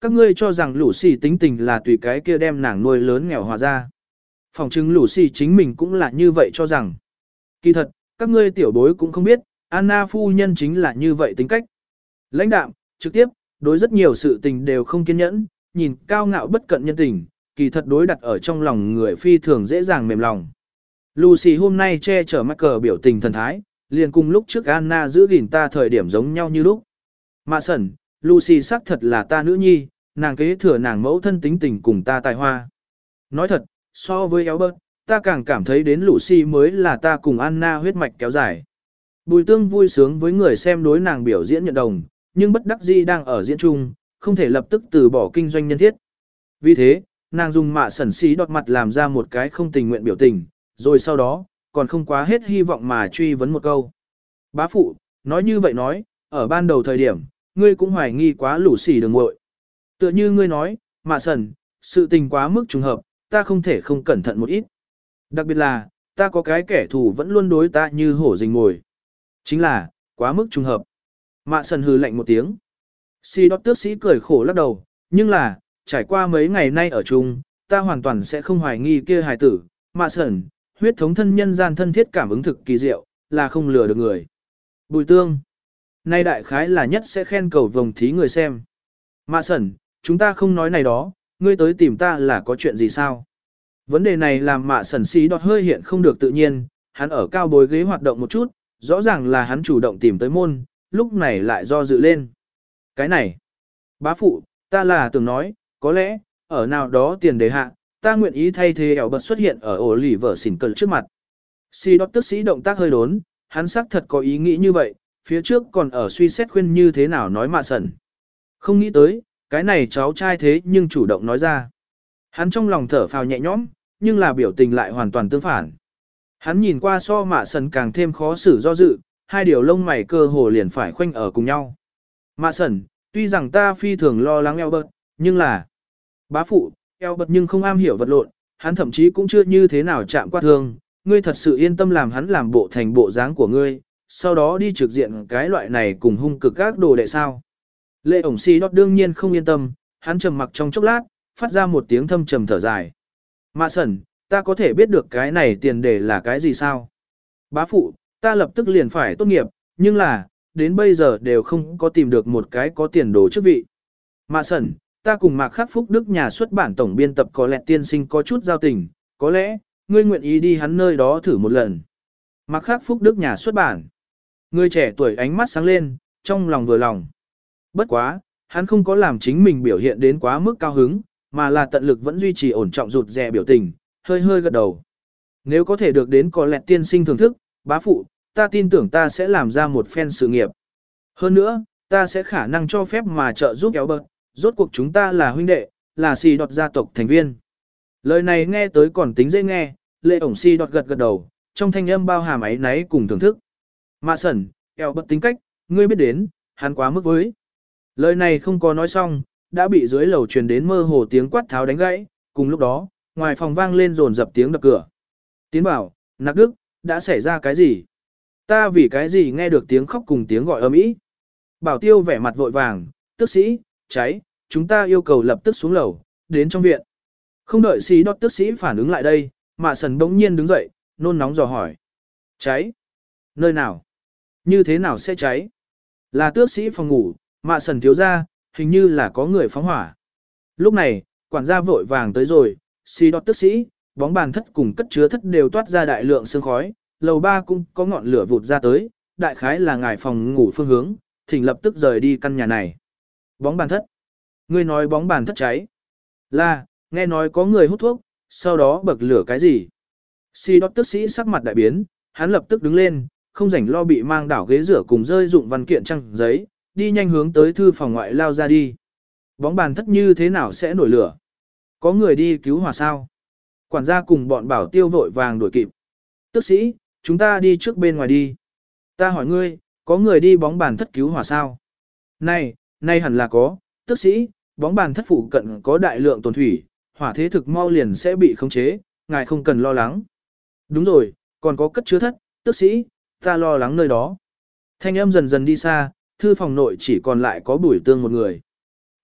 các ngươi cho rằng lũ xì tính tình là tùy cái kia đem nàng nuôi lớn nghèo hòa ra. Phòng chứng lũ xì chính mình cũng là như vậy cho rằng. Kỳ thật, các ngươi tiểu bối cũng không biết, Anna phu nhân chính là như vậy tính cách. Lãnh đạm, trực tiếp, đối rất nhiều sự tình đều không kiên nhẫn, nhìn cao ngạo bất cận nhân tình, kỳ thật đối đặt ở trong lòng người phi thường dễ dàng mềm lòng. Lucy hôm nay che chở mắc cờ biểu tình thần thái, liền cùng lúc trước Anna giữ gìn ta thời điểm giống nhau như lúc. Mạ sẩn, Lucy xác thật là ta nữ nhi, nàng kế thừa nàng mẫu thân tính tình cùng ta tài hoa. Nói thật, so với Albert, ta càng cảm thấy đến Lucy mới là ta cùng Anna huyết mạch kéo dài. Bùi tương vui sướng với người xem đối nàng biểu diễn nhận đồng, nhưng bất đắc dĩ đang ở diễn chung, không thể lập tức từ bỏ kinh doanh nhân thiết. Vì thế, nàng dùng mạ sẩn xí đọt mặt làm ra một cái không tình nguyện biểu tình, rồi sau đó, còn không quá hết hy vọng mà truy vấn một câu. Bá phụ, nói như vậy nói, ở ban đầu thời điểm, ngươi cũng hoài nghi quá lũ xỉ đường ngội. Tựa như ngươi nói, mạ sẩn, sự tình quá mức trùng hợp, ta không thể không cẩn thận một ít. Đặc biệt là, ta có cái kẻ thù vẫn luôn đối ta như hổ rình ngồi. Chính là, quá mức trùng hợp. Mạ sần hừ lạnh một tiếng. Si đọc tước sĩ cười khổ lắc đầu, nhưng là, trải qua mấy ngày nay ở chung, ta hoàn toàn sẽ không hoài nghi kia hài tử. Mạ sần, huyết thống thân nhân gian thân thiết cảm ứng thực kỳ diệu, là không lừa được người. Bùi tương. Nay đại khái là nhất sẽ khen cầu vồng thí người xem. Mạ sẩn, chúng ta không nói này đó, ngươi tới tìm ta là có chuyện gì sao? Vấn đề này làm mạ sẩn xí đọt hơi hiện không được tự nhiên, hắn ở cao bối ghế hoạt động một chút, rõ ràng là hắn chủ động tìm tới môn, lúc này lại do dự lên. Cái này, bá phụ, ta là tưởng nói, có lẽ, ở nào đó tiền đề hạ, ta nguyện ý thay thế ẻo bật xuất hiện ở ổ lì vở xỉn cờ trước mặt. Xí đọt tức sĩ động tác hơi đốn, hắn xác thật có ý nghĩ như vậy, phía trước còn ở suy xét khuyên như thế nào nói mạ sần. Không nghĩ tới, cái này cháu trai thế nhưng chủ động nói ra. Hắn trong lòng thở phào nhẹ nhõm, nhưng là biểu tình lại hoàn toàn tương phản. Hắn nhìn qua so mạ sần càng thêm khó xử do dự, hai điều lông mày cơ hồ liền phải khoanh ở cùng nhau. Mạ sần, tuy rằng ta phi thường lo lắng eo bật, nhưng là... Bá phụ, eo bật nhưng không am hiểu vật lộn, hắn thậm chí cũng chưa như thế nào chạm qua thương, ngươi thật sự yên tâm làm hắn làm bộ thành bộ dáng của ngươi, sau đó đi trực diện cái loại này cùng hung cực các đồ đệ sao. Lệ ổng si đót đương nhiên không yên tâm, hắn trầm mặc trong chốc lát, phát ra một tiếng thâm trầm thở dài. Mạ sẩn, ta có thể biết được cái này tiền đề là cái gì sao? Bá phụ, ta lập tức liền phải tốt nghiệp, nhưng là, đến bây giờ đều không có tìm được một cái có tiền đồ chức vị. Mạ sẩn, ta cùng Mạc Khắc Phúc Đức nhà xuất bản tổng biên tập có lẽ tiên sinh có chút giao tình, có lẽ, ngươi nguyện ý đi hắn nơi đó thử một lần. Mạc Khắc Phúc Đức nhà xuất bản. Người trẻ tuổi ánh mắt sáng lên, trong lòng vừa lòng. Bất quá, hắn không có làm chính mình biểu hiện đến quá mức cao hứng, mà là tận lực vẫn duy trì ổn trọng rụt rè biểu tình, hơi hơi gật đầu. Nếu có thể được đến có lẹt tiên sinh thưởng thức, bá phụ, ta tin tưởng ta sẽ làm ra một phen sự nghiệp. Hơn nữa, ta sẽ khả năng cho phép mà trợ giúp kéo bật, rốt cuộc chúng ta là huynh đệ, là si đọt gia tộc thành viên. Lời này nghe tới còn tính dễ nghe, lệ ổng si đọt gật gật đầu, trong thanh âm bao hàm ấy náy cùng thưởng thức. Mạ sẩn, eo bật tính cách, ngươi biết đến, hắn quá mức với. Lời này không có nói xong, đã bị dưới lầu truyền đến mơ hồ tiếng quát tháo đánh gãy, cùng lúc đó, ngoài phòng vang lên rồn dập tiếng đập cửa. Tiến bảo, nặc đức, đã xảy ra cái gì? Ta vì cái gì nghe được tiếng khóc cùng tiếng gọi ầm ĩ? Bảo tiêu vẻ mặt vội vàng, tức sĩ, cháy, chúng ta yêu cầu lập tức xuống lầu, đến trong viện. Không đợi sĩ đốt tức sĩ phản ứng lại đây, mạ sần bỗng nhiên đứng dậy, nôn nóng dò hỏi. Cháy? Nơi nào? Như thế nào sẽ cháy? Là tước sĩ phòng ngủ, mạ sần thiếu ra, hình như là có người phóng hỏa. Lúc này, quản gia vội vàng tới rồi, xì đọt tước sĩ, bóng bàn thất cùng cất chứa thất đều toát ra đại lượng sương khói, lầu ba cũng có ngọn lửa vụt ra tới, đại khái là ngài phòng ngủ phương hướng, thỉnh lập tức rời đi căn nhà này. Bóng bàn thất. Ngươi nói bóng bàn thất cháy. Là, nghe nói có người hút thuốc, sau đó bậc lửa cái gì. Si đốc tức sĩ sắc mặt đại biến, hắn lập tức đứng lên, không rảnh lo bị mang đảo ghế rửa cùng rơi dụng văn kiện trăng giấy, đi nhanh hướng tới thư phòng ngoại lao ra đi. Bóng bàn thất như thế nào sẽ nổi lửa? Có người đi cứu hỏa sao? Quản gia cùng bọn bảo tiêu vội vàng đuổi kịp. Tức sĩ, chúng ta đi trước bên ngoài đi. Ta hỏi ngươi, có người đi bóng bàn thất cứu hỏa sao? Này, này hẳn là có, tức sĩ, bóng bàn thất phụ cận có đại lượng tồn thủy, hỏa thế thực mau liền sẽ bị khống chế, ngài không cần lo lắng. Đúng rồi, còn có cất chứa thất, tức sĩ, ta lo lắng nơi đó. Thanh âm dần dần đi xa, thư phòng nội chỉ còn lại có bùi tương một người.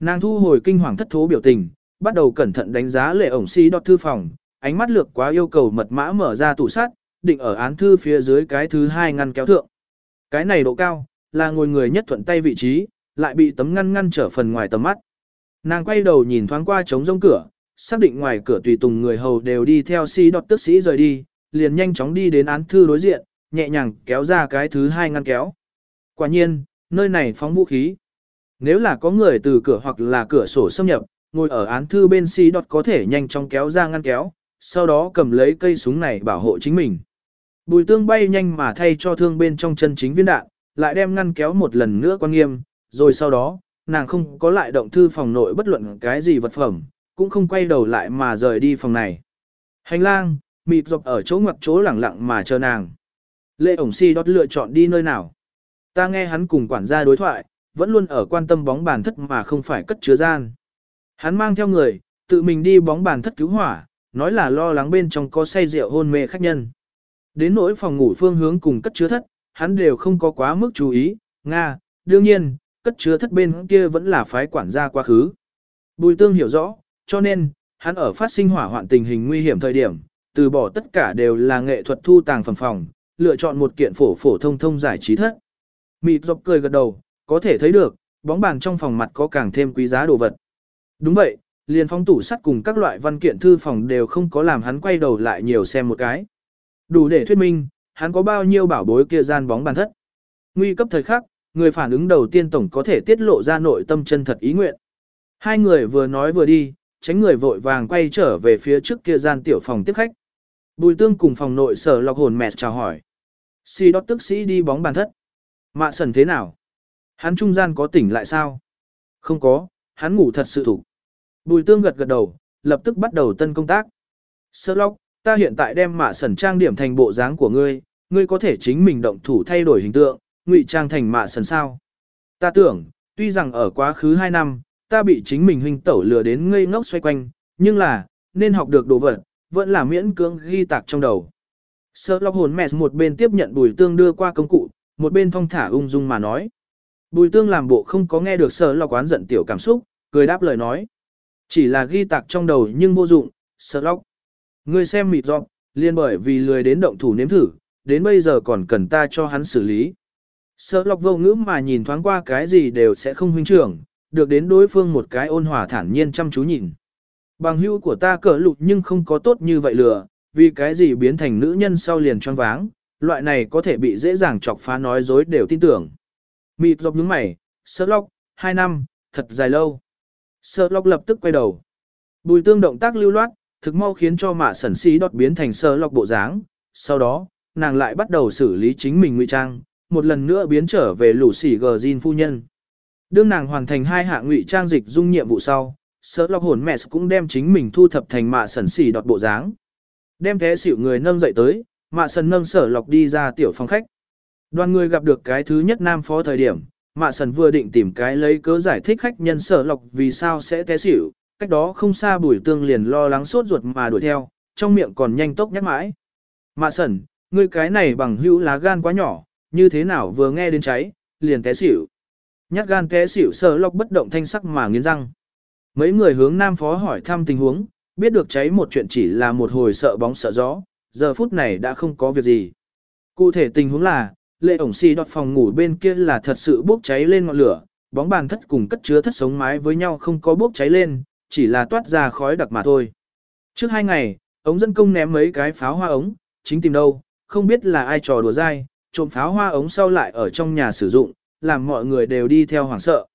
Nàng thu hồi kinh hoàng thất thố biểu tình, bắt đầu cẩn thận đánh giá lệ ổng si đọt thư phòng, ánh mắt lược quá yêu cầu mật mã mở ra tủ sắt, định ở án thư phía dưới cái thứ hai ngăn kéo thượng. Cái này độ cao, là ngồi người nhất thuận tay vị trí, lại bị tấm ngăn ngăn trở phần ngoài tầm mắt. Nàng quay đầu nhìn thoáng qua trống rông cửa, xác định ngoài cửa tùy tùng người hầu đều đi theo si đọt tức sĩ rời đi, liền nhanh chóng đi đến án thư đối diện, nhẹ nhàng kéo ra cái thứ hai ngăn kéo. Quả nhiên, nơi này phóng vũ khí. Nếu là có người từ cửa hoặc là cửa sổ xâm nhập, ngồi ở án thư bên si đọt có thể nhanh chóng kéo ra ngăn kéo, sau đó cầm lấy cây súng này bảo hộ chính mình. Bùi tương bay nhanh mà thay cho thương bên trong chân chính viên đạn, lại đem ngăn kéo một lần nữa quan nghiêm, rồi sau đó, nàng không có lại động thư phòng nội bất luận cái gì vật phẩm, cũng không quay đầu lại mà rời đi phòng này. Hành lang, mịt dọc ở chỗ ngoặc chỗ lẳng lặng mà chờ nàng. Lệ ổng si đót lựa chọn đi nơi nào. Ta nghe hắn cùng quản gia đối thoại, vẫn luôn ở quan tâm bóng bàn thất mà không phải cất chứa gian. Hắn mang theo người, tự mình đi bóng bàn thất cứu hỏa, nói là lo lắng bên trong có say rượu hôn mê khách nhân. Đến nỗi phòng ngủ phương hướng cùng cất chứa thất, hắn đều không có quá mức chú ý, Nga, đương nhiên, cất chứa thất bên kia vẫn là phái quản gia quá khứ. Bùi tương hiểu rõ, cho nên, hắn ở phát sinh hỏa hoạn tình hình nguy hiểm thời điểm, từ bỏ tất cả đều là nghệ thuật thu tàng phẩm phòng, lựa chọn một kiện phổ phổ thông thông giải trí thất. Mịt dọc cười gật đầu, có thể thấy được, bóng bàn trong phòng mặt có càng thêm quý giá đồ vật. Đúng vậy, liền phong tủ sắt cùng các loại văn kiện thư phòng đều không có làm hắn quay đầu lại nhiều xem một cái. Đủ để thuyết minh, hắn có bao nhiêu bảo bối kia gian bóng bàn thất. Nguy cấp thời khắc, người phản ứng đầu tiên tổng có thể tiết lộ ra nội tâm chân thật ý nguyện. Hai người vừa nói vừa đi, tránh người vội vàng quay trở về phía trước kia gian tiểu phòng tiếp khách. Bùi tương cùng phòng nội sở lọc hồn mẹ chào hỏi. Si đót tức sĩ đi bóng bàn thất. Mạ sần thế nào? Hắn trung gian có tỉnh lại sao? Không có, hắn ngủ thật sự thủ. Bùi tương gật gật đầu, lập tức bắt đầu tân công tác. Sơ lọc, ta hiện tại đem mạ sần trang điểm thành bộ dáng của ngươi, ngươi có thể chính mình động thủ thay đổi hình tượng, ngụy trang thành mạ sần sao. Ta tưởng, tuy rằng ở quá khứ 2 năm, ta bị chính mình huynh tẩu lừa đến ngây ngốc xoay quanh, nhưng là, nên học được đồ vật, vẫn là miễn cưỡng ghi tạc trong đầu. Sơ lọc hồn mẹ một bên tiếp nhận bùi tương đưa qua công cụ, một bên thong thả ung dung mà nói. Bùi tương làm bộ không có nghe được sơ lọc quán giận tiểu cảm xúc, cười đáp lời nói. Chỉ là ghi tạc trong đầu nhưng vô dụng, sơ lọc. Ngươi xem mịt dọc, liên bởi vì lười đến động thủ nếm thử, đến bây giờ còn cần ta cho hắn xử lý. Sơ lọc vô ngữ mà nhìn thoáng qua cái gì đều sẽ không huynh trưởng, được đến đối phương một cái ôn hòa thản nhiên chăm chú nhìn. Bằng hữu của ta cỡ lụt nhưng không có tốt như vậy lừa, vì cái gì biến thành nữ nhân sau liền choáng váng, loại này có thể bị dễ dàng chọc phá nói dối đều tin tưởng. Mịt dọc nhướng mày, sơ lóc, hai năm, thật dài lâu. Sơ lóc lập tức quay đầu. Bùi tương động tác lưu loát, thực mau khiến cho mạ sẩn xí đọt biến thành sơ lóc bộ dáng. Sau đó, nàng lại bắt đầu xử lý chính mình ngụy trang, một lần nữa biến trở về lũ sỉ gờ phu nhân. Đương nàng hoàn thành hai hạng ngụy trang dịch dung nhiệm vụ sau, sợ lọc hồn mẹ cũng đem chính mình thu thập thành mạ sẩn xỉ đọt bộ dáng. Đem thế xỉu người nâng dậy tới, mạ sần nâng sở lọc đi ra tiểu phòng khách. Đoàn người gặp được cái thứ nhất nam phó thời điểm, mạ sần vừa định tìm cái lấy cớ giải thích khách nhân sở lọc vì sao sẽ té xỉu, cách đó không xa bùi tương liền lo lắng sốt ruột mà đuổi theo, trong miệng còn nhanh tốc nhắc mãi. Mạ sần, ngươi cái này bằng hữu lá gan quá nhỏ, như thế nào vừa nghe đến cháy, liền té xỉu. Nhát gan té xỉu sở lọc bất động thanh sắc mà nghiến răng. Mấy người hướng nam phó hỏi thăm tình huống, biết được cháy một chuyện chỉ là một hồi sợ bóng sợ gió, giờ phút này đã không có việc gì. Cụ thể tình huống là, lệ ổng xì đọt phòng ngủ bên kia là thật sự bốc cháy lên ngọn lửa, bóng bàn thất cùng cất chứa thất sống mái với nhau không có bốc cháy lên, chỉ là toát ra khói đặc mà thôi. Trước hai ngày, ống dân công ném mấy cái pháo hoa ống, chính tìm đâu, không biết là ai trò đùa dai, trộm pháo hoa ống sau lại ở trong nhà sử dụng, làm mọi người đều đi theo hoảng sợ.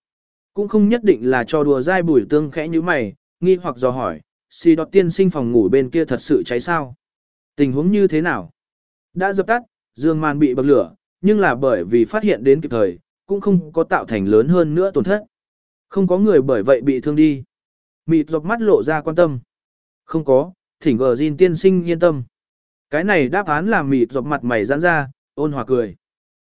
Cũng không nhất định là trò đùa dai bùi tương khẽ như mày, nghi hoặc dò hỏi, si đọt tiên sinh phòng ngủ bên kia thật sự cháy sao? Tình huống như thế nào? Đã dập tắt, dương màn bị bậc lửa, nhưng là bởi vì phát hiện đến kịp thời, cũng không có tạo thành lớn hơn nữa tổn thất. Không có người bởi vậy bị thương đi. Mịt dọc mắt lộ ra quan tâm. Không có, thỉnh gờ Jin tiên sinh yên tâm. Cái này đáp án làm mịt dọc mặt mày giãn ra, ôn hòa cười.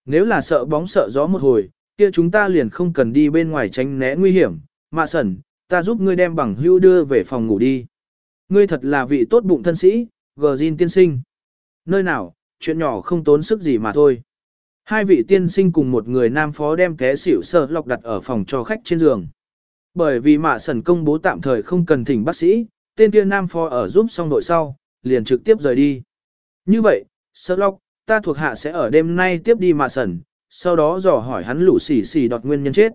Nếu là sợ bóng sợ gió một hồi, kia chúng ta liền không cần đi bên ngoài tránh né nguy hiểm. Mạ sẩn, ta giúp ngươi đem bằng hưu đưa về phòng ngủ đi. Ngươi thật là vị tốt bụng thân sĩ, gờ Jin tiên sinh. Nơi nào, chuyện nhỏ không tốn sức gì mà thôi. Hai vị tiên sinh cùng một người nam phó đem té xỉu sợ lọc đặt ở phòng cho khách trên giường. Bởi vì mạ sẩn công bố tạm thời không cần thỉnh bác sĩ, tên kia nam phó ở giúp xong đội sau, liền trực tiếp rời đi. Như vậy, Sherlock, ta thuộc hạ sẽ ở đêm nay tiếp đi mạ sẩn, sau đó dò hỏi hắn lũ xỉ xỉ đọt nguyên nhân chết.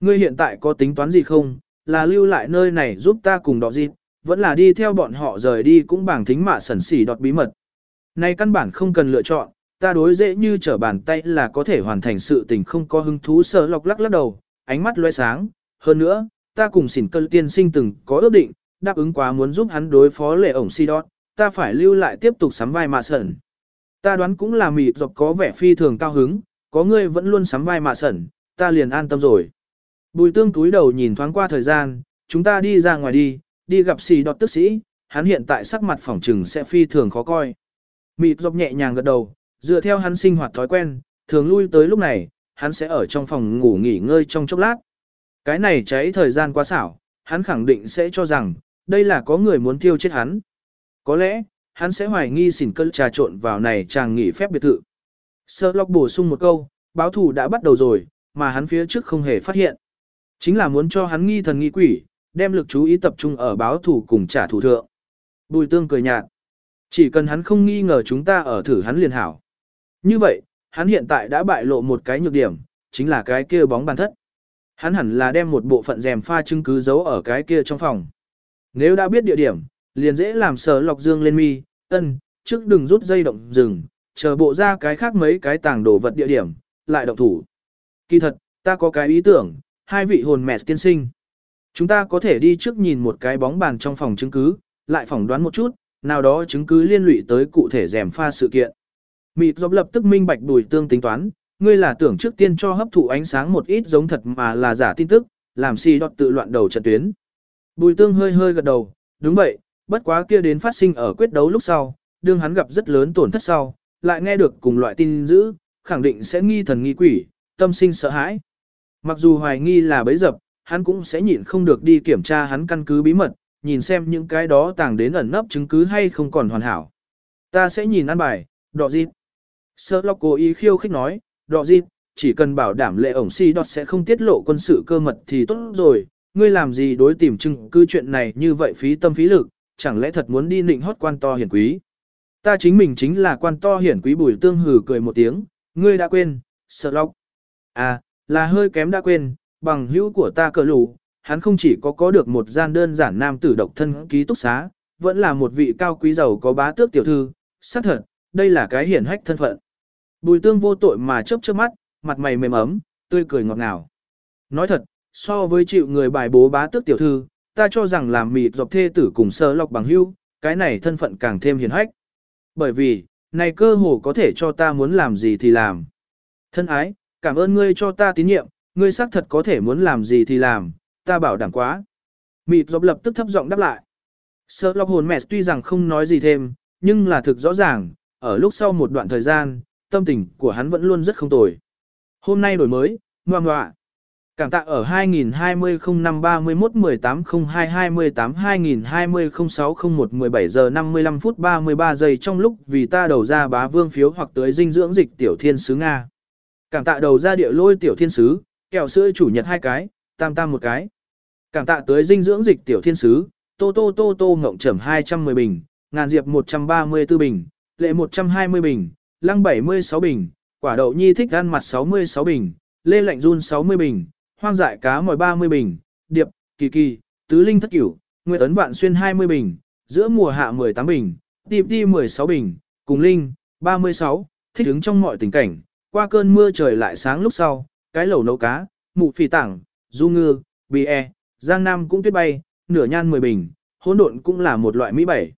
Ngươi hiện tại có tính toán gì không, là lưu lại nơi này giúp ta cùng đọ dịp, vẫn là đi theo bọn họ rời đi cũng bằng thính mạ sẩn xỉ đọt bí mật. Này căn bản không cần lựa chọn, ta đối dễ như trở bàn tay là có thể hoàn thành sự tình không có hứng thú sờ lọc lắc lắc đầu, ánh mắt loe sáng. Hơn nữa, ta cùng xỉn cơ tiên sinh từng có ước định, đáp ứng quá muốn giúp hắn đối phó lệ ổng si đọt, ta phải lưu lại tiếp tục sắm vai mạ sẩn Ta đoán cũng là mịt dọc có vẻ phi thường cao hứng, có ngươi vẫn luôn sắm vai mạ sẩn, ta liền an tâm rồi. Bùi tương túi đầu nhìn thoáng qua thời gian, chúng ta đi ra ngoài đi, đi gặp xì đọt tức sĩ, hắn hiện tại sắc mặt phỏng trừng sẽ phi thường khó coi. Mịt dọc nhẹ nhàng gật đầu, dựa theo hắn sinh hoạt thói quen, thường lui tới lúc này, hắn sẽ ở trong phòng ngủ nghỉ ngơi trong chốc lát. Cái này cháy thời gian quá xảo, hắn khẳng định sẽ cho rằng, đây là có người muốn tiêu chết hắn. Có lẽ, hắn sẽ hoài nghi xỉn cơn trà trộn vào này chàng nghỉ phép biệt thự. Sơ lọc bổ sung một câu, báo thủ đã bắt đầu rồi, mà hắn phía trước không hề phát hiện. Chính là muốn cho hắn nghi thần nghi quỷ, đem lực chú ý tập trung ở báo thủ cùng trả thủ thượng. Bùi tương cười nhạt. Chỉ cần hắn không nghi ngờ chúng ta ở thử hắn liền hảo. Như vậy, hắn hiện tại đã bại lộ một cái nhược điểm, chính là cái kia bóng bàn thất. Hắn hẳn là đem một bộ phận rèm pha chứng cứ giấu ở cái kia trong phòng. Nếu đã biết địa điểm, liền dễ làm sờ lọc dương lên mi, ân, trước đừng rút dây động rừng, chờ bộ ra cái khác mấy cái tàng đồ vật địa điểm, lại động thủ. Kỳ thật, ta có cái ý tưởng, hai vị hồn mẹ tiên sinh. Chúng ta có thể đi trước nhìn một cái bóng bàn trong phòng chứng cứ, lại phỏng đoán một chút, nào đó chứng cứ liên lụy tới cụ thể rèm pha sự kiện. Mịt dọc lập tức minh bạch đùi tương tính toán, ngươi là tưởng trước tiên cho hấp thụ ánh sáng một ít giống thật mà là giả tin tức, làm si đọt tự loạn đầu trận tuyến. Bùi tương hơi hơi gật đầu, đúng vậy, bất quá kia đến phát sinh ở quyết đấu lúc sau, đương hắn gặp rất lớn tổn thất sau, lại nghe được cùng loại tin dữ, khẳng định sẽ nghi thần nghi quỷ, tâm sinh sợ hãi. Mặc dù hoài nghi là bấy dập, hắn cũng sẽ nhịn không được đi kiểm tra hắn căn cứ bí mật, nhìn xem những cái đó tàng đến ẩn nấp chứng cứ hay không còn hoàn hảo. Ta sẽ nhìn ăn bài, đọ dịp. Sơ lọc cố ý khiêu khích nói, đọ dịp, chỉ cần bảo đảm lệ ổng si đọt sẽ không tiết lộ quân sự cơ mật thì tốt rồi, ngươi làm gì đối tìm chứng cứ chuyện này như vậy phí tâm phí lực, chẳng lẽ thật muốn đi nịnh hót quan to hiển quý. Ta chính mình chính là quan to hiển quý bùi tương hử cười một tiếng, ngươi đã quên, sợ lọc. À, là hơi kém đã quên, bằng hữu của ta cờ lù, hắn không chỉ có có được một gian đơn giản nam tử độc thân ký túc xá, vẫn là một vị cao quý giàu có bá tước tiểu thư, xác thật, đây là cái hiển hách thân phận. Bùi tương vô tội mà chớp chớp mắt, mặt mày mềm ấm, tươi cười ngọt ngào. Nói thật, so với chịu người bài bố bá tước tiểu thư, ta cho rằng làm mịt dọc thê tử cùng sơ lọc bằng hữu, cái này thân phận càng thêm hiển hách. Bởi vì, này cơ hồ có thể cho ta muốn làm gì thì làm. Thân ái, cảm ơn ngươi cho ta tín nhiệm, ngươi xác thật có thể muốn làm gì thì làm, ta bảo đảm quá. mịp dọc lập tức thấp giọng đáp lại. sợ lọc hồn mẹ tuy rằng không nói gì thêm, nhưng là thực rõ ràng, ở lúc sau một đoạn thời gian, tâm tình của hắn vẫn luôn rất không tồi. Hôm nay đổi mới, ngoan ngoạ. Cảm tạ ở 2020 05 31 18 02 28 2020 06 01 17 giờ 55 phút 33 giây trong lúc vì ta đầu ra bá vương phiếu hoặc tới dinh dưỡng dịch tiểu thiên sứ Nga. Cảm tạ đầu ra địa lôi tiểu thiên sứ, kẹo sữa chủ nhật hai cái, tam tam một cái. Cảm tạ tới dinh dưỡng dịch tiểu thiên sứ, tô tô tô tô ngộng trầm 210 bình, ngàn diệp 134 bình, lệ 120 bình, lăng 76 bình, quả đậu nhi thích ăn mặt 66 bình, lê lạnh run 60 bình hoang dại cá mòi 30 bình, điệp, kỳ kỳ, tứ linh thất cửu, nguyệt ấn vạn xuyên 20 bình, giữa mùa hạ 18 bình, tiệp ti 16 bình, cùng linh, 36, thích ứng trong mọi tình cảnh, qua cơn mưa trời lại sáng lúc sau, cái lẩu nấu cá, mụ phì tảng, du ngư, bì e, giang nam cũng tuyết bay, nửa nhan 10 bình, hỗn độn cũng là một loại mỹ bảy.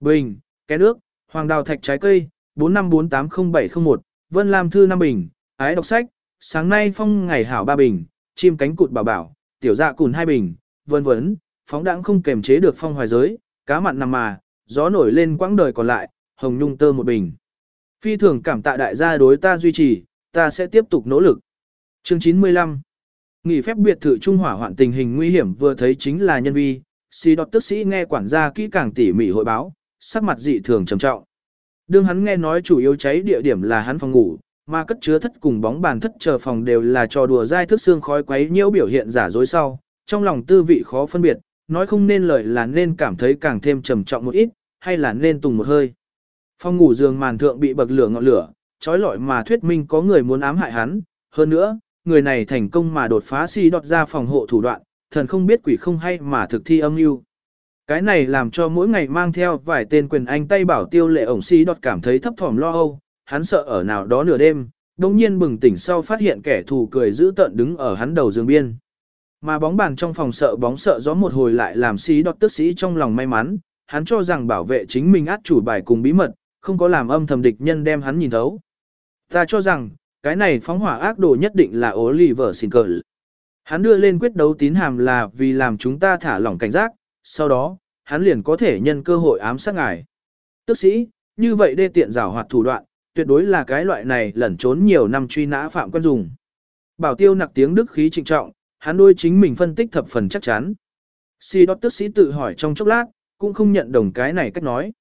Bình, cái nước, hoàng đào thạch trái cây, 45480701, vân lam thư 5 bình, ái đọc sách, sáng nay phong ngày hảo 3 bình, chim cánh cụt bảo bảo, tiểu dạ cùn hai bình, vân vân, phóng đãng không kềm chế được phong hoài giới, cá mặn nằm mà, gió nổi lên quãng đời còn lại, hồng nhung tơ một bình. Phi thường cảm tạ đại gia đối ta duy trì, ta sẽ tiếp tục nỗ lực. Chương 95 Nghỉ phép biệt thự trung hỏa hoạn tình hình nguy hiểm vừa thấy chính là nhân vi, si đọt tức sĩ nghe quản gia kỹ càng tỉ mỉ hội báo, sắc mặt dị thường trầm trọng. Đương hắn nghe nói chủ yếu cháy địa điểm là hắn phòng ngủ, mà cất chứa thất cùng bóng bàn thất chờ phòng đều là trò đùa dai thức xương khói quấy nhiễu biểu hiện giả dối sau, trong lòng tư vị khó phân biệt, nói không nên lời là nên cảm thấy càng thêm trầm trọng một ít, hay là nên tùng một hơi. Phòng ngủ giường màn thượng bị bậc lửa ngọn lửa, trói lọi mà thuyết minh có người muốn ám hại hắn, hơn nữa, người này thành công mà đột phá si đọt ra phòng hộ thủ đoạn, thần không biết quỷ không hay mà thực thi âm mưu. Cái này làm cho mỗi ngày mang theo vài tên quyền anh tay bảo tiêu lệ ổng si đọt cảm thấy thấp thỏm lo âu, hắn sợ ở nào đó nửa đêm, đồng nhiên bừng tỉnh sau phát hiện kẻ thù cười giữ tận đứng ở hắn đầu giường biên. Mà bóng bàn trong phòng sợ bóng sợ gió một hồi lại làm sĩ đọt tức sĩ trong lòng may mắn, hắn cho rằng bảo vệ chính mình át chủ bài cùng bí mật, không có làm âm thầm địch nhân đem hắn nhìn thấu. Ta cho rằng, cái này phóng hỏa ác đồ nhất định là Oliver Sinclair. Hắn đưa lên quyết đấu tín hàm là vì làm chúng ta thả lỏng cảnh giác, sau đó, hắn liền có thể nhân cơ hội ám sát ngài. Tức sĩ, như vậy đê tiện rào hoạt thủ đoạn, tuyệt đối là cái loại này lẩn trốn nhiều năm truy nã phạm quân dùng. Bảo tiêu nặc tiếng đức khí trịnh trọng, hắn đôi chính mình phân tích thập phần chắc chắn. Si đốt tức sĩ tự hỏi trong chốc lát, cũng không nhận đồng cái này cách nói.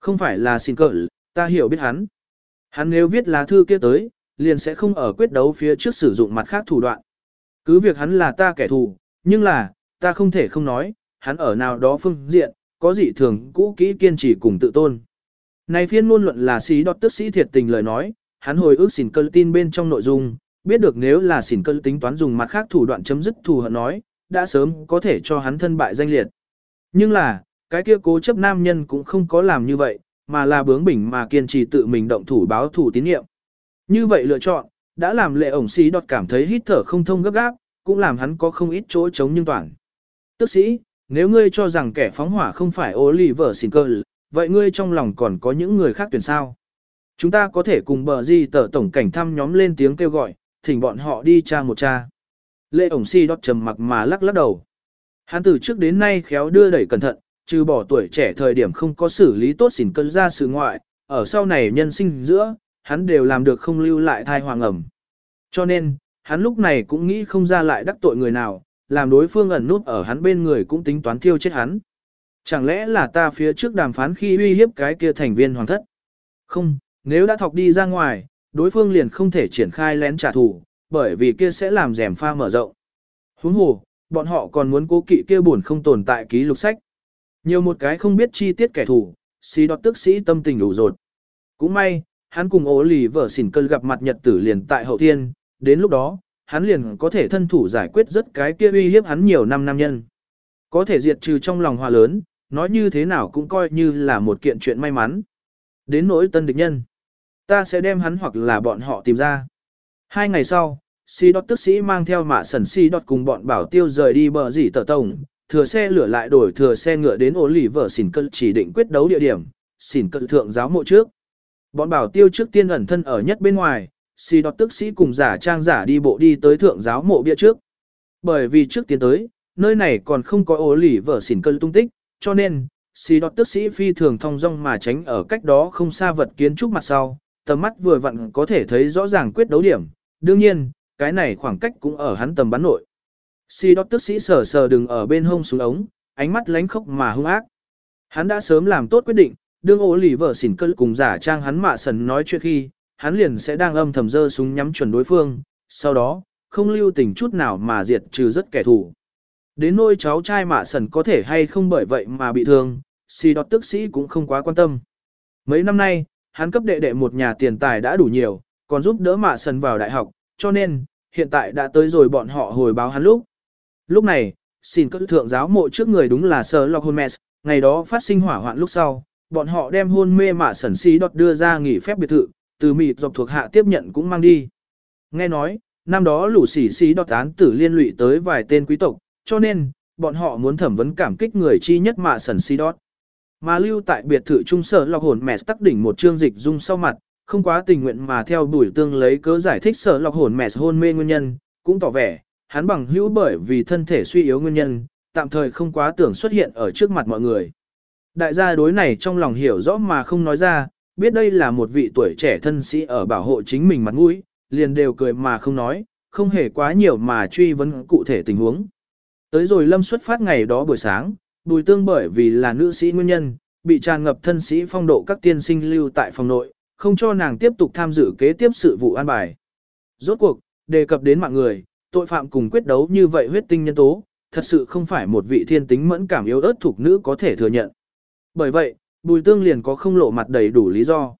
Không phải là xin cỡ, ta hiểu biết hắn. Hắn nếu viết lá thư kia tới, liền sẽ không ở quyết đấu phía trước sử dụng mặt khác thủ đoạn. Cứ việc hắn là ta kẻ thù, nhưng là, ta không thể không nói, hắn ở nào đó phương diện, có gì thường cũ kỹ kiên trì cùng tự tôn. Này phiên ngôn luận là sĩ đọt tức sĩ thiệt tình lời nói, hắn hồi ước xỉn cơ tin bên trong nội dung, biết được nếu là xỉn cơ tính toán dùng mặt khác thủ đoạn chấm dứt thù hận nói, đã sớm có thể cho hắn thân bại danh liệt. Nhưng là, cái kia cố chấp nam nhân cũng không có làm như vậy, mà là bướng bỉnh mà kiên trì tự mình động thủ báo thủ tín nhiệm. Như vậy lựa chọn, đã làm lệ ổng sĩ đọt cảm thấy hít thở không thông gấp gáp, cũng làm hắn có không ít chỗ chống nhưng toàn. Tức sĩ, nếu ngươi cho rằng kẻ phóng hỏa không phải Oliver Sinclair, vậy ngươi trong lòng còn có những người khác tuyển sao? Chúng ta có thể cùng bờ di tờ tổng cảnh thăm nhóm lên tiếng kêu gọi, thỉnh bọn họ đi tra một tra. Lệ ổng si đọt trầm mặc mà lắc lắc đầu. Hắn từ trước đến nay khéo đưa đẩy cẩn thận, trừ bỏ tuổi trẻ thời điểm không có xử lý tốt xỉn cân ra sự ngoại, ở sau này nhân sinh giữa, hắn đều làm được không lưu lại thai hoàng ẩm. Cho nên, hắn lúc này cũng nghĩ không ra lại đắc tội người nào, làm đối phương ẩn nút ở hắn bên người cũng tính toán thiêu chết hắn. Chẳng lẽ là ta phía trước đàm phán khi uy hiếp cái kia thành viên hoàng thất? Không, nếu đã thọc đi ra ngoài, đối phương liền không thể triển khai lén trả thù, bởi vì kia sẽ làm rèm pha mở rộng. Huống hồ, bọn họ còn muốn cố kỵ kia buồn không tồn tại ký lục sách. Nhiều một cái không biết chi tiết kẻ thù, xí đọt tức sĩ tâm tình đủ rột. Cũng may, hắn cùng ố lì vợ xỉn cơn gặp mặt nhật tử liền tại hậu thiên, đến lúc đó, hắn liền có thể thân thủ giải quyết rất cái kia uy hiếp hắn nhiều năm nam nhân. Có thể diệt trừ trong lòng hòa lớn, nói như thế nào cũng coi như là một kiện chuyện may mắn. Đến nỗi tân địch nhân, ta sẽ đem hắn hoặc là bọn họ tìm ra. Hai ngày sau, Si đọt tức sĩ mang theo mạ sần Si đọt cùng bọn bảo tiêu rời đi bờ dỉ tờ tổng, thừa xe lửa lại đổi thừa xe ngựa đến ổ lì vợ xỉn cận chỉ định quyết đấu địa điểm, xỉn cận thượng giáo mộ trước. Bọn bảo tiêu trước tiên ẩn thân ở nhất bên ngoài, Si đọt tức sĩ cùng giả trang giả đi bộ đi tới thượng giáo mộ bia trước. Bởi vì trước tiên tới, nơi này còn không có ổ lì vợ xỉn cân tung tích, cho nên, xì đọt tức sĩ phi thường thong dong mà tránh ở cách đó không xa vật kiến trúc mặt sau, tầm mắt vừa vặn có thể thấy rõ ràng quyết đấu điểm. Đương nhiên, cái này khoảng cách cũng ở hắn tầm bắn nội. Xì đọt tức sĩ sờ sờ đừng ở bên hông xuống ống, ánh mắt lánh khốc mà hung ác. Hắn đã sớm làm tốt quyết định, đương ố lì vợ xỉn cơ cùng giả trang hắn mạ sần nói chuyện khi, hắn liền sẽ đang âm thầm dơ súng nhắm chuẩn đối phương, sau đó, không lưu tình chút nào mà diệt trừ rất kẻ thù. Đến nôi cháu trai mạ sần có thể hay không bởi vậy mà bị thương, si Đọt tức sĩ cũng không quá quan tâm. Mấy năm nay, hắn cấp đệ đệ một nhà tiền tài đã đủ nhiều, còn giúp đỡ mạ sần vào đại học, cho nên, hiện tại đã tới rồi bọn họ hồi báo hắn lúc. Lúc này, xin các thượng giáo mộ trước người đúng là Sir Lock Holmes, ngày đó phát sinh hỏa hoạn lúc sau, bọn họ đem hôn mê mạ sẩn Si đọt đưa ra nghỉ phép biệt thự, từ mịt dọc thuộc hạ tiếp nhận cũng mang đi. Nghe nói, năm đó lũ xỉ Si đọt án tử liên lụy tới vài tên quý tộc, cho nên, bọn họ muốn thẩm vấn cảm kích người chi nhất mạ sần si đót. Mà lưu tại biệt thự trung sở lọc hồn mẹ tắc đỉnh một chương dịch dung sau mặt, không quá tình nguyện mà theo đuổi tương lấy cớ giải thích sở lọc hồn mẹ hôn mê nguyên nhân, cũng tỏ vẻ, hắn bằng hữu bởi vì thân thể suy yếu nguyên nhân, tạm thời không quá tưởng xuất hiện ở trước mặt mọi người. Đại gia đối này trong lòng hiểu rõ mà không nói ra, biết đây là một vị tuổi trẻ thân sĩ ở bảo hộ chính mình mặt mũi, liền đều cười mà không nói, không hề quá nhiều mà truy vấn cụ thể tình huống. Tới rồi lâm xuất phát ngày đó buổi sáng, bùi tương bởi vì là nữ sĩ nguyên nhân, bị tràn ngập thân sĩ phong độ các tiên sinh lưu tại phòng nội, không cho nàng tiếp tục tham dự kế tiếp sự vụ an bài. Rốt cuộc, đề cập đến mạng người, tội phạm cùng quyết đấu như vậy huyết tinh nhân tố, thật sự không phải một vị thiên tính mẫn cảm yếu ớt thuộc nữ có thể thừa nhận. Bởi vậy, bùi tương liền có không lộ mặt đầy đủ lý do.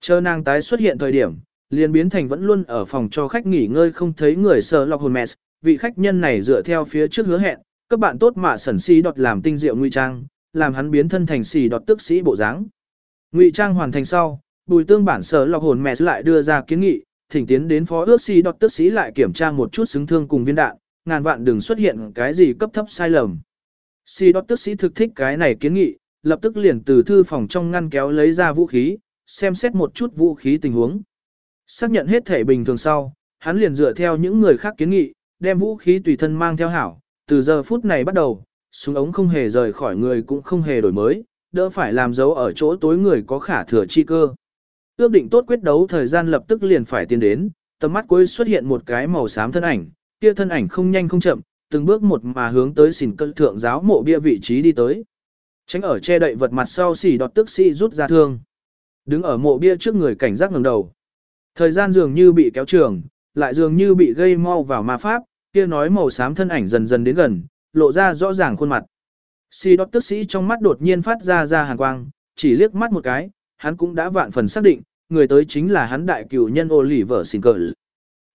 Chờ nàng tái xuất hiện thời điểm, liền biến thành vẫn luôn ở phòng cho khách nghỉ ngơi không thấy người sợ lọc hồn mẹ, vị khách nhân này dựa theo phía trước hứa hẹn, các bạn tốt mà sẩn si đọt làm tinh diệu ngụy trang, làm hắn biến thân thành xì đọt tức sĩ bộ dáng. Ngụy trang hoàn thành sau, bùi tương bản sở lọc hồn mẹ lại đưa ra kiến nghị, thỉnh tiến đến phó ước xì đọt tức sĩ lại kiểm tra một chút xứng thương cùng viên đạn, ngàn vạn đừng xuất hiện cái gì cấp thấp sai lầm. Xì đọt tức sĩ thực thích cái này kiến nghị, lập tức liền từ thư phòng trong ngăn kéo lấy ra vũ khí, xem xét một chút vũ khí tình huống. Xác nhận hết thể bình thường sau, hắn liền dựa theo những người khác kiến nghị, đem vũ khí tùy thân mang theo hảo, từ giờ phút này bắt đầu, súng ống không hề rời khỏi người cũng không hề đổi mới, đỡ phải làm dấu ở chỗ tối người có khả thừa chi cơ. Ước định tốt quyết đấu thời gian lập tức liền phải tiến đến, tầm mắt cuối xuất hiện một cái màu xám thân ảnh, kia thân ảnh không nhanh không chậm, từng bước một mà hướng tới xỉn cân thượng giáo mộ bia vị trí đi tới. Tránh ở che đậy vật mặt sau xỉ đọt tức sĩ rút ra thương. Đứng ở mộ bia trước người cảnh giác ngẩng đầu. Thời gian dường như bị kéo trường, lại dường như bị gây mau vào ma pháp, kia nói màu xám thân ảnh dần dần đến gần, lộ ra rõ ràng khuôn mặt. Si đọc tức sĩ trong mắt đột nhiên phát ra ra hàn quang, chỉ liếc mắt một cái, hắn cũng đã vạn phần xác định, người tới chính là hắn đại cửu nhân ô lỉ vợ.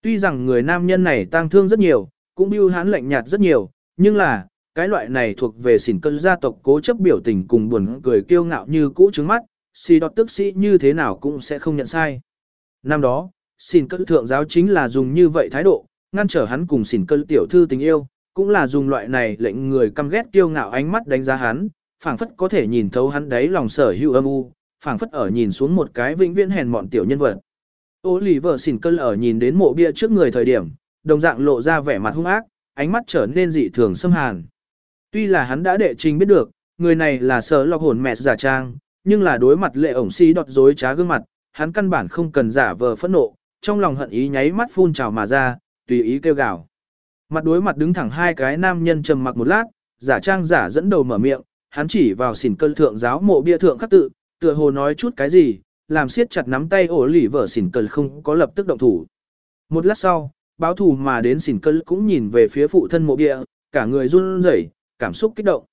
Tuy rằng người nam nhân này tang thương rất nhiều, cũng bưu hắn lạnh nhạt rất nhiều, nhưng là, cái loại này thuộc về xỉn gia tộc cố chấp biểu tình cùng buồn cười kiêu ngạo như cũ trứng mắt, si đọc tức sĩ như thế nào cũng sẽ không nhận sai. Năm đó, xỉn thượng giáo chính là dùng như vậy thái độ, ngăn trở hắn cùng xỉn cơ tiểu thư tình yêu, cũng là dùng loại này lệnh người căm ghét kiêu ngạo ánh mắt đánh giá hắn, phảng phất có thể nhìn thấu hắn đấy lòng sở hữu âm u, phảng phất ở nhìn xuống một cái vĩnh viễn hèn mọn tiểu nhân vật. Ô lì vợ xỉn cơ ở nhìn đến mộ bia trước người thời điểm, đồng dạng lộ ra vẻ mặt hung ác, ánh mắt trở nên dị thường xâm hàn. Tuy là hắn đã đệ trình biết được, người này là sở lọc hồn mẹ giả trang, nhưng là đối mặt lệ ổng si đọt dối trá gương mặt, hắn căn bản không cần giả vờ phẫn nộ, trong lòng hận ý nháy mắt phun trào mà ra, tùy ý kêu gào. Mặt đối mặt đứng thẳng hai cái nam nhân trầm mặc một lát, giả trang giả dẫn đầu mở miệng, hắn chỉ vào xỉn cơn thượng giáo mộ bia thượng khắc tự, tựa hồ nói chút cái gì, làm siết chặt nắm tay ổ lỉ vở xỉn cơn không có lập tức động thủ. Một lát sau, báo thù mà đến xỉn cơn cũng nhìn về phía phụ thân mộ bia, cả người run rẩy, cảm xúc kích động.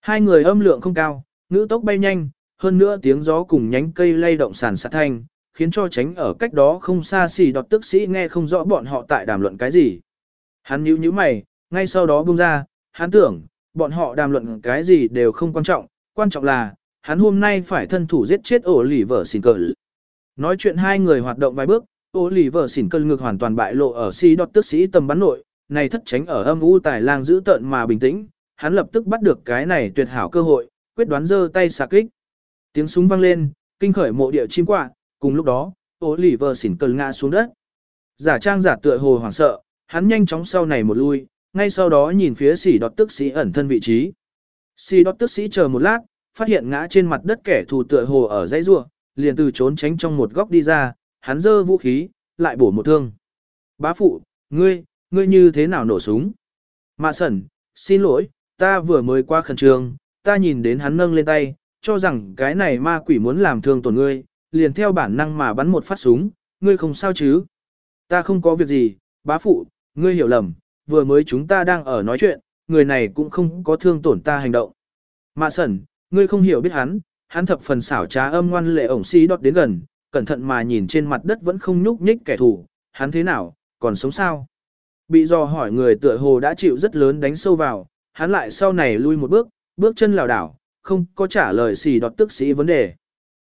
Hai người âm lượng không cao, ngữ tốc bay nhanh, hơn nữa tiếng gió cùng nhánh cây lay động sàn sát thanh, khiến cho tránh ở cách đó không xa xì đọt tức sĩ nghe không rõ bọn họ tại đàm luận cái gì. Hắn nhíu nhíu mày, ngay sau đó buông ra, hắn tưởng, bọn họ đàm luận cái gì đều không quan trọng, quan trọng là, hắn hôm nay phải thân thủ giết chết ổ lì vợ xỉn cờ. Nói chuyện hai người hoạt động vài bước, ổ lì vợ xỉn cờ ngược hoàn toàn bại lộ ở xì đọt tức sĩ tầm bắn nội, này thất tránh ở âm u tài lang giữ tợn mà bình tĩnh, hắn lập tức bắt được cái này tuyệt hảo cơ hội, quyết đoán giơ tay xạ kích. Tiếng súng vang lên, kinh khởi mộ địa chim quạ, cùng lúc đó, ô lì xỉn cơn ngã xuống đất. Giả trang giả tựa hồ hoảng sợ, hắn nhanh chóng sau này một lui, ngay sau đó nhìn phía xỉ đọt tức sĩ ẩn thân vị trí. Xỉ đọt tức sĩ chờ một lát, phát hiện ngã trên mặt đất kẻ thù tựa hồ ở dãy rua, liền từ trốn tránh trong một góc đi ra, hắn giơ vũ khí, lại bổ một thương. Bá phụ, ngươi, ngươi như thế nào nổ súng? Mạ sẩn, xin lỗi, ta vừa mới qua khẩn trương, ta nhìn đến hắn nâng lên tay, cho rằng cái này ma quỷ muốn làm thương tổn ngươi, liền theo bản năng mà bắn một phát súng, ngươi không sao chứ? Ta không có việc gì, bá phụ, ngươi hiểu lầm, vừa mới chúng ta đang ở nói chuyện, người này cũng không có thương tổn ta hành động. Mạ sẩn, ngươi không hiểu biết hắn, hắn thập phần xảo trá âm ngoan lệ ổng xí đọt đến gần, cẩn thận mà nhìn trên mặt đất vẫn không nhúc nhích kẻ thù, hắn thế nào, còn sống sao? Bị dò hỏi người tựa hồ đã chịu rất lớn đánh sâu vào, hắn lại sau này lui một bước, bước chân lảo đảo, không có trả lời xì đọt tức sĩ vấn đề.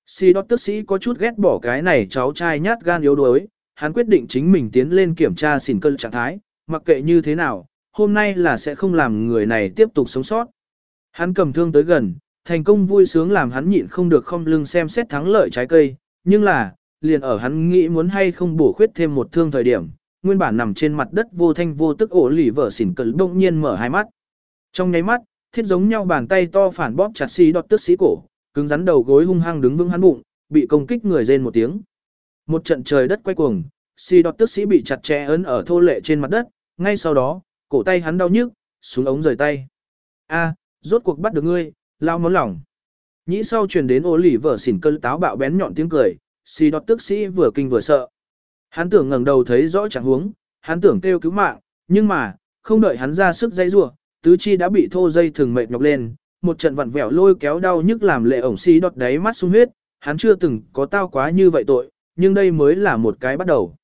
Si đọt tức sĩ có chút ghét bỏ cái này cháu trai nhát gan yếu đuối, hắn quyết định chính mình tiến lên kiểm tra xỉn cơn trạng thái, mặc kệ như thế nào, hôm nay là sẽ không làm người này tiếp tục sống sót. Hắn cầm thương tới gần, thành công vui sướng làm hắn nhịn không được không lưng xem xét thắng lợi trái cây, nhưng là, liền ở hắn nghĩ muốn hay không bổ khuyết thêm một thương thời điểm, nguyên bản nằm trên mặt đất vô thanh vô tức ổ lì vở xỉn cơn bỗng nhiên mở hai mắt. Trong nháy mắt, thiết giống nhau bàn tay to phản bóp chặt xì đọt tức sĩ cổ, cứng rắn đầu gối hung hăng đứng vững hắn bụng, bị công kích người rên một tiếng. Một trận trời đất quay cuồng, si đọt tức sĩ bị chặt chẽ ấn ở thô lệ trên mặt đất, ngay sau đó, cổ tay hắn đau nhức, xuống ống rời tay. A, rốt cuộc bắt được ngươi, lao món lỏng Nhĩ sau truyền đến ô lỉ vở xỉn cơn táo bạo bén nhọn tiếng cười, si đọt tức sĩ vừa kinh vừa sợ. Hắn tưởng ngẩng đầu thấy rõ trạng huống, hắn tưởng kêu cứu mạng, nhưng mà, không đợi hắn ra sức dây rủa, tứ chi đã bị thô dây thường mệt nhọc lên, một trận vặn vẹo lôi kéo đau nhức làm lệ ổng xì đọt đáy mắt sung huyết, hắn chưa từng có tao quá như vậy tội, nhưng đây mới là một cái bắt đầu.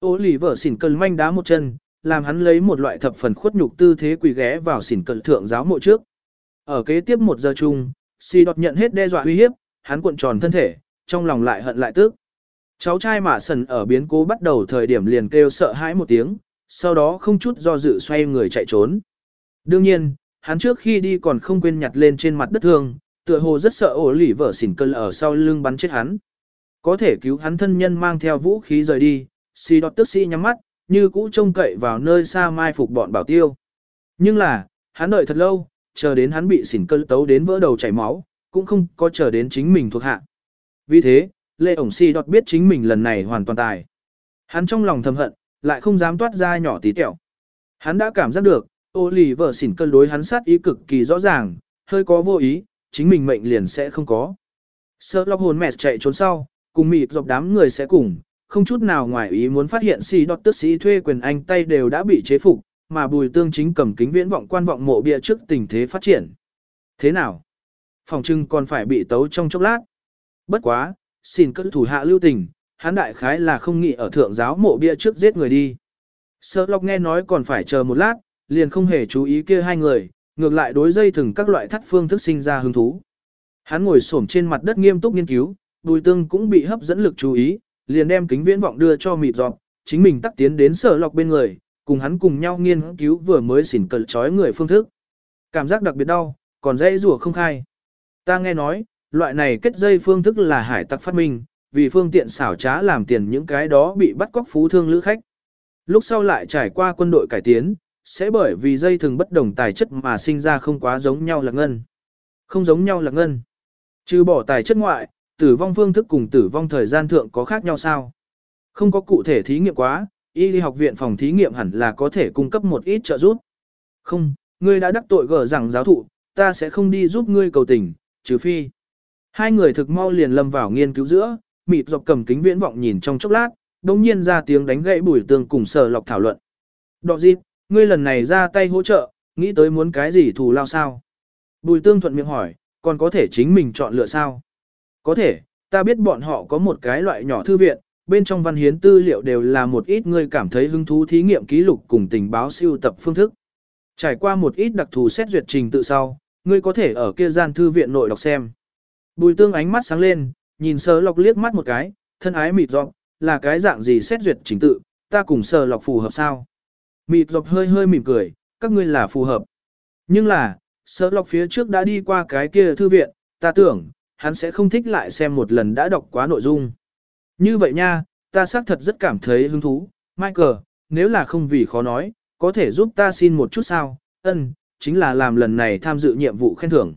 Ô lì vợ xỉn cơn manh đá một chân, làm hắn lấy một loại thập phần khuất nhục tư thế quỳ ghé vào xỉn cơn thượng giáo mộ trước. Ở kế tiếp một giờ chung, xì đọt nhận hết đe dọa uy hiếp, hắn cuộn tròn thân thể, trong lòng lại hận lại tức. Cháu trai mạ sần ở biến cố bắt đầu thời điểm liền kêu sợ hãi một tiếng, sau đó không chút do dự xoay người chạy trốn. Đương nhiên, hắn trước khi đi còn không quên nhặt lên trên mặt đất thương, tựa hồ rất sợ ổ lỉ vợ xỉn cơn ở sau lưng bắn chết hắn. Có thể cứu hắn thân nhân mang theo vũ khí rời đi, si đọt tức sĩ nhắm mắt, như cũ trông cậy vào nơi xa mai phục bọn bảo tiêu. Nhưng là, hắn đợi thật lâu, chờ đến hắn bị xỉn cơn tấu đến vỡ đầu chảy máu, cũng không có chờ đến chính mình thuộc hạ. Vì thế, Lê ổng si đọt biết chính mình lần này hoàn toàn tài. Hắn trong lòng thầm hận, lại không dám toát ra nhỏ tí tẹo. Hắn đã cảm giác được, ô lì vợ xỉn cân đối hắn sát ý cực kỳ rõ ràng, hơi có vô ý, chính mình mệnh liền sẽ không có. Sợ lọc hồn mẹ chạy trốn sau, cùng mịt dọc đám người sẽ cùng, không chút nào ngoài ý muốn phát hiện si đọt tức sĩ thuê quyền anh tay đều đã bị chế phục, mà bùi tương chính cầm kính viễn vọng quan vọng mộ bia trước tình thế phát triển. Thế nào? Phòng trưng còn phải bị tấu trong chốc lát. Bất quá, xin cất thủ hạ lưu tình, hắn đại khái là không nghĩ ở thượng giáo mộ bia trước giết người đi. Sợ lọc nghe nói còn phải chờ một lát, liền không hề chú ý kia hai người, ngược lại đối dây thừng các loại thắt phương thức sinh ra hứng thú. Hắn ngồi xổm trên mặt đất nghiêm túc nghiên cứu, bùi tương cũng bị hấp dẫn lực chú ý, liền đem kính viễn vọng đưa cho mịt dọc, chính mình tắt tiến đến sở lọc bên người, cùng hắn cùng nhau nghiên cứu vừa mới xỉn cờ chói người phương thức. Cảm giác đặc biệt đau, còn dây rủa không khai. Ta nghe nói, loại này kết dây phương thức là hải tặc phát minh, vì phương tiện xảo trá làm tiền những cái đó bị bắt cóc phú thương lữ khách. Lúc sau lại trải qua quân đội cải tiến, sẽ bởi vì dây thường bất đồng tài chất mà sinh ra không quá giống nhau là ngân. Không giống nhau là ngân. Trừ bỏ tài chất ngoại, tử vong phương thức cùng tử vong thời gian thượng có khác nhau sao? Không có cụ thể thí nghiệm quá, y học viện phòng thí nghiệm hẳn là có thể cung cấp một ít trợ giúp. Không, ngươi đã đắc tội gở rằng giáo thụ, ta sẽ không đi giúp ngươi cầu tình, trừ phi. Hai người thực mau liền lâm vào nghiên cứu giữa, mịt dọc cầm kính viễn vọng nhìn trong chốc lát, đồng nhiên ra tiếng đánh gãy bùi tường cùng sở lọc thảo luận. Đọ dịp, ngươi lần này ra tay hỗ trợ, nghĩ tới muốn cái gì thù lao sao? Bùi tương thuận miệng hỏi, còn có thể chính mình chọn lựa sao? Có thể, ta biết bọn họ có một cái loại nhỏ thư viện, bên trong văn hiến tư liệu đều là một ít ngươi cảm thấy hứng thú thí nghiệm ký lục cùng tình báo siêu tập phương thức. Trải qua một ít đặc thù xét duyệt trình tự sau, ngươi có thể ở kia gian thư viện nội đọc xem. Bùi tương ánh mắt sáng lên, nhìn sơ lọc liếc mắt một cái, thân ái mịt dọc, là cái dạng gì xét duyệt trình tự, ta cùng sơ lọc phù hợp sao? Mịt dọc hơi hơi mỉm cười, các ngươi là phù hợp. Nhưng là, sở lọc phía trước đã đi qua cái kia thư viện, ta tưởng, hắn sẽ không thích lại xem một lần đã đọc quá nội dung. Như vậy nha, ta xác thật rất cảm thấy hứng thú, Michael, nếu là không vì khó nói, có thể giúp ta xin một chút sao, ân, chính là làm lần này tham dự nhiệm vụ khen thưởng.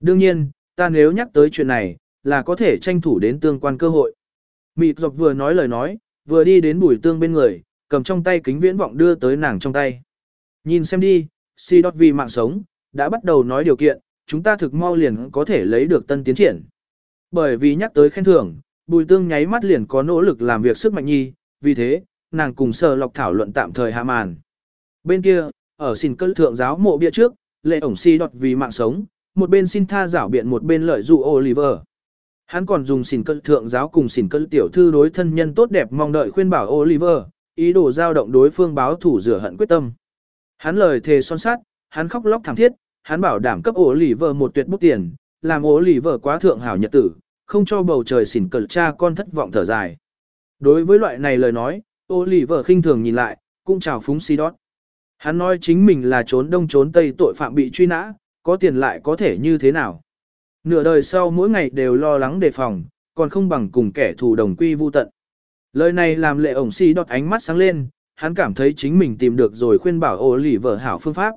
Đương nhiên, ta nếu nhắc tới chuyện này, là có thể tranh thủ đến tương quan cơ hội. Mịt dọc vừa nói lời nói, vừa đi đến bùi tương bên người, cầm trong tay kính viễn vọng đưa tới nàng trong tay. Nhìn xem đi, si đọt vì mạng sống, đã bắt đầu nói điều kiện, chúng ta thực mau liền có thể lấy được tân tiến triển. Bởi vì nhắc tới khen thưởng, bùi tương nháy mắt liền có nỗ lực làm việc sức mạnh nhi, vì thế, nàng cùng sờ lọc thảo luận tạm thời hạ màn. Bên kia, ở xin cơn thượng giáo mộ bia trước, lệ ổng si đọt vì mạng sống, một bên xin tha giảo biện một bên lợi dụ Oliver. Hắn còn dùng xỉn cơn thượng giáo cùng xỉn cơn tiểu thư đối thân nhân tốt đẹp mong đợi khuyên bảo Oliver, ý đồ giao động đối phương báo thủ rửa hận quyết tâm. Hắn lời thề son sát, hắn khóc lóc thảm thiết, hắn bảo đảm cấp ổ lì vợ một tuyệt bút tiền, làm ổ lì vợ quá thượng hảo nhật tử, không cho bầu trời xỉn cờ cha con thất vọng thở dài. Đối với loại này lời nói, ổ lì vợ khinh thường nhìn lại, cũng chào phúng si đót. Hắn nói chính mình là trốn đông trốn tây tội phạm bị truy nã, có tiền lại có thể như thế nào. Nửa đời sau mỗi ngày đều lo lắng đề phòng, còn không bằng cùng kẻ thù đồng quy vu tận. Lời này làm lệ ổng si đọt ánh mắt sáng lên, hắn cảm thấy chính mình tìm được rồi khuyên bảo ổ lỉ vợ hảo phương pháp.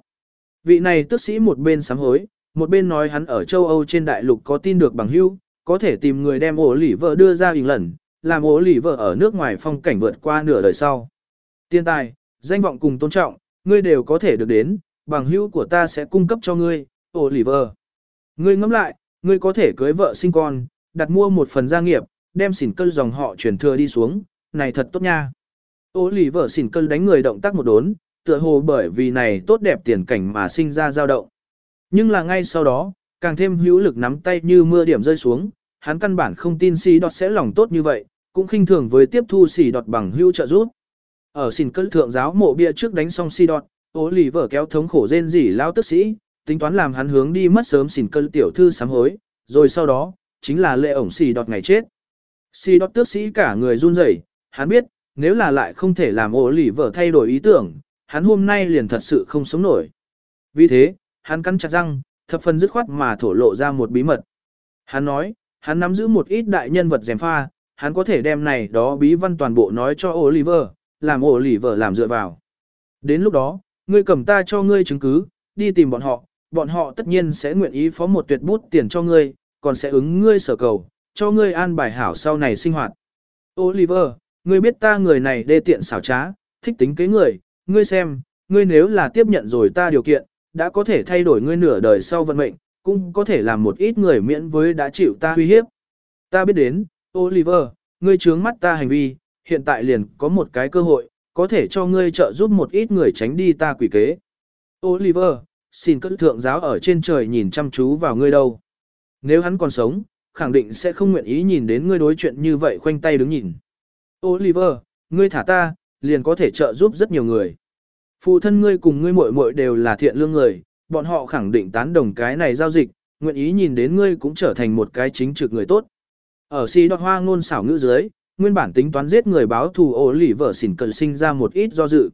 Vị này tức sĩ một bên sám hối, một bên nói hắn ở châu Âu trên đại lục có tin được bằng hữu, có thể tìm người đem ổ lỉ vợ đưa ra hình lần, làm ổ lỉ vợ ở nước ngoài phong cảnh vượt qua nửa đời sau. Tiên tài, danh vọng cùng tôn trọng, ngươi đều có thể được đến, bằng hữu của ta sẽ cung cấp cho ngươi, ổ lì vợ Ngươi ngẫm lại, ngươi có thể cưới vợ sinh con, đặt mua một phần gia nghiệp, đem xỉn cơn dòng họ truyền thừa đi xuống, này thật tốt nha. Oliver xỉn cân đánh người động tác một đốn, tựa hồ bởi vì này tốt đẹp tiền cảnh mà sinh ra dao động. Nhưng là ngay sau đó, càng thêm hữu lực nắm tay như mưa điểm rơi xuống, hắn căn bản không tin xì đọt sẽ lòng tốt như vậy, cũng khinh thường với tiếp thu xì đọt bằng hữu trợ giúp. Ở xỉn cân thượng giáo mộ bia trước đánh xong xì đọt, ô lì Vợ kéo thống khổ rên rỉ lao tức sĩ, tính toán làm hắn hướng đi mất sớm xỉn cân tiểu thư sám hối, rồi sau đó, chính là lệ ổng xì đọt ngày chết. Xì đọt tước sĩ cả người run rẩy, hắn biết, nếu là lại không thể làm ổ lì vợ thay đổi ý tưởng, hắn hôm nay liền thật sự không sống nổi. Vì thế, hắn cắn chặt răng, thập phần dứt khoát mà thổ lộ ra một bí mật. Hắn nói, hắn nắm giữ một ít đại nhân vật dèm pha, hắn có thể đem này đó bí văn toàn bộ nói cho Oliver, làm Oliver làm dựa vào. Đến lúc đó, ngươi cầm ta cho ngươi chứng cứ, đi tìm bọn họ, bọn họ tất nhiên sẽ nguyện ý phó một tuyệt bút tiền cho ngươi, còn sẽ ứng ngươi sở cầu, cho ngươi an bài hảo sau này sinh hoạt. Oliver, ngươi biết ta người này đê tiện xảo trá, thích tính kế người, ngươi xem, ngươi nếu là tiếp nhận rồi ta điều kiện, đã có thể thay đổi ngươi nửa đời sau vận mệnh, cũng có thể làm một ít người miễn với đã chịu ta uy hiếp. Ta biết đến, Oliver, ngươi trướng mắt ta hành vi, hiện tại liền có một cái cơ hội, có thể cho ngươi trợ giúp một ít người tránh đi ta quỷ kế. Oliver, xin cất thượng giáo ở trên trời nhìn chăm chú vào ngươi đâu. Nếu hắn còn sống, khẳng định sẽ không nguyện ý nhìn đến ngươi đối chuyện như vậy khoanh tay đứng nhìn. Oliver, ngươi thả ta, liền có thể trợ giúp rất nhiều người. Phụ thân ngươi cùng ngươi muội muội đều là thiện lương người, bọn họ khẳng định tán đồng cái này giao dịch, nguyện ý nhìn đến ngươi cũng trở thành một cái chính trực người tốt. Ở si đọt hoa ngôn xảo ngữ dưới, nguyên bản tính toán giết người báo thù ổ lỉ vợ xỉn cần sinh ra một ít do dự.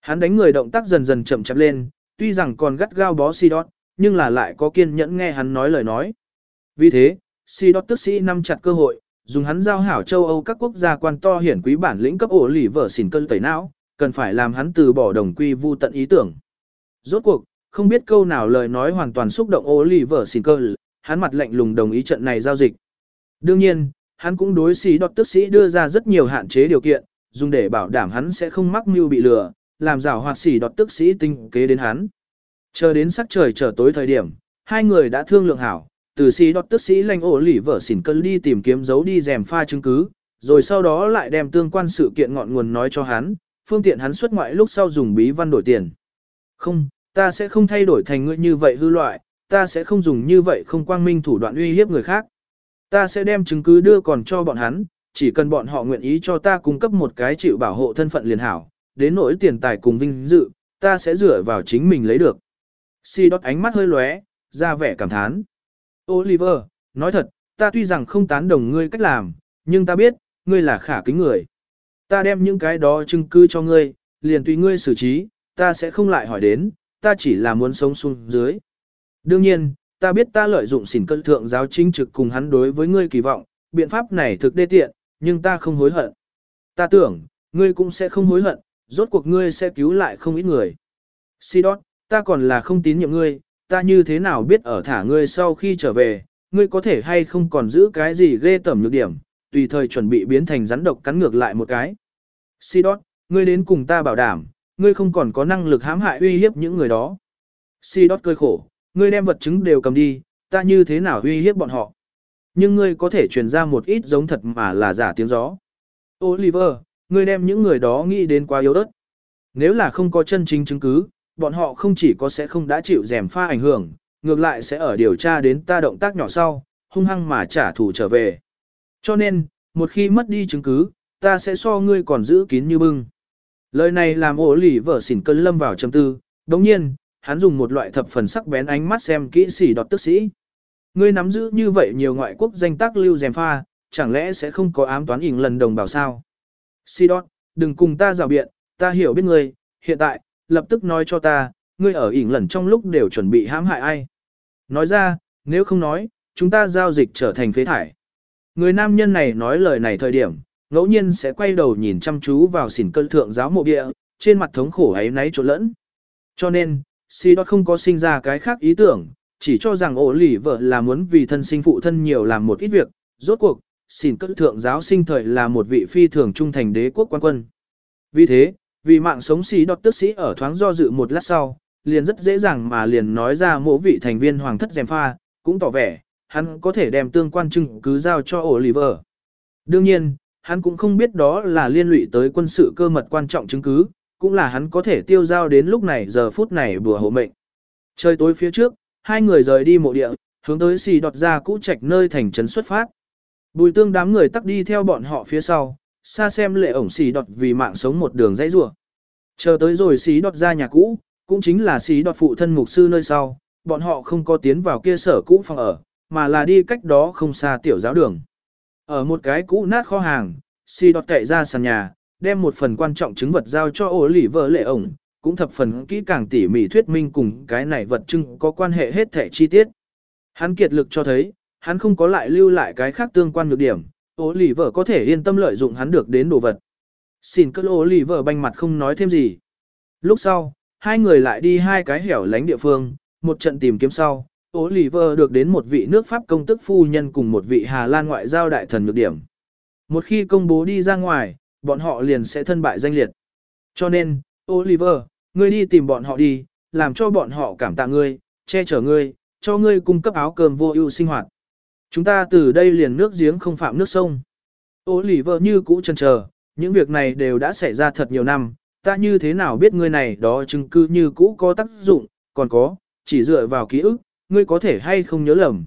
Hắn đánh người động tác dần dần chậm chạp lên, tuy rằng còn gắt gao bó si đọt, nhưng là lại có kiên nhẫn nghe hắn nói lời nói. Vì thế, si đọt tức sĩ nắm chặt cơ hội, dùng hắn giao hảo châu Âu các quốc gia quan to hiển quý bản lĩnh cấp ổ lì vợ xỉn cơn tẩy não, cần phải làm hắn từ bỏ đồng quy vu tận ý tưởng. Rốt cuộc, không biết câu nào lời nói hoàn toàn xúc động ổ lì vợ xỉn cơn, hắn mặt lạnh lùng đồng ý trận này giao dịch. Đương nhiên, hắn cũng đối xí đọt tức sĩ đưa ra rất nhiều hạn chế điều kiện, dùng để bảo đảm hắn sẽ không mắc mưu bị lừa, làm rào hoạt xỉ đọt tức sĩ tinh kế đến hắn. Chờ đến sắc trời trở tối thời điểm, hai người đã thương lượng hảo, từ sĩ đọt tức sĩ lanh ổ lỉ vợ xỉn cân đi tìm kiếm dấu đi rèm pha chứng cứ, rồi sau đó lại đem tương quan sự kiện ngọn nguồn nói cho hắn, phương tiện hắn xuất ngoại lúc sau dùng bí văn đổi tiền. Không, ta sẽ không thay đổi thành ngươi như vậy hư loại, ta sẽ không dùng như vậy không quang minh thủ đoạn uy hiếp người khác. Ta sẽ đem chứng cứ đưa còn cho bọn hắn, chỉ cần bọn họ nguyện ý cho ta cung cấp một cái chịu bảo hộ thân phận liền hảo, đến nỗi tiền tài cùng vinh dự, ta sẽ dựa vào chính mình lấy được. Si đốt ánh mắt hơi lóe, ra vẻ cảm thán. Oliver, nói thật, ta tuy rằng không tán đồng ngươi cách làm, nhưng ta biết, ngươi là khả kính người. Ta đem những cái đó chứng cứ cho ngươi, liền tùy ngươi xử trí, ta sẽ không lại hỏi đến, ta chỉ là muốn sống xuống dưới. Đương nhiên, ta biết ta lợi dụng xỉn cân thượng giáo chính trực cùng hắn đối với ngươi kỳ vọng, biện pháp này thực đê tiện, nhưng ta không hối hận. Ta tưởng, ngươi cũng sẽ không hối hận, rốt cuộc ngươi sẽ cứu lại không ít người. Sidot, ta còn là không tín nhiệm ngươi, ta như thế nào biết ở thả ngươi sau khi trở về, ngươi có thể hay không còn giữ cái gì ghê tẩm nhược điểm, tùy thời chuẩn bị biến thành rắn độc cắn ngược lại một cái. Sidot, ngươi đến cùng ta bảo đảm, ngươi không còn có năng lực hãm hại uy hiếp những người đó. Sidot cơi khổ, ngươi đem vật chứng đều cầm đi, ta như thế nào uy hiếp bọn họ. Nhưng ngươi có thể truyền ra một ít giống thật mà là giả tiếng gió. Oliver, ngươi đem những người đó nghĩ đến quá yếu ớt. Nếu là không có chân chính chứng cứ, bọn họ không chỉ có sẽ không đã chịu rèm pha ảnh hưởng, ngược lại sẽ ở điều tra đến ta động tác nhỏ sau, hung hăng mà trả thù trở về. Cho nên, một khi mất đi chứng cứ, ta sẽ so ngươi còn giữ kín như bưng. Lời này làm ổ lì vợ xỉn cơn lâm vào trầm tư, đồng nhiên, hắn dùng một loại thập phần sắc bén ánh mắt xem kỹ sĩ đọt tức sĩ. Ngươi nắm giữ như vậy nhiều ngoại quốc danh tác lưu rèm pha, chẳng lẽ sẽ không có ám toán ỉn lần đồng bảo sao? Si đọt, đừng cùng ta rào biện, ta hiểu biết ngươi, hiện tại, lập tức nói cho ta, ngươi ở ỉn lần trong lúc đều chuẩn bị hãm hại ai. Nói ra, nếu không nói, chúng ta giao dịch trở thành phế thải. Người nam nhân này nói lời này thời điểm, ngẫu nhiên sẽ quay đầu nhìn chăm chú vào xỉn cơn thượng giáo mộ địa, trên mặt thống khổ ấy náy trộn lẫn. Cho nên, si đọt không có sinh ra cái khác ý tưởng, chỉ cho rằng ổ lì vợ là muốn vì thân sinh phụ thân nhiều làm một ít việc, rốt cuộc, xỉn cơn thượng giáo sinh thời là một vị phi thường trung thành đế quốc quan quân. Vì thế, vì mạng sống xí đọt tức sĩ ở thoáng do dự một lát sau, liền rất dễ dàng mà liền nói ra mỗi vị thành viên hoàng thất dèm pha, cũng tỏ vẻ, hắn có thể đem tương quan chứng cứ giao cho Oliver. Đương nhiên, hắn cũng không biết đó là liên lụy tới quân sự cơ mật quan trọng chứng cứ, cũng là hắn có thể tiêu giao đến lúc này giờ phút này bùa hộ mệnh. Trời tối phía trước, hai người rời đi mộ địa, hướng tới xì đọt ra cũ trạch nơi thành trấn xuất phát. Bùi tương đám người tắt đi theo bọn họ phía sau, xa xem lệ ổng xì đọt vì mạng sống một đường dãy rủa. Chờ tới rồi xì đọt ra nhà cũ, cũng chính là xì đọt phụ thân mục sư nơi sau, bọn họ không có tiến vào kia sở cũ phòng ở, mà là đi cách đó không xa tiểu giáo đường. Ở một cái cũ nát kho hàng, xì đọt cậy ra sàn nhà, đem một phần quan trọng chứng vật giao cho ổ lỉ vợ lệ ổng, cũng thập phần kỹ càng tỉ mỉ thuyết minh cùng cái này vật chứng có quan hệ hết thể chi tiết. Hắn kiệt lực cho thấy, hắn không có lại lưu lại cái khác tương quan nhược điểm, Ô lì vợ có thể yên tâm lợi dụng hắn được đến đồ vật. Xin cất ô lì vợ banh mặt không nói thêm gì. Lúc sau, hai người lại đi hai cái hẻo lánh địa phương, một trận tìm kiếm sau, ố lì vợ được đến một vị nước Pháp công tức phu nhân cùng một vị Hà Lan ngoại giao đại thần nhược điểm. Một khi công bố đi ra ngoài, bọn họ liền sẽ thân bại danh liệt. Cho nên, Oliver, ngươi đi tìm bọn họ đi, làm cho bọn họ cảm tạ ngươi, che chở ngươi, cho ngươi cung cấp áo cơm vô ưu sinh hoạt. Chúng ta từ đây liền nước giếng không phạm nước sông. Ô lì vợ như cũ chân chờ, những việc này đều đã xảy ra thật nhiều năm, ta như thế nào biết ngươi này đó chứng cứ như cũ có tác dụng, còn có, chỉ dựa vào ký ức, ngươi có thể hay không nhớ lầm.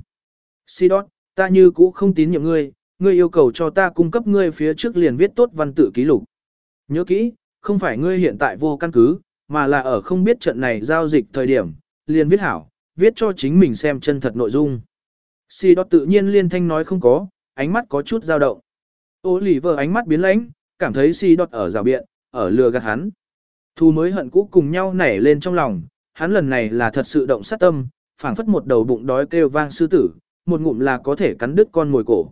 Sidot, ta như cũ không tín nhiệm ngươi, ngươi yêu cầu cho ta cung cấp ngươi phía trước liền viết tốt văn tự ký lục. Nhớ kỹ, không phải ngươi hiện tại vô căn cứ, mà là ở không biết trận này giao dịch thời điểm, liền viết hảo, viết cho chính mình xem chân thật nội dung. Si đó tự nhiên liên thanh nói không có, ánh mắt có chút dao động. Ô lì vợ ánh mắt biến lãnh, cảm thấy si đọt ở rào biện, ở lừa gạt hắn. Thu mới hận cũ cùng nhau nảy lên trong lòng, hắn lần này là thật sự động sát tâm, phảng phất một đầu bụng đói kêu vang sư tử, một ngụm là có thể cắn đứt con mồi cổ.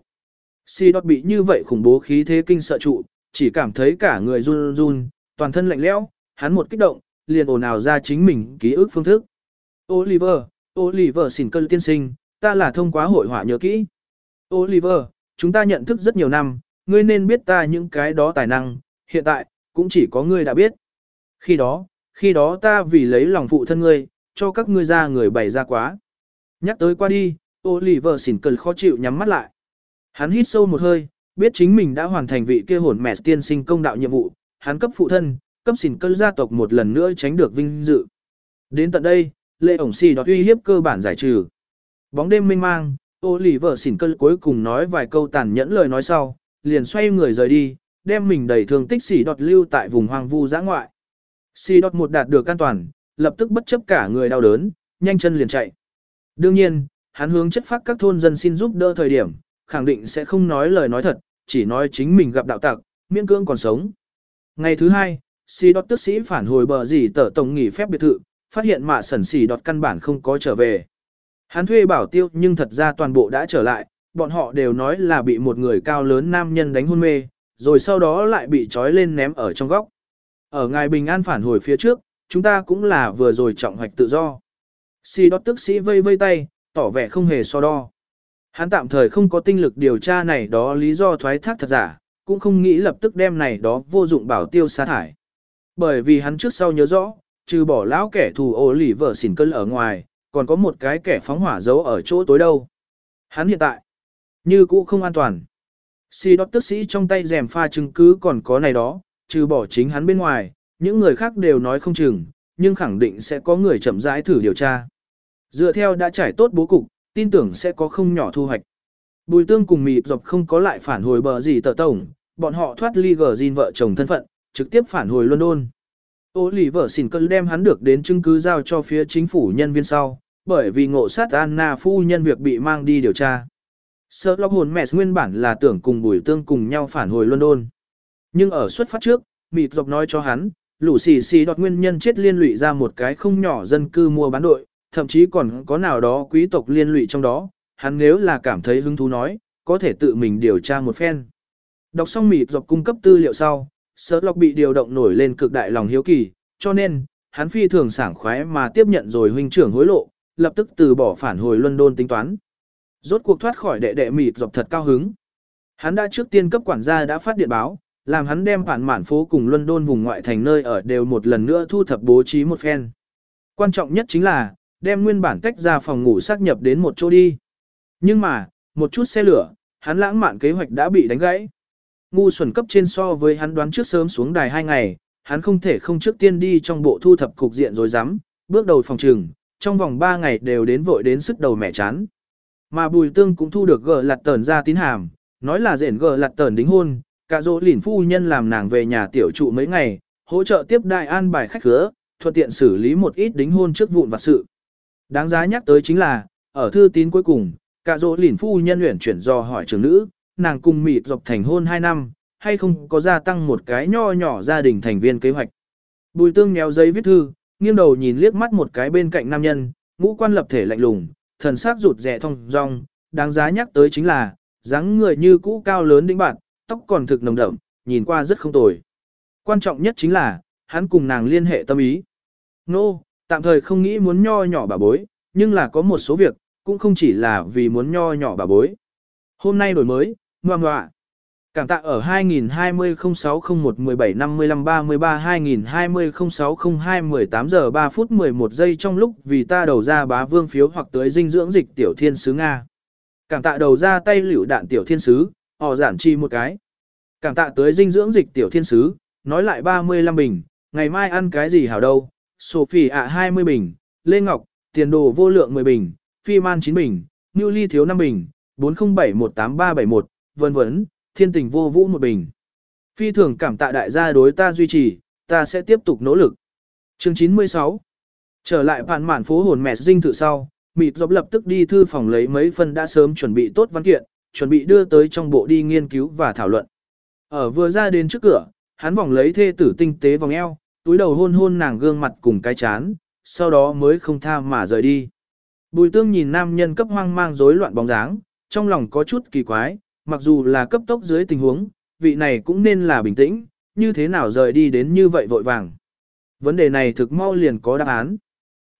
Si đọt bị như vậy khủng bố khí thế kinh sợ trụ, chỉ cảm thấy cả người run run, toàn thân lạnh lẽo, hắn một kích động, liền ồn ào ra chính mình ký ức phương thức. Oliver, Oliver xỉn cơn tiên sinh, ta là thông qua hội họa nhớ kỹ. Oliver, chúng ta nhận thức rất nhiều năm, ngươi nên biết ta những cái đó tài năng, hiện tại, cũng chỉ có ngươi đã biết. Khi đó, khi đó ta vì lấy lòng phụ thân ngươi, cho các ngươi ra người bày ra quá. Nhắc tới qua đi, Oliver xỉn cần khó chịu nhắm mắt lại. Hắn hít sâu một hơi, biết chính mình đã hoàn thành vị kia hồn mẹ tiên sinh công đạo nhiệm vụ, hắn cấp phụ thân, cấp xỉn cơn gia tộc một lần nữa tránh được vinh dự. Đến tận đây, lệ ổng xì đọt uy hiếp cơ bản giải trừ. Bóng đêm mênh mang, ô lì vợ xỉn cơn cuối cùng nói vài câu tàn nhẫn lời nói sau, liền xoay người rời đi, đem mình đầy thương tích xỉ đọt lưu tại vùng hoang vu giã ngoại. Xỉ đọt một đạt được an toàn, lập tức bất chấp cả người đau đớn, nhanh chân liền chạy. Đương nhiên, hắn hướng chất phát các thôn dân xin giúp đỡ thời điểm, khẳng định sẽ không nói lời nói thật, chỉ nói chính mình gặp đạo tặc, miễn cưỡng còn sống. Ngày thứ hai, xỉ đọt tức sĩ phản hồi bờ gì tờ tổng nghỉ phép biệt thự, phát hiện mạ sẩn xỉ đọt căn bản không có trở về. Hắn thuê bảo tiêu nhưng thật ra toàn bộ đã trở lại, bọn họ đều nói là bị một người cao lớn nam nhân đánh hôn mê, rồi sau đó lại bị trói lên ném ở trong góc. Ở ngài bình an phản hồi phía trước, chúng ta cũng là vừa rồi trọng hoạch tự do. Si đót tức sĩ vây vây tay, tỏ vẻ không hề so đo. Hắn tạm thời không có tinh lực điều tra này đó lý do thoái thác thật giả, cũng không nghĩ lập tức đem này đó vô dụng bảo tiêu sa thải. Bởi vì hắn trước sau nhớ rõ, trừ bỏ lão kẻ thù ô lì vợ xỉn cơn ở ngoài, còn có một cái kẻ phóng hỏa giấu ở chỗ tối đâu. Hắn hiện tại, như cũ không an toàn. Si đọc tức sĩ trong tay rèm pha chứng cứ còn có này đó, trừ bỏ chính hắn bên ngoài, những người khác đều nói không chừng, nhưng khẳng định sẽ có người chậm rãi thử điều tra. Dựa theo đã trải tốt bố cục, tin tưởng sẽ có không nhỏ thu hoạch. Bùi tương cùng mịp dọc không có lại phản hồi bờ gì tờ tổng, bọn họ thoát ly gờ vợ chồng thân phận, trực tiếp phản hồi London. Ô lì vợ xỉn cơn đem hắn được đến chứng cứ giao cho phía chính phủ nhân viên sau, bởi vì ngộ sát Anna phu nhân việc bị mang đi điều tra. Sơ lọc hồn mẹ nguyên bản là tưởng cùng bùi tương cùng nhau phản hồi London. Nhưng ở xuất phát trước, mịt dọc nói cho hắn, lũ xì xì đọt nguyên nhân chết liên lụy ra một cái không nhỏ dân cư mua bán đội, thậm chí còn có nào đó quý tộc liên lụy trong đó, hắn nếu là cảm thấy hứng thú nói, có thể tự mình điều tra một phen. Đọc xong mịt dọc cung cấp tư liệu sau, Sở Lộc bị điều động nổi lên cực đại lòng hiếu kỳ, cho nên, hắn phi thường sảng khoái mà tiếp nhận rồi huynh trưởng hối lộ, lập tức từ bỏ phản hồi London tính toán. Rốt cuộc thoát khỏi đệ đệ mịt dọc thật cao hứng. Hắn đã trước tiên cấp quản gia đã phát điện báo, làm hắn đem bản mản phố cùng London vùng ngoại thành nơi ở đều một lần nữa thu thập bố trí một phen. Quan trọng nhất chính là, đem nguyên bản tách ra phòng ngủ xác nhập đến một chỗ đi. Nhưng mà, một chút xe lửa, hắn lãng mạn kế hoạch đã bị đánh gãy. Ngu xuẩn cấp trên so với hắn đoán trước sớm xuống đài hai ngày, hắn không thể không trước tiên đi trong bộ thu thập cục diện rồi dám, bước đầu phòng trừng, trong vòng 3 ngày đều đến vội đến sức đầu mẹ chán. Mà Bùi Tương cũng thu được gờ lặt tờn ra tín hàm, nói là rển gờ lặt tờn đính hôn, cả dỗ lỉn phu nhân làm nàng về nhà tiểu trụ mấy ngày, hỗ trợ tiếp đại an bài khách khứa, thuận tiện xử lý một ít đính hôn trước vụn vặt sự. Đáng giá nhắc tới chính là, ở thư tín cuối cùng, cả dỗ lỉn phu nhân luyện chuyển do hỏi trưởng nữ, nàng cùng mịt dọc thành hôn 2 năm, hay không có gia tăng một cái nho nhỏ gia đình thành viên kế hoạch. Bùi tương nhéo giấy viết thư, nghiêng đầu nhìn liếc mắt một cái bên cạnh nam nhân, ngũ quan lập thể lạnh lùng, thần sắc rụt rẻ thông dong, đáng giá nhắc tới chính là, dáng người như cũ cao lớn đĩnh bạn, tóc còn thực nồng đậm, nhìn qua rất không tồi. Quan trọng nhất chính là, hắn cùng nàng liên hệ tâm ý. Nô, no, tạm thời không nghĩ muốn nho nhỏ bà bối, nhưng là có một số việc, cũng không chỉ là vì muốn nho nhỏ bà bối. Hôm nay đổi mới, ngoan ngoạ. Cảm tạ ở 2020-06-01-17-55-33-2020-06-02-18 giờ 3 phút 11 giây trong lúc vì ta đầu ra bá vương phiếu hoặc tới dinh dưỡng dịch tiểu thiên sứ Nga. Cảm tạ đầu ra tay liễu đạn tiểu thiên sứ, họ giản chi một cái. Cảm tạ tới dinh dưỡng dịch tiểu thiên sứ, nói lại 35 bình, ngày mai ăn cái gì hảo đâu, Sophie ạ 20 bình, Lê Ngọc, tiền đồ vô lượng 10 bình, Phi Man 9 bình, New Ly thiếu 5 bình, 40718371, vân vân, thiên tình vô vũ một bình. Phi thường cảm tạ đại gia đối ta duy trì, ta sẽ tiếp tục nỗ lực. Chương 96 Trở lại bản mản phố hồn mẹ dinh thự sau, mịt dọc lập tức đi thư phòng lấy mấy phần đã sớm chuẩn bị tốt văn kiện, chuẩn bị đưa tới trong bộ đi nghiên cứu và thảo luận. Ở vừa ra đến trước cửa, hắn vòng lấy thê tử tinh tế vòng eo, túi đầu hôn hôn nàng gương mặt cùng cái chán, sau đó mới không tha mà rời đi. Bùi tương nhìn nam nhân cấp hoang mang rối loạn bóng dáng, trong lòng có chút kỳ quái, mặc dù là cấp tốc dưới tình huống, vị này cũng nên là bình tĩnh, như thế nào rời đi đến như vậy vội vàng. Vấn đề này thực mau liền có đáp án.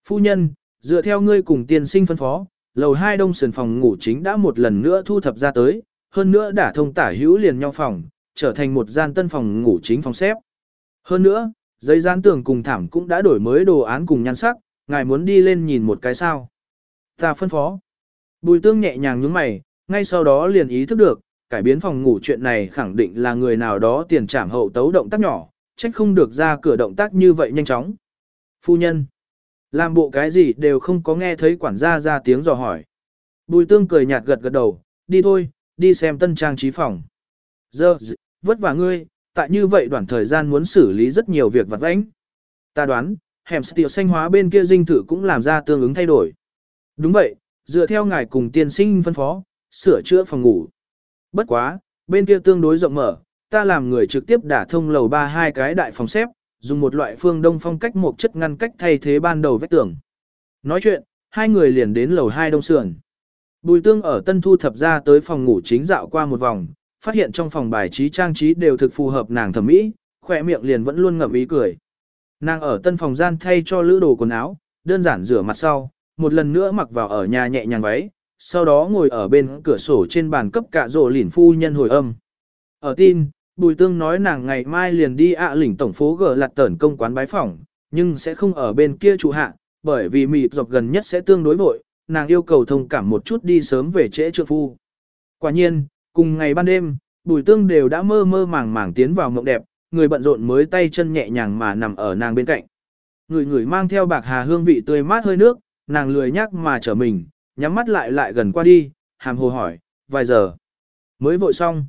Phu nhân, dựa theo ngươi cùng tiên sinh phân phó, lầu hai đông sườn phòng ngủ chính đã một lần nữa thu thập ra tới, hơn nữa đã thông tả hữu liền nhau phòng, trở thành một gian tân phòng ngủ chính phòng xếp. Hơn nữa, giấy dán tường cùng thảm cũng đã đổi mới đồ án cùng nhan sắc, ngài muốn đi lên nhìn một cái sao. Ta phân phó. Bùi tương nhẹ nhàng nhướng mày, ngay sau đó liền ý thức được, cải biến phòng ngủ chuyện này khẳng định là người nào đó tiền trảm hậu tấu động tác nhỏ, trách không được ra cửa động tác như vậy nhanh chóng. Phu nhân, làm bộ cái gì đều không có nghe thấy quản gia ra tiếng dò hỏi. Bùi tương cười nhạt gật gật đầu, đi thôi, đi xem tân trang trí phòng. Giờ, vất vả ngươi, tại như vậy đoạn thời gian muốn xử lý rất nhiều việc vặt vãnh. Ta đoán, hẻm tiểu xanh hóa bên kia dinh thự cũng làm ra tương ứng thay đổi. Đúng vậy, dựa theo ngài cùng tiên sinh phân phó, sửa chữa phòng ngủ. Bất quá, bên kia tương đối rộng mở, ta làm người trực tiếp đả thông lầu ba hai cái đại phòng xếp, dùng một loại phương đông phong cách một chất ngăn cách thay thế ban đầu vách tường. Nói chuyện, hai người liền đến lầu hai đông sườn. Bùi tương ở tân thu thập ra tới phòng ngủ chính dạo qua một vòng, phát hiện trong phòng bài trí trang trí đều thực phù hợp nàng thẩm mỹ, khỏe miệng liền vẫn luôn ngậm ý cười. Nàng ở tân phòng gian thay cho lữ đồ quần áo, đơn giản rửa mặt sau, một lần nữa mặc vào ở nhà nhẹ nhàng váy, sau đó ngồi ở bên cửa sổ trên bàn cấp cả rổ lỉn phu nhân hồi âm. Ở tin, Bùi Tương nói nàng ngày mai liền đi ạ lỉnh tổng phố gờ lặt tẩn công quán bái phỏng, nhưng sẽ không ở bên kia trụ hạ, bởi vì mịp dọc gần nhất sẽ tương đối vội, nàng yêu cầu thông cảm một chút đi sớm về trễ trượng phu. Quả nhiên, cùng ngày ban đêm, Bùi Tương đều đã mơ mơ màng màng tiến vào mộng đẹp, người bận rộn mới tay chân nhẹ nhàng mà nằm ở nàng bên cạnh. Người người mang theo bạc hà hương vị tươi mát hơi nước, nàng lười nhắc mà trở mình, nhắm mắt lại lại gần qua đi, hàm hồ hỏi, vài giờ. Mới vội xong.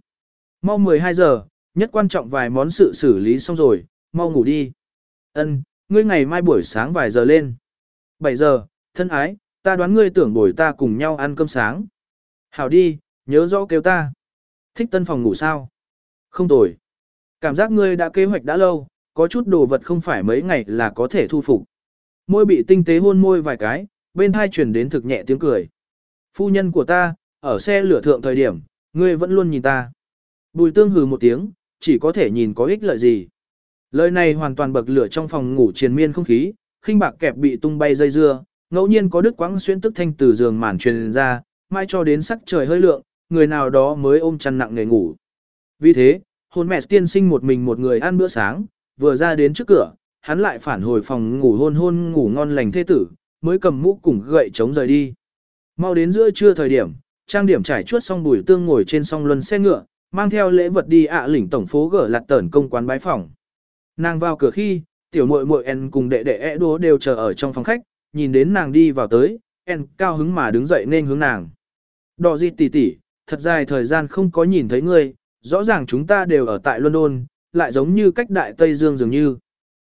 Mau 12 giờ, nhất quan trọng vài món sự xử lý xong rồi, mau ngủ đi. Ân, ngươi ngày mai buổi sáng vài giờ lên. 7 giờ, thân ái, ta đoán ngươi tưởng buổi ta cùng nhau ăn cơm sáng. Hảo đi, nhớ rõ kêu ta. Thích tân phòng ngủ sao? Không tồi. Cảm giác ngươi đã kế hoạch đã lâu, có chút đồ vật không phải mấy ngày là có thể thu phục. Môi bị tinh tế hôn môi vài cái, bên hai truyền đến thực nhẹ tiếng cười. Phu nhân của ta, ở xe lửa thượng thời điểm, ngươi vẫn luôn nhìn ta. Bùi tương hừ một tiếng, chỉ có thể nhìn có ích lợi gì. Lời này hoàn toàn bậc lửa trong phòng ngủ triền miên không khí, khinh bạc kẹp bị tung bay dây dưa, ngẫu nhiên có đứt quãng xuyên tức thanh từ giường màn truyền ra, mai cho đến sắc trời hơi lượng, người nào đó mới ôm chăn nặng nề ngủ. Vì thế, hôn mẹ tiên sinh một mình một người ăn bữa sáng, vừa ra đến trước cửa, hắn lại phản hồi phòng ngủ hôn hôn ngủ ngon lành thê tử, mới cầm mũ cùng gậy chống rời đi. Mau đến giữa trưa thời điểm, trang điểm trải chuốt xong bùi tương ngồi trên song luân xe ngựa, mang theo lễ vật đi ạ à lỉnh tổng phố gở lạt tẩn công quán bái phòng. Nàng vào cửa khi, tiểu muội muội En cùng đệ đệ E đố đều chờ ở trong phòng khách, nhìn đến nàng đi vào tới, En cao hứng mà đứng dậy nên hướng nàng. Đỏ gì tỷ tỷ, thật dài thời gian không có nhìn thấy ngươi, rõ ràng chúng ta đều ở tại London, lại giống như cách đại Tây Dương dường như.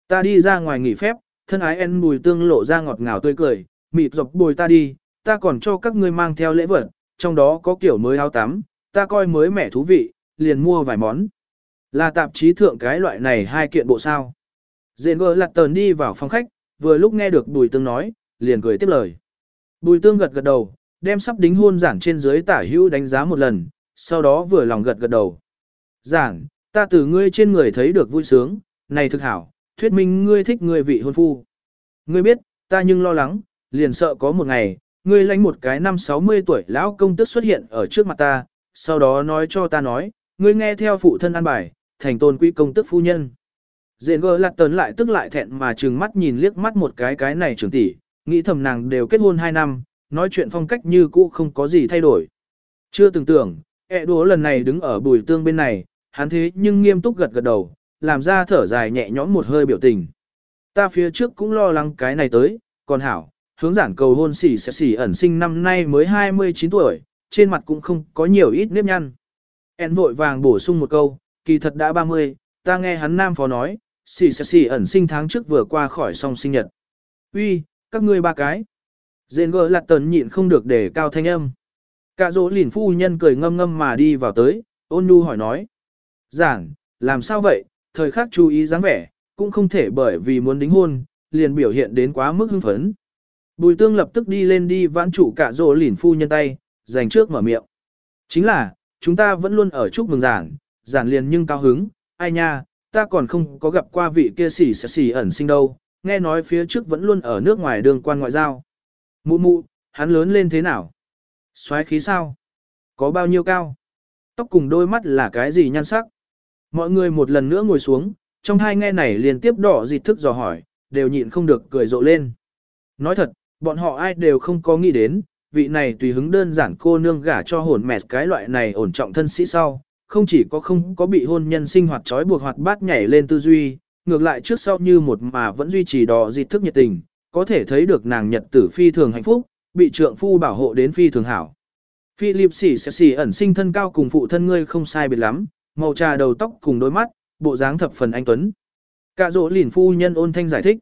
Ta đi ra ngoài nghỉ phép, thân ái En bùi tương lộ ra ngọt ngào tươi cười, mịt dọc bồi ta đi, ta còn cho các ngươi mang theo lễ vật, trong đó có kiểu mới áo tắm, ta coi mới mẻ thú vị, liền mua vài món. Là tạp chí thượng cái loại này hai kiện bộ sao. Dền gỡ lặt tờn đi vào phòng khách, vừa lúc nghe được bùi tương nói, liền cười tiếp lời. Bùi tương gật gật đầu, đem sắp đính hôn giản trên dưới tả hữu đánh giá một lần, sau đó vừa lòng gật gật đầu. Giản, ta từ ngươi trên người thấy được vui sướng, này thực hảo, thuyết minh ngươi thích người vị hôn phu. Ngươi biết, ta nhưng lo lắng, liền sợ có một ngày, ngươi lãnh một cái năm 60 tuổi lão công tức xuất hiện ở trước mặt ta, sau đó nói cho ta nói, ngươi nghe theo phụ thân an bài, thành tôn quý công tức phu nhân. Diện gơ lặt tấn lại tức lại thẹn mà trừng mắt nhìn liếc mắt một cái cái này trưởng tỷ, nghĩ thầm nàng đều kết hôn 2 năm, nói chuyện phong cách như cũ không có gì thay đổi. Chưa từng tưởng, ẹ đố lần này đứng ở bùi tương bên này, hắn thế nhưng nghiêm túc gật gật đầu, làm ra thở dài nhẹ nhõm một hơi biểu tình. Ta phía trước cũng lo lắng cái này tới, còn hảo, hướng giảng cầu hôn xỉ sẽ xỉ ẩn sinh năm nay mới 29 tuổi, trên mặt cũng không có nhiều ít nếp nhăn. En vội vàng bổ sung một câu, kỳ thật đã 30, ta nghe hắn nam phó nói, xỉ sẽ xỉ ẩn sinh tháng trước vừa qua khỏi song sinh nhật. Uy, các ngươi ba cái. Dên gỡ lạt tần nhịn không được để cao thanh âm. Cả dỗ lìn phu nhân cười ngâm ngâm mà đi vào tới, ôn nhu hỏi nói. Giảng, làm sao vậy, thời khắc chú ý dáng vẻ, cũng không thể bởi vì muốn đính hôn, liền biểu hiện đến quá mức hưng phấn. Bùi tương lập tức đi lên đi vãn chủ cả rồ lỉn phu nhân tay, dành trước mở miệng. Chính là, chúng ta vẫn luôn ở chúc mừng giản, giản liền nhưng cao hứng, ai nha, ta còn không có gặp qua vị kia xỉ sẽ xỉ ẩn sinh đâu, nghe nói phía trước vẫn luôn ở nước ngoài đường quan ngoại giao. Mụ mụ, hắn lớn lên thế nào? xoáy khí sao? Có bao nhiêu cao? Tóc cùng đôi mắt là cái gì nhan sắc? Mọi người một lần nữa ngồi xuống, trong hai nghe này liên tiếp đỏ dịt thức dò hỏi, đều nhịn không được cười rộ lên. Nói thật, bọn họ ai đều không có nghĩ đến, vị này tùy hứng đơn giản cô nương gả cho hồn mẹt cái loại này ổn trọng thân sĩ sau, không chỉ có không có bị hôn nhân sinh hoạt trói buộc hoạt bát nhảy lên tư duy, ngược lại trước sau như một mà vẫn duy trì đỏ dịt thức nhiệt tình, có thể thấy được nàng nhật tử phi thường hạnh phúc, bị trượng phu bảo hộ đến phi thường hảo. Philip xỉ sẽ xỉ ẩn sinh thân cao cùng phụ thân ngươi không sai biệt lắm, màu trà đầu tóc cùng đôi mắt, bộ dáng thập phần anh tuấn. Cả rỗ lìn phu nhân ôn thanh giải thích.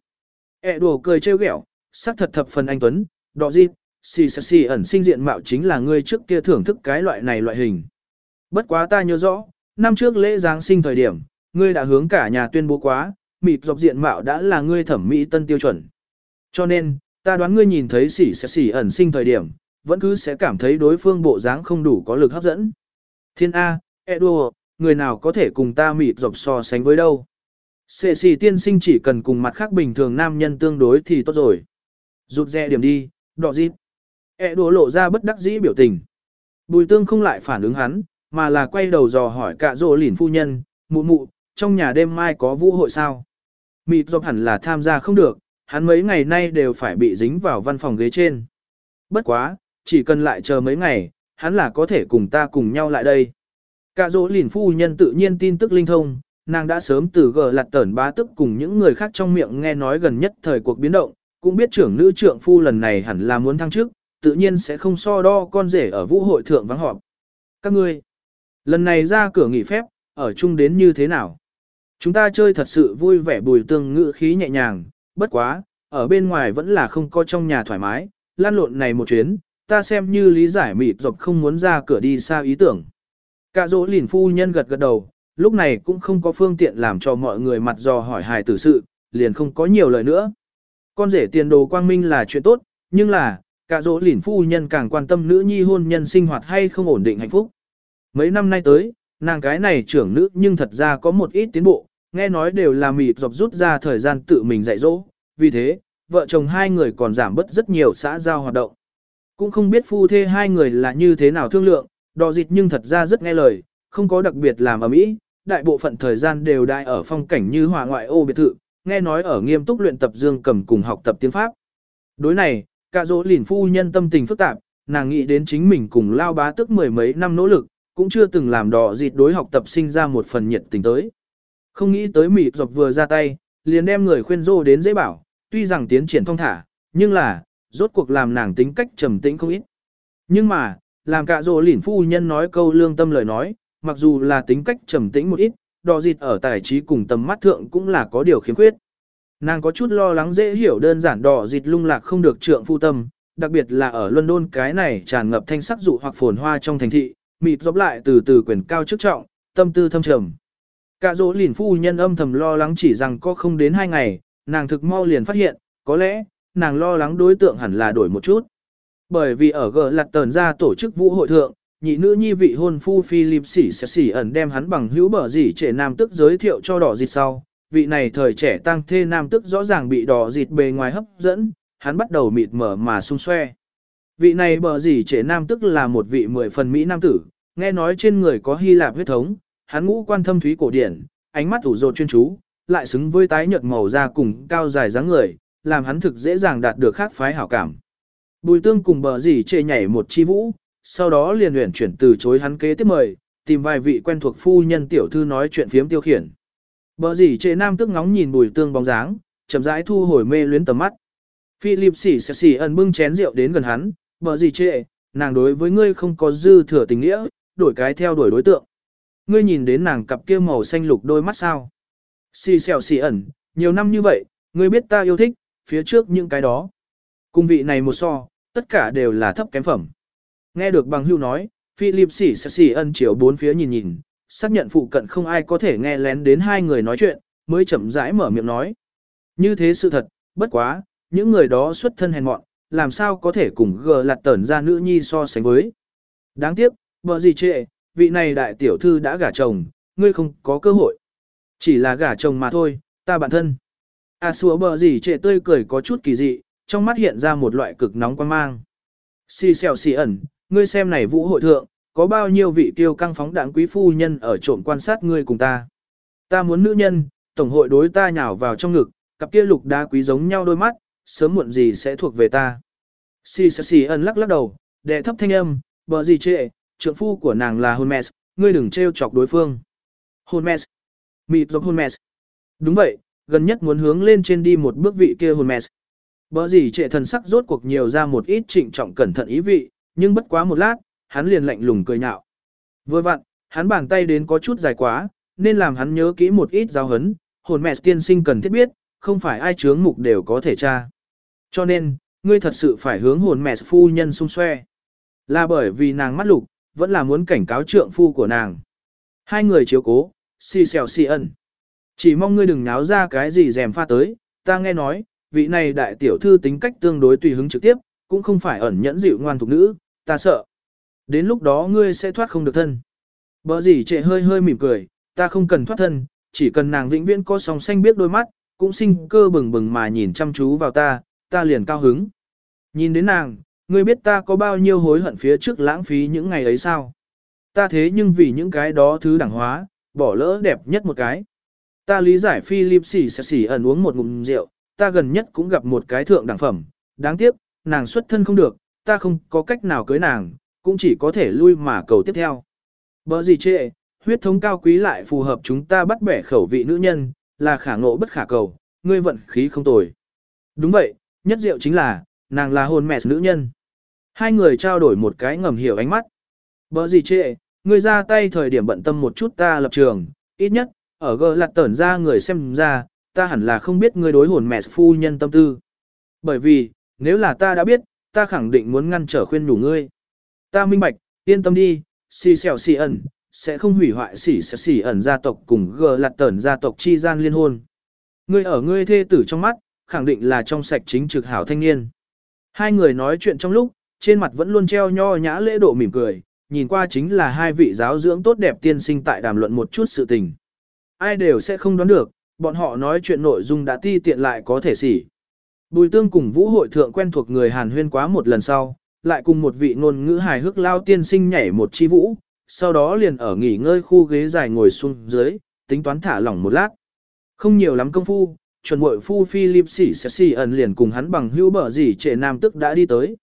E đùa cười trêu ghẹo, sắc thật thập phần anh tuấn, đỏ gì, xì xì xì ẩn sinh diện mạo chính là ngươi trước kia thưởng thức cái loại này loại hình. Bất quá ta nhớ rõ, năm trước lễ Giáng sinh thời điểm, ngươi đã hướng cả nhà tuyên bố quá, mịt dọc diện mạo đã là ngươi thẩm mỹ tân tiêu chuẩn. Cho nên, ta đoán ngươi nhìn thấy xỉ xì xỉ ẩn sinh thời điểm, vẫn cứ sẽ cảm thấy đối phương bộ dáng không đủ có lực hấp dẫn. Thiên A, Edward, người nào có thể cùng ta mịt dọc so sánh với đâu. Sệ xì tiên sinh chỉ cần cùng mặt khác bình thường nam nhân tương đối thì tốt rồi. Rụt rè điểm đi, đọ dít. E đùa lộ ra bất đắc dĩ biểu tình. Bùi tương không lại phản ứng hắn, mà là quay đầu dò hỏi cả rồ lỉn phu nhân, mụ mụ, trong nhà đêm mai có vũ hội sao? Mịt dọc hẳn là tham gia không được, hắn mấy ngày nay đều phải bị dính vào văn phòng ghế trên. Bất quá, chỉ cần lại chờ mấy ngày, hắn là có thể cùng ta cùng nhau lại đây. Cả dỗ lìn phu nhân tự nhiên tin tức linh thông, nàng đã sớm từ gờ lặt tẩn bá tức cùng những người khác trong miệng nghe nói gần nhất thời cuộc biến động, cũng biết trưởng nữ trưởng phu lần này hẳn là muốn thăng chức, tự nhiên sẽ không so đo con rể ở vũ hội thượng vắng họp. Các ngươi, lần này ra cửa nghỉ phép, ở chung đến như thế nào? Chúng ta chơi thật sự vui vẻ bùi tương ngữ khí nhẹ nhàng, bất quá, ở bên ngoài vẫn là không có trong nhà thoải mái, lan lộn này một chuyến, ta xem như lý giải mịt dọc không muốn ra cửa đi xa ý tưởng. Cả dỗ lìn phu nhân gật gật đầu, lúc này cũng không có phương tiện làm cho mọi người mặt dò hỏi hài tử sự, liền không có nhiều lời nữa. Con rể tiền đồ quang minh là chuyện tốt, nhưng là, cả dỗ lìn phu nhân càng quan tâm nữ nhi hôn nhân sinh hoạt hay không ổn định hạnh phúc. Mấy năm nay tới, nàng cái này trưởng nữ nhưng thật ra có một ít tiến bộ, nghe nói đều là mịt dọc rút ra thời gian tự mình dạy dỗ, vì thế, vợ chồng hai người còn giảm bớt rất nhiều xã giao hoạt động. Cũng không biết phu thê hai người là như thế nào thương lượng, đò dịch nhưng thật ra rất nghe lời, không có đặc biệt làm ở mỹ, đại bộ phận thời gian đều đại ở phong cảnh như hòa ngoại ô biệt thự, nghe nói ở nghiêm túc luyện tập dương cầm cùng học tập tiếng Pháp. Đối này, cả dỗ lìn phu nhân tâm tình phức tạp, nàng nghĩ đến chính mình cùng lao bá tức mười mấy năm nỗ lực, cũng chưa từng làm đỏ dịt đối học tập sinh ra một phần nhiệt tình tới. Không nghĩ tới Mỹ dọc vừa ra tay, liền đem người khuyên rô đến dễ bảo, tuy rằng tiến triển thông thả, nhưng là, rốt cuộc làm nàng tính cách trầm tĩnh không ít. Nhưng mà, làm cả rô lỉn phu nhân nói câu lương tâm lời nói, mặc dù là tính cách trầm tĩnh một ít, đò dịt ở tài trí cùng tầm mắt thượng cũng là có điều khiếm khuyết. Nàng có chút lo lắng dễ hiểu đơn giản đỏ dịt lung lạc không được trượng phu tâm, đặc biệt là ở London cái này tràn ngập thanh sắc dụ hoặc phồn hoa trong thành thị, mịt dốc lại từ từ quyền cao chức trọng, tâm tư thâm trầm. Cả dỗ lìn phu nhân âm thầm lo lắng chỉ rằng có không đến hai ngày, nàng thực mau liền phát hiện, có lẽ, nàng lo lắng đối tượng hẳn là đổi một chút. Bởi vì ở gờ lặt tờn ra tổ chức vũ hội thượng, nhị nữ nhi vị hôn phu Philip sỉ sẽ sỉ ẩn đem hắn bằng hữu bở dỉ trẻ nam tức giới thiệu cho đỏ dịt sau. Vị này thời trẻ tăng thê nam tức rõ ràng bị đỏ dịt bề ngoài hấp dẫn, hắn bắt đầu mịt mở mà sung xoe. Vị này bở dỉ trẻ nam tức là một vị mười phần Mỹ nam tử, nghe nói trên người có Hy Lạp huyết thống, hắn ngũ quan thâm thúy cổ điển, ánh mắt ủ rột chuyên chú, lại xứng với tái nhợt màu da cùng cao dài dáng người, làm hắn thực dễ dàng đạt được khác phái hảo cảm. Bùi tương cùng bờ dì chê nhảy một chi vũ, sau đó liền luyện chuyển từ chối hắn kế tiếp mời, tìm vài vị quen thuộc phu nhân tiểu thư nói chuyện phiếm tiêu khiển. Bờ dì chê nam tức ngóng nhìn bùi tương bóng dáng, chậm rãi thu hồi mê luyến tầm mắt. Philip xỉ xỉ xỉ ẩn bưng chén rượu đến gần hắn, bờ dì chê, nàng đối với ngươi không có dư thừa tình nghĩa, đổi cái theo đuổi đối tượng. Ngươi nhìn đến nàng cặp kia màu xanh lục đôi mắt sao? Xì xèo xì ẩn, nhiều năm như vậy, ngươi biết ta yêu thích, phía trước những cái đó. Cung vị này một so, tất cả đều là thấp kém phẩm. Nghe được bằng hưu nói, Philip xỉ xì sỉ ân chiều bốn phía nhìn nhìn, xác nhận phụ cận không ai có thể nghe lén đến hai người nói chuyện, mới chậm rãi mở miệng nói. Như thế sự thật, bất quá, những người đó xuất thân hèn mọn, làm sao có thể cùng gờ lặt tẩn ra nữ nhi so sánh với. Đáng tiếc, vợ gì trệ, vị này đại tiểu thư đã gả chồng, ngươi không có cơ hội. Chỉ là gả chồng mà thôi, ta bản thân. A à xúa bờ gì trệ tươi cười có chút kỳ dị, trong mắt hiện ra một loại cực nóng quan mang. Xì xèo xì ẩn, ngươi xem này vũ hội thượng, có bao nhiêu vị tiêu căng phóng đảng quý phu nhân ở trộm quan sát ngươi cùng ta. Ta muốn nữ nhân, tổng hội đối ta nhào vào trong ngực, cặp kia lục đá quý giống nhau đôi mắt, sớm muộn gì sẽ thuộc về ta. Xì xèo xì ẩn lắc lắc đầu, đệ thấp thanh âm, bờ gì trệ, trượng phu của nàng là Hermes, ngươi đừng trêu chọc đối phương. Hermes. Mịt giống Hermes. Đúng vậy, gần nhất muốn hướng lên trên đi một bước vị kia Hermes. Bở gì trệ thần sắc rốt cuộc nhiều ra một ít trịnh trọng cẩn thận ý vị, nhưng bất quá một lát, hắn liền lạnh lùng cười nhạo. Vừa vặn, hắn bàn tay đến có chút dài quá, nên làm hắn nhớ kỹ một ít giáo hấn, hồn mẹ tiên sinh cần thiết biết, không phải ai chướng mục đều có thể tra. Cho nên, ngươi thật sự phải hướng hồn mẹ phu nhân xung xoe. Là bởi vì nàng mắt lục, vẫn là muốn cảnh cáo trượng phu của nàng. Hai người chiếu cố, si xèo si ẩn. Chỉ mong ngươi đừng náo ra cái gì dèm pha tới, ta nghe nói, vị này đại tiểu thư tính cách tương đối tùy hứng trực tiếp, cũng không phải ẩn nhẫn dịu ngoan thục nữ, ta sợ. Đến lúc đó ngươi sẽ thoát không được thân. bờ gì trệ hơi hơi mỉm cười, ta không cần thoát thân, chỉ cần nàng vĩnh viễn có sóng xanh biết đôi mắt, cũng sinh cơ bừng bừng mà nhìn chăm chú vào ta, ta liền cao hứng. Nhìn đến nàng, Ngươi biết ta có bao nhiêu hối hận phía trước lãng phí những ngày ấy sao? Ta thế nhưng vì những cái đó thứ đẳng hóa, bỏ lỡ đẹp nhất một cái. Ta lý giải Philip xỉ sẽ xỉ ẩn uống một ngụm rượu, ta gần nhất cũng gặp một cái thượng đẳng phẩm, đáng tiếc, nàng xuất thân không được, ta không có cách nào cưới nàng, cũng chỉ có thể lui mà cầu tiếp theo. Bở gì chệ, huyết thống cao quý lại phù hợp chúng ta bắt bẻ khẩu vị nữ nhân, là khả ngộ bất khả cầu, ngươi vận khí không tồi. Đúng vậy, nhất diệu chính là, nàng là hồn mẹ nữ nhân. Hai người trao đổi một cái ngầm hiểu ánh mắt. Bở gì chệ, ngươi ra tay thời điểm bận tâm một chút ta lập trường, ít nhất, ở gờ lặt tẩn ra người xem ra, ta hẳn là không biết ngươi đối hồn mẹ phu nhân tâm tư. Bởi vì, nếu là ta đã biết, ta khẳng định muốn ngăn trở khuyên nhủ ngươi. Ta minh bạch, yên tâm đi, xì xèo xì ẩn, sẽ không hủy hoại xì xèo xì ẩn gia tộc cùng gờ lặt tẩn gia tộc chi gian liên hôn. Ngươi ở ngươi thê tử trong mắt, khẳng định là trong sạch chính trực hảo thanh niên. Hai người nói chuyện trong lúc, trên mặt vẫn luôn treo nho nhã lễ độ mỉm cười, nhìn qua chính là hai vị giáo dưỡng tốt đẹp tiên sinh tại đàm luận một chút sự tình. Ai đều sẽ không đoán được, bọn họ nói chuyện nội dung đã ti tiện lại có thể xỉ. Bùi tương cùng vũ hội thượng quen thuộc người Hàn huyên quá một lần sau, lại cùng một vị ngôn ngữ hài hước lao tiên sinh nhảy một chi vũ, sau đó liền ở nghỉ ngơi khu ghế dài ngồi xuống dưới, tính toán thả lỏng một lát. Không nhiều lắm công phu, chuẩn bội phu Philip sĩ sẽ xỉ ẩn liền cùng hắn bằng hữu bở gì trẻ nam tức đã đi tới.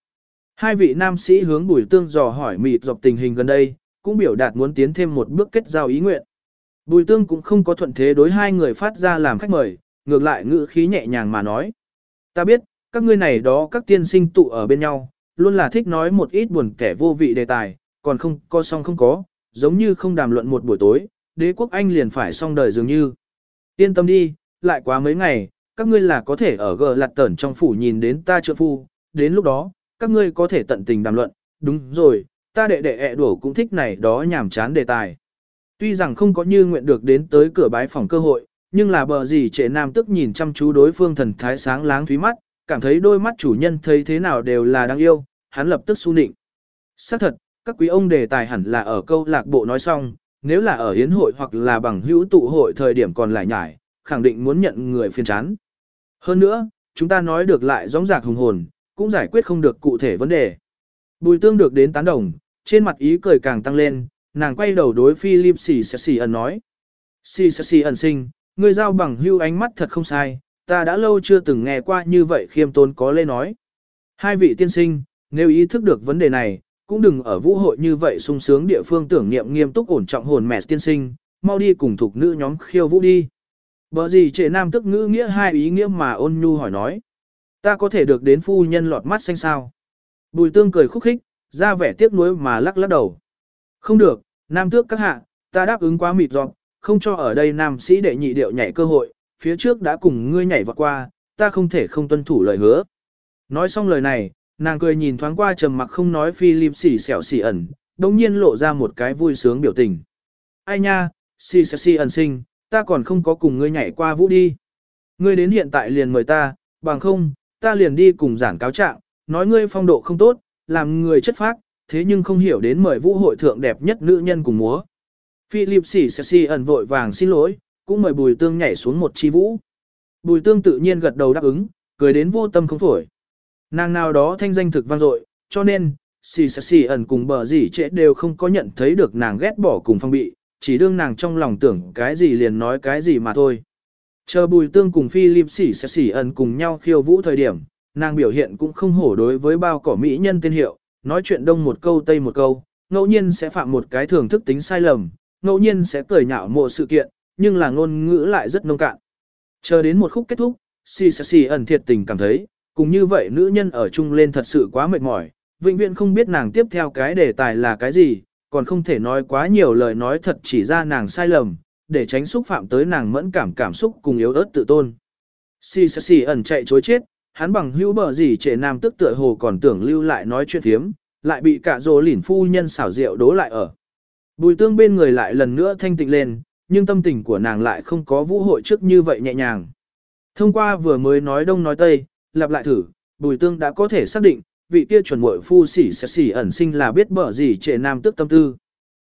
Hai vị nam sĩ hướng bùi tương dò hỏi mịt dọc tình hình gần đây, cũng biểu đạt muốn tiến thêm một bước kết giao ý nguyện. Bùi tương cũng không có thuận thế đối hai người phát ra làm khách mời, ngược lại ngữ khí nhẹ nhàng mà nói. Ta biết, các ngươi này đó các tiên sinh tụ ở bên nhau, luôn là thích nói một ít buồn kẻ vô vị đề tài, còn không có xong không có, giống như không đàm luận một buổi tối, đế quốc Anh liền phải xong đời dường như. Yên tâm đi, lại quá mấy ngày, các ngươi là có thể ở gờ lạt tẩn trong phủ nhìn đến ta trợ phu, đến lúc đó, các ngươi có thể tận tình đàm luận, đúng rồi, ta đệ đệ ẹ đổ cũng thích này đó nhảm chán đề tài. Tuy rằng không có như nguyện được đến tới cửa bái phòng cơ hội, nhưng là bờ gì trệ nam tức nhìn chăm chú đối phương thần thái sáng láng thúy mắt, cảm thấy đôi mắt chủ nhân thấy thế nào đều là đáng yêu, hắn lập tức su nịnh. Xác thật, các quý ông đề tài hẳn là ở câu lạc bộ nói xong, nếu là ở hiến hội hoặc là bằng hữu tụ hội thời điểm còn lại nhải, khẳng định muốn nhận người phiền chán. Hơn nữa, chúng ta nói được lại rõ rạc hùng hồn, cũng giải quyết không được cụ thể vấn đề. Bùi tương được đến tán đồng, trên mặt ý cười càng tăng lên, nàng quay đầu đối Philip xì xì xì ẩn nói. Xì xì xì ẩn sinh, người giao bằng hưu ánh mắt thật không sai, ta đã lâu chưa từng nghe qua như vậy khiêm tốn có lê nói. Hai vị tiên sinh, nếu ý thức được vấn đề này, cũng đừng ở vũ hội như vậy sung sướng địa phương tưởng niệm nghiêm túc ổn trọng hồn mẹ tiên sinh, mau đi cùng thuộc nữ nhóm khiêu vũ đi. Bở gì trệ nam tức ngữ nghĩa hai ý nghĩa mà ôn nhu hỏi nói. Ta có thể được đến phu nhân lọt mắt xanh sao. Bùi tương cười khúc khích, ra vẻ tiếc nuối mà lắc lắc đầu. Không được, nam tước các hạ, ta đáp ứng quá mịt dọc, không cho ở đây nam sĩ đệ nhị điệu nhảy cơ hội, phía trước đã cùng ngươi nhảy vọt qua, ta không thể không tuân thủ lời hứa. Nói xong lời này, nàng cười nhìn thoáng qua trầm mặc không nói Philip xỉ xẻo xỉ ẩn, đồng nhiên lộ ra một cái vui sướng biểu tình. Ai nha, xỉ xẻo xỉ ẩn sinh, ta còn không có cùng ngươi nhảy qua vũ đi. Ngươi đến hiện tại liền mời ta, bằng không, ta liền đi cùng giảng cáo trạng, nói ngươi phong độ không tốt, làm người chất phác, thế nhưng không hiểu đến mời vũ hội thượng đẹp nhất nữ nhân cùng múa. Philip xỉ xì ẩn vội vàng xin lỗi, cũng mời bùi tương nhảy xuống một chi vũ. Bùi tương tự nhiên gật đầu đáp ứng, cười đến vô tâm không phổi. Nàng nào đó thanh danh thực vang dội, cho nên, xì xì xì ẩn cùng bờ gì trễ đều không có nhận thấy được nàng ghét bỏ cùng phong bị, chỉ đương nàng trong lòng tưởng cái gì liền nói cái gì mà thôi. Chờ bùi tương cùng Philip xì xì xì ẩn cùng nhau khiêu vũ thời điểm, nàng biểu hiện cũng không hổ đối với bao cỏ mỹ nhân tên hiệu, nói chuyện đông một câu tây một câu, ngẫu nhiên sẽ phạm một cái thường thức tính sai lầm, ngẫu nhiên sẽ cười nhạo mộ sự kiện, nhưng là ngôn ngữ lại rất nông cạn. Chờ đến một khúc kết thúc, xì xì xì ẩn thiệt tình cảm thấy, cùng như vậy nữ nhân ở chung lên thật sự quá mệt mỏi, vĩnh viễn không biết nàng tiếp theo cái đề tài là cái gì, còn không thể nói quá nhiều lời nói thật chỉ ra nàng sai lầm, để tránh xúc phạm tới nàng mẫn cảm cảm xúc cùng yếu ớt tự tôn. Xì xì xì ẩn chạy chối chết, hắn bằng hữu bờ gì trệ nam tức tựa hồ còn tưởng lưu lại nói chuyện thiếm, lại bị cả rồ lỉn phu nhân xảo rượu đố lại ở. Bùi tương bên người lại lần nữa thanh tịnh lên, nhưng tâm tình của nàng lại không có vũ hội trước như vậy nhẹ nhàng. Thông qua vừa mới nói đông nói tây, lặp lại thử, bùi tương đã có thể xác định, vị kia chuẩn muội phu sỉ sẽ sỉ ẩn sinh là biết bở gì trệ nam tức tâm tư.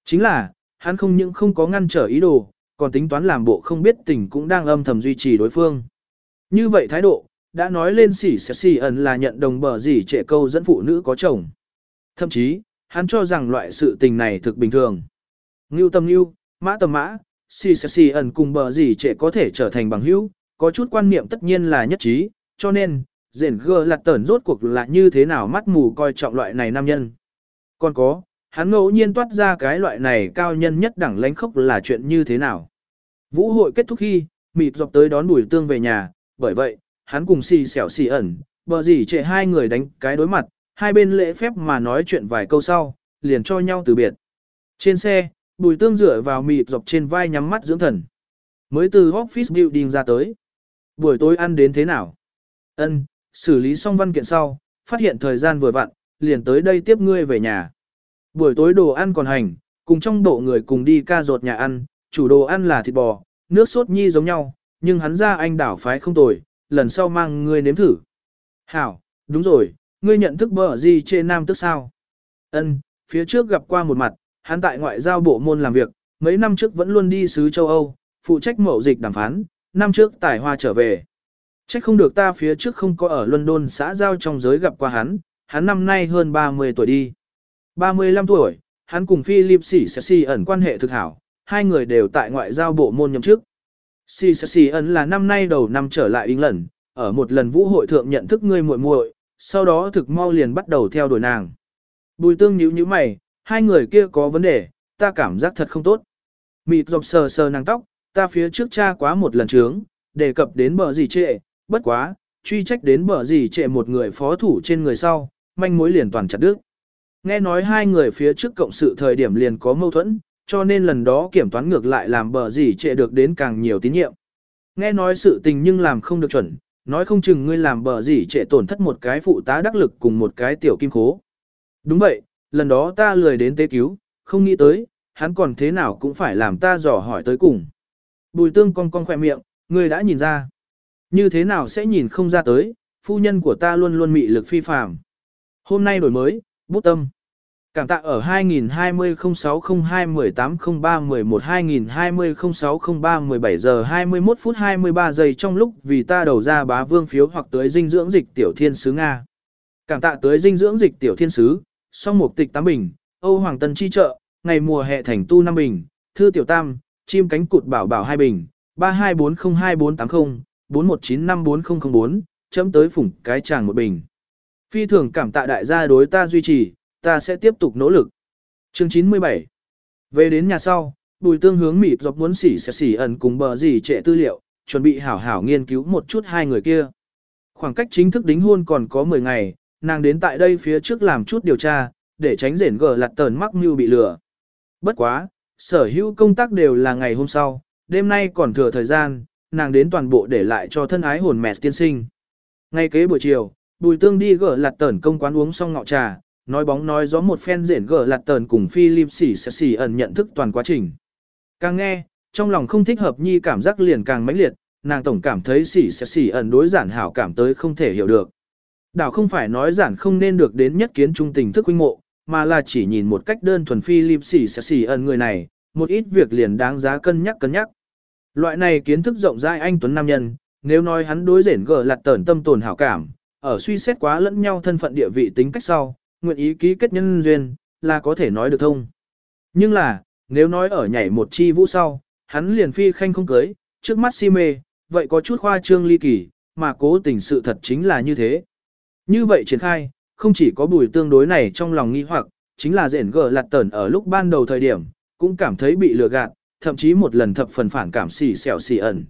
Chính là, hắn không những không có ngăn trở ý đồ, còn tính toán làm bộ không biết tình cũng đang âm thầm duy trì đối phương. Như vậy thái độ, đã nói lên sỉ sẽ sỉ ẩn là nhận đồng bờ gì trẻ câu dẫn phụ nữ có chồng. Thậm chí, hắn cho rằng loại sự tình này thực bình thường. Ngưu tâm ngưu, mã tầm mã, sỉ xì xì ẩn cùng bờ gì trẻ có thể trở thành bằng hữu, có chút quan niệm tất nhiên là nhất trí, cho nên, rền gơ lặt tẩn rốt cuộc là như thế nào mắt mù coi trọng loại này nam nhân. Còn có, hắn ngẫu nhiên toát ra cái loại này cao nhân nhất đẳng lánh khốc là chuyện như thế nào. Vũ hội kết thúc khi, mịp dọc tới đón bùi tương về nhà, bởi vậy, hắn cùng xì xẻo xì ẩn, bờ gì trệ hai người đánh cái đối mặt, hai bên lễ phép mà nói chuyện vài câu sau, liền cho nhau từ biệt. Trên xe, Bùi tương dựa vào mịt dọc trên vai nhắm mắt dưỡng thần. Mới từ office building ra tới. Buổi tối ăn đến thế nào? Ân, xử lý xong văn kiện sau, phát hiện thời gian vừa vặn, liền tới đây tiếp ngươi về nhà. Buổi tối đồ ăn còn hành, cùng trong bộ người cùng đi ca rột nhà ăn, chủ đồ ăn là thịt bò, nước sốt nhi giống nhau, nhưng hắn ra anh đảo phái không tồi, lần sau mang ngươi nếm thử. Hảo, đúng rồi, ngươi nhận thức bờ gì trên nam tức sao? Ân, phía trước gặp qua một mặt, hắn tại ngoại giao bộ môn làm việc, mấy năm trước vẫn luôn đi sứ châu Âu, phụ trách mậu dịch đàm phán, năm trước tài hoa trở về. Trách không được ta phía trước không có ở London xã giao trong giới gặp qua hắn, hắn năm nay hơn 30 tuổi đi. 35 tuổi, hắn cùng Philip Sĩ Sessi ẩn quan hệ thực hảo, hai người đều tại ngoại giao bộ môn nhậm chức. Sĩ Sessi ấn là năm nay đầu năm trở lại England, ở một lần vũ hội thượng nhận thức ngươi muội muội, sau đó thực mau liền bắt đầu theo đuổi nàng. Bùi tương nhíu nhíu mày, hai người kia có vấn đề, ta cảm giác thật không tốt. Mịt dọc sờ sờ nàng tóc, ta phía trước cha quá một lần trướng, đề cập đến bờ gì trệ, bất quá, truy trách đến bờ gì trệ một người phó thủ trên người sau, manh mối liền toàn chặt đứt. Nghe nói hai người phía trước cộng sự thời điểm liền có mâu thuẫn, cho nên lần đó kiểm toán ngược lại làm bờ gì trệ được đến càng nhiều tín nhiệm. Nghe nói sự tình nhưng làm không được chuẩn, nói không chừng ngươi làm bờ gì trệ tổn thất một cái phụ tá đắc lực cùng một cái tiểu kim khố. Đúng vậy, lần đó ta lười đến tế cứu, không nghĩ tới, hắn còn thế nào cũng phải làm ta dò hỏi tới cùng. Bùi tương con con khỏe miệng, ngươi đã nhìn ra. Như thế nào sẽ nhìn không ra tới, phu nhân của ta luôn luôn mị lực phi phàm. Hôm nay đổi mới, bút tâm. Cảm tạ ở 2020-0602-1803-11-2020-0603-17 giờ 21 phút 23 giây trong lúc vì ta đầu ra bá vương phiếu hoặc tới dinh dưỡng dịch tiểu thiên sứ Nga. Cảm tạ tới dinh dưỡng dịch tiểu thiên sứ, song mục tịch tám bình, Âu Hoàng Tân chi trợ, ngày mùa hè thành tu năm bình, thư tiểu tam, chim cánh cụt bảo bảo hai bình, 32402480, 41954004, chấm tới phủng cái chàng một bình. Phi thường cảm tạ đại gia đối ta duy trì, ta sẽ tiếp tục nỗ lực. Chương 97 Về đến nhà sau, bùi tương hướng mịt dọc muốn xỉ xỉ, xỉ ẩn cùng bờ gì trệ tư liệu, chuẩn bị hảo hảo nghiên cứu một chút hai người kia. Khoảng cách chính thức đính hôn còn có 10 ngày, nàng đến tại đây phía trước làm chút điều tra, để tránh rển gờ lặt tờn mắc mưu bị lừa. Bất quá, sở hữu công tác đều là ngày hôm sau, đêm nay còn thừa thời gian, nàng đến toàn bộ để lại cho thân ái hồn mẹ tiên sinh. Ngay kế buổi chiều, bùi tương đi gỡ lặt tẩn công quán uống xong ngọ trà, nói bóng nói gió một phen rển gở lạt tờn cùng Philip xỉ sẽ xỉ ẩn nhận thức toàn quá trình. Càng nghe, trong lòng không thích hợp nhi cảm giác liền càng mãnh liệt, nàng tổng cảm thấy xỉ sẽ xỉ ẩn đối giản hảo cảm tới không thể hiểu được. Đảo không phải nói giản không nên được đến nhất kiến trung tình thức huynh mộ, mà là chỉ nhìn một cách đơn thuần Philip xỉ sẽ xỉ ẩn người này, một ít việc liền đáng giá cân nhắc cân nhắc. Loại này kiến thức rộng rãi anh Tuấn Nam Nhân, nếu nói hắn đối rển gở lạt tờn tâm tồn hảo cảm, ở suy xét quá lẫn nhau thân phận địa vị tính cách sau, nguyện ý ký kết nhân duyên, là có thể nói được thông. Nhưng là, nếu nói ở nhảy một chi vũ sau, hắn liền phi khanh không cưới, trước mắt si mê, vậy có chút khoa trương ly kỳ, mà cố tình sự thật chính là như thế. Như vậy triển khai, không chỉ có bùi tương đối này trong lòng nghi hoặc, chính là rển gờ lạt tẩn ở lúc ban đầu thời điểm, cũng cảm thấy bị lừa gạt, thậm chí một lần thập phần phản cảm xì xẻo xì ẩn.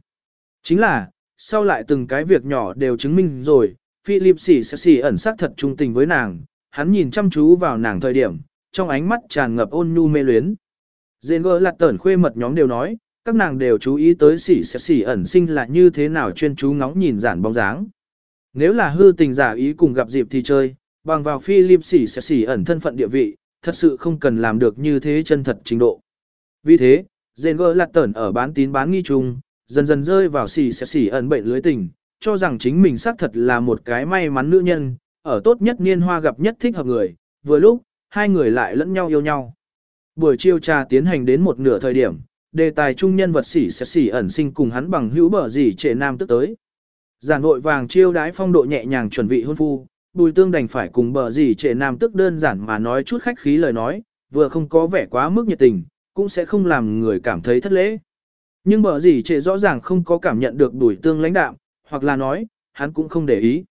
Chính là, sau lại từng cái việc nhỏ đều chứng minh rồi, Philip xì xẻo xì ẩn xác thật trung tình với nàng, hắn nhìn chăm chú vào nàng thời điểm, trong ánh mắt tràn ngập ôn nhu mê luyến. Dên gỡ lạt tẩn khuê mật nhóm đều nói, các nàng đều chú ý tới xỉ sẽ xỉ ẩn sinh là như thế nào chuyên chú ngóng nhìn giản bóng dáng. Nếu là hư tình giả ý cùng gặp dịp thì chơi, bằng vào Philip xỉ sẽ xỉ ẩn thân phận địa vị, thật sự không cần làm được như thế chân thật trình độ. Vì thế, dên gỡ lạt tẩn ở bán tín bán nghi chung, dần dần rơi vào xỉ sẽ xỉ ẩn bệnh lưới tình, cho rằng chính mình xác thật là một cái may mắn nữ nhân, ở tốt nhất niên hoa gặp nhất thích hợp người, vừa lúc, hai người lại lẫn nhau yêu nhau. Buổi chiều trà tiến hành đến một nửa thời điểm, đề tài trung nhân vật sỉ sẽ sỉ ẩn sinh cùng hắn bằng hữu bở gì trệ nam tức tới. Giản vội vàng chiêu đái phong độ nhẹ nhàng chuẩn bị hôn phu, bùi tương đành phải cùng bờ gì trệ nam tức đơn giản mà nói chút khách khí lời nói, vừa không có vẻ quá mức nhiệt tình, cũng sẽ không làm người cảm thấy thất lễ. Nhưng bờ gì trệ rõ ràng không có cảm nhận được bùi tương lãnh đạm, hoặc là nói, hắn cũng không để ý.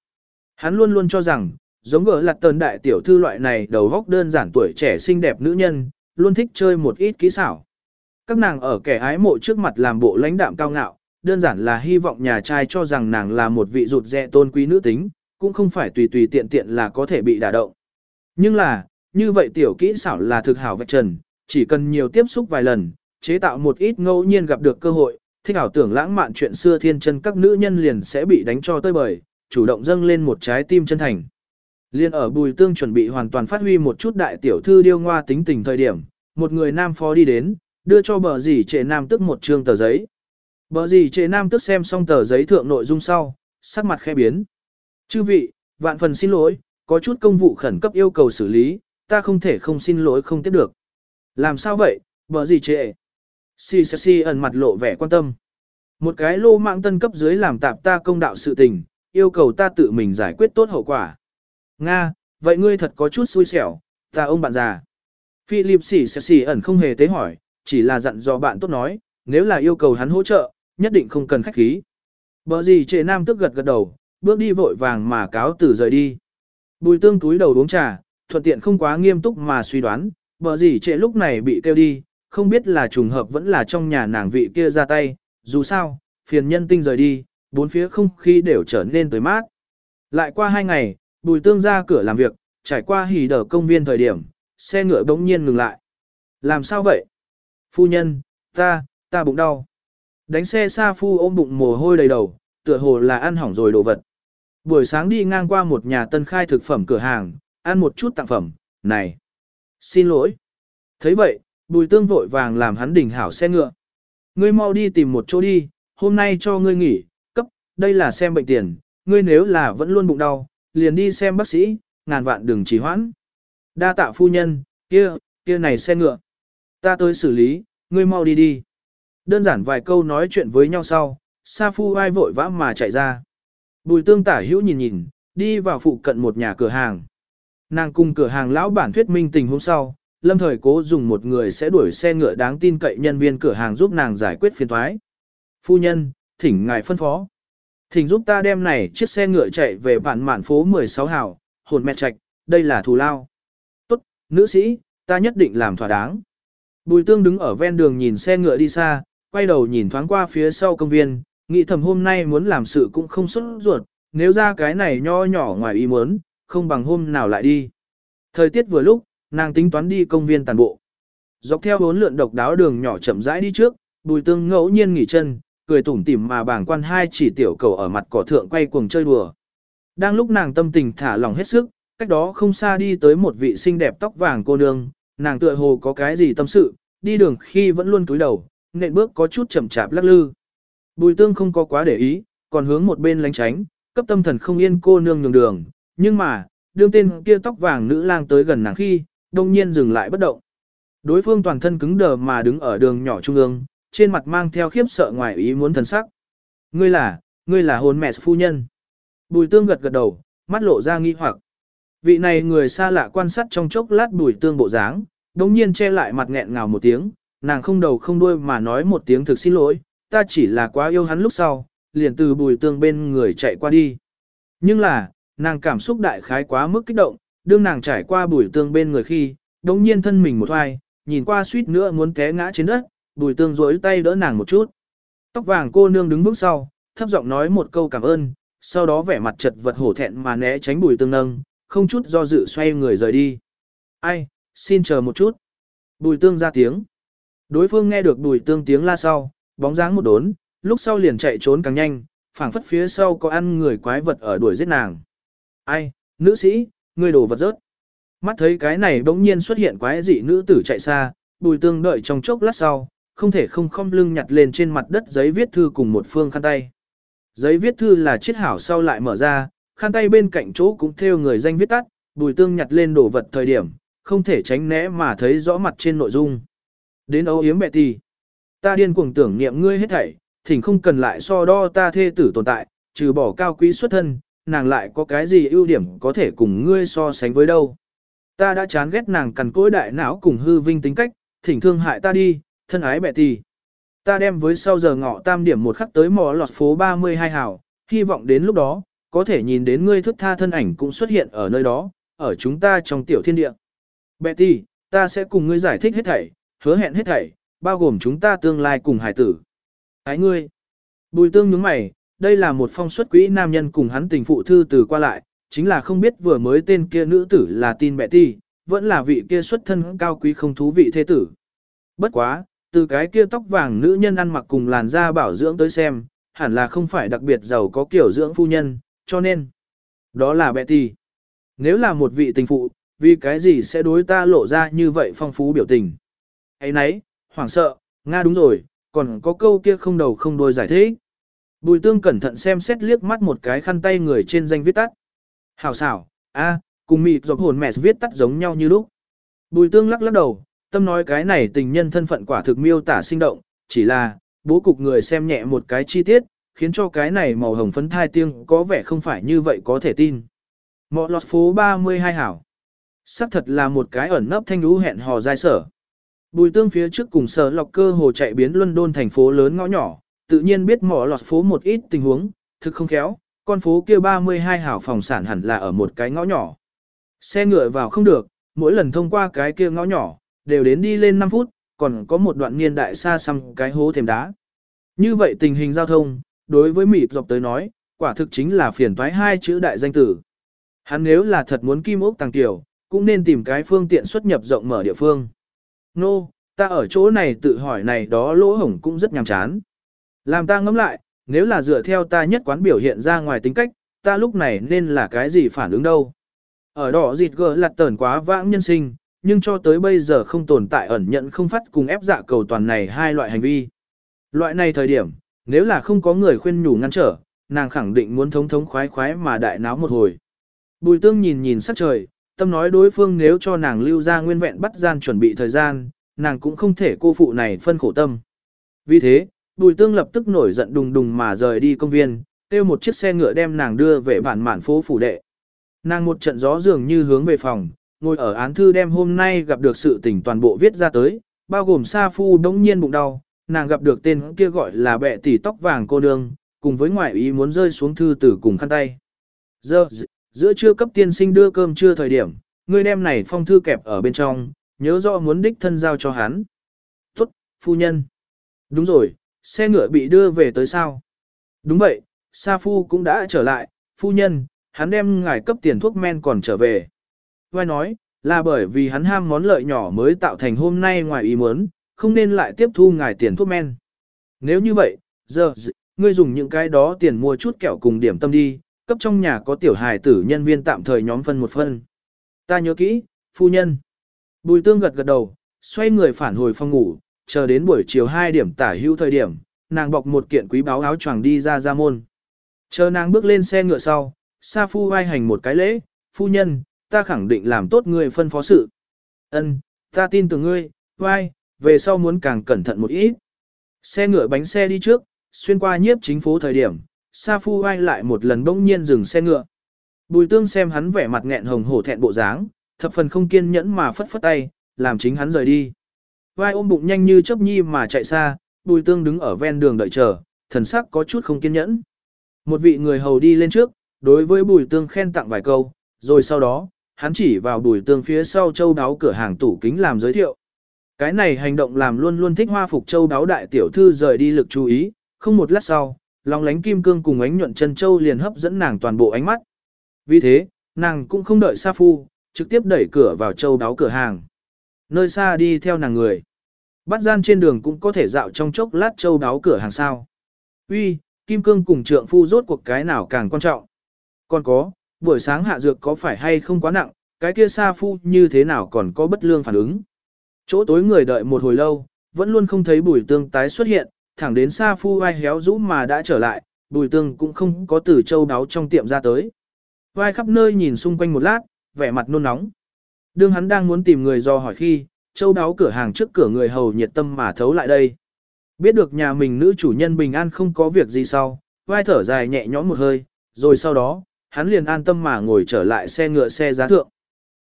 Hắn luôn luôn cho rằng, giống gỡ lặt tờn đại tiểu thư loại này đầu góc đơn giản tuổi trẻ xinh đẹp nữ nhân, luôn thích chơi một ít kỹ xảo. Các nàng ở kẻ ái mộ trước mặt làm bộ lãnh đạm cao ngạo, đơn giản là hy vọng nhà trai cho rằng nàng là một vị rụt rẹ tôn quý nữ tính, cũng không phải tùy tùy tiện tiện là có thể bị đả động. Nhưng là, như vậy tiểu kỹ xảo là thực hảo vạch trần, chỉ cần nhiều tiếp xúc vài lần, chế tạo một ít ngẫu nhiên gặp được cơ hội, thích ảo tưởng lãng mạn chuyện xưa thiên chân các nữ nhân liền sẽ bị đánh cho tơi bời, chủ động dâng lên một trái tim chân thành. Liên ở bùi tương chuẩn bị hoàn toàn phát huy một chút đại tiểu thư điêu ngoa tính tình thời điểm, một người nam phó đi đến, đưa cho bờ dì trệ nam tức một trương tờ giấy. Bờ dì trệ nam tức xem xong tờ giấy thượng nội dung sau, sắc mặt khẽ biến. Chư vị, vạn phần xin lỗi, có chút công vụ khẩn cấp yêu cầu xử lý, ta không thể không xin lỗi không tiếp được. Làm sao vậy, bờ dì trệ? Si si si ẩn mặt lộ vẻ quan tâm. Một cái lô mạng tân cấp dưới làm tạp ta công đạo sự tình, yêu cầu ta tự mình giải quyết tốt hậu quả. Nga, vậy ngươi thật có chút xui xẻo, ta ông bạn già. Philip xỉ xỉ xỉ ẩn không hề tế hỏi, chỉ là dặn dò bạn tốt nói, nếu là yêu cầu hắn hỗ trợ, nhất định không cần khách khí. Bở gì trệ nam tức gật gật đầu, bước đi vội vàng mà cáo từ rời đi. Bùi tương túi đầu uống trà, thuận tiện không quá nghiêm túc mà suy đoán, bở gì trệ lúc này bị kêu đi, không biết là trùng hợp vẫn là trong nhà nàng vị kia ra tay, dù sao, phiền nhân tinh rời đi, bốn phía không khí đều trở nên tới mát. Lại qua hai ngày, bùi tương ra cửa làm việc, trải qua hỉ đờ công viên thời điểm, xe ngựa bỗng nhiên ngừng lại. Làm sao vậy? Phu nhân, ta, ta bụng đau. Đánh xe xa phu ôm bụng mồ hôi đầy đầu, tựa hồ là ăn hỏng rồi đồ vật. Buổi sáng đi ngang qua một nhà tân khai thực phẩm cửa hàng, ăn một chút tặng phẩm, này. Xin lỗi. thấy vậy, bùi tương vội vàng làm hắn đỉnh hảo xe ngựa. Ngươi mau đi tìm một chỗ đi, hôm nay cho ngươi nghỉ, đây là xem bệnh tiền, ngươi nếu là vẫn luôn bụng đau, liền đi xem bác sĩ, ngàn vạn đừng trì hoãn. Đa tạ phu nhân, kia, kia này xe ngựa. Ta tới xử lý, ngươi mau đi đi. Đơn giản vài câu nói chuyện với nhau sau, Sa Phu ai vội vã mà chạy ra. Bùi tương tả hữu nhìn nhìn, đi vào phụ cận một nhà cửa hàng. Nàng cùng cửa hàng lão bản thuyết minh tình hôm sau, lâm thời cố dùng một người sẽ đuổi xe ngựa đáng tin cậy nhân viên cửa hàng giúp nàng giải quyết phiền thoái. Phu nhân, thỉnh ngài phân phó. Thỉnh giúp ta đem này chiếc xe ngựa chạy về bản mạn phố 16 hào, hồn mẹ trạch, đây là thù lao. Tốt, nữ sĩ, ta nhất định làm thỏa đáng. Bùi tương đứng ở ven đường nhìn xe ngựa đi xa, quay đầu nhìn thoáng qua phía sau công viên, nghĩ thầm hôm nay muốn làm sự cũng không xuất ruột, nếu ra cái này nho nhỏ ngoài ý muốn, không bằng hôm nào lại đi. Thời tiết vừa lúc, nàng tính toán đi công viên tàn bộ. Dọc theo bốn lượn độc đáo đường nhỏ chậm rãi đi trước, bùi tương ngẫu nhiên nghỉ chân, cười tủm tỉm mà bảng quan hai chỉ tiểu cầu ở mặt cỏ thượng quay cuồng chơi đùa. Đang lúc nàng tâm tình thả lỏng hết sức, cách đó không xa đi tới một vị xinh đẹp tóc vàng cô nương, nàng tựa hồ có cái gì tâm sự, đi đường khi vẫn luôn cúi đầu, nện bước có chút chậm chạp lắc lư. Bùi tương không có quá để ý, còn hướng một bên lánh tránh, cấp tâm thần không yên cô nương nhường đường, nhưng mà, đương tên kia tóc vàng nữ lang tới gần nàng khi, đông nhiên dừng lại bất động. Đối phương toàn thân cứng đờ mà đứng ở đường nhỏ trung ương, trên mặt mang theo khiếp sợ ngoài ý muốn thần sắc. Ngươi là, ngươi là hồn mẹ phu nhân. Bùi tương gật gật đầu, mắt lộ ra nghi hoặc. Vị này người xa lạ quan sát trong chốc lát bùi tương bộ dáng, đồng nhiên che lại mặt nghẹn ngào một tiếng, nàng không đầu không đuôi mà nói một tiếng thực xin lỗi, ta chỉ là quá yêu hắn lúc sau, liền từ bùi tương bên người chạy qua đi. Nhưng là, nàng cảm xúc đại khái quá mức kích động, đương nàng trải qua bùi tương bên người khi, đồng nhiên thân mình một hoài, nhìn qua suýt nữa muốn té ngã trên đất, bùi tương rỗi tay đỡ nàng một chút. Tóc vàng cô nương đứng vững sau, thấp giọng nói một câu cảm ơn, sau đó vẻ mặt chật vật hổ thẹn mà né tránh bùi tương nâng, không chút do dự xoay người rời đi. Ai, xin chờ một chút. Bùi tương ra tiếng. Đối phương nghe được bùi tương tiếng la sau, bóng dáng một đốn, lúc sau liền chạy trốn càng nhanh, phảng phất phía sau có ăn người quái vật ở đuổi giết nàng. Ai, nữ sĩ, người đổ vật rớt. Mắt thấy cái này bỗng nhiên xuất hiện quái dị nữ tử chạy xa, bùi tương đợi trong chốc lát sau, không thể không không lưng nhặt lên trên mặt đất giấy viết thư cùng một phương khăn tay. Giấy viết thư là chiết hảo sau lại mở ra, khăn tay bên cạnh chỗ cũng theo người danh viết tắt, bùi tương nhặt lên đồ vật thời điểm, không thể tránh né mà thấy rõ mặt trên nội dung. Đến ấu yếm mẹ tì. Ta điên cuồng tưởng niệm ngươi hết thảy, thỉnh không cần lại so đo ta thê tử tồn tại, trừ bỏ cao quý xuất thân, nàng lại có cái gì ưu điểm có thể cùng ngươi so sánh với đâu. Ta đã chán ghét nàng cằn cỗi đại não cùng hư vinh tính cách, thỉnh thương hại ta đi, thân ái mẹ tì. Ta đem với sau giờ ngọ tam điểm một khắc tới mò lọt phố 32 hào, hy vọng đến lúc đó, có thể nhìn đến ngươi thức tha thân ảnh cũng xuất hiện ở nơi đó, ở chúng ta trong tiểu thiên địa. Betty, ta sẽ cùng ngươi giải thích hết thảy, hứa hẹn hết thảy, bao gồm chúng ta tương lai cùng hải tử. Ái ngươi. Bùi tương nhướng mày, đây là một phong suất quỹ nam nhân cùng hắn tình phụ thư từ qua lại, chính là không biết vừa mới tên kia nữ tử là tin Betty, vẫn là vị kia xuất thân cao quý không thú vị thế tử. Bất quá, từ cái kia tóc vàng nữ nhân ăn mặc cùng làn da bảo dưỡng tới xem, hẳn là không phải đặc biệt giàu có kiểu dưỡng phu nhân, cho nên, đó là Betty. Nếu là một vị tình phụ, vì cái gì sẽ đối ta lộ ra như vậy phong phú biểu tình. ấy nấy, hoảng sợ, Nga đúng rồi, còn có câu kia không đầu không đuôi giải thích. Bùi tương cẩn thận xem xét liếc mắt một cái khăn tay người trên danh viết tắt. Hảo xảo, a, cùng mịt dọc hồn mẹ viết tắt giống nhau như lúc. Bùi tương lắc lắc đầu, tâm nói cái này tình nhân thân phận quả thực miêu tả sinh động, chỉ là, bố cục người xem nhẹ một cái chi tiết, khiến cho cái này màu hồng phấn thai tiên có vẻ không phải như vậy có thể tin. Mọ lọt phố 32 hảo. Sắc thật là một cái ẩn nấp thanh lũ hẹn hò dai sở. Bùi tương phía trước cùng sở lọc cơ hồ chạy biến London thành phố lớn ngõ nhỏ, tự nhiên biết mỏ lọt phố một ít tình huống, thực không khéo, con phố kia 32 hảo phòng sản hẳn là ở một cái ngõ nhỏ. Xe ngựa vào không được, mỗi lần thông qua cái kia ngõ nhỏ, đều đến đi lên 5 phút, còn có một đoạn niên đại xa xăm cái hố thềm đá. Như vậy tình hình giao thông, đối với mịp dọc tới nói, quả thực chính là phiền toái hai chữ đại danh tử. Hắn nếu là thật muốn kim ốc tăng tiểu, cũng nên tìm cái phương tiện xuất nhập rộng mở địa phương. Nô, no, ta ở chỗ này tự hỏi này đó lỗ hổng cũng rất nhàm chán. Làm ta ngẫm lại, nếu là dựa theo ta nhất quán biểu hiện ra ngoài tính cách, ta lúc này nên là cái gì phản ứng đâu. Ở đỏ dịt gỡ lặt tờn quá vãng nhân sinh, nhưng cho tới bây giờ không tồn tại ẩn nhận không phát cùng ép dạ cầu toàn này hai loại hành vi. Loại này thời điểm, nếu là không có người khuyên nhủ ngăn trở, nàng khẳng định muốn thống thống khoái khoái mà đại náo một hồi. Bùi tương nhìn nhìn sắc trời, tâm nói đối phương nếu cho nàng lưu ra nguyên vẹn bắt gian chuẩn bị thời gian, nàng cũng không thể cô phụ này phân khổ tâm. Vì thế, bùi tương lập tức nổi giận đùng đùng mà rời đi công viên, kêu một chiếc xe ngựa đem nàng đưa về bản mạn phố phủ đệ. Nàng một trận gió dường như hướng về phòng, ngồi ở án thư đem hôm nay gặp được sự tình toàn bộ viết ra tới, bao gồm Sa Phu đống nhiên bụng đau, nàng gặp được tên kia gọi là bệ tỷ tóc vàng cô nương, cùng với ngoại ý muốn rơi xuống thư tử cùng khăn tay. Giờ, giữa trưa cấp tiên sinh đưa cơm trưa thời điểm, người đem này phong thư kẹp ở bên trong, nhớ rõ muốn đích thân giao cho hắn. Tốt, phu nhân. Đúng rồi, xe ngựa bị đưa về tới sao? Đúng vậy, Sa Phu cũng đã trở lại, phu nhân, hắn đem ngài cấp tiền thuốc men còn trở về. Vai nói, là bởi vì hắn ham món lợi nhỏ mới tạo thành hôm nay ngoài ý muốn, không nên lại tiếp thu ngài tiền thuốc men. Nếu như vậy, giờ, ngươi dùng những cái đó tiền mua chút kẹo cùng điểm tâm đi, cấp trong nhà có tiểu hài tử nhân viên tạm thời nhóm phân một phân. Ta nhớ kỹ, phu nhân. Bùi tương gật gật đầu, xoay người phản hồi phòng ngủ, chờ đến buổi chiều 2 điểm tả hữu thời điểm, nàng bọc một kiện quý báo áo choàng đi ra ra môn. Chờ nàng bước lên xe ngựa sau, Sa Phu vai hành một cái lễ, phu nhân, ta khẳng định làm tốt ngươi phân phó sự. Ân, ta tin tưởng ngươi, vai, về sau muốn càng cẩn thận một ít. Xe ngựa bánh xe đi trước, xuyên qua nhiếp chính phố thời điểm, Sa Phu vai lại một lần bỗng nhiên dừng xe ngựa. Bùi tương xem hắn vẻ mặt nghẹn hồng hổ thẹn bộ dáng, thập phần không kiên nhẫn mà phất phất tay, làm chính hắn rời đi. Vai ôm bụng nhanh như chớp nhi mà chạy xa, bùi tương đứng ở ven đường đợi chờ, thần sắc có chút không kiên nhẫn. Một vị người hầu đi lên trước, đối với bùi tương khen tặng vài câu, rồi sau đó, hắn chỉ vào bùi tương phía sau châu đáo cửa hàng tủ kính làm giới thiệu. Cái này hành động làm luôn luôn thích hoa phục châu đáo đại tiểu thư rời đi lực chú ý, không một lát sau, lòng lánh kim cương cùng ánh nhuận chân châu liền hấp dẫn nàng toàn bộ ánh mắt. Vì thế, nàng cũng không đợi Sa Phu, trực tiếp đẩy cửa vào châu đáo cửa hàng. Nơi xa đi theo nàng người. Bắt gian trên đường cũng có thể dạo trong chốc lát châu đáo cửa hàng sao. Uy, kim cương cùng trượng phu rốt cuộc cái nào càng quan trọng. Còn có, buổi sáng hạ dược có phải hay không quá nặng, cái kia Sa Phu như thế nào còn có bất lương phản ứng. Chỗ tối người đợi một hồi lâu, vẫn luôn không thấy bùi tương tái xuất hiện, thẳng đến Sa Phu vai héo rũ mà đã trở lại, bùi tương cũng không có từ châu đáo trong tiệm ra tới. Vai khắp nơi nhìn xung quanh một lát, vẻ mặt nôn nóng. Đương hắn đang muốn tìm người do hỏi khi, châu đáo cửa hàng trước cửa người hầu nhiệt tâm mà thấu lại đây. Biết được nhà mình nữ chủ nhân bình an không có việc gì sau, vai thở dài nhẹ nhõm một hơi, rồi sau đó, hắn liền an tâm mà ngồi trở lại xe ngựa xe giá thượng.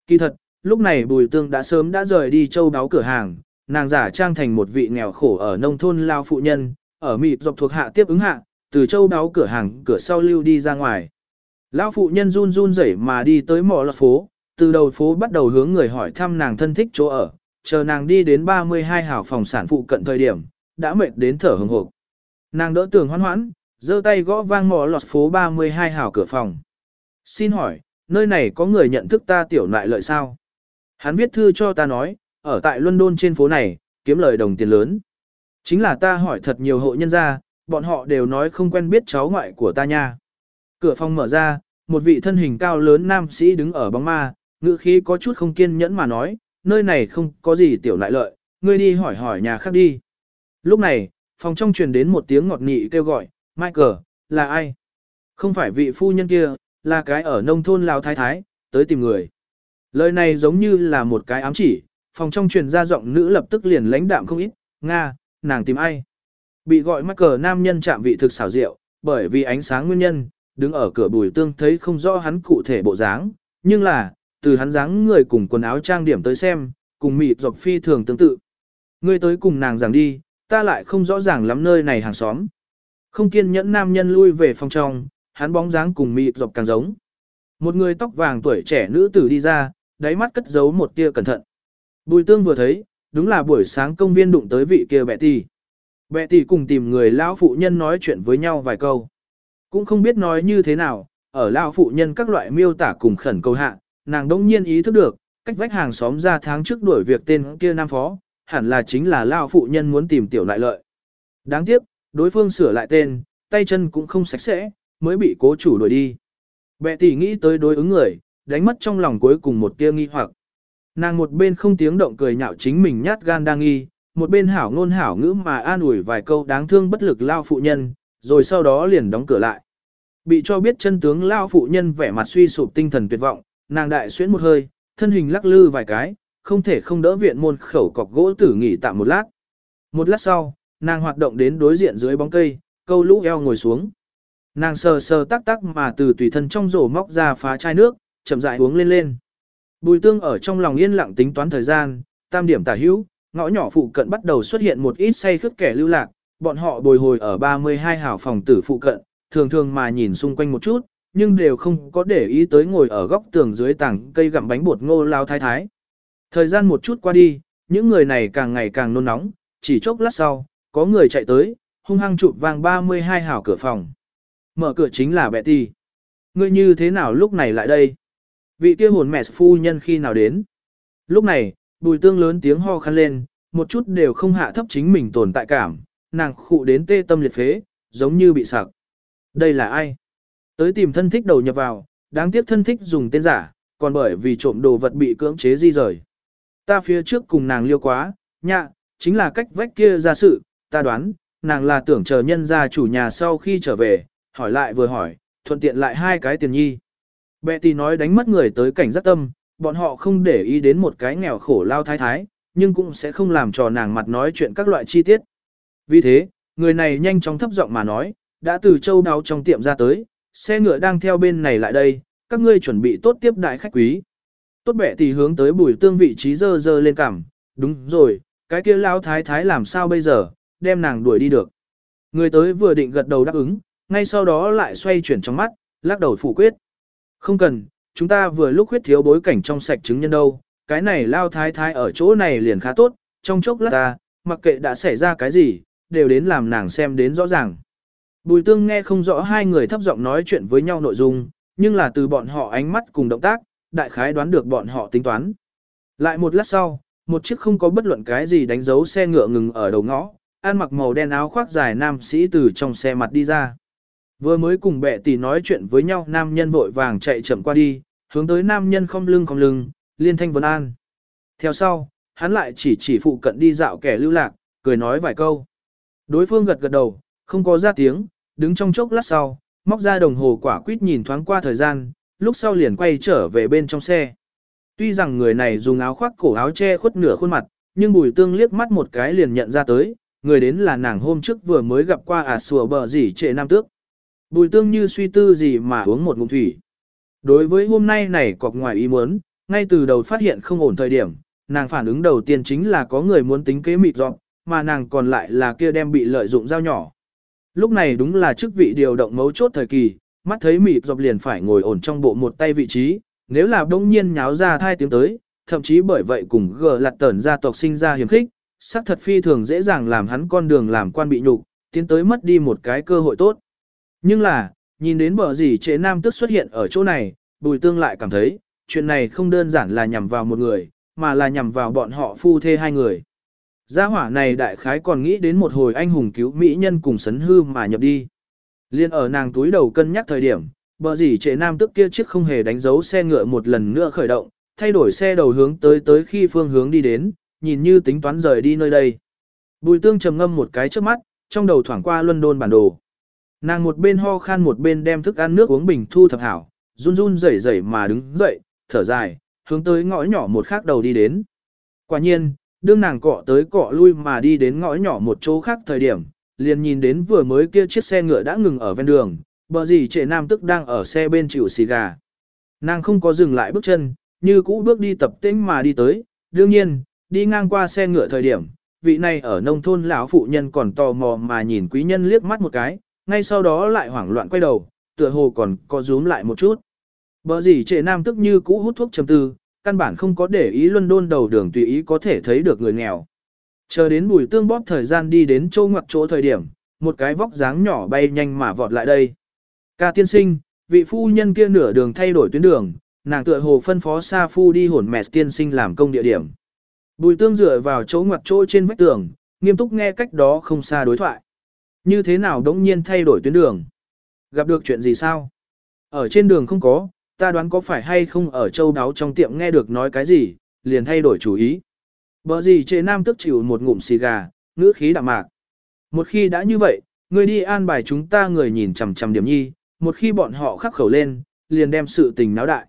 Kỳ thật, lúc này Bùi Tương đã sớm đã rời đi châu đáo cửa hàng, nàng giả trang thành một vị nghèo khổ ở nông thôn lao phụ nhân, ở mịt dọc thuộc hạ tiếp ứng hạ, từ châu đáo cửa hàng cửa sau lưu đi ra ngoài. Lão phụ nhân run run rẩy mà đi tới mỏ lọt phố, từ đầu phố bắt đầu hướng người hỏi thăm nàng thân thích chỗ ở, chờ nàng đi đến 32 hảo phòng sản phụ cận thời điểm, đã mệt đến thở hừng hộp. Nàng đỡ tường hoan hoãn, giơ tay gõ vang mỏ lọt phố 32 hảo cửa phòng. Xin hỏi, nơi này có người nhận thức ta tiểu nại lợi sao? Hắn viết thư cho ta nói, ở tại London trên phố này, kiếm lời đồng tiền lớn. Chính là ta hỏi thật nhiều hộ nhân gia, bọn họ đều nói không quen biết cháu ngoại của ta nha. Cửa phòng mở ra, một vị thân hình cao lớn nam sĩ đứng ở bóng ma, ngữ khí có chút không kiên nhẫn mà nói, nơi này không có gì tiểu nại lợi, ngươi đi hỏi hỏi nhà khác đi. Lúc này, phòng trong truyền đến một tiếng ngọt nghị kêu gọi, Michael, là ai? Không phải vị phu nhân kia, là cái ở nông thôn Lào Thái Thái, tới tìm người. Lời này giống như là một cái ám chỉ, phòng trong truyền ra giọng nữ lập tức liền lãnh đạm không ít, Nga, nàng tìm ai? Bị gọi mắc cờ nam nhân chạm vị thực xảo diệu, bởi vì ánh sáng nguyên nhân, đứng ở cửa bùi tương thấy không rõ hắn cụ thể bộ dáng, nhưng là, từ hắn dáng người cùng quần áo trang điểm tới xem, cùng mịt dọc phi thường tương tự. Ngươi tới cùng nàng giảng đi, ta lại không rõ ràng lắm nơi này hàng xóm. Không kiên nhẫn nam nhân lui về phòng trong, hắn bóng dáng cùng mịt dọc càng giống. Một người tóc vàng tuổi trẻ nữ tử đi ra, đáy mắt cất giấu một tia cẩn thận. Bùi tương vừa thấy, đúng là buổi sáng công viên đụng tới vị kia bẹ tỷ. Bẹ tỷ cùng tìm người lão phụ nhân nói chuyện với nhau vài câu. Cũng không biết nói như thế nào, ở lão phụ nhân các loại miêu tả cùng khẩn cầu hạ, nàng đông nhiên ý thức được, cách vách hàng xóm ra tháng trước đuổi việc tên kia nam phó, hẳn là chính là lão phụ nhân muốn tìm tiểu lại lợi. Đáng tiếc, đối phương sửa lại tên, tay chân cũng không sạch sẽ, mới bị cố chủ đuổi đi. Bệ tỷ nghĩ tới đối ứng người, đánh mất trong lòng cuối cùng một tia nghi hoặc. Nàng một bên không tiếng động cười nhạo chính mình nhát gan đang nghi, một bên hảo ngôn hảo ngữ mà an ủi vài câu đáng thương bất lực lao phụ nhân, rồi sau đó liền đóng cửa lại. Bị cho biết chân tướng lao phụ nhân vẻ mặt suy sụp tinh thần tuyệt vọng, nàng đại xuyến một hơi, thân hình lắc lư vài cái, không thể không đỡ viện môn khẩu cọc gỗ tử nghỉ tạm một lát. Một lát sau, nàng hoạt động đến đối diện dưới bóng cây, câu lũ eo ngồi xuống. Nàng sờ sờ tắc tắc mà từ tùy thân trong rổ móc ra phá chai nước, chậm rãi uống lên lên. Bùi tương ở trong lòng yên lặng tính toán thời gian, tam điểm tả hữu, ngõ nhỏ phụ cận bắt đầu xuất hiện một ít say khướt kẻ lưu lạc, bọn họ bồi hồi ở 32 hào phòng tử phụ cận, thường thường mà nhìn xung quanh một chút, nhưng đều không có để ý tới ngồi ở góc tường dưới tảng cây gặm bánh bột ngô lao thái thái. Thời gian một chút qua đi, những người này càng ngày càng nôn nóng, chỉ chốc lát sau, có người chạy tới, hung hăng chụp vang 32 hào cửa phòng. Mở cửa chính là Betty. Ngươi như thế nào lúc này lại đây? Vị kia hồn mẹ phu nhân khi nào đến? Lúc này, bùi tương lớn tiếng ho khăn lên, một chút đều không hạ thấp chính mình tồn tại cảm, nàng khụ đến tê tâm liệt phế, giống như bị sặc. Đây là ai? Tới tìm thân thích đầu nhập vào, đáng tiếc thân thích dùng tên giả, còn bởi vì trộm đồ vật bị cưỡng chế di rời. Ta phía trước cùng nàng liêu quá, nhạ, chính là cách vách kia ra sự, ta đoán, nàng là tưởng chờ nhân gia chủ nhà sau khi trở về, hỏi lại vừa hỏi, thuận tiện lại hai cái tiền nhi. Bệ tỷ nói đánh mất người tới cảnh giác tâm, bọn họ không để ý đến một cái nghèo khổ lao thái thái, nhưng cũng sẽ không làm trò nàng mặt nói chuyện các loại chi tiết. Vì thế, người này nhanh chóng thấp giọng mà nói, đã từ châu đáo trong tiệm ra tới, xe ngựa đang theo bên này lại đây, các ngươi chuẩn bị tốt tiếp đại khách quý. Tốt bệ tỷ hướng tới bùi tương vị trí dơ dơ lên cảm, đúng rồi, cái kia lao thái thái làm sao bây giờ, đem nàng đuổi đi được. Người tới vừa định gật đầu đáp ứng, ngay sau đó lại xoay chuyển trong mắt, lắc đầu phủ quyết. Không cần, chúng ta vừa lúc huyết thiếu bối cảnh trong sạch chứng nhân đâu, cái này lao thái thái ở chỗ này liền khá tốt, trong chốc lát ta, mặc kệ đã xảy ra cái gì, đều đến làm nàng xem đến rõ ràng. Bùi tương nghe không rõ hai người thấp giọng nói chuyện với nhau nội dung, nhưng là từ bọn họ ánh mắt cùng động tác, đại khái đoán được bọn họ tính toán. Lại một lát sau, một chiếc không có bất luận cái gì đánh dấu xe ngựa ngừng ở đầu ngõ, ăn mặc màu đen áo khoác dài nam sĩ từ trong xe mặt đi ra. Vừa mới cùng bệ tỷ nói chuyện với nhau nam nhân vội vàng chạy chậm qua đi, hướng tới nam nhân không lưng không lưng, liên thanh vấn an. Theo sau, hắn lại chỉ chỉ phụ cận đi dạo kẻ lưu lạc, cười nói vài câu. Đối phương gật gật đầu, không có ra tiếng, đứng trong chốc lát sau, móc ra đồng hồ quả quýt nhìn thoáng qua thời gian, lúc sau liền quay trở về bên trong xe. Tuy rằng người này dùng áo khoác cổ áo che khuất nửa khuôn mặt, nhưng bùi tương liếc mắt một cái liền nhận ra tới, người đến là nàng hôm trước vừa mới gặp qua à sùa bờ gì trệ nam tước. Bùi tương như suy tư gì mà uống một ngụm thủy. Đối với hôm nay này cọc ngoài ý muốn, ngay từ đầu phát hiện không ổn thời điểm, nàng phản ứng đầu tiên chính là có người muốn tính kế mịt dọc, mà nàng còn lại là kia đem bị lợi dụng dao nhỏ. Lúc này đúng là chức vị điều động mấu chốt thời kỳ, mắt thấy mịt dọc liền phải ngồi ổn trong bộ một tay vị trí, nếu là đông nhiên nháo ra thai tiếng tới, thậm chí bởi vậy cùng gờ lặt tẩn gia tộc sinh ra hiểm khích, sắc thật phi thường dễ dàng làm hắn con đường làm quan bị nhục, tiến tới mất đi một cái cơ hội tốt. Nhưng là, nhìn đến bờ gì chế nam tức xuất hiện ở chỗ này, bùi tương lại cảm thấy, chuyện này không đơn giản là nhằm vào một người, mà là nhằm vào bọn họ phu thê hai người. Gia hỏa này đại khái còn nghĩ đến một hồi anh hùng cứu mỹ nhân cùng sấn hư mà nhập đi. Liên ở nàng túi đầu cân nhắc thời điểm, bờ gì chế nam tức kia chiếc không hề đánh dấu xe ngựa một lần nữa khởi động, thay đổi xe đầu hướng tới tới khi phương hướng đi đến, nhìn như tính toán rời đi nơi đây. Bùi tương trầm ngâm một cái trước mắt, trong đầu thoảng qua London bản đồ. Nàng một bên ho khan một bên đem thức ăn nước uống bình thu thập hảo, run run rẩy rẩy mà đứng dậy, thở dài, hướng tới ngõ nhỏ một khác đầu đi đến. Quả nhiên, đương nàng cọ tới cọ lui mà đi đến ngõ nhỏ một chỗ khác thời điểm, liền nhìn đến vừa mới kia chiếc xe ngựa đã ngừng ở ven đường, bờ gì Trẻ nam tức đang ở xe bên chịu xì gà. Nàng không có dừng lại bước chân, như cũ bước đi tập tĩnh mà đi tới, đương nhiên, đi ngang qua xe ngựa thời điểm, vị này ở nông thôn lão phụ nhân còn tò mò mà nhìn quý nhân liếc mắt một cái, ngay sau đó lại hoảng loạn quay đầu, tựa hồ còn có rúm lại một chút. Bờ gì trệ nam tức như cũ hút thuốc trầm tư, căn bản không có để ý London đầu đường tùy ý có thể thấy được người nghèo. Chờ đến bùi tương bóp thời gian đi đến chỗ ngoặc chỗ thời điểm, một cái vóc dáng nhỏ bay nhanh mà vọt lại đây. Ca tiên sinh, vị phu nhân kia nửa đường thay đổi tuyến đường, nàng tựa hồ phân phó Sa Phu đi hồn mẹ tiên sinh làm công địa điểm. Bùi tương dựa vào chỗ ngoặc chỗ trên vách tường, nghiêm túc nghe cách đó không xa đối thoại. Như thế nào đống nhiên thay đổi tuyến đường? Gặp được chuyện gì sao? Ở trên đường không có, ta đoán có phải hay không ở châu đáo trong tiệm nghe được nói cái gì, liền thay đổi chủ ý. Bờ gì chế nam tức chịu một ngụm xì gà, ngữ khí đạm mạc. Một khi đã như vậy, người đi an bài chúng ta người nhìn chằm chằm điểm nhi, một khi bọn họ khắc khẩu lên, liền đem sự tình náo đại.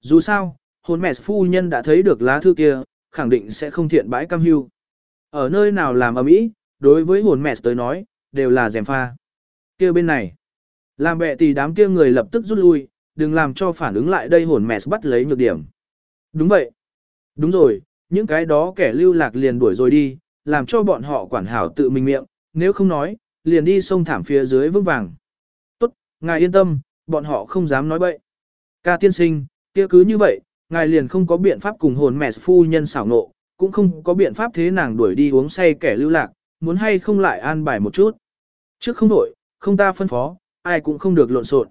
Dù sao, hồn mẹ phu nhân đã thấy được lá thư kia, khẳng định sẽ không thiện bãi cam hưu. Ở nơi nào làm ở mỹ, đối với hồn mẹ tới nói, đều là dèm pha. kia bên này, làm bệ thì đám kia người lập tức rút lui, đừng làm cho phản ứng lại đây hồn mẹ bắt lấy nhược điểm. Đúng vậy. Đúng rồi, những cái đó kẻ lưu lạc liền đuổi rồi đi, làm cho bọn họ quản hảo tự mình miệng, nếu không nói, liền đi sông thảm phía dưới vững vàng. Tốt, ngài yên tâm, bọn họ không dám nói bậy. Ca tiên sinh, kia cứ như vậy, ngài liền không có biện pháp cùng hồn mẹ phu nhân xảo nộ, cũng không có biện pháp thế nàng đuổi đi uống say kẻ lưu lạc, muốn hay không lại an bài một chút. Trước không đổi, không ta phân phó, ai cũng không được lộn xộn.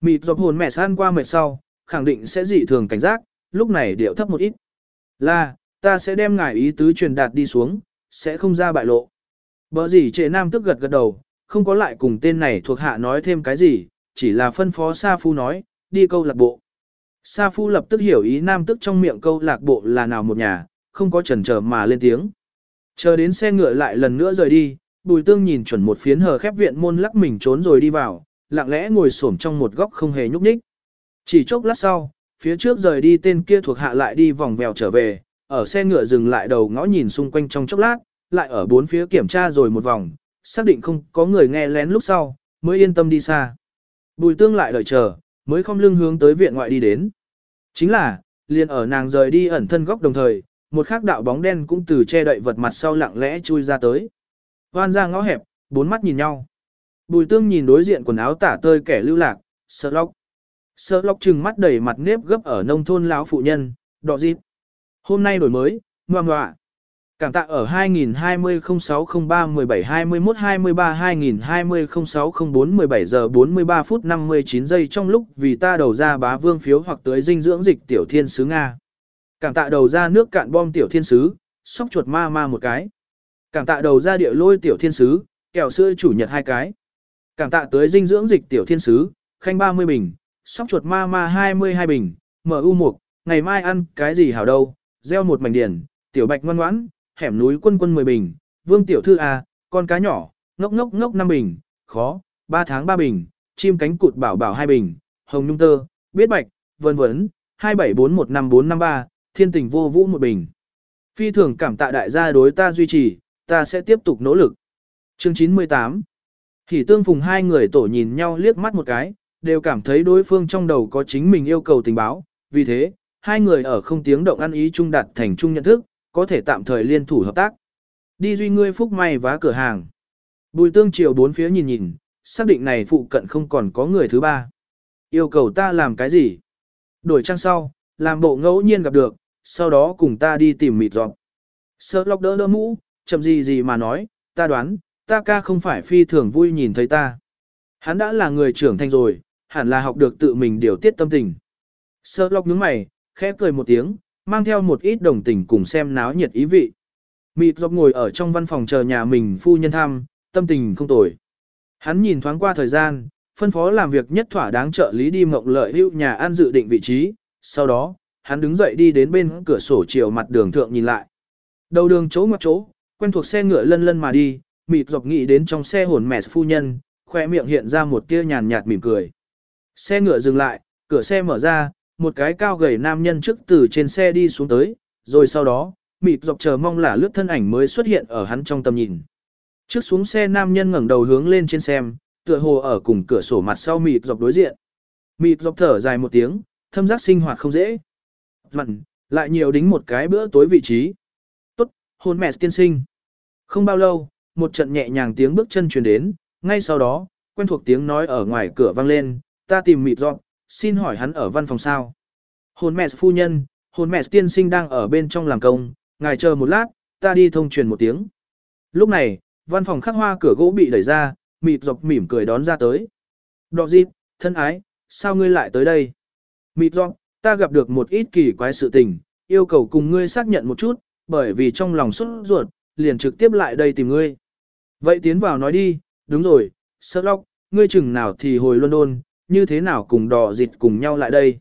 Mịt dọc hồn mẹ san qua mệt sau, khẳng định sẽ dị thường cảnh giác, lúc này điệu thấp một ít. Là, ta sẽ đem ngài ý tứ truyền đạt đi xuống, sẽ không ra bại lộ. Bở gì trệ nam tức gật gật đầu, không có lại cùng tên này thuộc hạ nói thêm cái gì, chỉ là phân phó Sa Phu nói, đi câu lạc bộ. Sa Phu lập tức hiểu ý nam tức trong miệng câu lạc bộ là nào một nhà, không có chần chờ mà lên tiếng. Chờ đến xe ngựa lại lần nữa rời đi, bùi tương nhìn chuẩn một phiến hờ khép viện môn lắc mình trốn rồi đi vào, lặng lẽ ngồi xổm trong một góc không hề nhúc nhích. Chỉ chốc lát sau, phía trước rời đi tên kia thuộc hạ lại đi vòng vèo trở về, ở xe ngựa dừng lại đầu ngõ nhìn xung quanh trong chốc lát, lại ở bốn phía kiểm tra rồi một vòng, xác định không có người nghe lén lúc sau, mới yên tâm đi xa. Bùi tương lại đợi chờ, mới không lưng hướng tới viện ngoại đi đến. Chính là, liền ở nàng rời đi ẩn thân góc đồng thời, một khác đạo bóng đen cũng từ che đậy vật mặt sau lặng lẽ chui ra tới. Hoan ra ngõ hẹp, bốn mắt nhìn nhau. Bùi tương nhìn đối diện quần áo tả tơi kẻ lưu lạc, sợ lóc. Sợ lóc trừng mắt đầy mặt nếp gấp ở nông thôn lão phụ nhân, đỏ dịp. Hôm nay đổi mới, ngoan ngoạ. Cảm tạ ở 2020-06-03-17-21-23-2020-06-04-17 giờ 43 phút 59 giây trong lúc vì ta đầu ra bá vương phiếu hoặc tới dinh dưỡng dịch tiểu thiên sứ Nga. Cảm tạ đầu ra nước cạn bom tiểu thiên sứ, sóc chuột ma ma một cái. Cảm tạ đầu ra địa lôi tiểu thiên sứ, kẹo sữa chủ nhật hai cái. Cảm tạ tới dinh dưỡng dịch tiểu thiên sứ, khanh 30 bình, sóc chuột ma ma 22 bình, mở u mục, ngày mai ăn cái gì hảo đâu, gieo một mảnh điển, tiểu bạch ngoan ngoãn, hẻm núi quân quân 10 bình, vương tiểu thư A, con cá nhỏ, ngốc ngốc ngốc 5 bình, khó, 3 tháng 3 bình, chim cánh cụt bảo bảo 2 bình, hồng nhung tơ, biết bạch, vân vấn, 27415453, thiên tình vô vũ một bình. Phi thường cảm tạ đại gia đối ta duy trì, ta sẽ tiếp tục nỗ lực. Chương 98 Hỷ tương phùng hai người tổ nhìn nhau liếc mắt một cái, đều cảm thấy đối phương trong đầu có chính mình yêu cầu tình báo, vì thế, hai người ở không tiếng động ăn ý chung đạt thành chung nhận thức, có thể tạm thời liên thủ hợp tác. Đi duy ngươi phúc may vá cửa hàng. Bùi tương chiều bốn phía nhìn nhìn, xác định này phụ cận không còn có người thứ ba. Yêu cầu ta làm cái gì? Đổi trang sau, làm bộ ngẫu nhiên gặp được, sau đó cùng ta đi tìm mịt dọn. Sợ lọc đỡ đỡ mũ, chậm gì gì mà nói, ta đoán, ta ca không phải phi thường vui nhìn thấy ta. Hắn đã là người trưởng thành rồi, hẳn là học được tự mình điều tiết tâm tình. Sợ lọc nhướng mày, khẽ cười một tiếng, mang theo một ít đồng tình cùng xem náo nhiệt ý vị. Mịt dọc ngồi ở trong văn phòng chờ nhà mình phu nhân thăm, tâm tình không tồi. Hắn nhìn thoáng qua thời gian, phân phó làm việc nhất thỏa đáng trợ lý đi mộng lợi hữu nhà ăn dự định vị trí, sau đó, hắn đứng dậy đi đến bên cửa sổ chiều mặt đường thượng nhìn lại. Đầu đường chỗ ngoặt chỗ, quen thuộc xe ngựa lân lân mà đi, mịt dọc nghĩ đến trong xe hồn mẹ phu nhân, khoe miệng hiện ra một tia nhàn nhạt mỉm cười. Xe ngựa dừng lại, cửa xe mở ra, một cái cao gầy nam nhân trước từ trên xe đi xuống tới, rồi sau đó, mịt dọc chờ mong là lướt thân ảnh mới xuất hiện ở hắn trong tầm nhìn. Trước xuống xe nam nhân ngẩng đầu hướng lên trên xem, tựa hồ ở cùng cửa sổ mặt sau mịt dọc đối diện. Mịt dọc thở dài một tiếng, thâm giác sinh hoạt không dễ. Vặn, lại nhiều đính một cái bữa tối vị trí. Tốt, hôn mẹ tiên sinh. Không bao lâu, một trận nhẹ nhàng tiếng bước chân truyền đến, ngay sau đó, quen thuộc tiếng nói ở ngoài cửa vang lên, ta tìm mịt dọn, xin hỏi hắn ở văn phòng sao. Hồn mẹ phu nhân, hồn mẹ tiên sinh đang ở bên trong làm công, ngài chờ một lát, ta đi thông truyền một tiếng. Lúc này, văn phòng khắc hoa cửa gỗ bị đẩy ra, mịt dọc mỉm cười đón ra tới. Đọ dịp, thân ái, sao ngươi lại tới đây? Mịt dọc, ta gặp được một ít kỳ quái sự tình, yêu cầu cùng ngươi xác nhận một chút, bởi vì trong lòng xuất ruột, liền trực tiếp lại đây tìm ngươi. Vậy tiến vào nói đi, đúng rồi, Sherlock, ngươi chừng nào thì hồi London, như thế nào cùng đò dịch cùng nhau lại đây.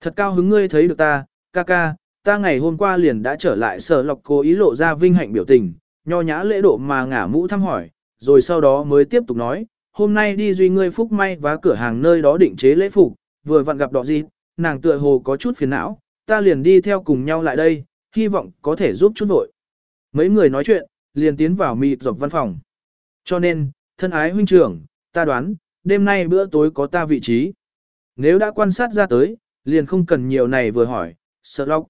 Thật cao hứng ngươi thấy được ta, ca ca, ta ngày hôm qua liền đã trở lại sở lọc cố ý lộ ra vinh hạnh biểu tình, nho nhã lễ độ mà ngả mũ thăm hỏi, rồi sau đó mới tiếp tục nói, hôm nay đi duy ngươi phúc may và cửa hàng nơi đó định chế lễ phục, vừa vặn gặp đỏ dịch, nàng tựa hồ có chút phiền não, ta liền đi theo cùng nhau lại đây, hy vọng có thể giúp chút vội. Mấy người nói chuyện, liền tiến vào mịt dọc văn phòng. Cho nên, thân ái huynh trưởng, ta đoán, đêm nay bữa tối có ta vị trí. Nếu đã quan sát ra tới, liền không cần nhiều này vừa hỏi, Sherlock.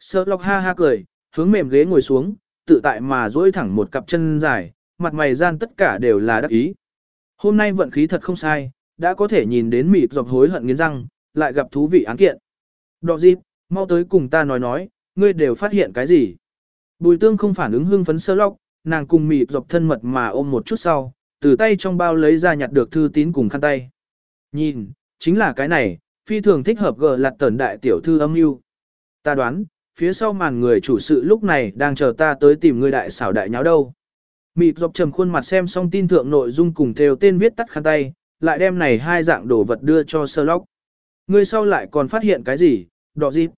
Sherlock ha ha cười, hướng mềm ghế ngồi xuống, tự tại mà duỗi thẳng một cặp chân dài, mặt mày gian tất cả đều là đắc ý. Hôm nay vận khí thật không sai, đã có thể nhìn đến mịt dọc hối hận nghiến răng, lại gặp thú vị án kiện. Đọ dịp, mau tới cùng ta nói nói, ngươi đều phát hiện cái gì? Bùi tương không phản ứng hưng phấn sơ lóc, nàng cùng mịp dọc thân mật mà ôm một chút sau, từ tay trong bao lấy ra nhặt được thư tín cùng khăn tay. Nhìn, chính là cái này, phi thường thích hợp gờ lặt tẩn đại tiểu thư âm mưu. Ta đoán, phía sau màn người chủ sự lúc này đang chờ ta tới tìm ngươi đại xảo đại nháo đâu. Mịp dọc trầm khuôn mặt xem xong tin thượng nội dung cùng theo tên viết tắt khăn tay, lại đem này hai dạng đồ vật đưa cho Sherlock. Ngươi sau lại còn phát hiện cái gì, đỏ dịp.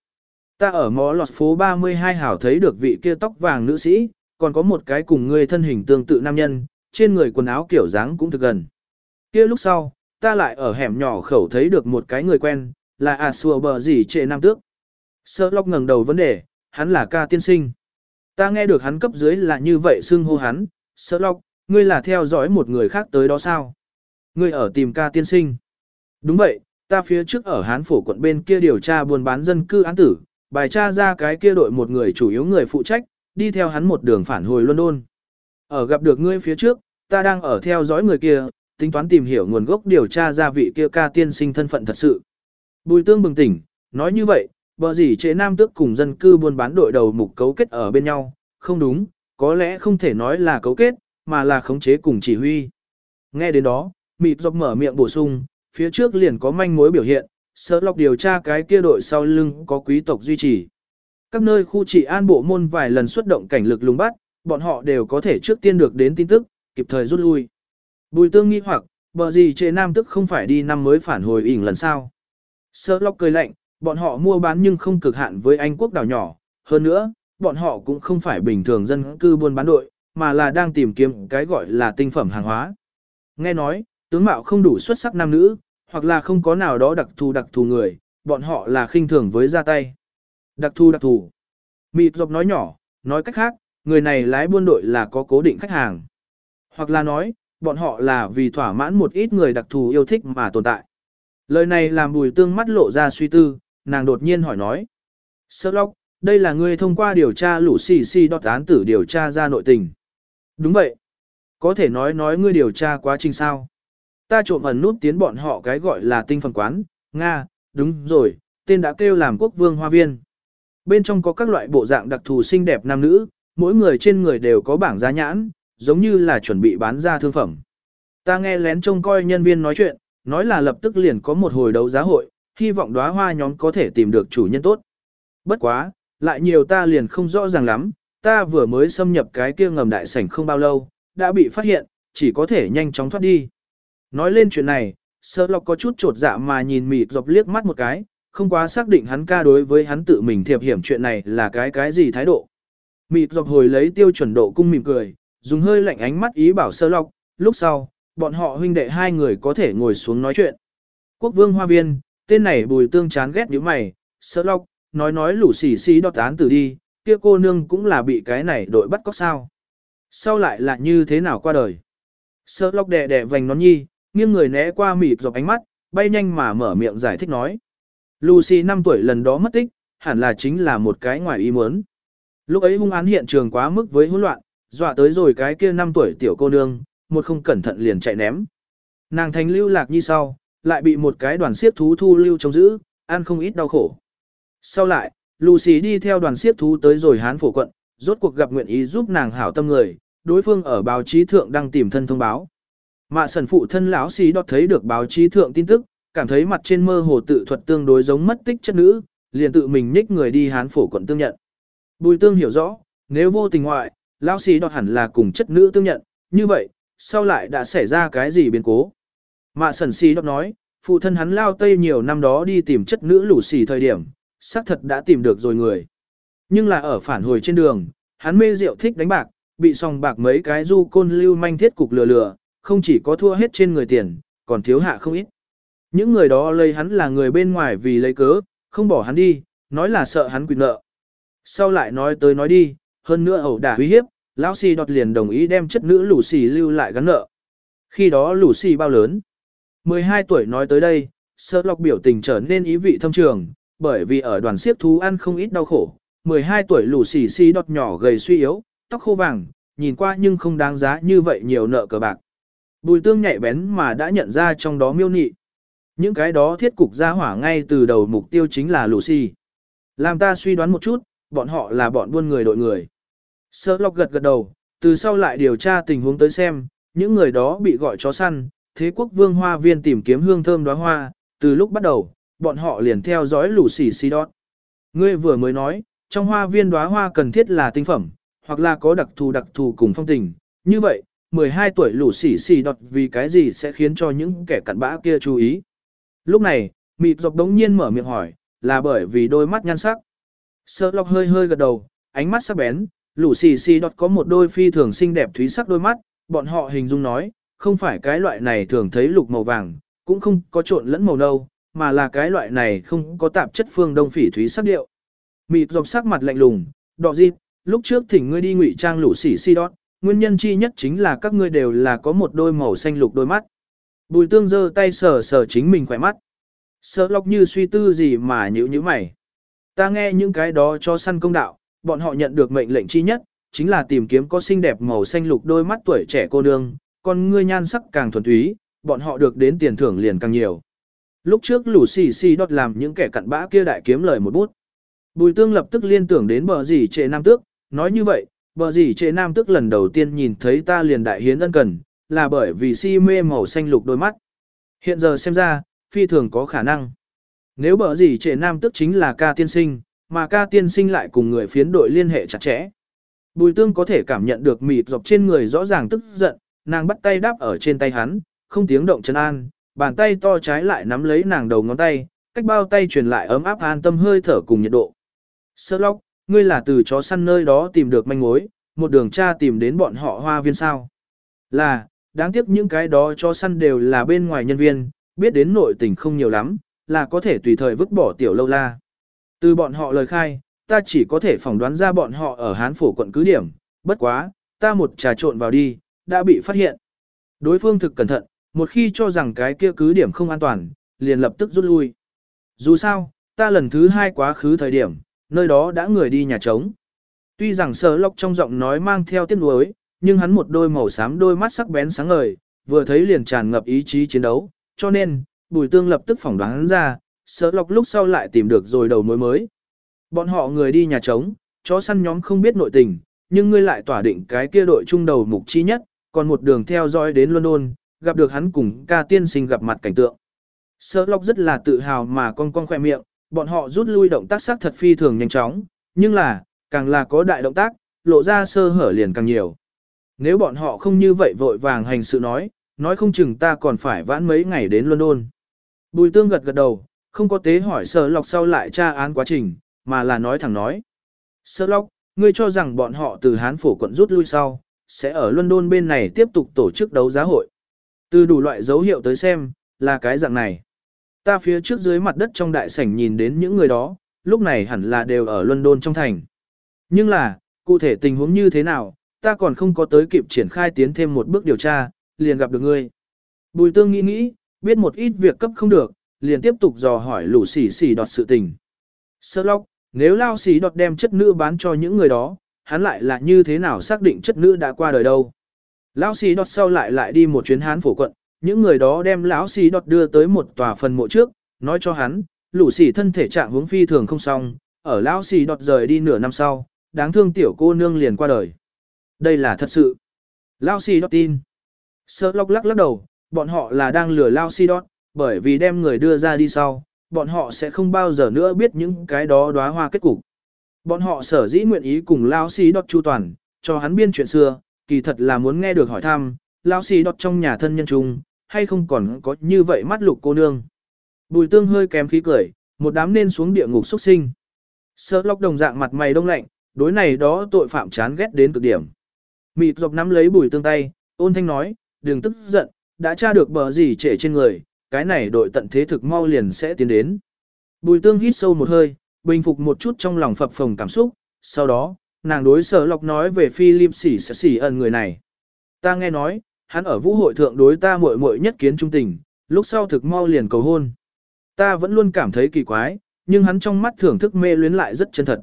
Ta ở mó lọt phố 32 hảo thấy được vị kia tóc vàng nữ sĩ, còn có một cái cùng người thân hình tương tự nam nhân, trên người quần áo kiểu dáng cũng thực gần. Kia lúc sau, ta lại ở hẻm nhỏ khẩu thấy được một cái người quen, là à xùa bờ gì trệ nam tước. Sơ lóc ngẩng đầu vấn đề, hắn là ca tiên sinh. Ta nghe được hắn cấp dưới là như vậy xưng hô hắn, sơ lóc, ngươi là theo dõi một người khác tới đó sao? Ngươi ở tìm ca tiên sinh. Đúng vậy, ta phía trước ở Hán phổ quận bên kia điều tra buôn bán dân cư án tử, bài tra ra cái kia đội một người chủ yếu người phụ trách, đi theo hắn một đường phản hồi London. Ở gặp được ngươi phía trước, ta đang ở theo dõi người kia, tính toán tìm hiểu nguồn gốc điều tra ra vị kia ca tiên sinh thân phận thật sự. Bùi tương bừng tỉnh, nói như vậy, bờ gì chế nam tước cùng dân cư buôn bán đội đầu mục cấu kết ở bên nhau, không đúng, có lẽ không thể nói là cấu kết, mà là khống chế cùng chỉ huy. Nghe đến đó, mịp dọc mở miệng bổ sung, phía trước liền có manh mối biểu hiện, sợ lọc điều tra cái kia đội sau lưng có quý tộc duy trì. Các nơi khu trị an bộ môn vài lần xuất động cảnh lực lùng bắt, bọn họ đều có thể trước tiên được đến tin tức, kịp thời rút lui. Bùi tương nghi hoặc, bờ gì chế nam tức không phải đi năm mới phản hồi ỉn lần sau. Sợ lọc cười lạnh, bọn họ mua bán nhưng không cực hạn với Anh quốc đảo nhỏ. Hơn nữa, bọn họ cũng không phải bình thường dân cư buôn bán đội, mà là đang tìm kiếm cái gọi là tinh phẩm hàng hóa. Nghe nói, tướng mạo không đủ xuất sắc nam nữ, hoặc là không có nào đó đặc thù đặc thù người, bọn họ là khinh thường với ra tay. Đặc thù đặc thù. Mịt dọc nói nhỏ, nói cách khác, người này lái buôn đội là có cố định khách hàng. Hoặc là nói, bọn họ là vì thỏa mãn một ít người đặc thù yêu thích mà tồn tại. Lời này làm bùi tương mắt lộ ra suy tư, nàng đột nhiên hỏi nói. Sherlock, đây là ngươi thông qua điều tra lũ xì xì đọt án tử điều tra ra nội tình. Đúng vậy. Có thể nói nói ngươi điều tra quá trình sao. Ta trộm ẩn nút tiến bọn họ cái gọi là tinh phần quán, Nga, đúng rồi, tên đã kêu làm quốc vương hoa viên. Bên trong có các loại bộ dạng đặc thù xinh đẹp nam nữ, mỗi người trên người đều có bảng giá nhãn, giống như là chuẩn bị bán ra thương phẩm. Ta nghe lén trông coi nhân viên nói chuyện, nói là lập tức liền có một hồi đấu giá hội, hy vọng đóa hoa nhóm có thể tìm được chủ nhân tốt. Bất quá, lại nhiều ta liền không rõ ràng lắm, ta vừa mới xâm nhập cái kia ngầm đại sảnh không bao lâu, đã bị phát hiện, chỉ có thể nhanh chóng thoát đi. Nói lên chuyện này, sơ lọc có chút trột dạ mà nhìn mịt dọc liếc mắt một cái, không quá xác định hắn ca đối với hắn tự mình thiệp hiểm chuyện này là cái cái gì thái độ. Mịt dọc hồi lấy tiêu chuẩn độ cung mỉm cười, dùng hơi lạnh ánh mắt ý bảo sơ lọc, lúc sau, bọn họ huynh đệ hai người có thể ngồi xuống nói chuyện. Quốc vương hoa viên, tên này bùi tương chán ghét như mày, sơ lọc, nói nói lũ xỉ xí đọt án từ đi, kia cô nương cũng là bị cái này đội bắt cóc sao. Sau lại là như thế nào qua đời? Sơ lọc đè đè vành nón nhi, nghiêng người né qua mịt dọc ánh mắt, bay nhanh mà mở miệng giải thích nói. Lucy 5 tuổi lần đó mất tích, hẳn là chính là một cái ngoài ý muốn. Lúc ấy hung án hiện trường quá mức với hỗn loạn, dọa tới rồi cái kia 5 tuổi tiểu cô nương, một không cẩn thận liền chạy ném. Nàng thành lưu lạc như sau, lại bị một cái đoàn siết thú thu lưu trong giữ, ăn không ít đau khổ. Sau lại, Lucy đi theo đoàn siết thú tới rồi Hán phổ quận, rốt cuộc gặp nguyện ý giúp nàng hảo tâm người, đối phương ở báo chí thượng đang tìm thân thông báo. Mạ sần phụ thân lão xí đọt thấy được báo chí thượng tin tức, cảm thấy mặt trên mơ hồ tự thuật tương đối giống mất tích chất nữ, liền tự mình nhích người đi hán phổ quận tương nhận. Bùi tương hiểu rõ, nếu vô tình ngoại, lão xí đọt hẳn là cùng chất nữ tương nhận, như vậy, sau lại đã xảy ra cái gì biến cố. Mạ sần xí đọt nói, phụ thân hắn lao tây nhiều năm đó đi tìm chất nữ lũ xì thời điểm, xác thật đã tìm được rồi người. Nhưng là ở phản hồi trên đường, hắn mê rượu thích đánh bạc, bị sòng bạc mấy cái du côn lưu manh thiết cục lừa lừa, không chỉ có thua hết trên người tiền, còn thiếu hạ không ít. Những người đó lấy hắn là người bên ngoài vì lấy cớ, không bỏ hắn đi, nói là sợ hắn quyền nợ. Sau lại nói tới nói đi, hơn nữa ẩu đả uy hiếp, lão xì đọt liền đồng ý đem chất nữ lũ xì lưu lại gắn nợ. Khi đó lũ xì bao lớn? 12 tuổi nói tới đây, sơ lọc biểu tình trở nên ý vị thâm trường, bởi vì ở đoàn siếp thú ăn không ít đau khổ. 12 tuổi lũ xì xì đọt nhỏ gầy suy yếu, tóc khô vàng, nhìn qua nhưng không đáng giá như vậy nhiều nợ cờ bạc. Bùi tương nhạy bén mà đã nhận ra trong đó miêu nị. Những cái đó thiết cục ra hỏa ngay từ đầu mục tiêu chính là Lucy. Làm ta suy đoán một chút, bọn họ là bọn buôn người đội người. Sơ lọc gật gật đầu, từ sau lại điều tra tình huống tới xem, những người đó bị gọi chó săn, thế quốc vương hoa viên tìm kiếm hương thơm đóa hoa, từ lúc bắt đầu, bọn họ liền theo dõi Lucy si đót. Ngươi vừa mới nói, trong hoa viên đóa hoa cần thiết là tinh phẩm, hoặc là có đặc thù đặc thù cùng phong tình, như vậy, 12 tuổi lũ xỉ xỉ đọt vì cái gì sẽ khiến cho những kẻ cặn bã kia chú ý. Lúc này, mịt dọc đống nhiên mở miệng hỏi, là bởi vì đôi mắt nhan sắc. Sơ lọc hơi hơi gật đầu, ánh mắt sắc bén, lũ xỉ xì đọt có một đôi phi thường xinh đẹp thúy sắc đôi mắt, bọn họ hình dung nói, không phải cái loại này thường thấy lục màu vàng, cũng không có trộn lẫn màu nâu, mà là cái loại này không có tạp chất phương đông phỉ thúy sắc điệu. Mịt dọc sắc mặt lạnh lùng, đỏ dịp, lúc trước thỉnh ngươi đi ngụy trang lũ xỉ xì đọt, nguyên nhân chi nhất chính là các ngươi đều là có một đôi màu xanh lục đôi mắt. Bùi tương giơ tay sờ sờ chính mình khỏe mắt. Sợ lọc như suy tư gì mà nhữ như mày. Ta nghe những cái đó cho săn công đạo, bọn họ nhận được mệnh lệnh chi nhất, chính là tìm kiếm có xinh đẹp màu xanh lục đôi mắt tuổi trẻ cô nương, còn ngươi nhan sắc càng thuần túy, bọn họ được đến tiền thưởng liền càng nhiều. Lúc trước lũ xì xì đọt làm những kẻ cặn bã kia đại kiếm lời một bút. Bùi tương lập tức liên tưởng đến bờ gì trệ nam tước, nói như vậy, Bờ gì chế nam tức lần đầu tiên nhìn thấy ta liền đại hiến ân cần, là bởi vì si mê màu xanh lục đôi mắt. Hiện giờ xem ra, phi thường có khả năng. Nếu bờ gì chế nam tức chính là ca tiên sinh, mà ca tiên sinh lại cùng người phiến đội liên hệ chặt chẽ. Bùi tương có thể cảm nhận được mịt dọc trên người rõ ràng tức giận, nàng bắt tay đáp ở trên tay hắn, không tiếng động chân an, bàn tay to trái lại nắm lấy nàng đầu ngón tay, cách bao tay truyền lại ấm áp an tâm hơi thở cùng nhiệt độ. Sơ lóc, Ngươi là từ chó săn nơi đó tìm được manh mối, một đường tra tìm đến bọn họ hoa viên sao. Là, đáng tiếc những cái đó chó săn đều là bên ngoài nhân viên, biết đến nội tình không nhiều lắm, là có thể tùy thời vứt bỏ tiểu lâu la. Từ bọn họ lời khai, ta chỉ có thể phỏng đoán ra bọn họ ở Hán Phổ quận cứ điểm, bất quá, ta một trà trộn vào đi, đã bị phát hiện. Đối phương thực cẩn thận, một khi cho rằng cái kia cứ điểm không an toàn, liền lập tức rút lui. Dù sao, ta lần thứ hai quá khứ thời điểm, nơi đó đã người đi nhà trống. Tuy rằng sờ lọc trong giọng nói mang theo tiếc nuối, nhưng hắn một đôi màu xám đôi mắt sắc bén sáng ngời, vừa thấy liền tràn ngập ý chí chiến đấu, cho nên, bùi tương lập tức phỏng đoán ra, sờ lọc lúc sau lại tìm được rồi đầu mối mới. Bọn họ người đi nhà trống, chó săn nhóm không biết nội tình, nhưng ngươi lại tỏa định cái kia đội trung đầu mục chi nhất, còn một đường theo dõi đến London, gặp được hắn cùng ca tiên sinh gặp mặt cảnh tượng. Sơ lọc rất là tự hào mà con con khoe miệng, bọn họ rút lui động tác sắc thật phi thường nhanh chóng, nhưng là, càng là có đại động tác, lộ ra sơ hở liền càng nhiều. Nếu bọn họ không như vậy vội vàng hành sự nói, nói không chừng ta còn phải vãn mấy ngày đến London. Bùi tương gật gật đầu, không có tế hỏi sơ lọc sau lại tra án quá trình, mà là nói thẳng nói. Sơ lọc, ngươi cho rằng bọn họ từ Hán phổ quận rút lui sau, sẽ ở London bên này tiếp tục tổ chức đấu giá hội. Từ đủ loại dấu hiệu tới xem, là cái dạng này. Ta phía trước dưới mặt đất trong đại sảnh nhìn đến những người đó, lúc này hẳn là đều ở London trong thành. Nhưng là, cụ thể tình huống như thế nào, ta còn không có tới kịp triển khai tiến thêm một bước điều tra, liền gặp được ngươi. Bùi tương nghĩ nghĩ, biết một ít việc cấp không được, liền tiếp tục dò hỏi lũ xỉ xỉ đọt sự tình. Sơ lóc, nếu lao xỉ đọt đem chất nữ bán cho những người đó, hắn lại là như thế nào xác định chất nữ đã qua đời đâu. Lao xỉ đọt sau lại lại đi một chuyến hán phổ quận, những người đó đem lão xì đọt đưa tới một tòa phần mộ trước, nói cho hắn, lũ xì thân thể trạng hướng phi thường không xong, ở lão xì đọt rời đi nửa năm sau, đáng thương tiểu cô nương liền qua đời. Đây là thật sự. Lão xì đọt tin. Sơ lóc lắc lắc đầu, bọn họ là đang lừa Lão xì đọt, bởi vì đem người đưa ra đi sau, bọn họ sẽ không bao giờ nữa biết những cái đó đóa hoa kết cục. Bọn họ sở dĩ nguyện ý cùng Lão xì đọt chu toàn, cho hắn biên chuyện xưa, kỳ thật là muốn nghe được hỏi thăm, Lao xì đọt trong nhà thân nhân chung, hay không còn có như vậy mắt lục cô nương. Bùi tương hơi kém khí cười, một đám nên xuống địa ngục xuất sinh. Sợ lóc đồng dạng mặt mày đông lạnh, đối này đó tội phạm chán ghét đến cực điểm. Mịt dọc nắm lấy bùi tương tay, ôn thanh nói, đừng tức giận, đã tra được bờ gì trễ trên người, cái này đội tận thế thực mau liền sẽ tiến đến. Bùi tương hít sâu một hơi, bình phục một chút trong lòng phập phồng cảm xúc, sau đó, nàng đối sở lộc nói về Philip xỉ sẽ xỉ ẩn người này. Ta nghe nói, hắn ở vũ hội thượng đối ta muội muội nhất kiến trung tình, lúc sau thực mau liền cầu hôn. Ta vẫn luôn cảm thấy kỳ quái, nhưng hắn trong mắt thưởng thức mê luyến lại rất chân thật.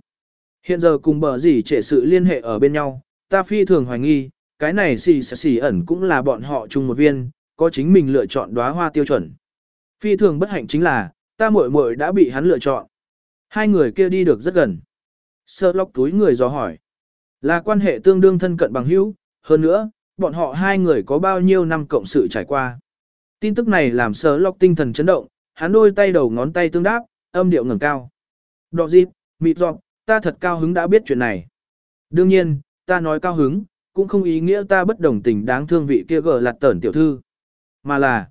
Hiện giờ cùng bờ gì trẻ sự liên hệ ở bên nhau, ta phi thường hoài nghi, cái này xì xì xì ẩn cũng là bọn họ chung một viên, có chính mình lựa chọn đóa hoa tiêu chuẩn. Phi thường bất hạnh chính là, ta muội muội đã bị hắn lựa chọn. Hai người kia đi được rất gần. Sơ lóc túi người dò hỏi. Là quan hệ tương đương thân cận bằng hữu, hơn nữa, bọn họ hai người có bao nhiêu năm cộng sự trải qua. Tin tức này làm sờ lọc tinh thần chấn động, hắn đôi tay đầu ngón tay tương đáp, âm điệu ngẩng cao. Đọ dịp, mịt dọc, ta thật cao hứng đã biết chuyện này. Đương nhiên, ta nói cao hứng, cũng không ý nghĩa ta bất đồng tình đáng thương vị kia gở lạt tẩn tiểu thư. Mà là,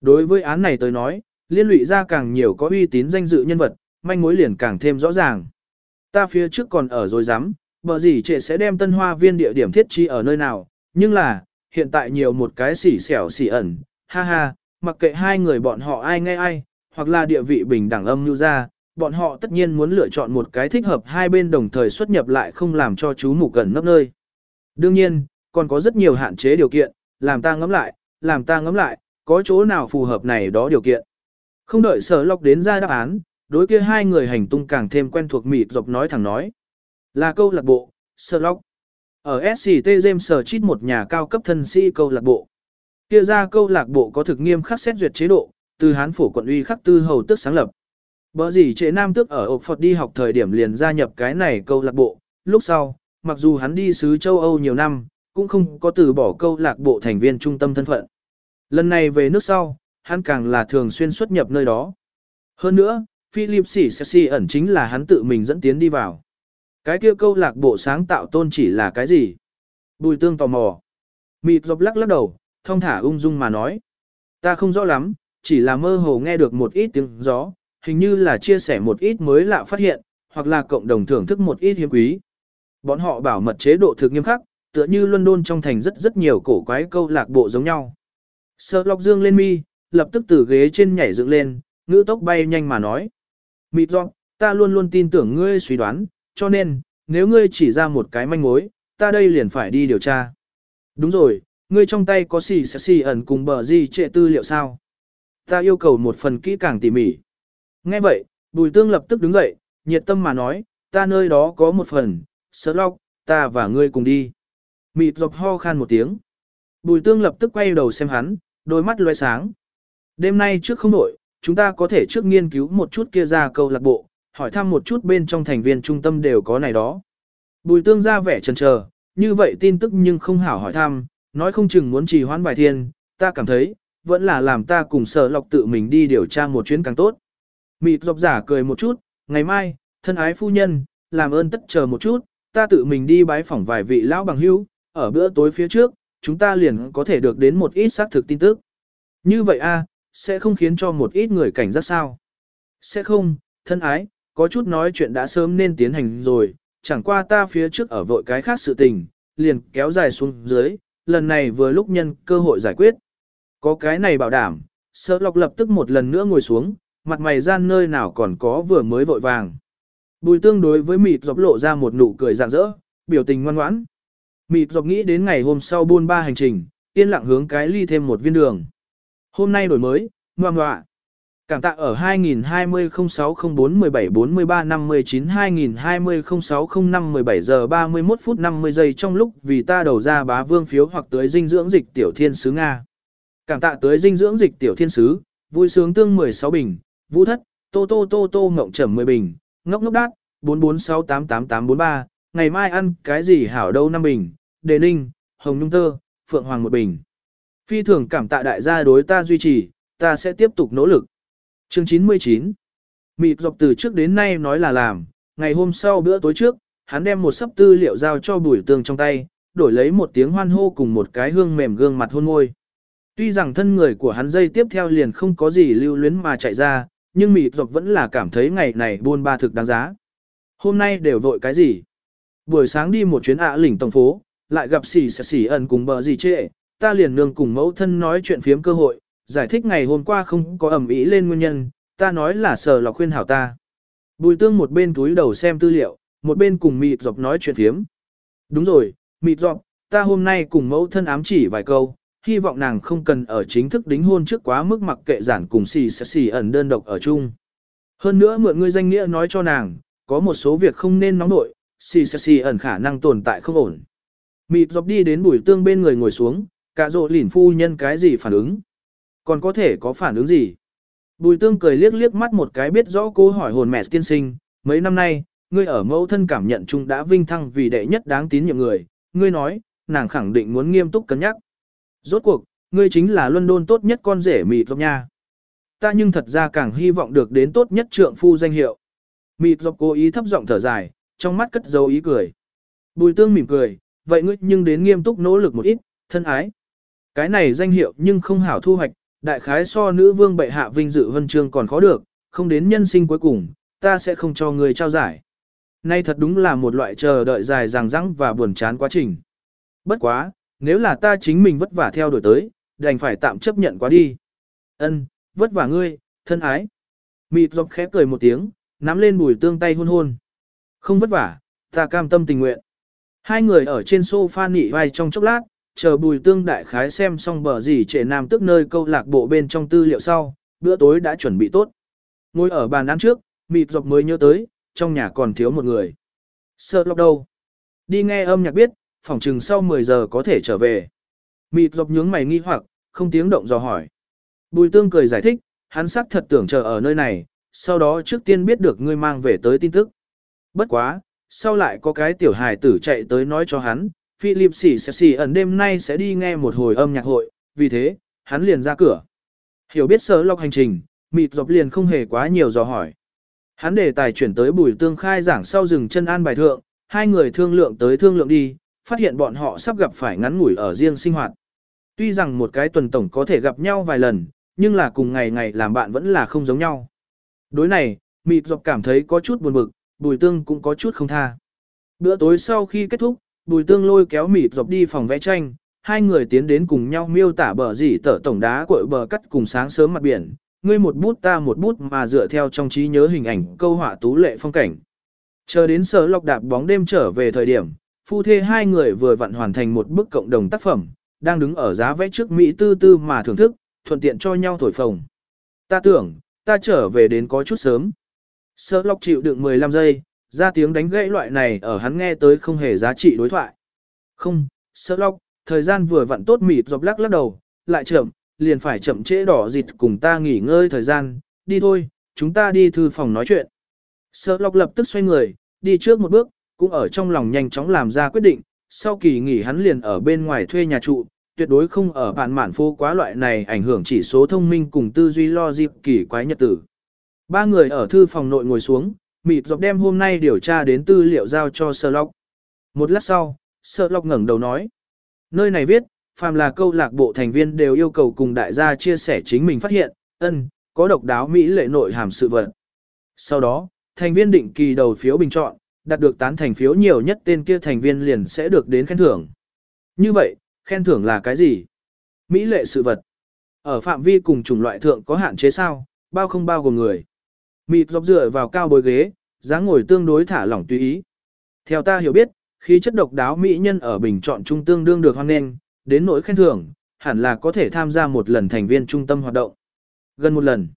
đối với án này tới nói, liên lụy ra càng nhiều có uy tín danh dự nhân vật, manh mối liền càng thêm rõ ràng. Ta phía trước còn ở rồi dám, bờ gì trệ sẽ đem tân hoa viên địa điểm thiết trí ở nơi nào, nhưng là, hiện tại nhiều một cái xỉ xẻo xỉ ẩn, ha ha, mặc kệ hai người bọn họ ai nghe ai, hoặc là địa vị bình đẳng âm như ra, bọn họ tất nhiên muốn lựa chọn một cái thích hợp hai bên đồng thời xuất nhập lại không làm cho chú mục gần nấp nơi. Đương nhiên, còn có rất nhiều hạn chế điều kiện, làm ta ngẫm lại, làm ta ngẫm lại, có chỗ nào phù hợp này đó điều kiện. Không đợi sở lọc đến ra đáp án, đối kia hai người hành tung càng thêm quen thuộc mịt dọc nói thẳng nói. Là câu lạc bộ, sở lọc. Ở SCT James sở chít một nhà cao cấp thân sĩ câu lạc bộ. Kia ra câu lạc bộ có thực nghiêm khắc xét duyệt chế độ, từ hán phủ quận uy khắc tư hầu tức sáng lập. Bở gì trệ nam tước ở Oxford đi học thời điểm liền gia nhập cái này câu lạc bộ, lúc sau, mặc dù hắn đi xứ châu Âu nhiều năm, cũng không có từ bỏ câu lạc bộ thành viên trung tâm thân phận. Lần này về nước sau, hắn càng là thường xuyên xuất nhập nơi đó. Hơn nữa, Philip sỉ Sexy ẩn chính là hắn tự mình dẫn tiến đi vào. Cái kia câu lạc bộ sáng tạo tôn chỉ là cái gì? Bùi tương tò mò. Mịt dọc lắc lắc đầu, thông thả ung dung mà nói. Ta không rõ lắm, chỉ là mơ hồ nghe được một ít tiếng gió, hình như là chia sẻ một ít mới lạ phát hiện, hoặc là cộng đồng thưởng thức một ít hiếm quý. Bọn họ bảo mật chế độ thực nghiêm khắc, tựa như London trong thành rất rất nhiều cổ quái câu lạc bộ giống nhau. Sơ lọc dương lên mi, lập tức từ ghế trên nhảy dựng lên, ngữ tốc bay nhanh mà nói. Mịt dọc, ta luôn luôn tin tưởng ngươi suy đoán, cho nên, nếu ngươi chỉ ra một cái manh mối, ta đây liền phải đi điều tra. Đúng rồi, ngươi trong tay có xì xì xì ẩn cùng bờ gì trệ tư liệu sao? Ta yêu cầu một phần kỹ càng tỉ mỉ. Nghe vậy, Bùi Tương lập tức đứng dậy, nhiệt tâm mà nói, ta nơi đó có một phần, sớ lọc, ta và ngươi cùng đi. Mịt dọc ho khan một tiếng. Bùi Tương lập tức quay đầu xem hắn, đôi mắt loe sáng. Đêm nay trước không nổi, chúng ta có thể trước nghiên cứu một chút kia ra câu lạc bộ, hỏi thăm một chút bên trong thành viên trung tâm đều có này đó. Bùi Tương ra vẻ chần chờ, như vậy tin tức nhưng không hảo hỏi thăm, nói không chừng muốn trì hoãn bài thiên, ta cảm thấy, vẫn là làm ta cùng sở lọc tự mình đi điều tra một chuyến càng tốt. Mịt dọc giả cười một chút, ngày mai, thân ái phu nhân, làm ơn tất chờ một chút, ta tự mình đi bái phỏng vài vị lão bằng hữu, ở bữa tối phía trước, chúng ta liền có thể được đến một ít xác thực tin tức. Như vậy a, sẽ không khiến cho một ít người cảnh giác sao? Sẽ không, thân ái, có chút nói chuyện đã sớm nên tiến hành rồi, chẳng qua ta phía trước ở vội cái khác sự tình, liền kéo dài xuống dưới, lần này vừa lúc nhân cơ hội giải quyết. Có cái này bảo đảm, sợ lọc lập tức một lần nữa ngồi xuống, mặt mày gian nơi nào còn có vừa mới vội vàng. Bùi tương đối với mịt dọc lộ ra một nụ cười rạng rỡ, biểu tình ngoan ngoãn. Mịt dọc nghĩ đến ngày hôm sau buôn ba hành trình, yên lặng hướng cái ly thêm một viên đường. Hôm nay đổi mới, ngoan ngoạ. Cảm tạ ở 2020-0604-17-43-59-2020-0605-17 giờ 31 phút 50 giây trong lúc vì ta đầu ra bá vương phiếu hoặc tới dinh dưỡng dịch tiểu thiên sứ Nga. Cảm tạ tới dinh dưỡng dịch tiểu thiên sứ, vui sướng tương 16 bình, vũ thất, tô tô tô tô ngộng trầm 10 bình, ngốc ngốc đát, 44688843 ngày mai ăn cái gì hảo đâu năm bình, đề ninh, hồng nhung tơ, phượng hoàng một bình. Phi thường cảm tạ đại gia đối ta duy trì, ta sẽ tiếp tục nỗ lực. Chương 99 Mịt dọc từ trước đến nay nói là làm, ngày hôm sau bữa tối trước, hắn đem một sấp tư liệu giao cho bùi tường trong tay, đổi lấy một tiếng hoan hô cùng một cái hương mềm gương mặt hôn môi. Tuy rằng thân người của hắn dây tiếp theo liền không có gì lưu luyến mà chạy ra, nhưng mịt dọc vẫn là cảm thấy ngày này buôn ba thực đáng giá. Hôm nay đều vội cái gì? Buổi sáng đi một chuyến ạ à lỉnh tổng phố, lại gặp xỉ xỉ ẩn cùng bờ gì trệ, ta liền nương cùng mẫu thân nói chuyện phiếm cơ hội, giải thích ngày hôm qua không có ẩm ý lên nguyên nhân, ta nói là sở lọc khuyên hảo ta. Bùi tương một bên túi đầu xem tư liệu, một bên cùng mịt dọc nói chuyện phiếm. Đúng rồi, mịt dọc, ta hôm nay cùng mẫu thân ám chỉ vài câu, hy vọng nàng không cần ở chính thức đính hôn trước quá mức mặc kệ giản cùng xì xì, xì ẩn đơn độc ở chung. Hơn nữa mượn ngươi danh nghĩa nói cho nàng, có một số việc không nên nóng nội, xì xì, xì ẩn khả năng tồn tại không ổn. Mịt dọc đi đến bùi tương bên người ngồi xuống, cả rộ lỉn phu nhân cái gì phản ứng. Còn có thể có phản ứng gì? Bùi tương cười liếc liếc mắt một cái biết rõ cô hỏi hồn mẹ tiên sinh, mấy năm nay, ngươi ở mẫu thân cảm nhận chung đã vinh thăng vì đệ nhất đáng tín nhiệm người, ngươi nói, nàng khẳng định muốn nghiêm túc cân nhắc. Rốt cuộc, ngươi chính là London tốt nhất con rể mịt dọc nha. Ta nhưng thật ra càng hy vọng được đến tốt nhất trượng phu danh hiệu. Mịt dọc cố ý thấp giọng thở dài, trong mắt cất dấu ý cười. Bùi tương mỉm cười, vậy ngươi nhưng đến nghiêm túc nỗ lực một ít, thân ái. Cái này danh hiệu nhưng không hảo thu hoạch, đại khái so nữ vương bệ hạ vinh dự vân chương còn khó được, không đến nhân sinh cuối cùng, ta sẽ không cho người trao giải. Nay thật đúng là một loại chờ đợi dài dằng dẵng và buồn chán quá trình. Bất quá, nếu là ta chính mình vất vả theo đuổi tới, đành phải tạm chấp nhận quá đi. Ân, vất vả ngươi, thân ái. Mịt dọc khẽ cười một tiếng, nắm lên bùi tương tay hôn hôn. Không vất vả, ta cam tâm tình nguyện. Hai người ở trên sofa nị vai trong chốc lát, chờ bùi tương đại khái xem xong bờ gì trệ nam tức nơi câu lạc bộ bên trong tư liệu sau, bữa tối đã chuẩn bị tốt. Ngồi ở bàn ăn trước, mịt dọc mới nhớ tới, trong nhà còn thiếu một người. Sợ lọc đâu? Đi nghe âm nhạc biết, phòng trừng sau 10 giờ có thể trở về. Mịt dọc nhướng mày nghi hoặc, không tiếng động dò hỏi. Bùi tương cười giải thích, hắn sắc thật tưởng chờ ở nơi này, sau đó trước tiên biết được ngươi mang về tới tin tức. Bất quá, sau lại có cái tiểu hài tử chạy tới nói cho hắn, Philip xỉ xỉ xỉ ẩn đêm nay sẽ đi nghe một hồi âm nhạc hội, vì thế, hắn liền ra cửa. Hiểu biết sơ lọc hành trình, mịt dọc liền không hề quá nhiều dò hỏi. Hắn để tài chuyển tới bùi tương khai giảng sau rừng chân an bài thượng, hai người thương lượng tới thương lượng đi, phát hiện bọn họ sắp gặp phải ngắn ngủi ở riêng sinh hoạt. Tuy rằng một cái tuần tổng có thể gặp nhau vài lần, nhưng là cùng ngày ngày làm bạn vẫn là không giống nhau. Đối này, mịt dọc cảm thấy có chút buồn bực, bùi tương cũng có chút không tha. Bữa tối sau khi kết thúc, bùi tương lôi kéo mịt dọc đi phòng vẽ tranh, hai người tiến đến cùng nhau miêu tả bờ dỉ tở tổng đá cội bờ cắt cùng sáng sớm mặt biển, ngươi một bút ta một bút mà dựa theo trong trí nhớ hình ảnh câu họa tú lệ phong cảnh. Chờ đến sở lọc đạp bóng đêm trở về thời điểm, phu thê hai người vừa vặn hoàn thành một bức cộng đồng tác phẩm, đang đứng ở giá vẽ trước Mỹ tư tư mà thưởng thức, thuận tiện cho nhau thổi phồng. Ta tưởng, ta trở về đến có chút sớm. Sở lọc chịu đựng 15 giây, ra tiếng đánh gãy loại này ở hắn nghe tới không hề giá trị đối thoại. Không, sợ lóc, thời gian vừa vặn tốt mịt dọc lắc lắc đầu, lại chậm, liền phải chậm trễ đỏ dịt cùng ta nghỉ ngơi thời gian, đi thôi, chúng ta đi thư phòng nói chuyện. Sợ lọc lập tức xoay người, đi trước một bước, cũng ở trong lòng nhanh chóng làm ra quyết định, sau kỳ nghỉ hắn liền ở bên ngoài thuê nhà trụ, tuyệt đối không ở bạn mạn phố quá loại này ảnh hưởng chỉ số thông minh cùng tư duy lo dịp kỳ quái nhật tử. Ba người ở thư phòng nội ngồi xuống, mịt dọc đem hôm nay điều tra đến tư liệu giao cho Sơ Lộc. Một lát sau, Sơ Lộc ngẩng đầu nói. Nơi này viết, phàm là câu lạc bộ thành viên đều yêu cầu cùng đại gia chia sẻ chính mình phát hiện, ân, có độc đáo Mỹ lệ nội hàm sự vật. Sau đó, thành viên định kỳ đầu phiếu bình chọn, đạt được tán thành phiếu nhiều nhất tên kia thành viên liền sẽ được đến khen thưởng. Như vậy, khen thưởng là cái gì? Mỹ lệ sự vật. Ở phạm vi cùng chủng loại thượng có hạn chế sao, bao không bao gồm người. Mịt dọc dựa vào cao bồi ghế, dáng ngồi tương đối thả lỏng tùy ý. Theo ta hiểu biết, khi chất độc đáo mỹ nhân ở bình chọn trung tương đương được hoan nghênh, đến nỗi khen thưởng, hẳn là có thể tham gia một lần thành viên trung tâm hoạt động. Gần một lần.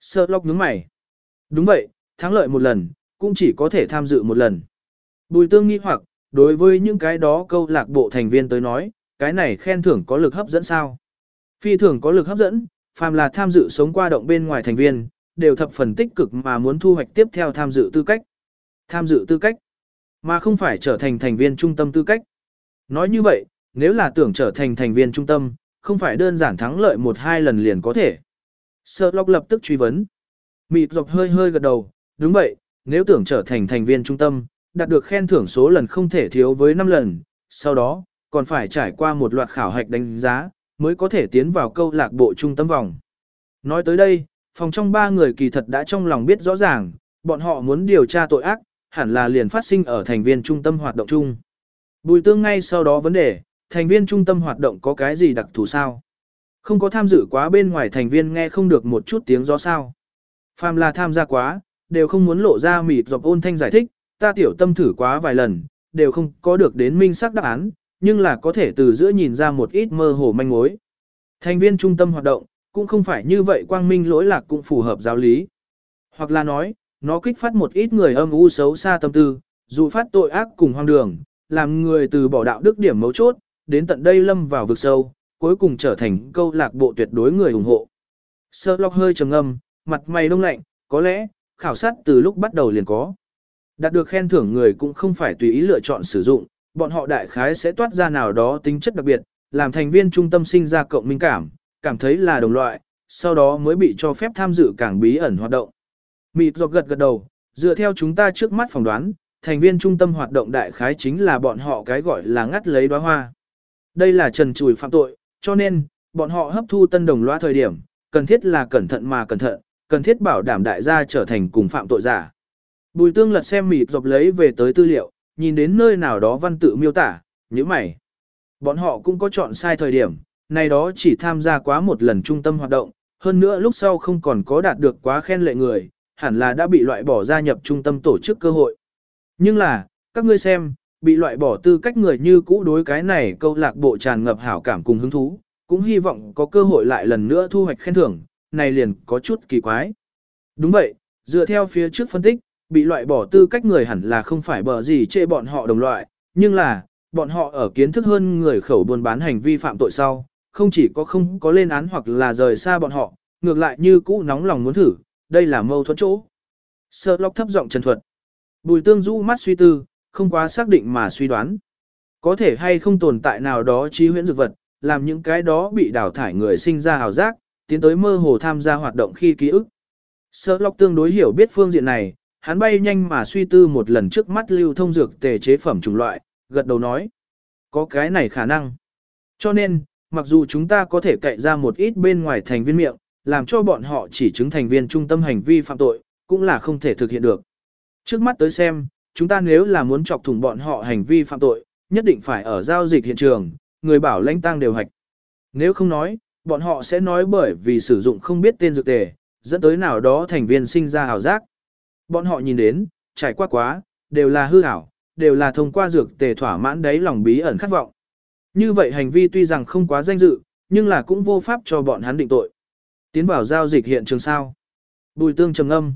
Sơ lóc nhướng mày. Đúng vậy, thắng lợi một lần, cũng chỉ có thể tham dự một lần. Bùi tương nghi hoặc, đối với những cái đó câu lạc bộ thành viên tới nói, cái này khen thưởng có lực hấp dẫn sao? Phi thường có lực hấp dẫn, phàm là tham dự sống qua động bên ngoài thành viên, đều thập phần tích cực mà muốn thu hoạch tiếp theo tham dự tư cách. Tham dự tư cách, mà không phải trở thành thành viên trung tâm tư cách. Nói như vậy, nếu là tưởng trở thành thành viên trung tâm, không phải đơn giản thắng lợi một hai lần liền có thể. Sợ lọc lập tức truy vấn. Mịt dọc hơi hơi gật đầu, đúng vậy, nếu tưởng trở thành thành viên trung tâm, đạt được khen thưởng số lần không thể thiếu với 5 lần, sau đó, còn phải trải qua một loạt khảo hạch đánh giá, mới có thể tiến vào câu lạc bộ trung tâm vòng. Nói tới đây, phòng trong ba người kỳ thật đã trong lòng biết rõ ràng, bọn họ muốn điều tra tội ác, hẳn là liền phát sinh ở thành viên trung tâm hoạt động chung. Bùi tương ngay sau đó vấn đề, thành viên trung tâm hoạt động có cái gì đặc thù sao? Không có tham dự quá bên ngoài thành viên nghe không được một chút tiếng gió sao. Phàm là tham gia quá, đều không muốn lộ ra mịt dọc ôn thanh giải thích, ta tiểu tâm thử quá vài lần, đều không có được đến minh xác đáp án, nhưng là có thể từ giữa nhìn ra một ít mơ hồ manh mối. Thành viên trung tâm hoạt động, cũng không phải như vậy quang minh lỗi lạc cũng phù hợp giáo lý. Hoặc là nói, nó kích phát một ít người âm u xấu xa tâm tư, dù phát tội ác cùng hoang đường, làm người từ bỏ đạo đức điểm mấu chốt, đến tận đây lâm vào vực sâu, cuối cùng trở thành câu lạc bộ tuyệt đối người ủng hộ. Sơ lọc hơi trầm ngâm, mặt mày đông lạnh, có lẽ, khảo sát từ lúc bắt đầu liền có. Đạt được khen thưởng người cũng không phải tùy ý lựa chọn sử dụng, bọn họ đại khái sẽ toát ra nào đó tính chất đặc biệt, làm thành viên trung tâm sinh ra cộng minh cảm, cảm thấy là đồng loại, sau đó mới bị cho phép tham dự cảng bí ẩn hoạt động. Mịt dọc gật gật đầu, dựa theo chúng ta trước mắt phỏng đoán, thành viên trung tâm hoạt động đại khái chính là bọn họ cái gọi là ngắt lấy đóa hoa. Đây là trần chùi phạm tội, cho nên, bọn họ hấp thu tân đồng loa thời điểm, cần thiết là cẩn thận mà cẩn thận, cần thiết bảo đảm đại gia trở thành cùng phạm tội giả. Bùi tương lật xem mịt dọc lấy về tới tư liệu, nhìn đến nơi nào đó văn tự miêu tả, như mày. Bọn họ cũng có chọn sai thời điểm, này đó chỉ tham gia quá một lần trung tâm hoạt động, hơn nữa lúc sau không còn có đạt được quá khen lệ người, hẳn là đã bị loại bỏ gia nhập trung tâm tổ chức cơ hội. Nhưng là, các ngươi xem, bị loại bỏ tư cách người như cũ đối cái này câu lạc bộ tràn ngập hảo cảm cùng hứng thú, cũng hy vọng có cơ hội lại lần nữa thu hoạch khen thưởng, này liền có chút kỳ quái. Đúng vậy, dựa theo phía trước phân tích, bị loại bỏ tư cách người hẳn là không phải bờ gì chê bọn họ đồng loại, nhưng là, bọn họ ở kiến thức hơn người khẩu buôn bán hành vi phạm tội sau, không chỉ có không có lên án hoặc là rời xa bọn họ, ngược lại như cũ nóng lòng muốn thử, đây là mâu thuẫn chỗ. Sơ lóc thấp giọng trần thuật. Bùi tương rũ mắt suy tư, không quá xác định mà suy đoán. Có thể hay không tồn tại nào đó trí huyễn dược vật, làm những cái đó bị đào thải người sinh ra hào giác, tiến tới mơ hồ tham gia hoạt động khi ký ức. Sơ lóc tương đối hiểu biết phương diện này, hắn bay nhanh mà suy tư một lần trước mắt lưu thông dược tề chế phẩm chủng loại, gật đầu nói. Có cái này khả năng. Cho nên, mặc dù chúng ta có thể cậy ra một ít bên ngoài thành viên miệng, làm cho bọn họ chỉ chứng thành viên trung tâm hành vi phạm tội, cũng là không thể thực hiện được. Trước mắt tới xem, chúng ta nếu là muốn chọc thủng bọn họ hành vi phạm tội, nhất định phải ở giao dịch hiện trường, người bảo lãnh tăng đều hạch. Nếu không nói, bọn họ sẽ nói bởi vì sử dụng không biết tên dược tề, dẫn tới nào đó thành viên sinh ra hào giác. Bọn họ nhìn đến, trải qua quá, đều là hư ảo, đều là thông qua dược tề thỏa mãn đáy lòng bí ẩn khát vọng. Như vậy hành vi tuy rằng không quá danh dự, nhưng là cũng vô pháp cho bọn hắn định tội. Tiến vào giao dịch hiện trường sao. Bùi tương trầm âm.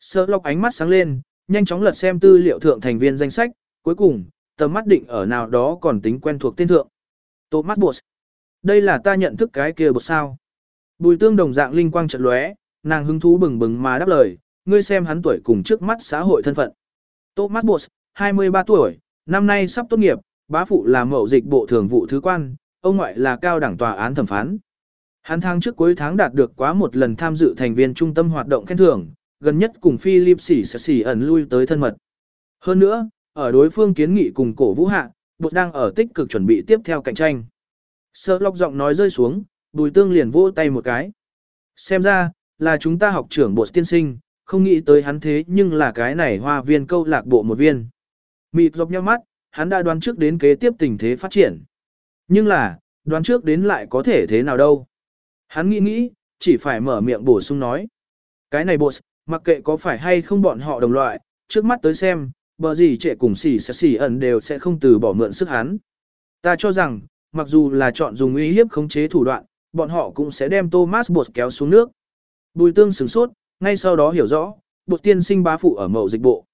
Sơ lọc ánh mắt sáng lên, nhanh chóng lật xem tư liệu thượng thành viên danh sách, cuối cùng, tầm mắt định ở nào đó còn tính quen thuộc tên thượng. Thomas Bột. Đây là ta nhận thức cái kia bột sao. Bùi tương đồng dạng linh quang trận lóe, nàng hứng thú bừng bừng mà đáp lời, ngươi xem hắn tuổi cùng trước mắt xã hội thân phận. Thomas Bột, 23 tuổi, năm nay sắp tốt nghiệp, bá phụ là mậu dịch bộ thường vụ thứ quan, ông ngoại là cao đẳng tòa án thẩm phán. Hắn tháng trước cuối tháng đạt được quá một lần tham dự thành viên trung tâm hoạt động khen thưởng, gần nhất cùng Philip xỉ xỉ ẩn lui tới thân mật. Hơn nữa, ở đối phương kiến nghị cùng cổ vũ hạ, bột đang ở tích cực chuẩn bị tiếp theo cạnh tranh. Sơ lọc giọng nói rơi xuống, bùi tương liền vỗ tay một cái. Xem ra, là chúng ta học trưởng bột tiên sinh, không nghĩ tới hắn thế nhưng là cái này hoa viên câu lạc bộ một viên. Mịt dọc nhau mắt, hắn đã đoán trước đến kế tiếp tình thế phát triển. Nhưng là, đoán trước đến lại có thể thế nào đâu. Hắn nghĩ nghĩ, chỉ phải mở miệng bổ sung nói. Cái này boss, mặc kệ có phải hay không bọn họ đồng loại, trước mắt tới xem, bờ gì trệ cùng xỉ sẽ xỉ ẩn đều sẽ không từ bỏ mượn sức hắn. Ta cho rằng, mặc dù là chọn dùng uy hiếp khống chế thủ đoạn, bọn họ cũng sẽ đem Thomas Bột kéo xuống nước. Bùi tương sửng sốt, ngay sau đó hiểu rõ, bột tiên sinh bá phụ ở mậu dịch bộ.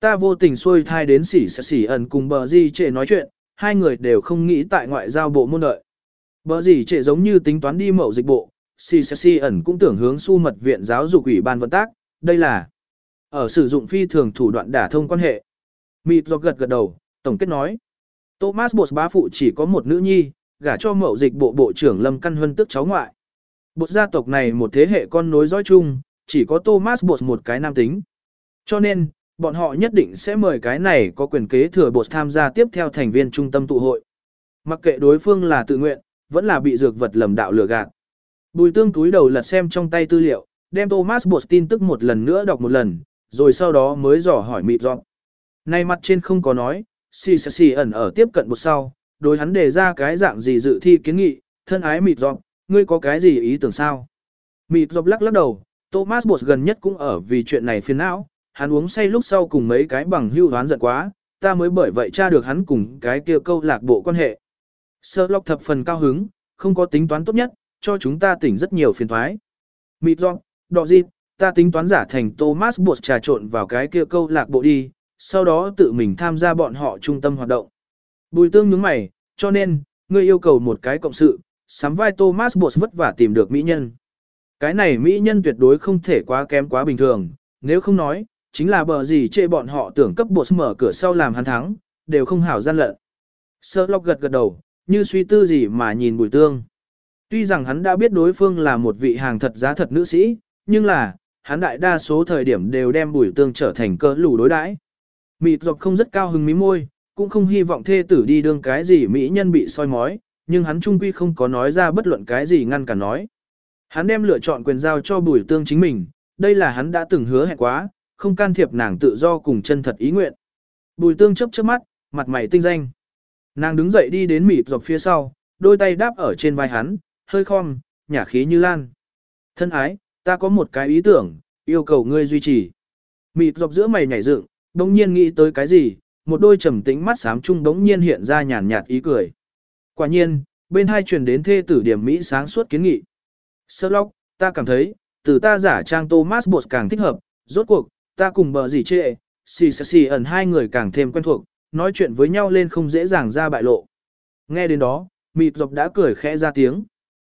Ta vô tình xuôi thai đến xỉ sẽ xỉ ẩn cùng bờ gì trệ nói chuyện, hai người đều không nghĩ tại ngoại giao bộ môn đợi. Bờ gì trệ giống như tính toán đi mậu dịch bộ, xỉ sẽ xỉ ẩn cũng tưởng hướng su mật viện giáo dục ủy ban vận tác, đây là ở sử dụng phi thường thủ đoạn đả thông quan hệ. Mịt do gật gật đầu, tổng kết nói. Thomas Bột bá phụ chỉ có một nữ nhi, gả cho mậu dịch bộ bộ trưởng Lâm Căn Huân tức cháu ngoại. Bột gia tộc này một thế hệ con nối dõi chung, chỉ có Thomas Bột một cái nam tính. Cho nên, bọn họ nhất định sẽ mời cái này có quyền kế thừa Bột tham gia tiếp theo thành viên trung tâm tụ hội. Mặc kệ đối phương là tự nguyện, vẫn là bị dược vật lầm đạo lừa gạt. Bùi tương túi đầu lật xem trong tay tư liệu, đem Thomas Bột tin tức một lần nữa đọc một lần, rồi sau đó mới dò hỏi mịt dọn. Nay mặt trên không có nói, xì xì xì ẩn ở tiếp cận một sau, đối hắn đề ra cái dạng gì dự thi kiến nghị, thân ái mịt dọn, ngươi có cái gì ý tưởng sao? Mịt dọn lắc lắc đầu, Thomas Bột gần nhất cũng ở vì chuyện này phiền não, hắn uống say lúc sau cùng mấy cái bằng hưu hoán giận quá, ta mới bởi vậy tra được hắn cùng cái kia câu lạc bộ quan hệ. Sherlock thập phần cao hứng, không có tính toán tốt nhất, cho chúng ta tỉnh rất nhiều phiền thoái. Mịt dọn, đọ dịp, ta tính toán giả thành Thomas buộc trà trộn vào cái kia câu lạc bộ đi, sau đó tự mình tham gia bọn họ trung tâm hoạt động. Bùi tương nhướng mày, cho nên, ngươi yêu cầu một cái cộng sự, sắm vai Thomas buộc vất vả tìm được mỹ nhân. Cái này mỹ nhân tuyệt đối không thể quá kém quá bình thường, nếu không nói, chính là bờ gì chê bọn họ tưởng cấp Bột mở cửa sau làm hắn thắng, đều không hảo gian lận. Sherlock gật gật đầu, như suy tư gì mà nhìn bùi tương. Tuy rằng hắn đã biết đối phương là một vị hàng thật giá thật nữ sĩ, nhưng là, hắn đại đa số thời điểm đều đem bùi tương trở thành cỡ lù đối đãi. Mịt dọc không rất cao hứng mí môi, cũng không hy vọng thê tử đi đương cái gì mỹ nhân bị soi mói, nhưng hắn trung quy không có nói ra bất luận cái gì ngăn cả nói. Hắn đem lựa chọn quyền giao cho bùi tương chính mình, đây là hắn đã từng hứa hẹn quá, không can thiệp nàng tự do cùng chân thật ý nguyện. Bùi tương chấp chớp mắt, mặt mày tinh danh. Nàng đứng dậy đi đến mịp dọc phía sau, đôi tay đáp ở trên vai hắn, hơi khom, nhả khí như lan. Thân ái, ta có một cái ý tưởng, yêu cầu ngươi duy trì. mịp dọc giữa mày nhảy dựng, đống nhiên nghĩ tới cái gì, một đôi trầm tĩnh mắt sám trung đống nhiên hiện ra nhàn nhạt ý cười. Quả nhiên, bên hai truyền đến thê tử điểm Mỹ sáng suốt kiến nghị. Sherlock, ta cảm thấy, từ ta giả trang Thomas Bột càng thích hợp, rốt cuộc, ta cùng bờ gì trệ, xì xì xì ẩn hai người càng thêm quen thuộc, nói chuyện với nhau lên không dễ dàng ra bại lộ. Nghe đến đó, mịt dọc đã cười khẽ ra tiếng.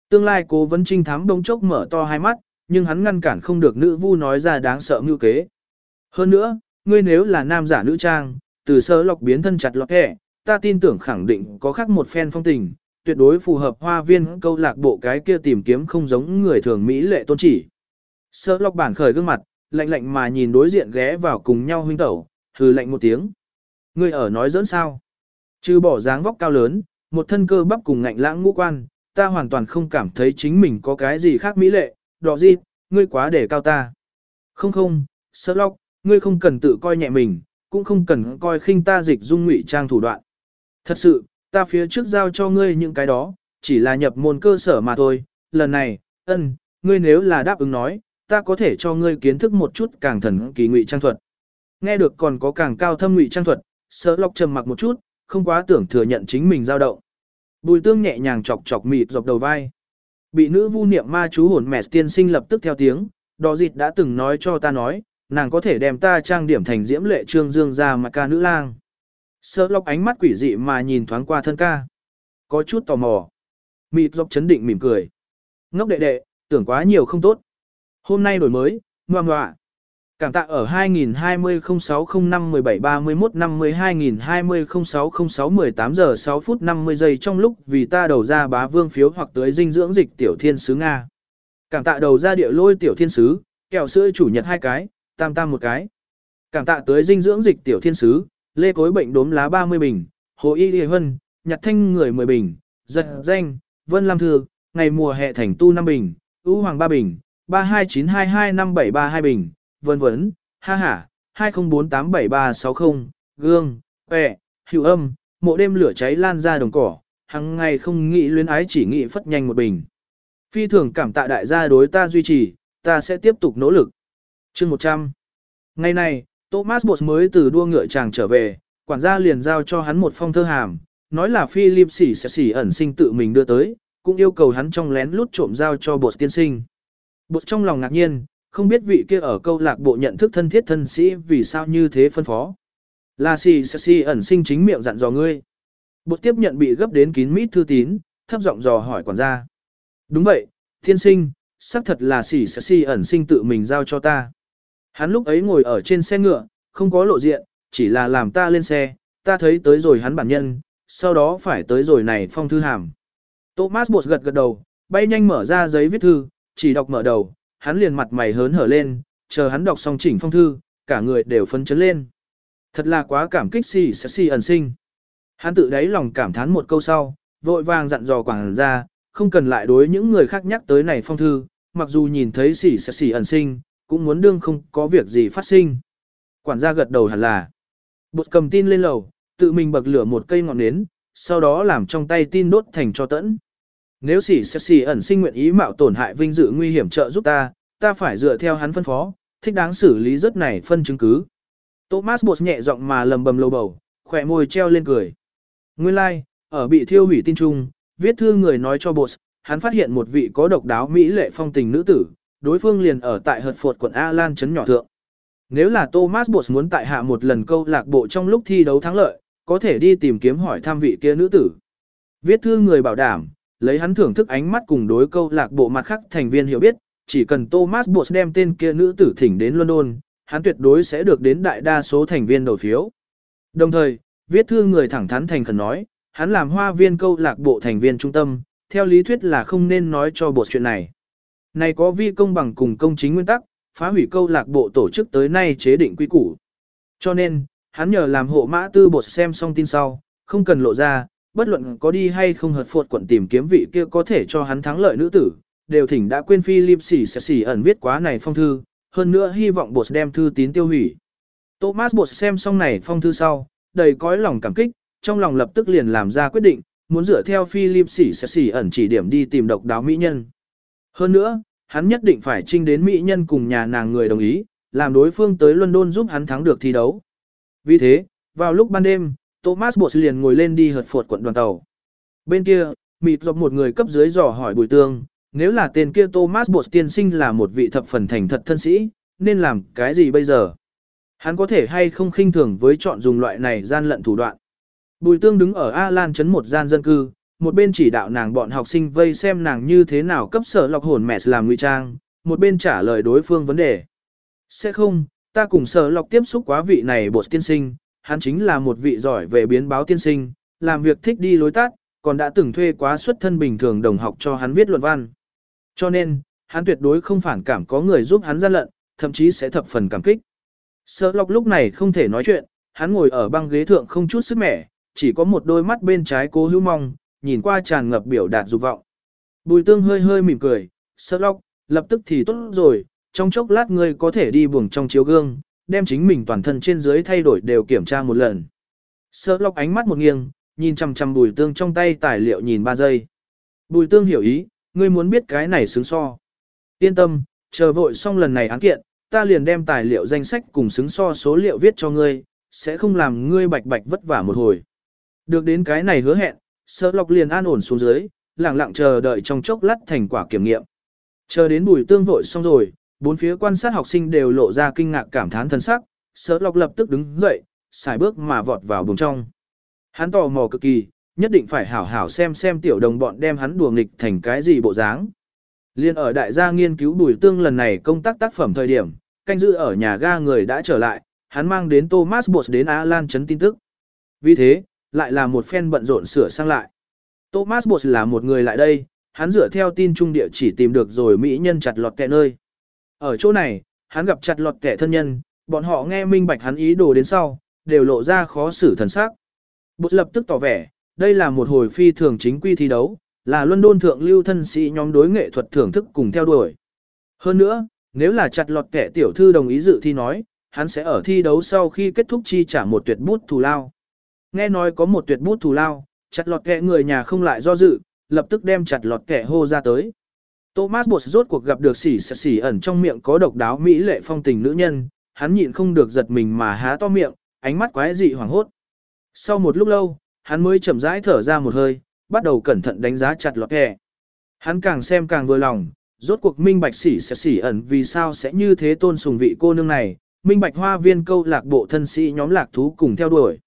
Tương lai cố vấn trinh thám đông chốc mở to hai mắt, nhưng hắn ngăn cản không được nữ vu nói ra đáng sợ mưu kế. Hơn nữa, ngươi nếu là nam giả nữ trang, từ sơ lọc biến thân chặt lọt hẻ, ta tin tưởng khẳng định có khác một phen phong tình, tuyệt đối phù hợp hoa viên câu lạc bộ cái kia tìm kiếm không giống người thường Mỹ lệ tôn chỉ. Sơ lọc bản khởi gương mặt, lạnh lạnh mà nhìn đối diện ghé vào cùng nhau huynh tẩu, hừ lạnh một tiếng. Ngươi ở nói dẫn sao? Trừ bỏ dáng vóc cao lớn, một thân cơ bắp cùng ngạnh lãng ngũ quan, ta hoàn toàn không cảm thấy chính mình có cái gì khác mỹ lệ, đỏ gì, ngươi quá để cao ta. Không không, sơ lóc, ngươi không cần tự coi nhẹ mình, cũng không cần coi khinh ta dịch dung ngụy trang thủ đoạn. Thật sự, ta phía trước giao cho ngươi những cái đó, chỉ là nhập môn cơ sở mà thôi, lần này, ân, ngươi nếu là đáp ứng nói, ta có thể cho ngươi kiến thức một chút càng thần kỳ ngụy trang thuật. Nghe được còn có càng cao thâm ngụy trang thuật, sơ lọc trầm mặc một chút, không quá tưởng thừa nhận chính mình dao động. Bùi tương nhẹ nhàng chọc chọc mịt dọc đầu vai. Bị nữ vu niệm ma chú hồn mẹ tiên sinh lập tức theo tiếng, đó dịt đã từng nói cho ta nói, nàng có thể đem ta trang điểm thành diễm lệ trương dương ra mà ca nữ lang. Sơ lọc ánh mắt quỷ dị mà nhìn thoáng qua thân ca. Có chút tò mò. Mịt dọc chấn định mỉm cười. Ngốc đệ đệ, tưởng quá nhiều không tốt. Hôm nay đổi mới, ngoan ngoạ. Cảm tạ ở 2020-0605-17-31-50-2020-0606-18 giờ 6 phút 50 giây trong lúc vì ta đầu ra bá vương phiếu hoặc tới dinh dưỡng dịch tiểu thiên sứ Nga. Cảm tạ đầu ra địa lôi tiểu thiên sứ, kẹo sữa chủ nhật hai cái, tam tam một cái. Cảm tạ tới dinh dưỡng dịch tiểu thiên sứ, lê cối bệnh đốm lá 30 bình, hồ y y hân, nhặt thanh người 10 bình, giật danh, vân lam thư, ngày mùa hè thành tu 5 bình, ưu hoàng 3 bình, 3292257332 bình vân vấn, ha ha, 20487360, gương, ẹ, hiệu âm, mộ đêm lửa cháy lan ra đồng cỏ, hằng ngày không nghĩ luyến ái chỉ nghĩ phất nhanh một bình. Phi thường cảm tạ đại gia đối ta duy trì, ta sẽ tiếp tục nỗ lực. chương 100 Ngày này, Thomas Bột mới từ đua ngựa chàng trở về, quản gia liền giao cho hắn một phong thơ hàm, nói là Philip sỉ sẽ sỉ ẩn sinh tự mình đưa tới, cũng yêu cầu hắn trong lén lút trộm giao cho Bột tiên sinh. Bos trong lòng ngạc nhiên, không biết vị kia ở câu lạc bộ nhận thức thân thiết thân sĩ vì sao như thế phân phó. Là xì xì xì ẩn sinh chính miệng dặn dò ngươi. Bột tiếp nhận bị gấp đến kín mít thư tín, thấp giọng dò hỏi quản gia. Đúng vậy, thiên sinh, xác thật là xì xì xì ẩn sinh tự mình giao cho ta. Hắn lúc ấy ngồi ở trên xe ngựa, không có lộ diện, chỉ là làm ta lên xe, ta thấy tới rồi hắn bản nhân, sau đó phải tới rồi này phong thư hàm. Thomas Bột gật gật đầu, bay nhanh mở ra giấy viết thư, chỉ đọc mở đầu, hắn liền mặt mày hớn hở lên, chờ hắn đọc xong chỉnh phong thư, cả người đều phấn chấn lên. Thật là quá cảm kích xì sẽ xì ẩn sinh. Hắn tự đáy lòng cảm thán một câu sau, vội vàng dặn dò quảng ra, không cần lại đối những người khác nhắc tới này phong thư, mặc dù nhìn thấy xỉ sẽ xỉ ẩn sinh, cũng muốn đương không có việc gì phát sinh. Quản gia gật đầu hẳn là. Bột cầm tin lên lầu, tự mình bậc lửa một cây ngọn nến, sau đó làm trong tay tin đốt thành cho tẫn. Nếu xỉ sẽ xỉ ẩn sinh nguyện ý mạo tổn hại vinh dự nguy hiểm trợ giúp ta, ta phải dựa theo hắn phân phó, thích đáng xử lý rất này phân chứng cứ. Thomas Bột nhẹ giọng mà lầm bầm lầu bầu, khỏe môi treo lên cười. Nguyên lai, like, ở bị thiêu hủy tin trung, viết thư người nói cho Bột, hắn phát hiện một vị có độc đáo mỹ lệ phong tình nữ tử, đối phương liền ở tại hợt phột quận A-Lan trấn nhỏ thượng. Nếu là Thomas Bột muốn tại hạ một lần câu lạc bộ trong lúc thi đấu thắng lợi, có thể đi tìm kiếm hỏi thăm vị kia nữ tử. Viết thư người bảo đảm, lấy hắn thưởng thức ánh mắt cùng đối câu lạc bộ mặt khác thành viên hiểu biết, chỉ cần Thomas Bột đem tên kia nữ tử thỉnh đến London, hắn tuyệt đối sẽ được đến đại đa số thành viên đầu phiếu. Đồng thời, viết thư người thẳng thắn thành khẩn nói, hắn làm hoa viên câu lạc bộ thành viên trung tâm, theo lý thuyết là không nên nói cho bột chuyện này. Này có vi công bằng cùng công chính nguyên tắc, phá hủy câu lạc bộ tổ chức tới nay chế định quy củ. Cho nên, hắn nhờ làm hộ mã tư bột xem xong tin sau, không cần lộ ra, bất luận có đi hay không hợp phột quận tìm kiếm vị kia có thể cho hắn thắng lợi nữ tử, đều thỉnh đã quên Philip xỉ sẽ xỉ ẩn viết quá này phong thư, hơn nữa hy vọng bột đem thư tín tiêu hủy. Thomas bột xem xong này phong thư sau, đầy cõi lòng cảm kích, trong lòng lập tức liền làm ra quyết định, muốn dựa theo Philip xỉ sẽ xỉ ẩn chỉ điểm đi tìm độc đáo mỹ nhân. Hơn nữa, hắn nhất định phải trinh đến mỹ nhân cùng nhà nàng người đồng ý, làm đối phương tới London giúp hắn thắng được thi đấu. Vì thế, vào lúc ban đêm, Thomas Bột liền ngồi lên đi hợt phột quận đoàn tàu. Bên kia, mịt dọc một người cấp dưới dò hỏi bùi tương, nếu là tên kia Thomas Bột tiên sinh là một vị thập phần thành thật thân sĩ, nên làm cái gì bây giờ? Hắn có thể hay không khinh thường với chọn dùng loại này gian lận thủ đoạn. Bùi tương đứng ở A Lan trấn một gian dân cư, một bên chỉ đạo nàng bọn học sinh vây xem nàng như thế nào cấp sở lọc hồn mẹ làm ngụy trang, một bên trả lời đối phương vấn đề. Sẽ không, ta cùng sở lọc tiếp xúc quá vị này bột tiên sinh, hắn chính là một vị giỏi về biến báo tiên sinh, làm việc thích đi lối tắt, còn đã từng thuê quá xuất thân bình thường đồng học cho hắn viết luận văn. Cho nên, hắn tuyệt đối không phản cảm có người giúp hắn gian lận, thậm chí sẽ thập phần cảm kích. Sơ lọc lúc này không thể nói chuyện, hắn ngồi ở băng ghế thượng không chút sức mẻ, chỉ có một đôi mắt bên trái cố hữu mong, nhìn qua tràn ngập biểu đạt dục vọng. Bùi tương hơi hơi mỉm cười, sơ lọc, lập tức thì tốt rồi, trong chốc lát ngươi có thể đi buồng trong chiếu gương, đem chính mình toàn thân trên dưới thay đổi đều kiểm tra một lần. Sơ lọc ánh mắt một nghiêng, nhìn chằm chằm bùi tương trong tay tài liệu nhìn ba giây. Bùi tương hiểu ý, ngươi muốn biết cái này xứng so. Yên tâm, chờ vội xong lần này án kiện, ta liền đem tài liệu danh sách cùng xứng so số liệu viết cho ngươi, sẽ không làm ngươi bạch bạch vất vả một hồi. Được đến cái này hứa hẹn, sơ lọc liền an ổn xuống dưới, lặng lặng chờ đợi trong chốc lát thành quả kiểm nghiệm. Chờ đến bùi tương vội xong rồi, bốn phía quan sát học sinh đều lộ ra kinh ngạc cảm thán thân sắc, sở lọc lập tức đứng dậy, xài bước mà vọt vào buồng trong. Hắn tò mò cực kỳ, nhất định phải hảo hảo xem xem tiểu đồng bọn đem hắn đùa nghịch thành cái gì bộ dáng. Liên ở đại gia nghiên cứu bùi tương lần này công tác tác phẩm thời điểm, canh giữ ở nhà ga người đã trở lại, hắn mang đến Thomas Bột đến Alan chấn tin tức. Vì thế, lại là một phen bận rộn sửa sang lại. Thomas Bột là một người lại đây, hắn dựa theo tin trung địa chỉ tìm được rồi mỹ nhân chặt lọt kẹ nơi. Ở chỗ này, hắn gặp chặt lọt kẻ thân nhân, bọn họ nghe minh bạch hắn ý đồ đến sau, đều lộ ra khó xử thần sắc. Bụt lập tức tỏ vẻ, đây là một hồi phi thường chính quy thi đấu, là London thượng lưu thân sĩ nhóm đối nghệ thuật thưởng thức cùng theo đuổi. Hơn nữa, nếu là chặt lọt kẻ tiểu thư đồng ý dự thi nói, hắn sẽ ở thi đấu sau khi kết thúc chi trả một tuyệt bút thù lao. Nghe nói có một tuyệt bút thù lao, chặt lọt kẻ người nhà không lại do dự, lập tức đem chặt lọt kẻ hô ra tới. Thomas Bột rốt cuộc gặp được sỉ sỉ ẩn trong miệng có độc đáo mỹ lệ phong tình nữ nhân, hắn nhịn không được giật mình mà há to miệng, ánh mắt quái dị hoảng hốt. Sau một lúc lâu, hắn mới chậm rãi thở ra một hơi, bắt đầu cẩn thận đánh giá chặt lọt kẻ. Hắn càng xem càng vừa lòng, rốt cuộc minh bạch sỉ sẽ sỉ ẩn vì sao sẽ như thế tôn sùng vị cô nương này, minh bạch hoa viên câu lạc bộ thân sĩ nhóm lạc thú cùng theo đuổi.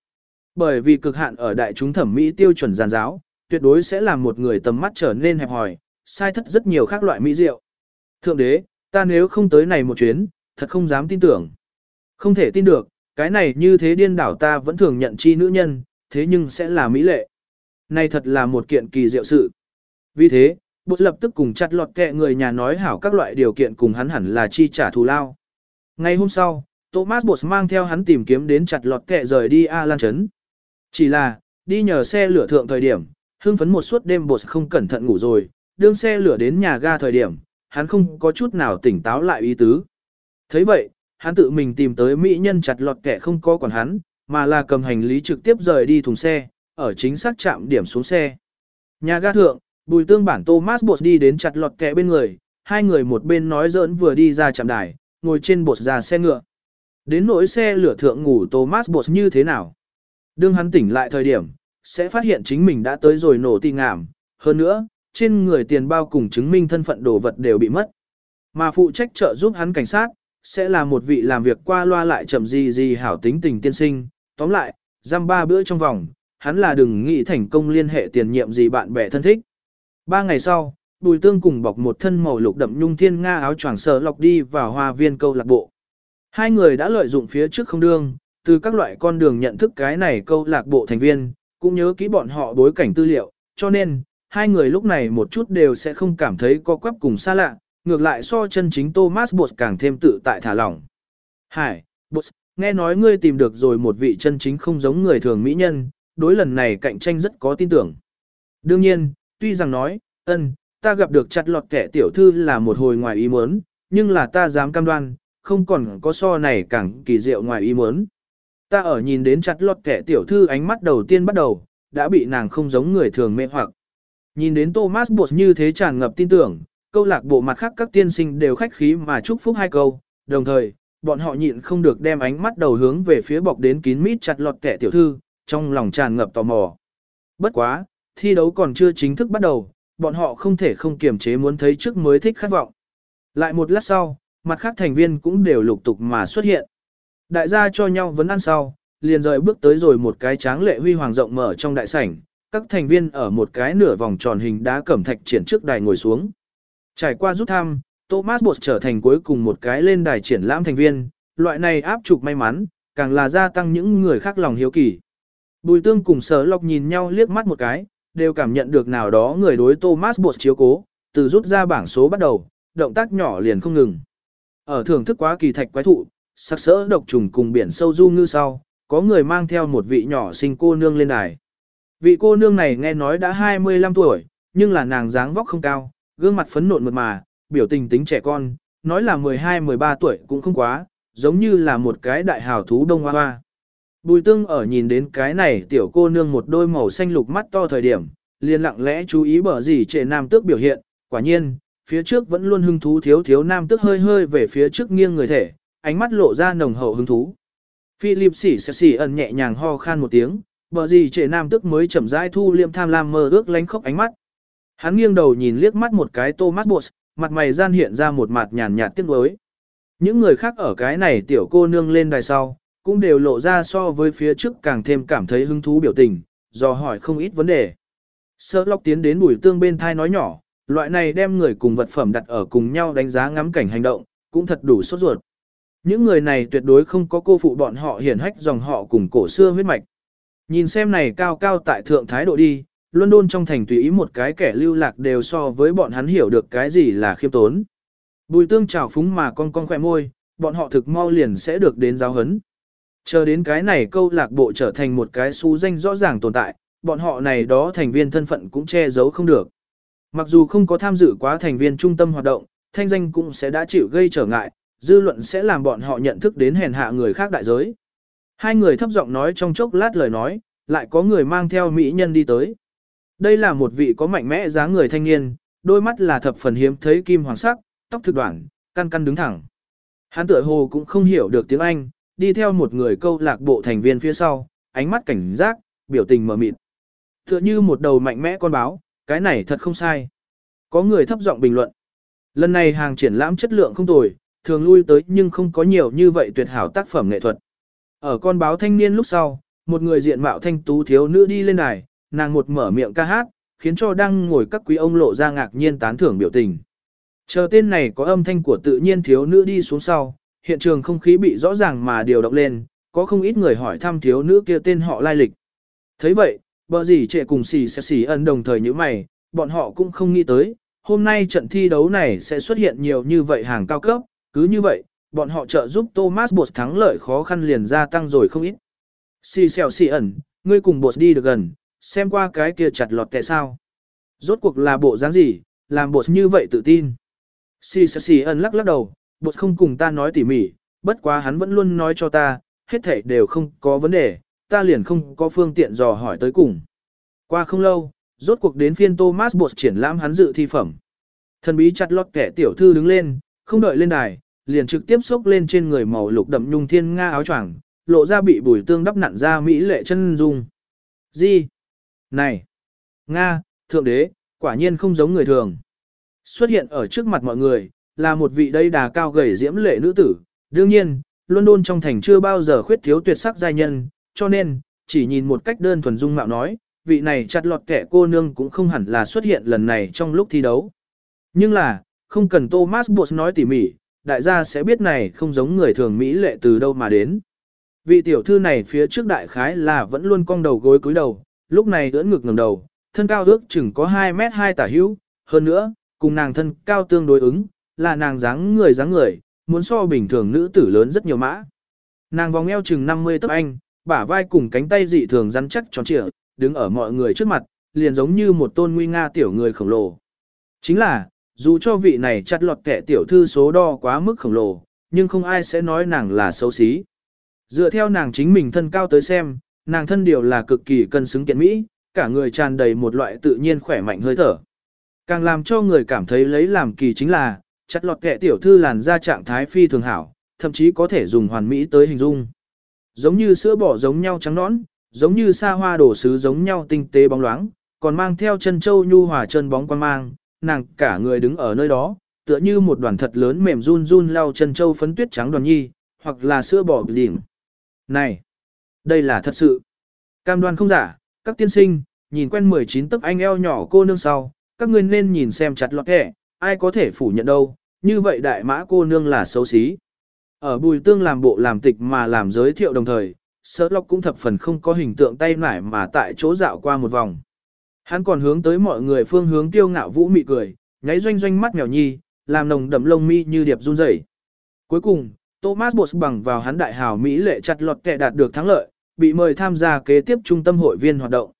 Bởi vì cực hạn ở đại chúng thẩm mỹ tiêu chuẩn giàn giáo, tuyệt đối sẽ làm một người tầm mắt trở nên hẹp hòi, sai thất rất nhiều khác loại mỹ rượu. Thượng đế, ta nếu không tới này một chuyến, thật không dám tin tưởng. Không thể tin được, cái này như thế điên đảo ta vẫn thường nhận chi nữ nhân, thế nhưng sẽ là mỹ lệ. Này thật là một kiện kỳ diệu sự. Vì thế, bột lập tức cùng chặt lọt kẹ người nhà nói hảo các loại điều kiện cùng hắn hẳn là chi trả thù lao. Ngày hôm sau, Thomas Bột mang theo hắn tìm kiếm đến chặt lọt kẹ rời đi A Lan Trấn. Chỉ là, đi nhờ xe lửa thượng thời điểm, hưng phấn một suốt đêm Bột không cẩn thận ngủ rồi, đương xe lửa đến nhà ga thời điểm, hắn không có chút nào tỉnh táo lại ý tứ. thấy vậy, hắn tự mình tìm tới mỹ nhân chặt lọt kẻ không có quản hắn, mà là cầm hành lý trực tiếp rời đi thùng xe, ở chính xác chạm điểm xuống xe. Nhà ga thượng, bùi tương bản Thomas Bột đi đến chặt lọt kẻ bên người, hai người một bên nói giỡn vừa đi ra trạm đài, ngồi trên bột ra xe ngựa. Đến nỗi xe lửa thượng ngủ Thomas Bột như thế nào? Đương hắn tỉnh lại thời điểm, sẽ phát hiện chính mình đã tới rồi nổ tì ngảm. Hơn nữa, trên người tiền bao cùng chứng minh thân phận đồ vật đều bị mất. Mà phụ trách trợ giúp hắn cảnh sát, sẽ là một vị làm việc qua loa lại chậm gì gì hảo tính tình tiên sinh. Tóm lại, giam ba bữa trong vòng, hắn là đừng nghĩ thành công liên hệ tiền nhiệm gì bạn bè thân thích. Ba ngày sau, Bùi Tương cùng bọc một thân màu lục đậm nhung thiên nga áo choàng sờ lọc đi vào hoa viên câu lạc bộ. Hai người đã lợi dụng phía trước không đương, từ các loại con đường nhận thức cái này câu lạc bộ thành viên, cũng nhớ kỹ bọn họ bối cảnh tư liệu, cho nên, hai người lúc này một chút đều sẽ không cảm thấy có quắp cùng xa lạ, ngược lại so chân chính Thomas Bos càng thêm tự tại thả lỏng. Hải, Bos, nghe nói ngươi tìm được rồi một vị chân chính không giống người thường mỹ nhân, đối lần này cạnh tranh rất có tin tưởng. Đương nhiên, tuy rằng nói, ân, ta gặp được chặt lọt kẻ tiểu thư là một hồi ngoài ý muốn, nhưng là ta dám cam đoan, không còn có so này càng kỳ diệu ngoài ý muốn. Ta ở nhìn đến chặt lọt kẻ tiểu thư ánh mắt đầu tiên bắt đầu, đã bị nàng không giống người thường mê hoặc. Nhìn đến Thomas Bột như thế tràn ngập tin tưởng, câu lạc bộ mặt khác các tiên sinh đều khách khí mà chúc phúc hai câu, đồng thời, bọn họ nhịn không được đem ánh mắt đầu hướng về phía bọc đến kín mít chặt lọt kẻ tiểu thư, trong lòng tràn ngập tò mò. Bất quá, thi đấu còn chưa chính thức bắt đầu, bọn họ không thể không kiềm chế muốn thấy trước mới thích khát vọng. Lại một lát sau, mặt khác thành viên cũng đều lục tục mà xuất hiện. Đại gia cho nhau vấn ăn sau, liền rời bước tới rồi một cái tráng lệ huy hoàng rộng mở trong đại sảnh, các thành viên ở một cái nửa vòng tròn hình đá cẩm thạch triển trước đài ngồi xuống. Trải qua rút thăm, Thomas Bột trở thành cuối cùng một cái lên đài triển lãm thành viên, loại này áp trục may mắn, càng là gia tăng những người khác lòng hiếu kỳ. Bùi tương cùng sở lộc nhìn nhau liếc mắt một cái, đều cảm nhận được nào đó người đối Thomas Bột chiếu cố, từ rút ra bảng số bắt đầu, động tác nhỏ liền không ngừng. Ở thưởng thức quá kỳ thạch quái thụ, sắc sỡ độc trùng cùng biển sâu du ngư sau, có người mang theo một vị nhỏ sinh cô nương lên đài. Vị cô nương này nghe nói đã 25 tuổi, nhưng là nàng dáng vóc không cao, gương mặt phấn nộn mượt mà, biểu tình tính trẻ con, nói là 12-13 tuổi cũng không quá, giống như là một cái đại hào thú đông hoa hoa. Bùi tương ở nhìn đến cái này tiểu cô nương một đôi màu xanh lục mắt to thời điểm, liền lặng lẽ chú ý bở gì trẻ nam tước biểu hiện, quả nhiên, phía trước vẫn luôn hưng thú thiếu thiếu nam tước hơi hơi về phía trước nghiêng người thể, ánh mắt lộ ra nồng hậu hứng thú. Philip xỉ xỉ xỉ ẩn nhẹ nhàng ho khan một tiếng, Bờ gì trẻ nam tước mới chậm rãi thu liêm tham lam mơ ước lánh khóc ánh mắt. Hắn nghiêng đầu nhìn liếc mắt một cái Thomas Bos, mặt mày gian hiện ra một mặt nhàn nhạt tiếc nuối. Những người khác ở cái này tiểu cô nương lên đài sau, cũng đều lộ ra so với phía trước càng thêm cảm thấy hứng thú biểu tình, do hỏi không ít vấn đề. Sơ lóc tiến đến bùi tương bên thai nói nhỏ, loại này đem người cùng vật phẩm đặt ở cùng nhau đánh giá ngắm cảnh hành động, cũng thật đủ sốt ruột. Những người này tuyệt đối không có cô phụ bọn họ hiển hách dòng họ cùng cổ xưa huyết mạch. Nhìn xem này cao cao tại thượng thái độ đi, London trong thành tùy ý một cái kẻ lưu lạc đều so với bọn hắn hiểu được cái gì là khiêm tốn. Bùi tương trào phúng mà con con khỏe môi, bọn họ thực mau liền sẽ được đến giáo hấn. Chờ đến cái này câu lạc bộ trở thành một cái xú danh rõ ràng tồn tại, bọn họ này đó thành viên thân phận cũng che giấu không được. Mặc dù không có tham dự quá thành viên trung tâm hoạt động, thanh danh cũng sẽ đã chịu gây trở ngại, dư luận sẽ làm bọn họ nhận thức đến hèn hạ người khác đại giới. Hai người thấp giọng nói trong chốc lát lời nói, lại có người mang theo mỹ nhân đi tới. Đây là một vị có mạnh mẽ dáng người thanh niên, đôi mắt là thập phần hiếm thấy kim hoàng sắc, tóc thực đoạn, căn căn đứng thẳng. Hắn tựa hồ cũng không hiểu được tiếng Anh, đi theo một người câu lạc bộ thành viên phía sau, ánh mắt cảnh giác, biểu tình mờ mịt. Tựa như một đầu mạnh mẽ con báo, cái này thật không sai. Có người thấp giọng bình luận. Lần này hàng triển lãm chất lượng không tồi, thường lui tới nhưng không có nhiều như vậy tuyệt hảo tác phẩm nghệ thuật. Ở con báo thanh niên lúc sau, một người diện mạo thanh tú thiếu nữ đi lên đài, nàng một mở miệng ca hát, khiến cho đang ngồi các quý ông lộ ra ngạc nhiên tán thưởng biểu tình. Chờ tên này có âm thanh của tự nhiên thiếu nữ đi xuống sau, hiện trường không khí bị rõ ràng mà điều động lên, có không ít người hỏi thăm thiếu nữ kia tên họ lai lịch. thấy vậy, bờ gì trệ cùng xì sẽ xì ẩn đồng thời như mày, bọn họ cũng không nghĩ tới, hôm nay trận thi đấu này sẽ xuất hiện nhiều như vậy hàng cao cấp, cứ như vậy, bọn họ trợ giúp Thomas Bột thắng lợi khó khăn liền gia tăng rồi không ít. Xì xèo xì ẩn, ngươi cùng Bột đi được gần, xem qua cái kia chặt lọt kẻ sao. Rốt cuộc là bộ dáng gì, làm Bột như vậy tự tin. Xì xèo xì ẩn lắc lắc đầu, Bột không cùng ta nói tỉ mỉ, bất quá hắn vẫn luôn nói cho ta, hết thảy đều không có vấn đề, ta liền không có phương tiện dò hỏi tới cùng. Qua không lâu, rốt cuộc đến phiên Thomas Bột triển lãm hắn dự thi phẩm. Thần bí chặt lọt kẻ tiểu thư đứng lên, không đợi lên đài, liền trực tiếp xốc lên trên người màu lục đậm nhung thiên nga áo choàng, lộ ra bị bùi tương đắp nặn ra mỹ lệ chân dung. Gì? Này! Nga, thượng đế, quả nhiên không giống người thường. Xuất hiện ở trước mặt mọi người, là một vị đây đà cao gầy diễm lệ nữ tử. Đương nhiên, London trong thành chưa bao giờ khuyết thiếu tuyệt sắc giai nhân, cho nên, chỉ nhìn một cách đơn thuần dung mạo nói, vị này chặt lọt kẻ cô nương cũng không hẳn là xuất hiện lần này trong lúc thi đấu. Nhưng là, không cần Thomas Bột nói tỉ mỉ, đại gia sẽ biết này không giống người thường Mỹ lệ từ đâu mà đến. Vị tiểu thư này phía trước đại khái là vẫn luôn cong đầu gối cúi đầu, lúc này ưỡn ngực ngẩng đầu, thân cao ước chừng có 2 mét 2 tả hữu, hơn nữa, cùng nàng thân cao tương đối ứng, là nàng dáng người dáng người, muốn so bình thường nữ tử lớn rất nhiều mã. Nàng vòng eo chừng 50 tấc anh, bả vai cùng cánh tay dị thường rắn chắc tròn trịa, đứng ở mọi người trước mặt, liền giống như một tôn nguy nga tiểu người khổng lồ. Chính là, dù cho vị này chặt lọt kẻ tiểu thư số đo quá mức khổng lồ, nhưng không ai sẽ nói nàng là xấu xí. Dựa theo nàng chính mình thân cao tới xem, nàng thân điều là cực kỳ cân xứng kiện mỹ, cả người tràn đầy một loại tự nhiên khỏe mạnh hơi thở. Càng làm cho người cảm thấy lấy làm kỳ chính là, chặt lọt kẻ tiểu thư làn da trạng thái phi thường hảo, thậm chí có thể dùng hoàn mỹ tới hình dung. Giống như sữa bò giống nhau trắng nõn, giống như sa hoa đổ sứ giống nhau tinh tế bóng loáng, còn mang theo chân châu nhu hòa chân bóng quan mang, nàng cả người đứng ở nơi đó, tựa như một đoàn thật lớn mềm run run lau chân châu phấn tuyết trắng đoàn nhi, hoặc là sữa bò đỉnh. Này, đây là thật sự. Cam đoan không giả, các tiên sinh, nhìn quen 19 tấc anh eo nhỏ cô nương sau, các ngươi nên nhìn xem chặt lọt kẻ, ai có thể phủ nhận đâu, như vậy đại mã cô nương là xấu xí. Ở bùi tương làm bộ làm tịch mà làm giới thiệu đồng thời, sơ lọc cũng thập phần không có hình tượng tay nải mà tại chỗ dạo qua một vòng. Hắn còn hướng tới mọi người phương hướng tiêu ngạo vũ mị cười, nháy doanh doanh mắt mèo nhi, làm nồng đậm lông mi như điệp run rẩy. Cuối cùng, Thomas Bos bằng vào hắn đại hào Mỹ lệ chặt lọt kẻ đạt được thắng lợi, bị mời tham gia kế tiếp trung tâm hội viên hoạt động.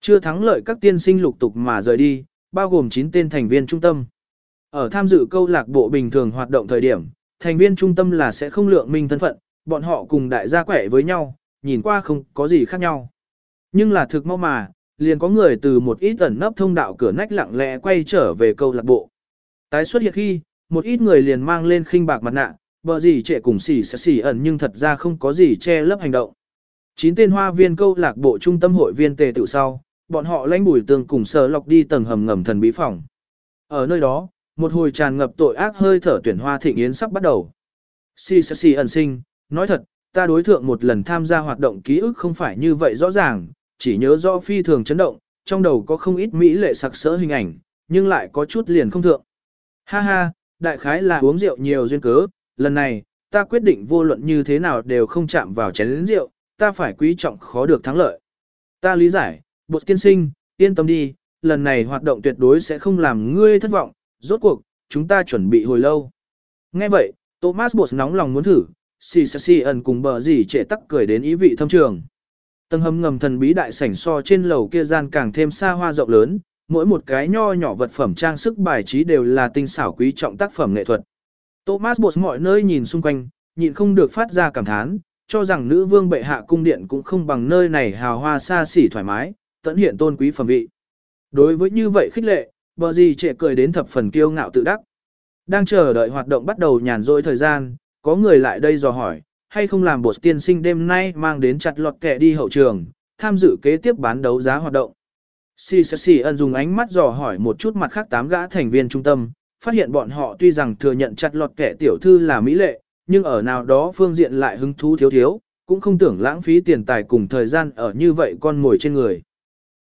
Chưa thắng lợi các tiên sinh lục tục mà rời đi, bao gồm 9 tên thành viên trung tâm. Ở tham dự câu lạc bộ bình thường hoạt động thời điểm, thành viên trung tâm là sẽ không lượng minh thân phận, bọn họ cùng đại gia quẻ với nhau, nhìn qua không có gì khác nhau. Nhưng là thực mau mà, liền có người từ một ít ẩn nấp thông đạo cửa nách lặng lẽ quay trở về câu lạc bộ. Tái xuất hiện khi, một ít người liền mang lên khinh bạc mặt nạ, bờ gì trệ cùng xỉ sẽ xỉ ẩn nhưng thật ra không có gì che lấp hành động. Chín tên hoa viên câu lạc bộ trung tâm hội viên tề tự sau, bọn họ lãnh bùi tường cùng sờ lọc đi tầng hầm ngầm thần bí phòng. Ở nơi đó, một hồi tràn ngập tội ác hơi thở tuyển hoa thịnh yến sắp bắt đầu. Xỉ sẽ xỉ ẩn sinh, nói thật, ta đối thượng một lần tham gia hoạt động ký ức không phải như vậy rõ ràng, chỉ nhớ rõ phi thường chấn động, trong đầu có không ít mỹ lệ sặc sỡ hình ảnh, nhưng lại có chút liền không thượng. Ha ha, đại khái là uống rượu nhiều duyên cớ, lần này, ta quyết định vô luận như thế nào đều không chạm vào chén rượu, ta phải quý trọng khó được thắng lợi. Ta lý giải, bột tiên sinh, yên tâm đi, lần này hoạt động tuyệt đối sẽ không làm ngươi thất vọng, rốt cuộc, chúng ta chuẩn bị hồi lâu. Nghe vậy, Thomas Bột nóng lòng muốn thử, xì xì ẩn cùng bờ gì trệ tắc cười đến ý vị thâm trường. Tầng hầm ngầm thần bí đại sảnh so trên lầu kia gian càng thêm xa hoa rộng lớn, mỗi một cái nho nhỏ vật phẩm trang sức bài trí đều là tinh xảo quý trọng tác phẩm nghệ thuật. Thomas Bột mọi nơi nhìn xung quanh, nhịn không được phát ra cảm thán, cho rằng nữ vương bệ hạ cung điện cũng không bằng nơi này hào hoa xa xỉ thoải mái, tận hiện tôn quý phẩm vị. Đối với như vậy khích lệ, bờ gì trệ cười đến thập phần kiêu ngạo tự đắc. Đang chờ đợi hoạt động bắt đầu nhàn rỗi thời gian, có người lại đây dò hỏi, hay không làm bột tiên sinh đêm nay mang đến chặt lọt kẻ đi hậu trường, tham dự kế tiếp bán đấu giá hoạt động. Si Si Si ân dùng ánh mắt dò hỏi một chút mặt khác tám gã thành viên trung tâm, phát hiện bọn họ tuy rằng thừa nhận chặt lọt kẻ tiểu thư là mỹ lệ, nhưng ở nào đó phương diện lại hứng thú thiếu thiếu, cũng không tưởng lãng phí tiền tài cùng thời gian ở như vậy con ngồi trên người.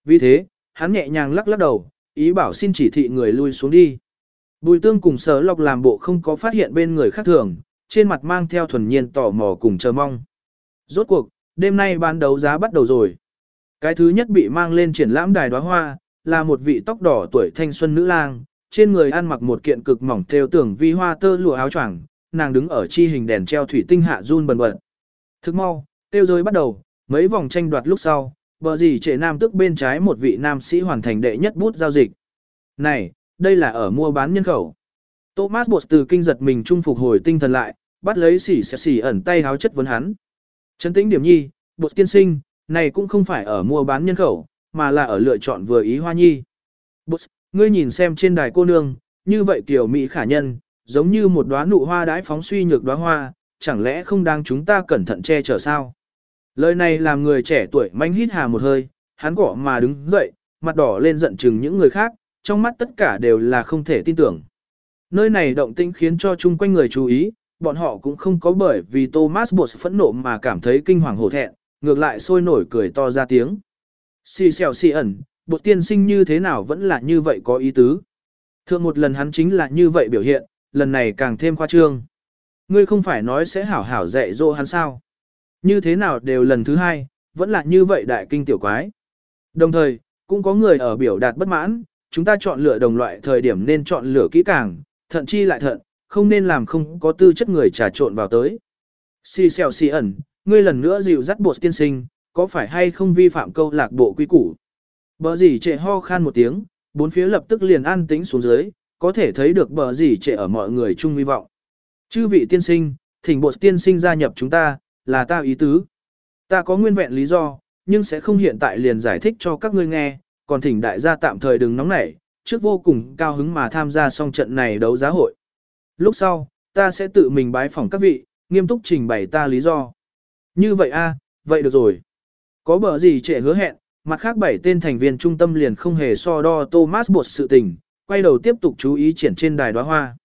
Vì thế, hắn nhẹ nhàng lắc lắc đầu, ý bảo xin chỉ thị người lui xuống đi. Bùi tương cùng sở lọc làm bộ không có phát hiện bên người khác thường, trên mặt mang theo thuần nhiên tò mò cùng chờ mong. Rốt cuộc, đêm nay bán đấu giá bắt đầu rồi. Cái thứ nhất bị mang lên triển lãm đài đóa hoa, là một vị tóc đỏ tuổi thanh xuân nữ lang, trên người ăn mặc một kiện cực mỏng theo tưởng vi hoa tơ lụa áo choàng, nàng đứng ở chi hình đèn treo thủy tinh hạ run bần bật. Thức mau, tiêu giới bắt đầu, mấy vòng tranh đoạt lúc sau, bờ gì trẻ nam tức bên trái một vị nam sĩ hoàn thành đệ nhất bút giao dịch. Này, đây là ở mua bán nhân khẩu. Thomas Bột từ kinh giật mình trung phục hồi tinh thần lại, bắt lấy xỉ xỉ, xỉ ẩn tay háo chất vấn hắn. Trấn tĩnh điểm nhi, Bột tiên sinh, này cũng không phải ở mua bán nhân khẩu, mà là ở lựa chọn vừa ý hoa nhi. Bột, ngươi nhìn xem trên đài cô nương, như vậy kiểu Mỹ khả nhân, giống như một đóa nụ hoa đãi phóng suy nhược đóa hoa, chẳng lẽ không đang chúng ta cẩn thận che chở sao? Lời này làm người trẻ tuổi manh hít hà một hơi, hắn gõ mà đứng dậy, mặt đỏ lên giận chừng những người khác, trong mắt tất cả đều là không thể tin tưởng. Nơi này động tĩnh khiến cho chung quanh người chú ý, bọn họ cũng không có bởi vì Thomas Bột phẫn nộ mà cảm thấy kinh hoàng hổ thẹn, ngược lại sôi nổi cười to ra tiếng. Xì xèo xì ẩn, bột tiên sinh như thế nào vẫn là như vậy có ý tứ. Thượng một lần hắn chính là như vậy biểu hiện, lần này càng thêm khoa trương. Ngươi không phải nói sẽ hảo hảo dạy dỗ hắn sao. Như thế nào đều lần thứ hai, vẫn là như vậy đại kinh tiểu quái. Đồng thời, cũng có người ở biểu đạt bất mãn, chúng ta chọn lựa đồng loại thời điểm nên chọn lựa kỹ càng, thận chi lại thận, không nên làm không có tư chất người trà trộn vào tới. Si xèo si ẩn, ngươi lần nữa dịu dắt bộ tiên sinh, có phải hay không vi phạm câu lạc bộ quy củ? Bờ gì trệ ho khan một tiếng, bốn phía lập tức liền an tĩnh xuống dưới, có thể thấy được bờ gì trệ ở mọi người chung hy vọng. Chư vị tiên sinh, thỉnh bộ tiên sinh gia nhập chúng ta, là ta ý tứ. Ta có nguyên vẹn lý do, nhưng sẽ không hiện tại liền giải thích cho các ngươi nghe, còn thỉnh đại gia tạm thời đừng nóng nảy, trước vô cùng cao hứng mà tham gia xong trận này đấu giá hội. Lúc sau, ta sẽ tự mình bái phỏng các vị, nghiêm túc trình bày ta lý do. Như vậy a, vậy được rồi. Có bờ gì trẻ hứa hẹn, mặt khác bảy tên thành viên trung tâm liền không hề so đo Thomas Bột sự tình, quay đầu tiếp tục chú ý triển trên đài đóa hoa.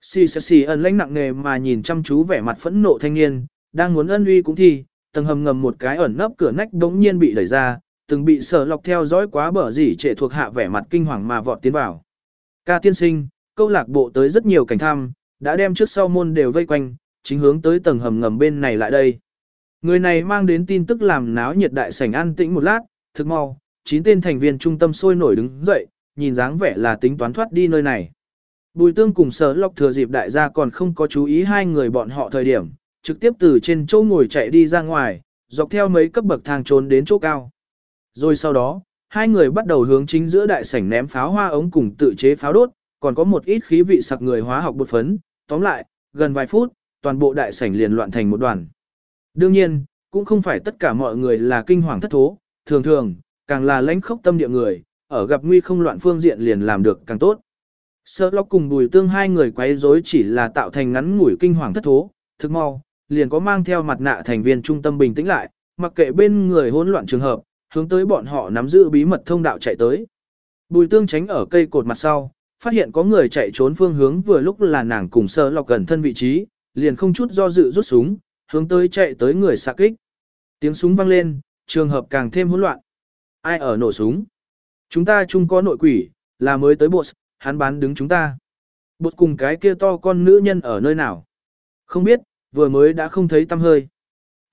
Si xì si ẩn lãnh nặng nề mà nhìn chăm chú vẻ mặt phẫn nộ thanh niên, đang muốn ân uy cũng thì, tầng hầm ngầm một cái ẩn nấp cửa nách đống nhiên bị đẩy ra, từng bị sở lọc theo dõi quá bở gì trệ thuộc hạ vẻ mặt kinh hoàng mà vọt tiến vào. Ca tiên sinh, câu lạc bộ tới rất nhiều cảnh tham, đã đem trước sau môn đều vây quanh, chính hướng tới tầng hầm ngầm bên này lại đây. Người này mang đến tin tức làm náo nhiệt đại sảnh an tĩnh một lát, thực mau, chín tên thành viên trung tâm sôi nổi đứng dậy, nhìn dáng vẻ là tính toán thoát đi nơi này. Bùi tương cùng sở lọc thừa dịp đại gia còn không có chú ý hai người bọn họ thời điểm, trực tiếp từ trên chỗ ngồi chạy đi ra ngoài, dọc theo mấy cấp bậc thang trốn đến chỗ cao. Rồi sau đó, hai người bắt đầu hướng chính giữa đại sảnh ném pháo hoa ống cùng tự chế pháo đốt, còn có một ít khí vị sặc người hóa học bột phấn, tóm lại, gần vài phút, toàn bộ đại sảnh liền loạn thành một đoàn. Đương nhiên, cũng không phải tất cả mọi người là kinh hoàng thất thố, thường thường, càng là lãnh khốc tâm địa người, ở gặp nguy không loạn phương diện liền làm được càng tốt. Sơ lóc cùng bùi tương hai người quấy rối chỉ là tạo thành ngắn ngủi kinh hoàng thất thố, thực mau, liền có mang theo mặt nạ thành viên trung tâm bình tĩnh lại, mặc kệ bên người hỗn loạn trường hợp, hướng tới bọn họ nắm giữ bí mật thông đạo chạy tới. Bùi tương tránh ở cây cột mặt sau, phát hiện có người chạy trốn phương hướng vừa lúc là nàng cùng sơ lọc gần thân vị trí, liền không chút do dự rút súng, hướng tới chạy tới người xạ kích. Tiếng súng vang lên, trường hợp càng thêm hỗn loạn. Ai ở nổ súng? Chúng ta chung có nội quỷ, là mới tới bộ, hắn bán đứng chúng ta. Bột cùng cái kia to con nữ nhân ở nơi nào? Không biết, vừa mới đã không thấy tâm hơi.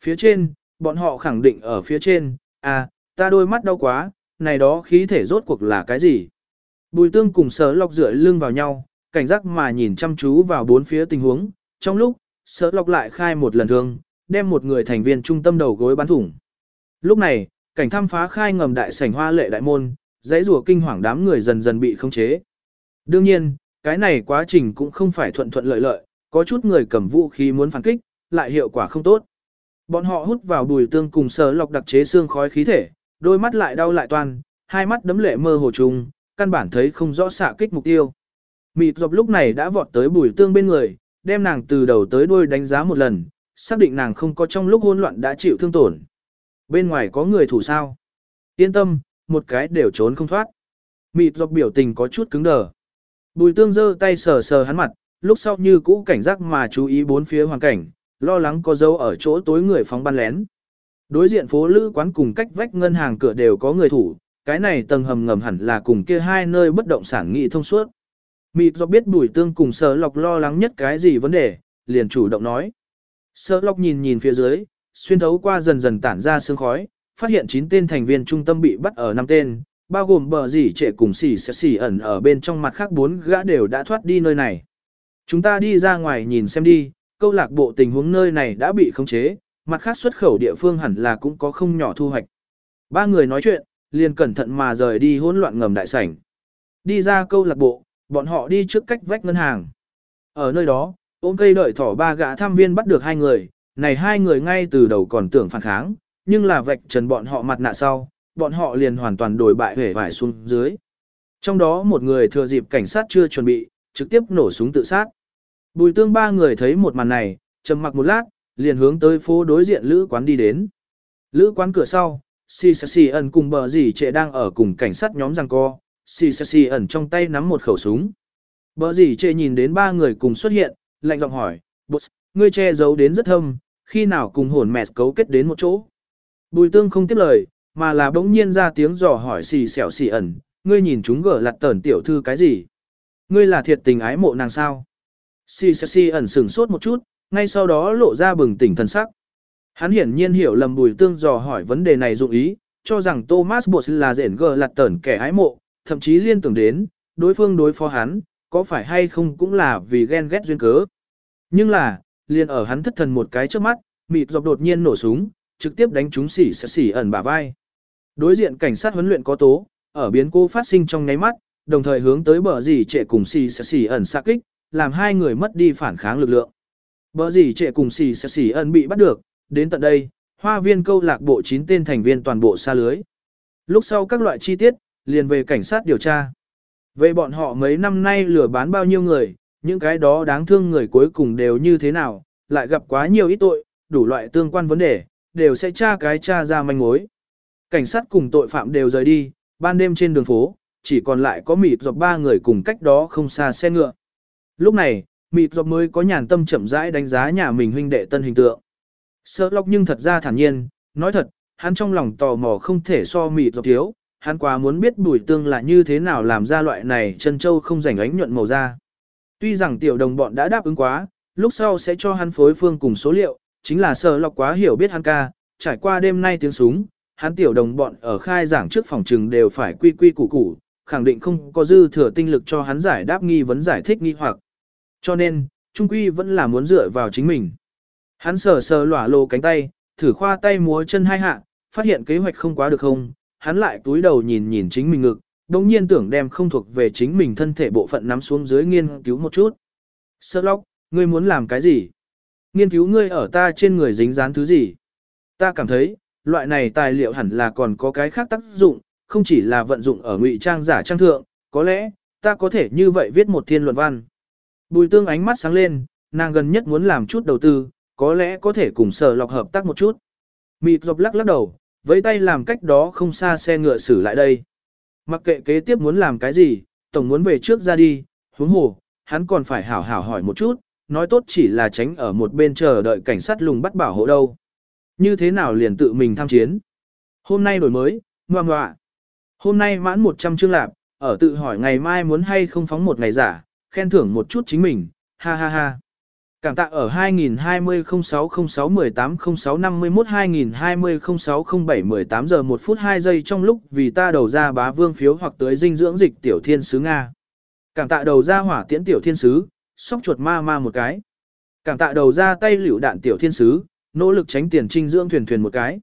Phía trên, bọn họ khẳng định ở phía trên, à, ta đôi mắt đau quá, này đó khí thể rốt cuộc là cái gì? Bùi tương cùng sở lọc rửa lưng vào nhau, cảnh giác mà nhìn chăm chú vào bốn phía tình huống, trong lúc, sở lọc lại khai một lần thương, đem một người thành viên trung tâm đầu gối bắn thủng. Lúc này, cảnh thăm phá khai ngầm đại sảnh hoa lệ đại môn, dãy rùa kinh hoàng đám người dần dần bị khống chế. Đương nhiên, cái này quá trình cũng không phải thuận thuận lợi lợi, có chút người cầm vũ khí muốn phản kích, lại hiệu quả không tốt. Bọn họ hút vào bùi tương cùng sở lọc đặc chế xương khói khí thể, đôi mắt lại đau lại toan, hai mắt đấm lệ mơ hồ trùng, căn bản thấy không rõ xạ kích mục tiêu. Mịt dọc lúc này đã vọt tới bùi tương bên người, đem nàng từ đầu tới đuôi đánh giá một lần, xác định nàng không có trong lúc hỗn loạn đã chịu thương tổn. Bên ngoài có người thủ sao? Yên tâm, một cái đều trốn không thoát. Mịt dọc biểu tình có chút cứng đờ. Bùi tương giơ tay sờ sờ hắn mặt, lúc sau như cũ cảnh giác mà chú ý bốn phía hoàn cảnh, lo lắng có dấu ở chỗ tối người phóng ban lén. Đối diện phố lữ quán cùng cách vách ngân hàng cửa đều có người thủ, cái này tầng hầm ngầm hẳn là cùng kia hai nơi bất động sản nghị thông suốt. Mịt do biết bùi tương cùng sở lọc lo lắng nhất cái gì vấn đề, liền chủ động nói. Sở lọc nhìn nhìn phía dưới, xuyên thấu qua dần dần tản ra sương khói, phát hiện 9 tên thành viên trung tâm bị bắt ở 5 tên, bao gồm bờ gì trệ cùng xỉ sẽ xỉ ẩn ở bên trong mặt khác bốn gã đều đã thoát đi nơi này. Chúng ta đi ra ngoài nhìn xem đi, câu lạc bộ tình huống nơi này đã bị khống chế, mặt khác xuất khẩu địa phương hẳn là cũng có không nhỏ thu hoạch. Ba người nói chuyện, liền cẩn thận mà rời đi hỗn loạn ngầm đại sảnh. Đi ra câu lạc bộ, bọn họ đi trước cách vách ngân hàng. Ở nơi đó, ôm cây đợi thỏ ba gã tham viên bắt được hai người, này hai người ngay từ đầu còn tưởng phản kháng, nhưng là vạch trần bọn họ mặt nạ sau, bọn họ liền hoàn toàn đổi bại hể vải xuống dưới. Trong đó một người thừa dịp cảnh sát chưa chuẩn bị, trực tiếp nổ súng tự sát. Bùi tương ba người thấy một màn này, trầm mặc một lát, liền hướng tới phố đối diện lữ quán đi đến. Lữ quán cửa sau, Si Si ẩn cùng bờ gì trệ đang ở cùng cảnh sát nhóm giằng co, Si Si ẩn trong tay nắm một khẩu súng. Bờ gì trệ nhìn đến ba người cùng xuất hiện, lạnh giọng hỏi, Boss, ngươi che giấu đến rất thâm, khi nào cùng hồn mẹ cấu kết đến một chỗ. Bùi tương không tiếp lời, mà là bỗng nhiên ra tiếng dò hỏi xì xẻo xì ẩn, ngươi nhìn chúng gở lặt tẩn tiểu thư cái gì? Ngươi là thiệt tình ái mộ nàng sao? Xì xẻo xì ẩn sửng sốt một chút, ngay sau đó lộ ra bừng tỉnh thần sắc. Hắn hiển nhiên hiểu lầm bùi tương dò hỏi vấn đề này dụng ý, cho rằng Thomas Bột là rển gờ lặt tẩn kẻ ái mộ, thậm chí liên tưởng đến, đối phương đối phó hắn, có phải hay không cũng là vì ghen ghét duyên cớ. Nhưng là, liền ở hắn thất thần một cái trước mắt, mịt dọc đột nhiên nổ súng, trực tiếp đánh trúng xỉ sẽ xỉ ẩn bả vai. Đối diện cảnh sát huấn luyện có tố, ở biến cô phát sinh trong nháy mắt, đồng thời hướng tới bờ gì trẻ cùng xỉ sẽ xỉ ẩn xa kích, làm hai người mất đi phản kháng lực lượng. Bờ gì trệ cùng xì sẽ xì ân bị bắt được, đến tận đây, hoa viên câu lạc bộ 9 tên thành viên toàn bộ xa lưới. Lúc sau các loại chi tiết, liền về cảnh sát điều tra. Về bọn họ mấy năm nay lừa bán bao nhiêu người, những cái đó đáng thương người cuối cùng đều như thế nào, lại gặp quá nhiều ít tội, đủ loại tương quan vấn đề, đều sẽ tra cái tra ra manh mối. Cảnh sát cùng tội phạm đều rời đi, ban đêm trên đường phố, chỉ còn lại có mịt dọc ba người cùng cách đó không xa xe ngựa. Lúc này, mịt dọc mới có nhàn tâm chậm rãi đánh giá nhà mình huynh đệ tân hình tượng. Sợ lọc nhưng thật ra thản nhiên, nói thật, hắn trong lòng tò mò không thể so mịt dọc thiếu, hắn quá muốn biết bùi tương là như thế nào làm ra loại này chân châu không rảnh ánh nhuận màu da. Tuy rằng tiểu đồng bọn đã đáp ứng quá, lúc sau sẽ cho hắn phối phương cùng số liệu, chính là sợ lọc quá hiểu biết hắn ca, trải qua đêm nay tiếng súng, hắn tiểu đồng bọn ở khai giảng trước phòng trừng đều phải quy quy củ củ, khẳng định không có dư thừa tinh lực cho hắn giải đáp nghi vấn giải thích nghi hoặc. Cho nên, trung quy vẫn là muốn dựa vào chính mình. Hắn sờ sờ lỏa lô cánh tay, thử khoa tay múa chân hai hạ, phát hiện kế hoạch không quá được không, hắn lại túi đầu nhìn nhìn chính mình ngực, đồng nhiên tưởng đem không thuộc về chính mình thân thể bộ phận nắm xuống dưới nghiên cứu một chút. Sơ lóc, ngươi muốn làm cái gì? Nghiên cứu ngươi ở ta trên người dính dán thứ gì? Ta cảm thấy, loại này tài liệu hẳn là còn có cái khác tác dụng, không chỉ là vận dụng ở ngụy trang giả trang thượng, có lẽ, ta có thể như vậy viết một thiên luận văn. Bùi tương ánh mắt sáng lên, nàng gần nhất muốn làm chút đầu tư, có lẽ có thể cùng sở lọc hợp tác một chút. Mịt dọc lắc lắc đầu, với tay làm cách đó không xa xe ngựa xử lại đây. Mặc kệ kế tiếp muốn làm cái gì, tổng muốn về trước ra đi, huống hồ, hắn còn phải hảo hảo hỏi một chút, nói tốt chỉ là tránh ở một bên chờ đợi cảnh sát lùng bắt bảo hộ đâu. Như thế nào liền tự mình tham chiến? Hôm nay đổi mới, ngoan ngoạ. Hôm nay mãn 100 chương lạp, ở tự hỏi ngày mai muốn hay không phóng một ngày giả, khen thưởng một chút chính mình, ha ha ha. Cảm tạ ở 2020 06 06 18 06 51 2020 06 07 18 giờ 1 phút 2 giây trong lúc vì ta đầu ra bá vương phiếu hoặc tới dinh dưỡng dịch tiểu thiên sứ Nga. Cảm tạ đầu ra hỏa tiễn tiểu thiên sứ, sóc chuột ma ma một cái. Cảm tạ đầu ra tay liễu đạn tiểu thiên sứ, nỗ lực tránh tiền trinh dưỡng thuyền thuyền một cái.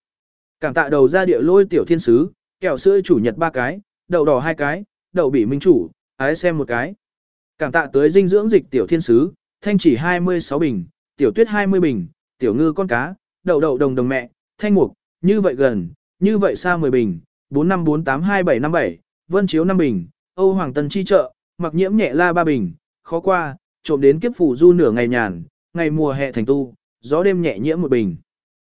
Cảm tạ đầu ra địa lôi tiểu thiên sứ, kẹo sữa chủ nhật ba cái, đậu đỏ hai cái, đậu bị minh chủ, ái xem một cái. Cảm tạ tới dinh dưỡng dịch tiểu thiên sứ, thanh chỉ 26 bình, tiểu tuyết 20 bình, tiểu ngư con cá, đậu đậu đồng đồng mẹ, thanh mục, như vậy gần, như vậy xa 10 bình, 45482757, vân chiếu 5 bình, Âu Hoàng Tân chi trợ, mặc nhiễm nhẹ la 3 bình, khó qua, trộm đến kiếp phủ du nửa ngày nhàn, ngày mùa hè thành tu, gió đêm nhẹ nhiễm một bình.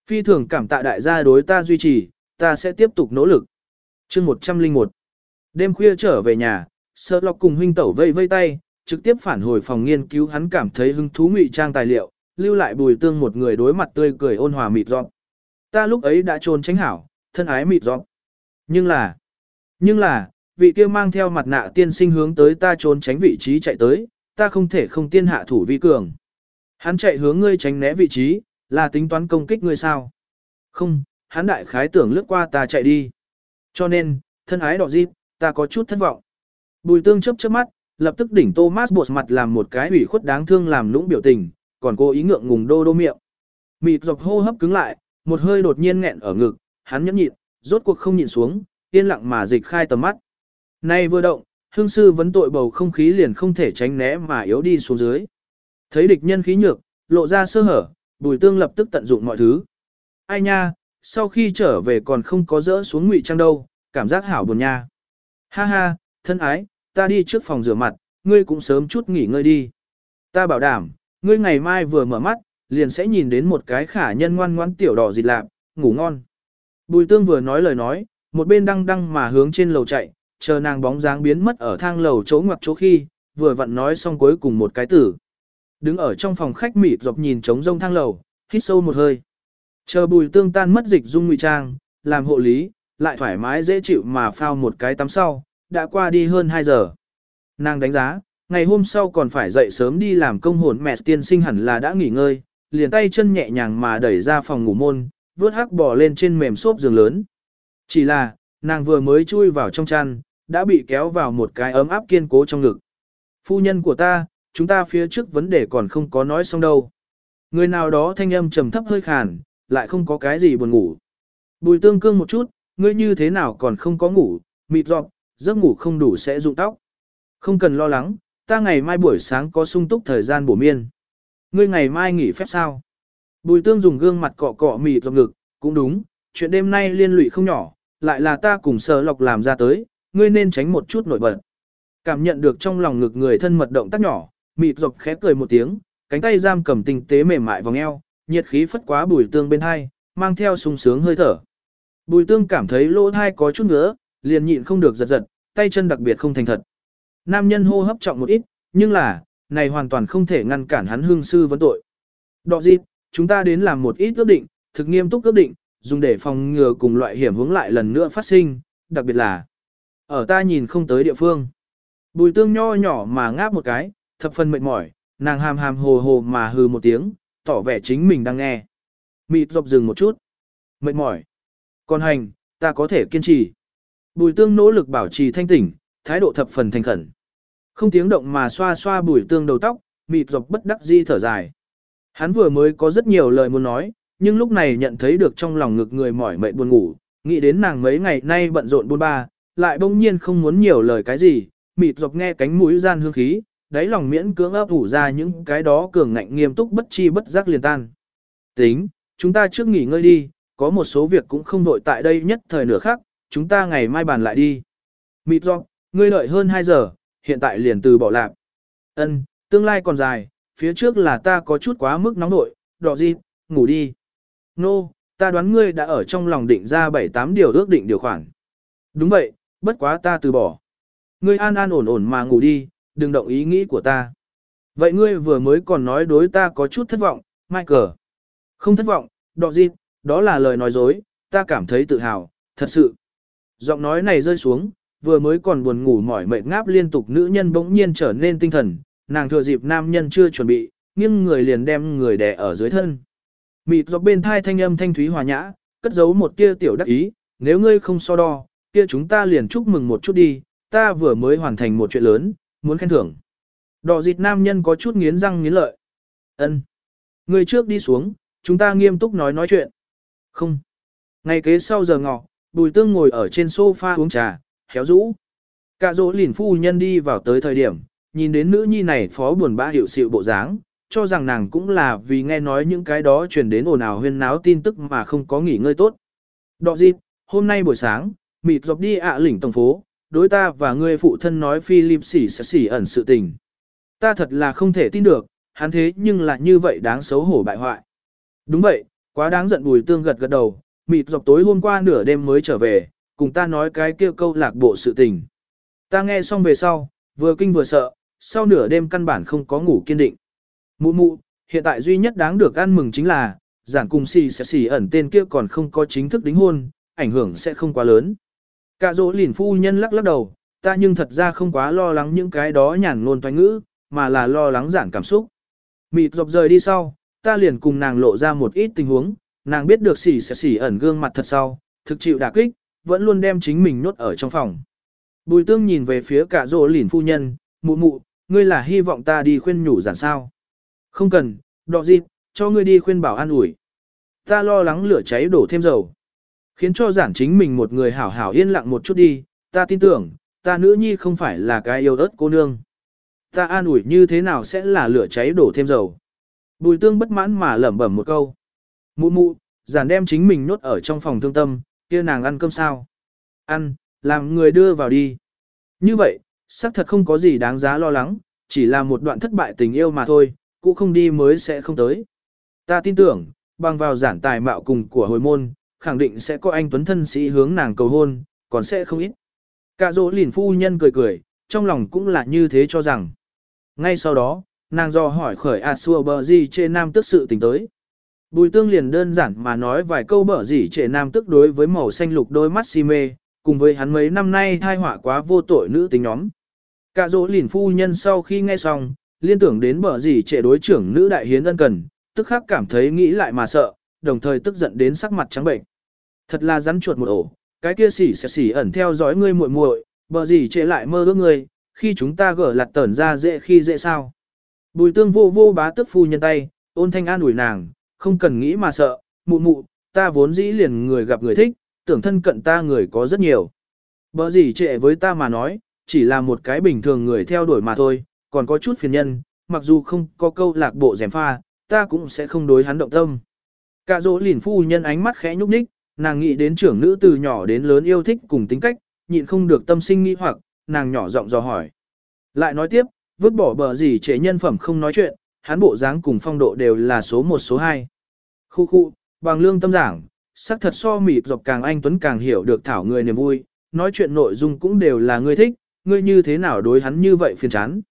Phi thường cảm tạ đại gia đối ta duy trì, ta sẽ tiếp tục nỗ lực. chương 101 Đêm khuya trở về nhà, sợ lọc cùng huynh tẩu vây vây tay, trực tiếp phản hồi phòng nghiên cứu hắn cảm thấy hứng thú ngụy trang tài liệu, lưu lại bùi tương một người đối mặt tươi cười ôn hòa mịt giọng. Ta lúc ấy đã trốn tránh hảo, thân ái mịt giọng. Nhưng là, nhưng là, vị kia mang theo mặt nạ tiên sinh hướng tới ta trốn tránh vị trí chạy tới, ta không thể không tiên hạ thủ vi cường. Hắn chạy hướng ngươi tránh né vị trí, là tính toán công kích ngươi sao? Không, hắn đại khái tưởng lướt qua ta chạy đi. Cho nên, thân ái đỏ dịp, ta có chút thất vọng. Bùi tương chớp chớp mắt, lập tức đỉnh Thomas bột mặt làm một cái ủy khuất đáng thương làm lũng biểu tình, còn cô ý ngượng ngùng đô đô miệng. Mịt dọc hô hấp cứng lại, một hơi đột nhiên nghẹn ở ngực, hắn nhẫn nhịn, rốt cuộc không nhịn xuống, yên lặng mà dịch khai tầm mắt. Nay vừa động, hương sư vấn tội bầu không khí liền không thể tránh né mà yếu đi xuống dưới. Thấy địch nhân khí nhược, lộ ra sơ hở, bùi tương lập tức tận dụng mọi thứ. Ai nha, sau khi trở về còn không có dỡ xuống ngụy trang đâu, cảm giác hảo buồn nha. Ha ha, thân ái, ta đi trước phòng rửa mặt, ngươi cũng sớm chút nghỉ ngơi đi. Ta bảo đảm, ngươi ngày mai vừa mở mắt, liền sẽ nhìn đến một cái khả nhân ngoan ngoãn tiểu đỏ dịt lạp, ngủ ngon. Bùi tương vừa nói lời nói, một bên đăng đăng mà hướng trên lầu chạy, chờ nàng bóng dáng biến mất ở thang lầu chỗ ngoặc chỗ khi, vừa vặn nói xong cuối cùng một cái tử. Đứng ở trong phòng khách mịt dọc nhìn trống rông thang lầu, hít sâu một hơi. Chờ bùi tương tan mất dịch dung ngụy trang, làm hộ lý, lại thoải mái dễ chịu mà phao một cái tắm sau, đã qua đi hơn 2 giờ. Nàng đánh giá, ngày hôm sau còn phải dậy sớm đi làm công hồn mẹ tiên sinh hẳn là đã nghỉ ngơi, liền tay chân nhẹ nhàng mà đẩy ra phòng ngủ môn, vớt hắc bò lên trên mềm xốp giường lớn. Chỉ là, nàng vừa mới chui vào trong chăn, đã bị kéo vào một cái ấm áp kiên cố trong ngực. Phu nhân của ta, chúng ta phía trước vấn đề còn không có nói xong đâu. Người nào đó thanh âm trầm thấp hơi khàn, lại không có cái gì buồn ngủ. Bùi tương cương một chút, ngươi như thế nào còn không có ngủ, mịt dọc, giấc ngủ không đủ sẽ rụng tóc. Không cần lo lắng, ta ngày mai buổi sáng có sung túc thời gian bổ miên. Ngươi ngày mai nghỉ phép sao? Bùi tương dùng gương mặt cọ cọ mì dọc ngực, cũng đúng, chuyện đêm nay liên lụy không nhỏ, lại là ta cùng sở lọc làm ra tới, ngươi nên tránh một chút nổi bật. Cảm nhận được trong lòng ngực người thân mật động tác nhỏ, mịt dọc khẽ cười một tiếng, cánh tay giam cầm tinh tế mềm mại vòng eo, nhiệt khí phất quá bùi tương bên hai, mang theo sung sướng hơi thở. Bùi tương cảm thấy lỗ thai có chút ngứa, liền nhịn không được giật giật, tay chân đặc biệt không thành thật. Nam nhân hô hấp trọng một ít, nhưng là, này hoàn toàn không thể ngăn cản hắn hương sư vấn tội. Đọ dịp, chúng ta đến làm một ít ước định, thực nghiêm túc ước định, dùng để phòng ngừa cùng loại hiểm hướng lại lần nữa phát sinh, đặc biệt là ở ta nhìn không tới địa phương. Bùi tương nho nhỏ mà ngáp một cái, thập phần mệt mỏi, nàng hàm hàm hồ hồ mà hừ một tiếng, tỏ vẻ chính mình đang nghe. Mịt dọc dừng một chút. Mệt mỏi. Còn hành, ta có thể kiên trì. Bùi tương nỗ lực bảo trì thanh tỉnh, thái độ thập phần thành khẩn. Không tiếng động mà xoa xoa bùi tương đầu tóc, mịt dọc bất đắc di thở dài. Hắn vừa mới có rất nhiều lời muốn nói, nhưng lúc này nhận thấy được trong lòng ngực người mỏi mệt buồn ngủ, nghĩ đến nàng mấy ngày nay bận rộn buôn ba, lại bỗng nhiên không muốn nhiều lời cái gì, mịt dọc nghe cánh mũi gian hương khí, đáy lòng miễn cưỡng ấp ủ ra những cái đó cường ngạnh nghiêm túc bất chi bất giác liền tan. Tính, chúng ta trước nghỉ ngơi đi, có một số việc cũng không đội tại đây nhất thời nửa khác, chúng ta ngày mai bàn lại đi. Mịt dọc, ngươi đợi hơn 2 giờ, hiện tại liền từ bỏ lạc. Ân, tương lai còn dài, phía trước là ta có chút quá mức nóng nội, đỏ gì, ngủ đi. Nô, no, ta đoán ngươi đã ở trong lòng định ra 7-8 điều ước định điều khoản. Đúng vậy, bất quá ta từ bỏ. Ngươi an an ổn ổn mà ngủ đi, đừng động ý nghĩ của ta. Vậy ngươi vừa mới còn nói đối ta có chút thất vọng, Michael. Không thất vọng, đọ gì, đó là lời nói dối, ta cảm thấy tự hào, thật sự. Giọng nói này rơi xuống, vừa mới còn buồn ngủ mỏi mệt ngáp liên tục nữ nhân bỗng nhiên trở nên tinh thần, nàng thừa dịp nam nhân chưa chuẩn bị, nghiêng người liền đem người đè ở dưới thân. Mịt dọc bên thai thanh âm thanh thúy hòa nhã, cất giấu một tia tiểu đắc ý, nếu ngươi không so đo, kia chúng ta liền chúc mừng một chút đi, ta vừa mới hoàn thành một chuyện lớn, muốn khen thưởng. Đỏ dịt nam nhân có chút nghiến răng nghiến lợi. ân Người trước đi xuống, chúng ta nghiêm túc nói nói chuyện. Không. Ngày kế sau giờ ngọ, bùi tương ngồi ở trên sofa uống trà, khéo rũ. Cả dỗ lìn phu nhân đi vào tới thời điểm, nhìn đến nữ nhi này phó buồn bã hiệu sự bộ dáng, cho rằng nàng cũng là vì nghe nói những cái đó truyền đến ồn ào huyên náo tin tức mà không có nghỉ ngơi tốt. Đọ dịp, hôm nay buổi sáng, mịt dọc đi ạ lỉnh tổng phố, đối ta và ngươi phụ thân nói Philip xỉ sẽ xỉ ẩn sự tình. Ta thật là không thể tin được, hắn thế nhưng là như vậy đáng xấu hổ bại hoại. Đúng vậy, quá đáng giận bùi tương gật gật đầu, mịt dọc tối hôm qua nửa đêm mới trở về, cùng ta nói cái kia câu lạc bộ sự tình. Ta nghe xong về sau, vừa kinh vừa sợ, sau nửa đêm căn bản không có ngủ kiên định. Mụ mụ, hiện tại duy nhất đáng được ăn mừng chính là, giảng cùng xì sẽ xì ẩn tên kia còn không có chính thức đính hôn, ảnh hưởng sẽ không quá lớn. Cả dỗ lìn phu nhân lắc lắc đầu, ta nhưng thật ra không quá lo lắng những cái đó nhàn ngôn toanh ngữ, mà là lo lắng giản cảm xúc. Mịt dọc rời đi sau, ta liền cùng nàng lộ ra một ít tình huống, nàng biết được xỉ sẽ xỉ ẩn gương mặt thật sau, thực chịu đả kích, vẫn luôn đem chính mình nhốt ở trong phòng. Bùi tương nhìn về phía cả rồ lỉn phu nhân, mụ mụ, ngươi là hy vọng ta đi khuyên nhủ giản sao. Không cần, đọ dịp, cho ngươi đi khuyên bảo an ủi. Ta lo lắng lửa cháy đổ thêm dầu. Khiến cho giản chính mình một người hảo hảo yên lặng một chút đi, ta tin tưởng, ta nữ nhi không phải là cái yêu ớt cô nương. Ta an ủi như thế nào sẽ là lửa cháy đổ thêm dầu. Bùi tương bất mãn mà lẩm bẩm một câu. Mụ mụ, giản đem chính mình nốt ở trong phòng thương tâm, kia nàng ăn cơm sao? Ăn, làm người đưa vào đi. Như vậy, xác thật không có gì đáng giá lo lắng, chỉ là một đoạn thất bại tình yêu mà thôi, cũng không đi mới sẽ không tới. Ta tin tưởng, bằng vào giản tài mạo cùng của hồi môn, khẳng định sẽ có anh tuấn thân sĩ hướng nàng cầu hôn, còn sẽ không ít. Cả dỗ lìn phu nhân cười cười, trong lòng cũng là như thế cho rằng. Ngay sau đó, nàng do hỏi khởi A xua bờ gì trên nam tức sự tình tới. Bùi tương liền đơn giản mà nói vài câu bở gì trẻ nam tức đối với màu xanh lục đôi mắt si mê, cùng với hắn mấy năm nay thai họa quá vô tội nữ tính nhóm. Cả dỗ lìn phu nhân sau khi nghe xong, liên tưởng đến bở gì trẻ đối trưởng nữ đại hiến ân cần, tức khắc cảm thấy nghĩ lại mà sợ, đồng thời tức giận đến sắc mặt trắng bệnh. Thật là rắn chuột một ổ, cái kia xỉ sẽ xỉ ẩn theo dõi ngươi muội muội, bở gì trẻ lại mơ ước ngươi, khi chúng ta gỡ lặt tẩn ra dễ khi dễ sao. Bùi tương vô vô bá tức phu nhân tay, ôn thanh an ủi nàng, không cần nghĩ mà sợ, mụ mụ, ta vốn dĩ liền người gặp người thích, tưởng thân cận ta người có rất nhiều. Bỡ gì trệ với ta mà nói, chỉ là một cái bình thường người theo đuổi mà thôi, còn có chút phiền nhân, mặc dù không có câu lạc bộ rèm pha, ta cũng sẽ không đối hắn động tâm. Cả dỗ lìn phu nhân ánh mắt khẽ nhúc nhích, nàng nghĩ đến trưởng nữ từ nhỏ đến lớn yêu thích cùng tính cách, nhịn không được tâm sinh nghi hoặc, nàng nhỏ giọng dò hỏi. Lại nói tiếp, vứt bỏ bờ gì trễ nhân phẩm không nói chuyện, hắn bộ dáng cùng phong độ đều là số một số hai. Khu khu, bằng lương tâm giảng, sắc thật so mịp dọc càng anh Tuấn càng hiểu được thảo người niềm vui, nói chuyện nội dung cũng đều là ngươi thích, ngươi như thế nào đối hắn như vậy phiền chán.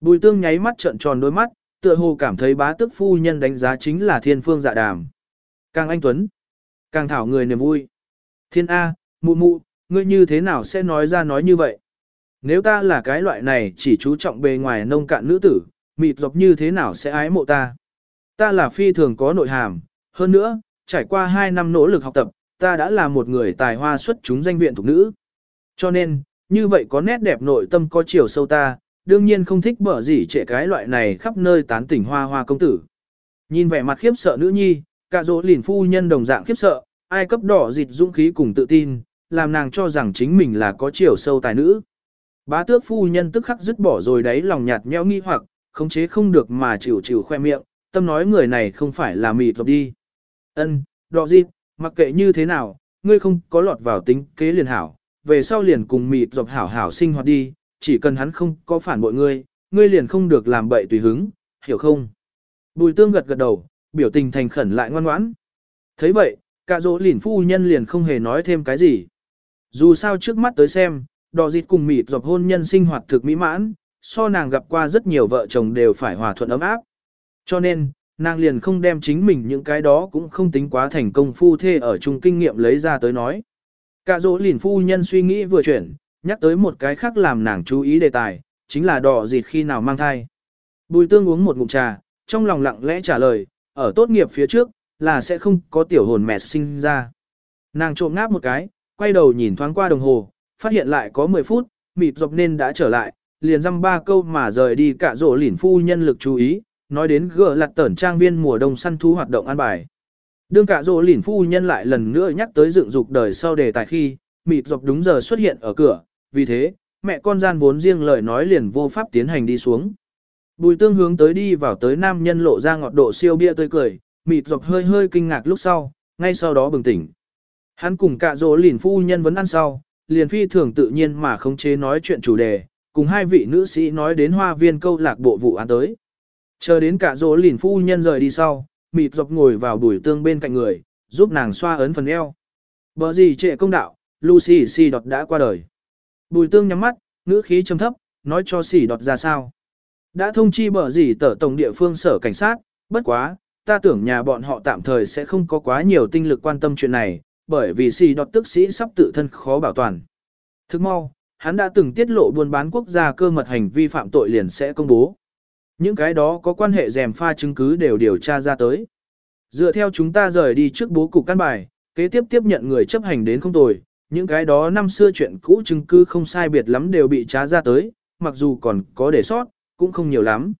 Bùi tương nháy mắt trợn tròn đôi mắt, tựa hồ cảm thấy bá tức phu nhân đánh giá chính là thiên phương dạ đàm. Càng anh Tuấn, càng thảo người niềm vui. Thiên A, mụ mụ, ngươi như thế nào sẽ nói ra nói như vậy? Nếu ta là cái loại này chỉ chú trọng bề ngoài nông cạn nữ tử, mịt dọc như thế nào sẽ ái mộ ta? Ta là phi thường có nội hàm, hơn nữa, trải qua 2 năm nỗ lực học tập, ta đã là một người tài hoa xuất chúng danh viện thuộc nữ. Cho nên, như vậy có nét đẹp nội tâm có chiều sâu ta, đương nhiên không thích bở gì trệ cái loại này khắp nơi tán tỉnh hoa hoa công tử. Nhìn vẻ mặt khiếp sợ nữ nhi, cả dỗ lìn phu nhân đồng dạng khiếp sợ, ai cấp đỏ dịt dũng khí cùng tự tin, làm nàng cho rằng chính mình là có chiều sâu tài nữ. Bá tước phu nhân tức khắc dứt bỏ rồi đấy lòng nhạt nhẽo nghi hoặc, khống chế không được mà chịu chịu khoe miệng, tâm nói người này không phải là mịt dọc đi. Ân, đọ dịp, mặc kệ như thế nào, ngươi không có lọt vào tính kế liền hảo, về sau liền cùng mịt dọc hảo hảo sinh hoạt đi, chỉ cần hắn không có phản bội ngươi, ngươi liền không được làm bậy tùy hứng, hiểu không? Bùi tương gật gật đầu, biểu tình thành khẩn lại ngoan ngoãn. thấy vậy, cả dỗ lỉn phu nhân liền không hề nói thêm cái gì. Dù sao trước mắt tới xem, đò dịt cùng mịt dọc hôn nhân sinh hoạt thực mỹ mãn, so nàng gặp qua rất nhiều vợ chồng đều phải hòa thuận ấm áp. Cho nên, nàng liền không đem chính mình những cái đó cũng không tính quá thành công phu thê ở chung kinh nghiệm lấy ra tới nói. Cả dỗ lìn phu nhân suy nghĩ vừa chuyển, nhắc tới một cái khác làm nàng chú ý đề tài, chính là đỏ dịt khi nào mang thai. Bùi tương uống một ngụm trà, trong lòng lặng lẽ trả lời, ở tốt nghiệp phía trước, là sẽ không có tiểu hồn mẹ sinh ra. Nàng trộm ngáp một cái, quay đầu nhìn thoáng qua đồng hồ, phát hiện lại có 10 phút, mịp dọc nên đã trở lại, liền dăm ba câu mà rời đi cả rổ lỉn phu nhân lực chú ý, nói đến gỡ lặt tẩn trang viên mùa đông săn thú hoạt động an bài. Đương cả rổ lỉn phu nhân lại lần nữa nhắc tới dựng dục đời sau đề tài khi, mịt dọc đúng giờ xuất hiện ở cửa, vì thế, mẹ con gian vốn riêng lời nói liền vô pháp tiến hành đi xuống. Bùi tương hướng tới đi vào tới nam nhân lộ ra ngọt độ siêu bia tươi cười, mịt dọc hơi hơi kinh ngạc lúc sau, ngay sau đó bừng tỉnh. Hắn cùng cả rổ lỉn phu nhân vẫn ăn sau, liền phi thường tự nhiên mà không chế nói chuyện chủ đề, cùng hai vị nữ sĩ nói đến hoa viên câu lạc bộ vụ án tới. Chờ đến cả dỗ lìn phu nhân rời đi sau, mịt dọc ngồi vào đuổi tương bên cạnh người, giúp nàng xoa ấn phần eo. Bờ gì trệ công đạo, Lucy xì đọt đã qua đời. Bùi tương nhắm mắt, ngữ khí trầm thấp, nói cho xì đọt ra sao. Đã thông chi bờ gì tở tổng địa phương sở cảnh sát, bất quá, ta tưởng nhà bọn họ tạm thời sẽ không có quá nhiều tinh lực quan tâm chuyện này, bởi vì xì đọt tức sĩ sắp tự thân khó bảo toàn. Thức mau, hắn đã từng tiết lộ buôn bán quốc gia cơ mật hành vi phạm tội liền sẽ công bố. Những cái đó có quan hệ rèm pha chứng cứ đều điều tra ra tới. Dựa theo chúng ta rời đi trước bố cục căn bài, kế tiếp tiếp nhận người chấp hành đến không tồi, những cái đó năm xưa chuyện cũ chứng cứ không sai biệt lắm đều bị tra ra tới, mặc dù còn có để sót, cũng không nhiều lắm.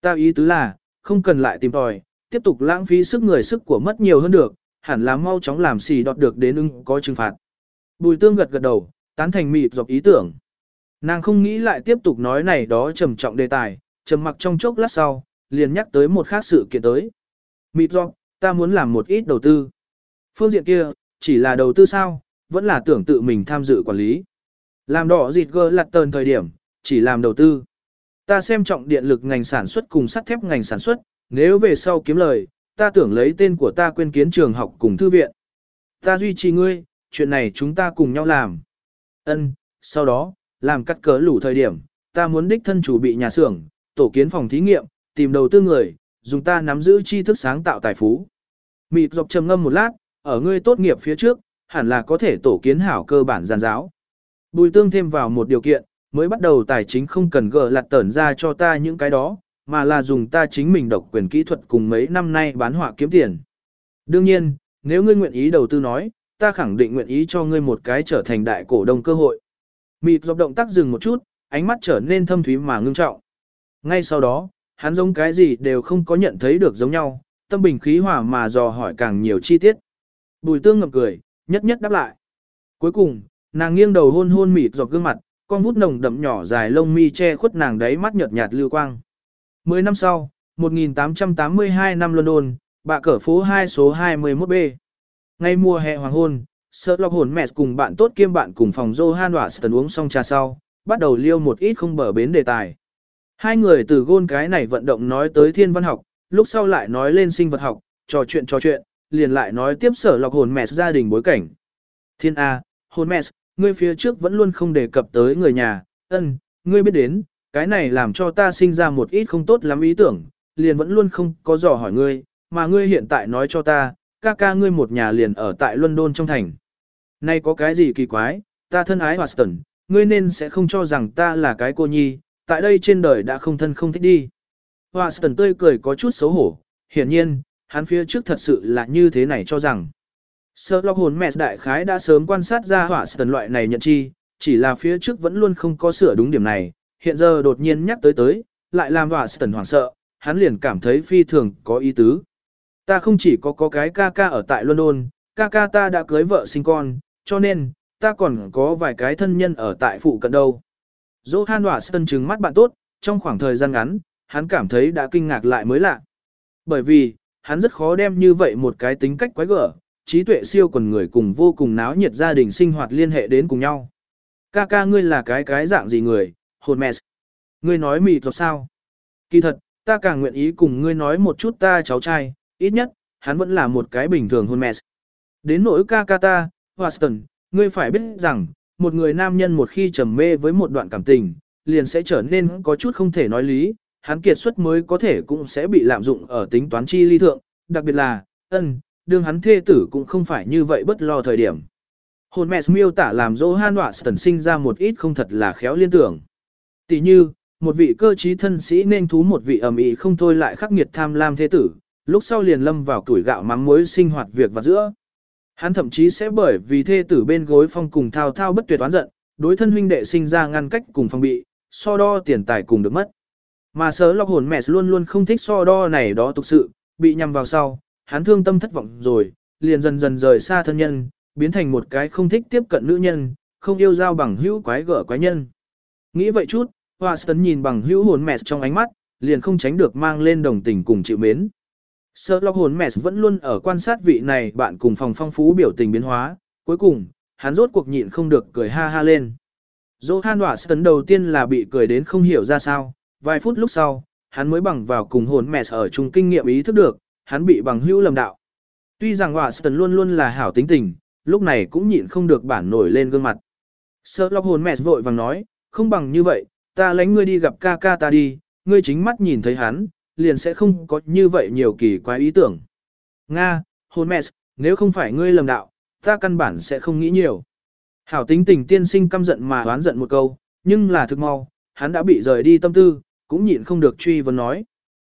Ta ý tứ là, không cần lại tìm tòi, tiếp tục lãng phí sức người sức của mất nhiều hơn được, hẳn là mau chóng làm xì đọt được đến ưng có trừng phạt. Bùi tương gật gật đầu, tán thành mịt dọc ý tưởng. Nàng không nghĩ lại tiếp tục nói này đó trầm trọng đề tài, trầm mặc trong chốc lát sau, liền nhắc tới một khác sự kiện tới. Mịt dọc, ta muốn làm một ít đầu tư. Phương diện kia, chỉ là đầu tư sao, vẫn là tưởng tự mình tham dự quản lý. Làm đỏ dịt gơ lặt tờn thời điểm, chỉ làm đầu tư. Ta xem trọng điện lực ngành sản xuất cùng sắt thép ngành sản xuất, nếu về sau kiếm lời, ta tưởng lấy tên của ta quên kiến trường học cùng thư viện. Ta duy trì ngươi, chuyện này chúng ta cùng nhau làm. Ân, sau đó, làm cắt cớ lủ thời điểm, ta muốn đích thân chủ bị nhà xưởng, tổ kiến phòng thí nghiệm, tìm đầu tư người, dùng ta nắm giữ tri thức sáng tạo tài phú. Mịt dọc trầm ngâm một lát, ở ngươi tốt nghiệp phía trước, hẳn là có thể tổ kiến hảo cơ bản giàn giáo. Bùi tương thêm vào một điều kiện, mới bắt đầu tài chính không cần gỡ lặt tẩn ra cho ta những cái đó, mà là dùng ta chính mình độc quyền kỹ thuật cùng mấy năm nay bán họa kiếm tiền. Đương nhiên, nếu ngươi nguyện ý đầu tư nói, ta khẳng định nguyện ý cho ngươi một cái trở thành đại cổ đông cơ hội. Mịt dọc động tác dừng một chút, ánh mắt trở nên thâm thúy mà ngưng trọng. Ngay sau đó, hắn giống cái gì đều không có nhận thấy được giống nhau, tâm bình khí hòa mà dò hỏi càng nhiều chi tiết. Bùi tương ngập cười, nhất nhất đáp lại. Cuối cùng, nàng nghiêng đầu hôn hôn mịt dọc gương mặt, con vút nồng đậm nhỏ dài lông mi che khuất nàng đáy mắt nhợt nhạt lưu quang. Mười năm sau, 1882 năm London, bạ cỡ phố 2 số 21B. Ngay mùa hè hoàng hôn, Sở Lọc Hồn Mẹ cùng bạn tốt kiêm bạn cùng phòng Johan Watson uống xong trà sau, bắt đầu liêu một ít không bờ bến đề tài. Hai người từ gôn cái này vận động nói tới thiên văn học, lúc sau lại nói lên sinh vật học, trò chuyện trò chuyện, liền lại nói tiếp sở lọc hồn mẹ gia đình bối cảnh. Thiên A, hồn mẹ, ngươi phía trước vẫn luôn không đề cập tới người nhà, ân, ngươi biết đến, cái này làm cho ta sinh ra một ít không tốt lắm ý tưởng, liền vẫn luôn không có dò hỏi ngươi, mà ngươi hiện tại nói cho ta, ca ca ngươi một nhà liền ở tại London trong thành. Nay có cái gì kỳ quái, ta thân ái Watson, ngươi nên sẽ không cho rằng ta là cái cô nhi, tại đây trên đời đã không thân không thích đi. Watson tươi cười có chút xấu hổ, hiển nhiên, hắn phía trước thật sự là như thế này cho rằng. Sherlock Holmes đại khái đã sớm quan sát ra Watson loại này nhận chi, chỉ là phía trước vẫn luôn không có sửa đúng điểm này, hiện giờ đột nhiên nhắc tới tới, lại làm Watson hoảng sợ, hắn liền cảm thấy phi thường có ý tứ. Ta không chỉ có có cái ca ca ở tại London, ca ca ta đã cưới vợ sinh con, cho nên, ta còn có vài cái thân nhân ở tại phụ cận đâu. Johan Watson trừng mắt bạn tốt, trong khoảng thời gian ngắn, hắn cảm thấy đã kinh ngạc lại mới lạ. Bởi vì, hắn rất khó đem như vậy một cái tính cách quái gở, trí tuệ siêu quần người cùng vô cùng náo nhiệt gia đình sinh hoạt liên hệ đến cùng nhau. Ca ca ngươi là cái cái dạng gì người, hồn mẹ. Ngươi nói mịt rồi sao? Kỳ thật, ta càng nguyện ý cùng ngươi nói một chút ta cháu trai, ít nhất, hắn vẫn là một cái bình thường hôn mẹ. Đến nỗi Kakata, ca ta, ngươi phải biết rằng, một người nam nhân một khi trầm mê với một đoạn cảm tình, liền sẽ trở nên có chút không thể nói lý, hắn kiệt xuất mới có thể cũng sẽ bị lạm dụng ở tính toán chi ly thượng, đặc biệt là, ân, đương hắn thê tử cũng không phải như vậy bất lo thời điểm. Hồn mẹ miêu tả làm Johan Watson sinh ra một ít không thật là khéo liên tưởng. Tỷ như, một vị cơ trí thân sĩ nên thú một vị ẩm ý không thôi lại khắc nghiệt tham lam thế tử, lúc sau liền lâm vào tuổi gạo mắm muối sinh hoạt việc và giữa. Hắn thậm chí sẽ bởi vì thê tử bên gối phong cùng thao thao bất tuyệt oán giận, đối thân huynh đệ sinh ra ngăn cách cùng phong bị, so đo tiền tài cùng được mất. Mà sớ lọc hồn mẹ luôn luôn không thích so đo này đó thực sự, bị nhầm vào sau, hắn thương tâm thất vọng rồi, liền dần dần rời xa thân nhân, biến thành một cái không thích tiếp cận nữ nhân, không yêu giao bằng hữu quái gở quái nhân. Nghĩ vậy chút, Watson nhìn bằng hữu hồn mẹ trong ánh mắt, liền không tránh được mang lên đồng tình cùng chịu mến. Sơlock hồn mẹ vẫn luôn ở quan sát vị này bạn cùng phòng phong phú biểu tình biến hóa, cuối cùng, hắn rốt cuộc nhịn không được cười ha ha lên. Johann Watson đầu tiên là bị cười đến không hiểu ra sao, vài phút lúc sau, hắn mới bằng vào cùng hồn mẹ ở chung kinh nghiệm ý thức được, hắn bị bằng hữu lầm đạo. Tuy rằng Watson luôn luôn là hảo tính tình, lúc này cũng nhịn không được bản nổi lên gương mặt. Sơlock hồn mẹ vội vàng nói, không bằng như vậy, ta lãnh ngươi đi gặp ca ca ta đi, ngươi chính mắt nhìn thấy hắn, liền sẽ không có như vậy nhiều kỳ quái ý tưởng. Nga, Holmes, nếu không phải ngươi lầm đạo, ta căn bản sẽ không nghĩ nhiều. Hảo tính tình tiên sinh căm giận mà oán giận một câu, nhưng là thực mau, hắn đã bị rời đi tâm tư, cũng nhịn không được truy vấn nói.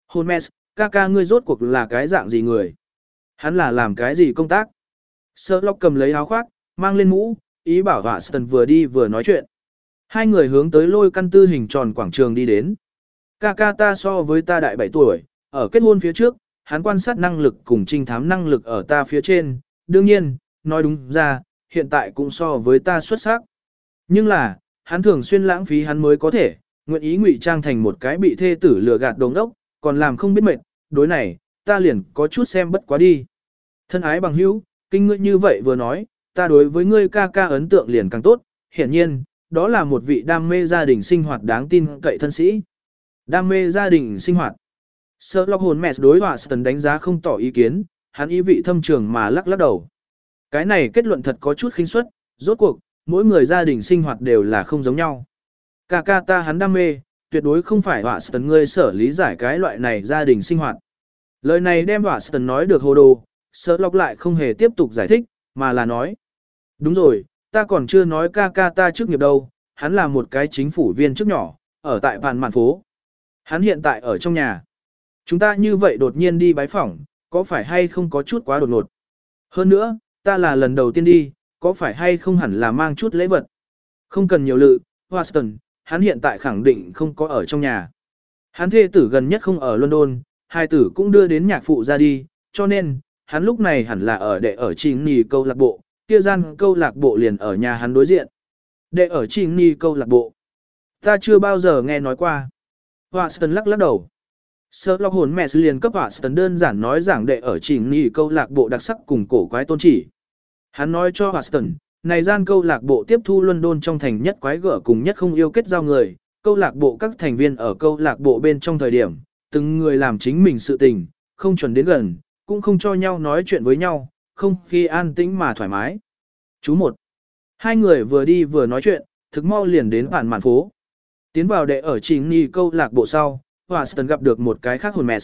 Holmes, ca ca ngươi rốt cuộc là cái dạng gì người? Hắn là làm cái gì công tác? Sherlock cầm lấy áo khoác, mang lên mũ, ý bảo Watson vừa đi vừa nói chuyện. Hai người hướng tới lôi căn tư hình tròn quảng trường đi đến. Ca ca ta so với ta đại 7 tuổi, ở kết hôn phía trước, hắn quan sát năng lực cùng trinh thám năng lực ở ta phía trên, đương nhiên, nói đúng ra, hiện tại cũng so với ta xuất sắc. Nhưng là, hắn thường xuyên lãng phí hắn mới có thể, nguyện ý ngụy trang thành một cái bị thê tử lừa gạt đồng đốc, còn làm không biết mệt, đối này, ta liền có chút xem bất quá đi. Thân ái bằng hữu, kinh ngươi như vậy vừa nói, ta đối với ngươi ca ca ấn tượng liền càng tốt, hiển nhiên, đó là một vị đam mê gia đình sinh hoạt đáng tin cậy thân sĩ. Đam mê gia đình sinh hoạt. Sherlock mẹ đối Watson đánh giá không tỏ ý kiến, hắn ý vị thâm trường mà lắc lắc đầu. Cái này kết luận thật có chút khinh suất, rốt cuộc, mỗi người gia đình sinh hoạt đều là không giống nhau. Cà ca ta hắn đam mê, tuyệt đối không phải Watson ngươi sở lý giải cái loại này gia đình sinh hoạt. Lời này đem Watson nói được hồ đồ, Sherlock lại không hề tiếp tục giải thích, mà là nói. Đúng rồi, ta còn chưa nói ca ca ta trước nghiệp đâu, hắn là một cái chính phủ viên trước nhỏ, ở tại bàn mạn phố. Hắn hiện tại ở trong nhà. Chúng ta như vậy đột nhiên đi bái phỏng, có phải hay không có chút quá đột ngột. Hơn nữa, ta là lần đầu tiên đi, có phải hay không hẳn là mang chút lễ vật. Không cần nhiều lự, Watson, hắn hiện tại khẳng định không có ở trong nhà. Hắn thê tử gần nhất không ở London, hai tử cũng đưa đến nhạc phụ ra đi, cho nên, hắn lúc này hẳn là ở đệ ở chính nì câu lạc bộ, kia gian câu lạc bộ liền ở nhà hắn đối diện. Đệ ở chính nì câu lạc bộ. Ta chưa bao giờ nghe nói qua. Watson lắc lắc đầu. Sherlock hồn mẹ liền cấp Watson đơn giản nói giảng đệ ở trình nghỉ câu lạc bộ đặc sắc cùng cổ quái tôn chỉ. Hắn nói cho Watson, này gian câu lạc bộ tiếp thu London trong thành nhất quái gở cùng nhất không yêu kết giao người, câu lạc bộ các thành viên ở câu lạc bộ bên trong thời điểm, từng người làm chính mình sự tình, không chuẩn đến gần, cũng không cho nhau nói chuyện với nhau, không khi an tĩnh mà thoải mái. Chú một. Hai người vừa đi vừa nói chuyện, thực mau liền đến bản mạn phố. Tiến vào đệ ở chính ni câu lạc bộ sau, Watson gặp được một cái khác hồn mẹ.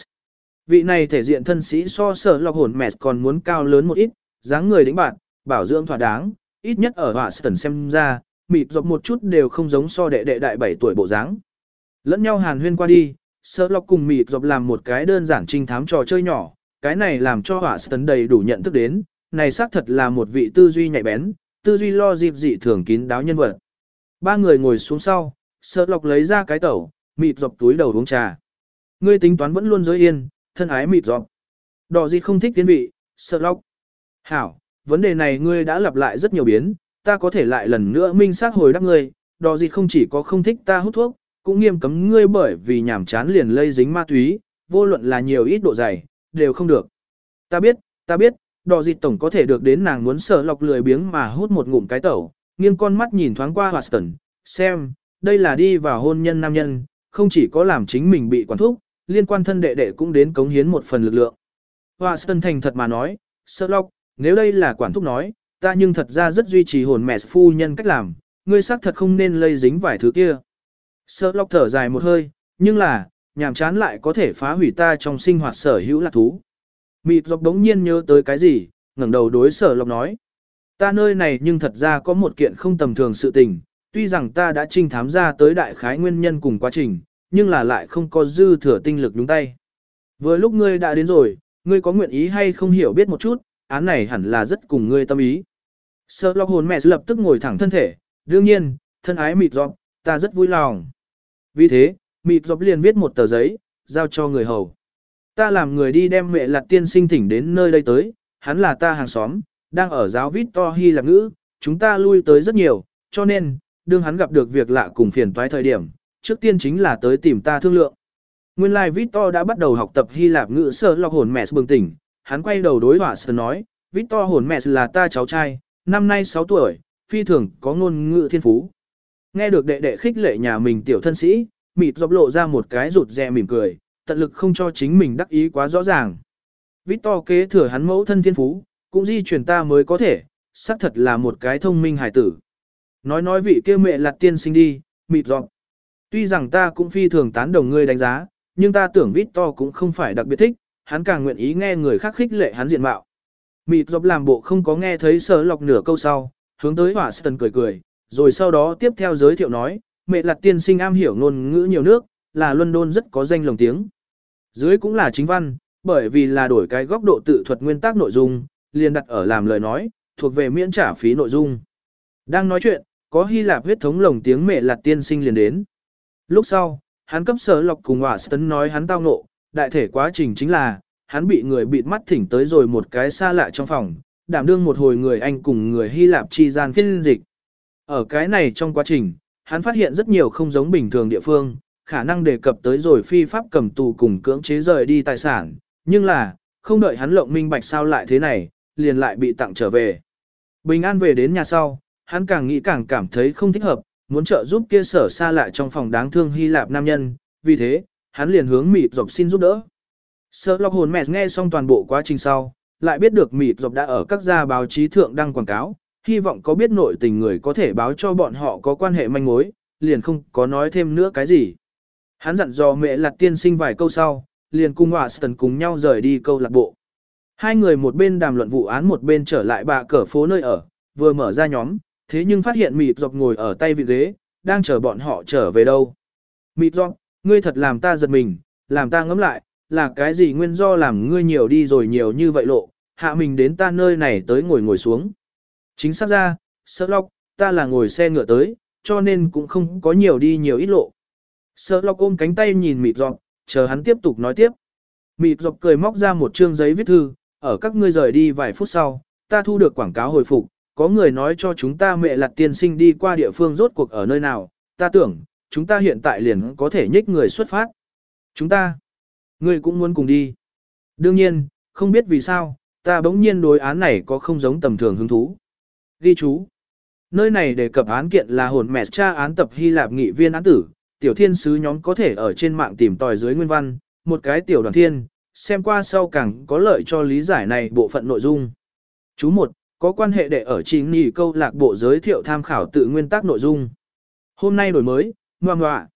Vị này thể diện thân sĩ so sở lọc hồn mẹ còn muốn cao lớn một ít, dáng người đĩnh bạn, bảo dưỡng thỏa đáng, ít nhất ở Watson xem ra, mịp dọc một chút đều không giống so đệ đệ đại 7 tuổi bộ dáng. Lẫn nhau hàn huyên qua đi, sở lọc cùng mịp dọc làm một cái đơn giản trinh thám trò chơi nhỏ, cái này làm cho Watson đầy đủ nhận thức đến, này xác thật là một vị tư duy nhạy bén, tư duy lo dịp dị thường kín đáo nhân vật. Ba người ngồi xuống sau, sợ lọc lấy ra cái tẩu, mịt dọc túi đầu uống trà. Ngươi tính toán vẫn luôn giới yên, thân ái mịt dọc. Đỏ gì không thích tiến vị, sợ lọc. Hảo, vấn đề này ngươi đã lặp lại rất nhiều biến, ta có thể lại lần nữa minh xác hồi đáp ngươi, đỏ gì không chỉ có không thích ta hút thuốc, cũng nghiêm cấm ngươi bởi vì nhảm chán liền lây dính ma túy, vô luận là nhiều ít độ dày, đều không được. Ta biết, ta biết, đỏ dịt tổng có thể được đến nàng muốn sợ lọc lười biếng mà hút một ngụm cái tẩu, nghiêng con mắt nhìn thoáng qua Watson, xem, đây là đi vào hôn nhân nam nhân, không chỉ có làm chính mình bị quản thúc, liên quan thân đệ đệ cũng đến cống hiến một phần lực lượng. Watson thành thật mà nói, sợ lộc nếu đây là quản thúc nói, ta nhưng thật ra rất duy trì hồn mẹ phu nhân cách làm, ngươi xác thật không nên lây dính vài thứ kia. Sợ lộc thở dài một hơi, nhưng là, nhàm chán lại có thể phá hủy ta trong sinh hoạt sở hữu lạc thú. Mịt dọc đống nhiên nhớ tới cái gì, ngẩng đầu đối sở lộc nói. Ta nơi này nhưng thật ra có một kiện không tầm thường sự tình, tuy rằng ta đã trinh thám ra tới đại khái nguyên nhân cùng quá trình, nhưng là lại không có dư thừa tinh lực đúng tay. Vừa lúc ngươi đã đến rồi, ngươi có nguyện ý hay không hiểu biết một chút, án này hẳn là rất cùng ngươi tâm ý. Sơ lọc hồn mẹ lập tức ngồi thẳng thân thể, đương nhiên, thân ái mịt dọc, ta rất vui lòng. Vì thế, mịt dọc liền viết một tờ giấy, giao cho người hầu. Ta làm người đi đem mẹ lạt tiên sinh thỉnh đến nơi đây tới, hắn là ta hàng xóm, đang ở giáo vít to hy lạc ngữ, chúng ta lui tới rất nhiều, cho nên, đương hắn gặp được việc lạ cùng phiền toái thời điểm, trước tiên chính là tới tìm ta thương lượng. Nguyên lai like Victor đã bắt đầu học tập Hy Lạp ngữ sơ lọc hồn mẹ bừng tỉnh, hắn quay đầu đối hỏa sơ nói, Victor hồn mẹ là ta cháu trai, năm nay 6 tuổi, phi thường có ngôn ngữ thiên phú. Nghe được đệ đệ khích lệ nhà mình tiểu thân sĩ, mịt dọc lộ ra một cái rụt rè mỉm cười, tận lực không cho chính mình đắc ý quá rõ ràng. Victor kế thừa hắn mẫu thân thiên phú, cũng di truyền ta mới có thể, xác thật là một cái thông minh hài tử. Nói nói vị kia mẹ lạt tiên sinh đi, mịt dọc. Tuy rằng ta cũng phi thường tán đồng ngươi đánh giá, nhưng ta tưởng Victor cũng không phải đặc biệt thích, hắn càng nguyện ý nghe người khác khích lệ hắn diện mạo. Mịt dọc làm bộ không có nghe thấy sở lọc nửa câu sau, hướng tới hỏa sơn cười cười, rồi sau đó tiếp theo giới thiệu nói, mẹ lạt tiên sinh am hiểu ngôn ngữ nhiều nước, là London rất có danh lồng tiếng. Dưới cũng là chính văn, bởi vì là đổi cái góc độ tự thuật nguyên tắc nội dung, liền đặt ở làm lời nói, thuộc về miễn trả phí nội dung. Đang nói chuyện, có Hy Lạp huyết thống lồng tiếng mẹ lạt tiên sinh liền đến. Lúc sau, hắn cấp sở lọc cùng hỏa tấn nói hắn tao ngộ, đại thể quá trình chính là, hắn bị người bịt mắt thỉnh tới rồi một cái xa lạ trong phòng, đảm đương một hồi người Anh cùng người Hy Lạp chi gian phiên dịch. Ở cái này trong quá trình, hắn phát hiện rất nhiều không giống bình thường địa phương, khả năng đề cập tới rồi phi pháp cầm tù cùng cưỡng chế rời đi tài sản, nhưng là, không đợi hắn lộng minh bạch sao lại thế này, liền lại bị tặng trở về. Bình an về đến nhà sau, hắn càng nghĩ càng cảm thấy không thích hợp, muốn trợ giúp kia sở xa lại trong phòng đáng thương Hy Lạp nam nhân, vì thế, hắn liền hướng mịt dọc xin giúp đỡ. Sở lọc hồn mẹ nghe xong toàn bộ quá trình sau, lại biết được mịt dọc đã ở các gia báo chí thượng đăng quảng cáo, hy vọng có biết nội tình người có thể báo cho bọn họ có quan hệ manh mối, liền không có nói thêm nữa cái gì. Hắn dặn dò mẹ lạt tiên sinh vài câu sau, liền cùng Watson cùng nhau rời đi câu lạc bộ. Hai người một bên đàm luận vụ án một bên trở lại bà cờ phố nơi ở, vừa mở ra nhóm, thế nhưng phát hiện mịt dọc ngồi ở tay vị ghế, đang chờ bọn họ trở về đâu. Mịt dọc, ngươi thật làm ta giật mình, làm ta ngẫm lại, là cái gì nguyên do làm ngươi nhiều đi rồi nhiều như vậy lộ, hạ mình đến ta nơi này tới ngồi ngồi xuống. Chính xác ra, sợ lọc, ta là ngồi xe ngựa tới, cho nên cũng không có nhiều đi nhiều ít lộ. Sợ lọc ôm cánh tay nhìn mịt dọc, chờ hắn tiếp tục nói tiếp. Mịt dọc cười móc ra một chương giấy viết thư, ở các ngươi rời đi vài phút sau, ta thu được quảng cáo hồi phục, có người nói cho chúng ta mẹ lặt tiên sinh đi qua địa phương rốt cuộc ở nơi nào, ta tưởng, chúng ta hiện tại liền có thể nhích người xuất phát. Chúng ta, ngươi cũng muốn cùng đi. Đương nhiên, không biết vì sao, ta bỗng nhiên đối án này có không giống tầm thường hứng thú. Ghi chú. Nơi này đề cập án kiện là hồn mẹ cha án tập Hy Lạp nghị viên án tử, tiểu thiên sứ nhóm có thể ở trên mạng tìm tòi dưới nguyên văn, một cái tiểu đoàn thiên, xem qua sau càng có lợi cho lý giải này bộ phận nội dung. Chú 1. Có quan hệ để ở chính nghỉ câu lạc bộ giới thiệu tham khảo tự nguyên tắc nội dung. Hôm nay đổi mới, ngoan ngoạ.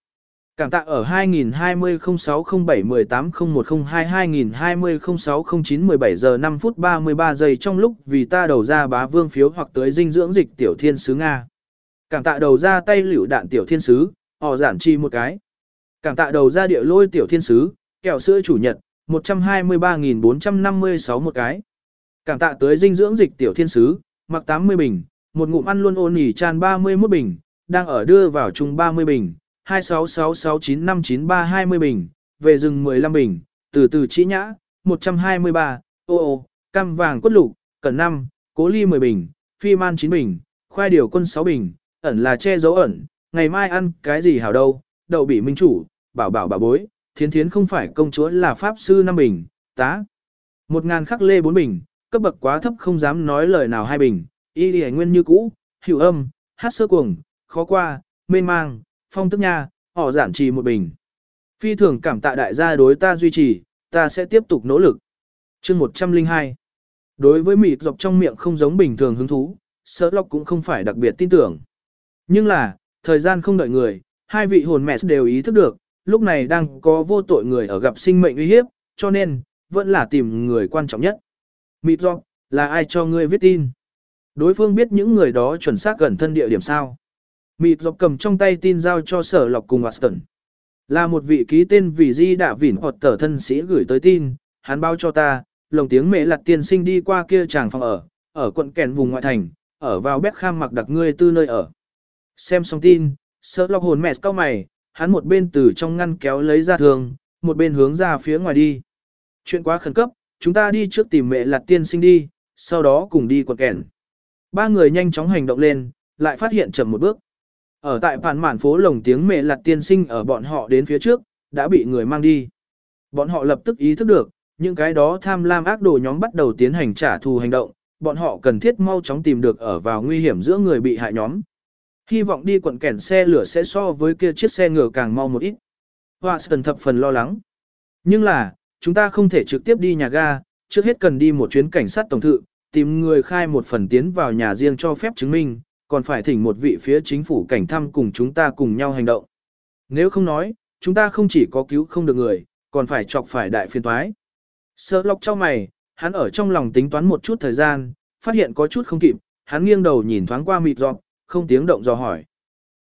Cảm tạ ở 2020-0607-18-0102-2020-0609-17 giờ 5 phút 33 giây trong lúc vì ta đầu ra bá vương phiếu hoặc tới dinh dưỡng dịch tiểu thiên sứ Nga. Cảm tạ đầu ra tay liễu đạn tiểu thiên sứ, họ giản chi một cái. Cảm tạ đầu ra địa lôi tiểu thiên sứ, kẹo sữa chủ nhật, 123.456 một cái. Cảm tạ tới dinh dưỡng dịch tiểu thiên sứ, mặc 80 bình, một ngụm ăn luôn ôn nỉ tràn 31 bình, đang ở đưa vào chung 30 bình, 26669593220 bình, về rừng 15 bình, từ từ chỉ nhã, 123, ô ô, cam vàng quất lục, cẩn 5, cố ly 10 bình, phi man 9 bình, khoai điều quân 6 bình, ẩn là che dấu ẩn, ngày mai ăn cái gì hảo đâu, đậu bị minh chủ, bảo bảo bảo bối, thiến thiến không phải công chúa là pháp sư 5 bình, tá. 1.000 khắc lê 4 bình, cấp bậc quá thấp không dám nói lời nào hai bình, y lì nguyên như cũ, hiểu âm, hát sơ cuồng, khó qua, mênh mang, phong tức nha, họ giản trì một bình. Phi thường cảm tạ đại gia đối ta duy trì, ta sẽ tiếp tục nỗ lực. chương 102 Đối với mịt dọc trong miệng không giống bình thường hứng thú, sợ lọc cũng không phải đặc biệt tin tưởng. Nhưng là, thời gian không đợi người, hai vị hồn mẹ đều ý thức được, lúc này đang có vô tội người ở gặp sinh mệnh uy hiếp, cho nên, vẫn là tìm người quan trọng nhất. Mịt dọc, là ai cho ngươi viết tin? Đối phương biết những người đó chuẩn xác gần thân địa điểm sao? Mịt dọc cầm trong tay tin giao cho sở lọc cùng Watson. Là một vị ký tên vì di đã vỉn hoặc tờ thân sĩ gửi tới tin, hắn báo cho ta, lồng tiếng mẹ lặt tiên sinh đi qua kia chàng phòng ở, ở quận kèn vùng ngoại thành, ở vào bếp kham mặc đặc ngươi tư nơi ở. Xem xong tin, sở lọc hồn mẹ cao mày, hắn một bên từ trong ngăn kéo lấy ra thường, một bên hướng ra phía ngoài đi. Chuyện quá khẩn cấp, chúng ta đi trước tìm mẹ lặt tiên sinh đi, sau đó cùng đi quật kèn. Ba người nhanh chóng hành động lên, lại phát hiện chậm một bước. Ở tại phản mản phố lồng tiếng mẹ lặt tiên sinh ở bọn họ đến phía trước, đã bị người mang đi. Bọn họ lập tức ý thức được, những cái đó tham lam ác đồ nhóm bắt đầu tiến hành trả thù hành động, bọn họ cần thiết mau chóng tìm được ở vào nguy hiểm giữa người bị hại nhóm. Hy vọng đi quận kẻn xe lửa sẽ so với kia chiếc xe ngựa càng mau một ít. Watson thập phần lo lắng. Nhưng là, chúng ta không thể trực tiếp đi nhà ga, trước hết cần đi một chuyến cảnh sát tổng thự, tìm người khai một phần tiến vào nhà riêng cho phép chứng minh, còn phải thỉnh một vị phía chính phủ cảnh thăm cùng chúng ta cùng nhau hành động. Nếu không nói, chúng ta không chỉ có cứu không được người, còn phải chọc phải đại phiên toái. sợ lọc cho mày, hắn ở trong lòng tính toán một chút thời gian, phát hiện có chút không kịp, hắn nghiêng đầu nhìn thoáng qua mịt dọc, không tiếng động dò hỏi.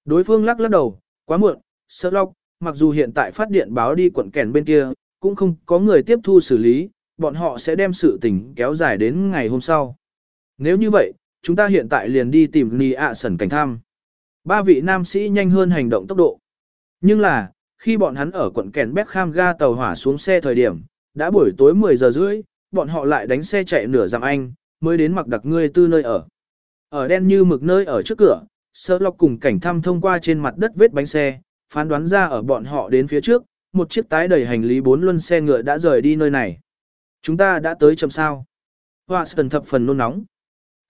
Đối phương lắc lắc đầu, quá muộn, sợ lọc, mặc dù hiện tại phát điện báo đi quận kèn bên kia, cũng không có người tiếp thu xử lý, bọn họ sẽ đem sự tình kéo dài đến ngày hôm sau. Nếu như vậy, chúng ta hiện tại liền đi tìm Nì ạ sẩn cảnh tham. Ba vị nam sĩ nhanh hơn hành động tốc độ. Nhưng là, khi bọn hắn ở quận kèn Beckham ga tàu hỏa xuống xe thời điểm, đã buổi tối 10 giờ rưỡi, bọn họ lại đánh xe chạy nửa dặm anh, mới đến mặc đặc ngươi tư nơi ở. Ở đen như mực nơi ở trước cửa, sơ lọc cùng cảnh thăm thông qua trên mặt đất vết bánh xe, phán đoán ra ở bọn họ đến phía trước, một chiếc tái đầy hành lý bốn luân xe ngựa đã rời đi nơi này. Chúng ta đã tới chậm sao. Watson thập phần nôn nóng.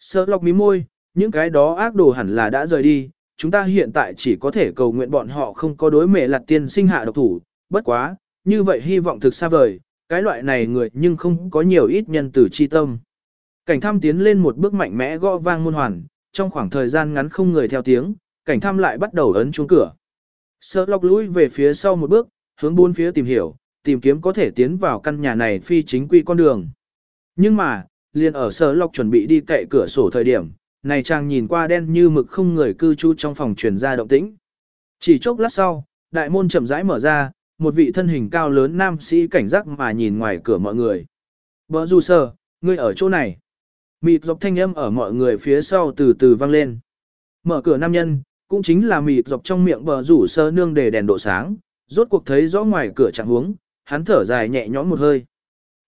Sơ lọc mí môi, những cái đó ác đồ hẳn là đã rời đi, chúng ta hiện tại chỉ có thể cầu nguyện bọn họ không có đối mẹ lặt tiên sinh hạ độc thủ, bất quá, như vậy hy vọng thực xa vời, cái loại này người nhưng không có nhiều ít nhân tử chi tâm. Cảnh thăm tiến lên một bước mạnh mẽ gõ vang môn hoàn, trong khoảng thời gian ngắn không người theo tiếng, cảnh thăm lại bắt đầu ấn chuông cửa. Sơ lọc lũi về phía sau một bước, hướng bốn phía tìm hiểu, tìm kiếm có thể tiến vào căn nhà này phi chính quy con đường. Nhưng mà, liền ở sở lọc chuẩn bị đi cậy cửa sổ thời điểm, này chàng nhìn qua đen như mực không người cư trú trong phòng truyền ra động tĩnh. Chỉ chốc lát sau, đại môn chậm rãi mở ra, một vị thân hình cao lớn nam sĩ cảnh giác mà nhìn ngoài cửa mọi người. Bờ dù sơ, ngươi ở chỗ này. Mịt dọc thanh âm ở mọi người phía sau từ từ vang lên. Mở cửa nam nhân, cũng chính là mịt dọc trong miệng bờ rủ sơ nương để đèn độ sáng, rốt cuộc thấy rõ ngoài cửa trạng huống, hắn thở dài nhẹ nhõm một hơi.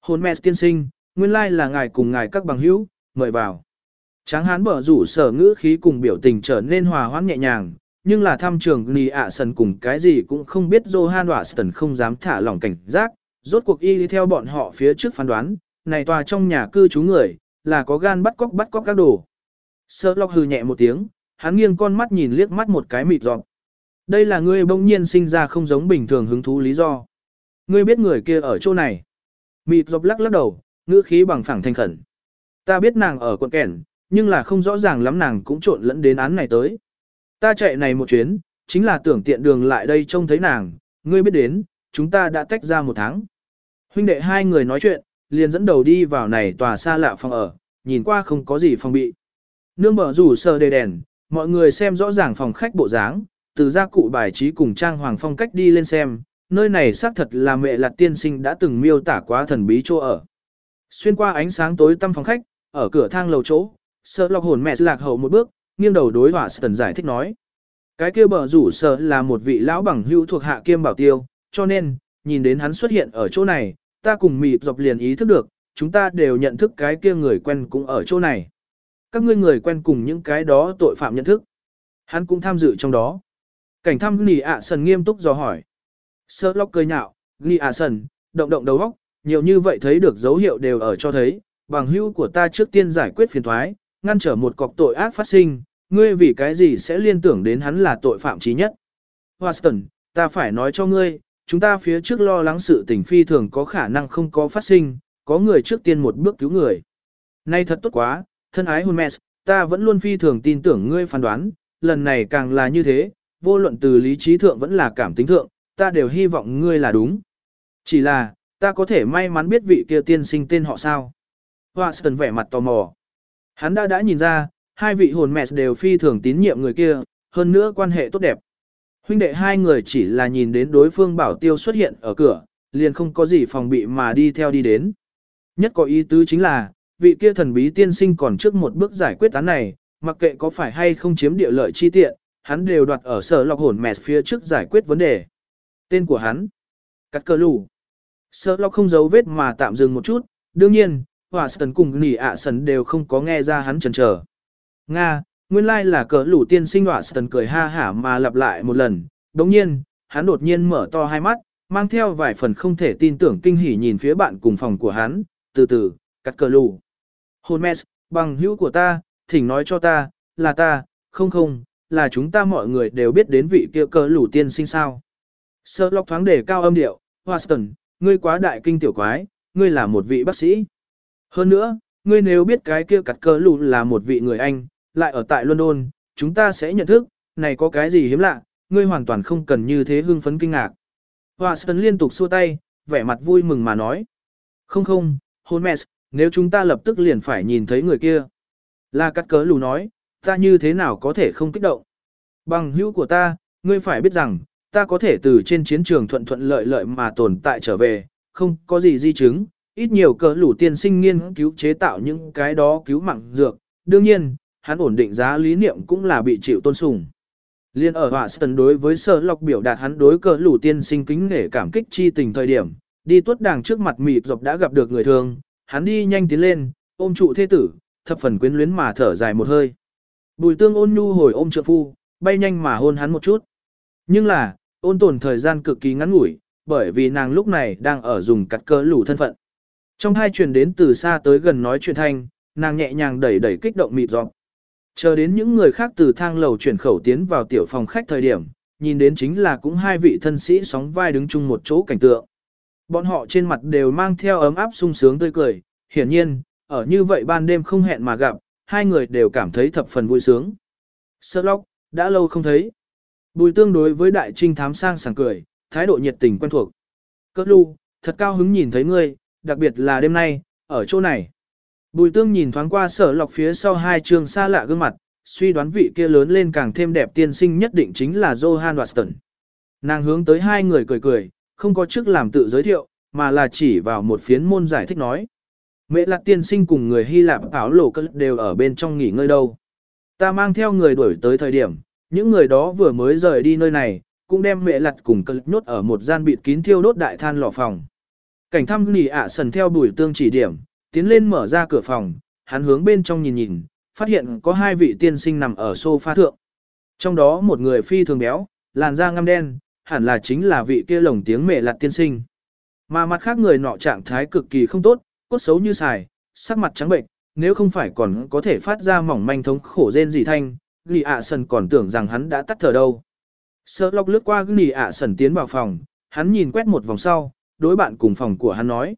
Hồn mẹ tiên sinh, nguyên lai là ngài cùng ngài các bằng hữu, mời vào. Tráng hán bở rủ sở ngữ khí cùng biểu tình trở nên hòa hoãn nhẹ nhàng, nhưng là thăm trường Nì ạ sần cùng cái gì cũng không biết Johan Watson không dám thả lỏng cảnh giác, rốt cuộc y đi theo bọn họ phía trước phán đoán, này tòa trong nhà cư trú người, là có gan bắt cóc bắt cóc các đồ. Sơ lọc hừ nhẹ một tiếng, hắn nghiêng con mắt nhìn liếc mắt một cái mịt giọng đây là ngươi bỗng nhiên sinh ra không giống bình thường hứng thú lý do. Ngươi biết người kia ở chỗ này. Mịt dọc lắc lắc đầu, ngữ khí bằng phẳng thanh khẩn. Ta biết nàng ở quận kẻn, nhưng là không rõ ràng lắm nàng cũng trộn lẫn đến án này tới. Ta chạy này một chuyến, chính là tưởng tiện đường lại đây trông thấy nàng, ngươi biết đến, chúng ta đã tách ra một tháng. Huynh đệ hai người nói chuyện, liền dẫn đầu đi vào này tòa xa lạ phòng ở, nhìn qua không có gì phòng bị. Nương bờ rủ sờ đề đèn, mọi người xem rõ ràng phòng khách bộ dáng, từ gia cụ bài trí cùng trang hoàng phong cách đi lên xem, nơi này xác thật là mẹ lạt tiên sinh đã từng miêu tả quá thần bí chỗ ở. Xuyên qua ánh sáng tối tăm phòng khách, ở cửa thang lầu chỗ, sợ lọc hồn mẹ lạc hậu một bước, nghiêng đầu đối hỏa tần giải thích nói. Cái kia bờ rủ sợ là một vị lão bằng hữu thuộc hạ kiêm bảo tiêu, cho nên, nhìn đến hắn xuất hiện ở chỗ này, ta cùng mịp dọc liền ý thức được, chúng ta đều nhận thức cái kia người quen cũng ở chỗ này. Các ngươi người quen cùng những cái đó tội phạm nhận thức. Hắn cũng tham dự trong đó. Cảnh thăm Nì ạ sần nghiêm túc dò hỏi. Sơ lóc cười nhạo, Nì ạ sần, động động đầu óc, nhiều như vậy thấy được dấu hiệu đều ở cho thấy, bằng hữu của ta trước tiên giải quyết phiền thoái, ngăn trở một cọc tội ác phát sinh, ngươi vì cái gì sẽ liên tưởng đến hắn là tội phạm trí nhất. Watson, ta phải nói cho ngươi, chúng ta phía trước lo lắng sự tình phi thường có khả năng không có phát sinh, có người trước tiên một bước cứu người. Nay thật tốt quá, thân ái Hermes, ta vẫn luôn phi thường tin tưởng ngươi phán đoán, lần này càng là như thế, vô luận từ lý trí thượng vẫn là cảm tính thượng, ta đều hy vọng ngươi là đúng. Chỉ là, ta có thể may mắn biết vị kia tiên sinh tên họ sao. Watson vẻ mặt tò mò. Hắn đã đã nhìn ra, hai vị hồn mẹ đều phi thường tín nhiệm người kia, hơn nữa quan hệ tốt đẹp. Huynh đệ hai người chỉ là nhìn đến đối phương bảo tiêu xuất hiện ở cửa, liền không có gì phòng bị mà đi theo đi đến. Nhất có ý tứ chính là, vị kia thần bí tiên sinh còn trước một bước giải quyết án này, mặc kệ có phải hay không chiếm địa lợi chi tiện, hắn đều đoạt ở sở lọc hồn mẹ phía trước giải quyết vấn đề. Tên của hắn, cắt cơ lù. Sở lọc không giấu vết mà tạm dừng một chút, đương nhiên, hỏa Sơn cùng nỉ ạ sần đều không có nghe ra hắn chần chờ. Nga, nguyên lai là cờ lũ tiên sinh hỏa Sơn cười ha hả mà lặp lại một lần. Đồng nhiên, hắn đột nhiên mở to hai mắt, mang theo vài phần không thể tin tưởng kinh hỉ nhìn phía bạn cùng phòng của hắn, từ từ, cắt cờ lù. hồn mẹ, bằng hữu của ta, thỉnh nói cho ta, là ta, không không, là chúng ta mọi người đều biết đến vị kia cờ lù tiên sinh sao. Sơ lọc thoáng để cao âm điệu, Waston, ngươi quá đại kinh tiểu quái, ngươi là một vị bác sĩ. Hơn nữa, ngươi nếu biết cái kia cắt cờ lù là một vị người Anh, lại ở tại London, chúng ta sẽ nhận thức, này có cái gì hiếm lạ, ngươi hoàn toàn không cần như thế hưng phấn kinh ngạc. Watson liên tục xua tay, vẻ mặt vui mừng mà nói. Không không, Holmes, nếu chúng ta lập tức liền phải nhìn thấy người kia. Là cắt cớ lù nói, ta như thế nào có thể không kích động. Bằng hữu của ta, ngươi phải biết rằng, ta có thể từ trên chiến trường thuận thuận lợi lợi mà tồn tại trở về, không có gì di chứng, ít nhiều cỡ lũ tiên sinh nghiên cứu chế tạo những cái đó cứu mạng dược, đương nhiên, hắn ổn định giá lý niệm cũng là bị chịu tôn sùng. Liên ở Watson đối với sở lọc biểu đạt hắn đối cỡ lũ tiên sinh kính nể cảm kích chi tình thời điểm, đi tuất đàng trước mặt mịt dọc đã gặp được người thường, hắn đi nhanh tiến lên, ôm trụ thế tử, thập phần quyến luyến mà thở dài một hơi. Bùi tương ôn nhu hồi ôm trượng phu, bay nhanh mà hôn hắn một chút. Nhưng là, ôn tồn thời gian cực kỳ ngắn ngủi, bởi vì nàng lúc này đang ở dùng cắt cơ lủ thân phận. Trong hai truyền đến từ xa tới gần nói chuyện thanh, nàng nhẹ nhàng đẩy đẩy kích động mịt giọng. Chờ đến những người khác từ thang lầu chuyển khẩu tiến vào tiểu phòng khách thời điểm, nhìn đến chính là cũng hai vị thân sĩ sóng vai đứng chung một chỗ cảnh tượng. Bọn họ trên mặt đều mang theo ấm áp sung sướng tươi cười, hiển nhiên, ở như vậy ban đêm không hẹn mà gặp, hai người đều cảm thấy thập phần vui sướng. Sherlock, đã lâu không thấy. Bùi tương đối với đại trinh thám sang sảng cười, thái độ nhiệt tình quen thuộc. Cơ lưu, thật cao hứng nhìn thấy ngươi, đặc biệt là đêm nay, ở chỗ này. Bùi tương nhìn thoáng qua sở lọc phía sau hai trường xa lạ gương mặt, suy đoán vị kia lớn lên càng thêm đẹp tiên sinh nhất định chính là Johan Watson. Nàng hướng tới hai người cười cười, không có trước làm tự giới thiệu, mà là chỉ vào một phiến môn giải thích nói. Mẹ lạc tiên sinh cùng người Hy Lạp áo lộ cất đều ở bên trong nghỉ ngơi đâu. Ta mang theo người đuổi tới thời điểm, những người đó vừa mới rời đi nơi này, cũng đem mẹ lặt cùng cất nhốt ở một gian bịt kín thiêu đốt đại than lò phòng. Cảnh thăm nỉ ạ sần theo bùi tương chỉ điểm, tiến lên mở ra cửa phòng, hắn hướng bên trong nhìn nhìn, phát hiện có hai vị tiên sinh nằm ở sofa thượng. Trong đó một người phi thường béo, làn da ngăm đen, hẳn là chính là vị kia lồng tiếng mẹ lặt tiên sinh. Mà mặt khác người nọ trạng thái cực kỳ không tốt, cốt xấu như xài, sắc mặt trắng bệnh, nếu không phải còn có thể phát ra mỏng manh thống khổ rên gì thanh, Gli ạ sần còn tưởng rằng hắn đã tắt thở đâu. Sợ lọc lướt qua Gli ạ sần tiến vào phòng, hắn nhìn quét một vòng sau, đối bạn cùng phòng của hắn nói.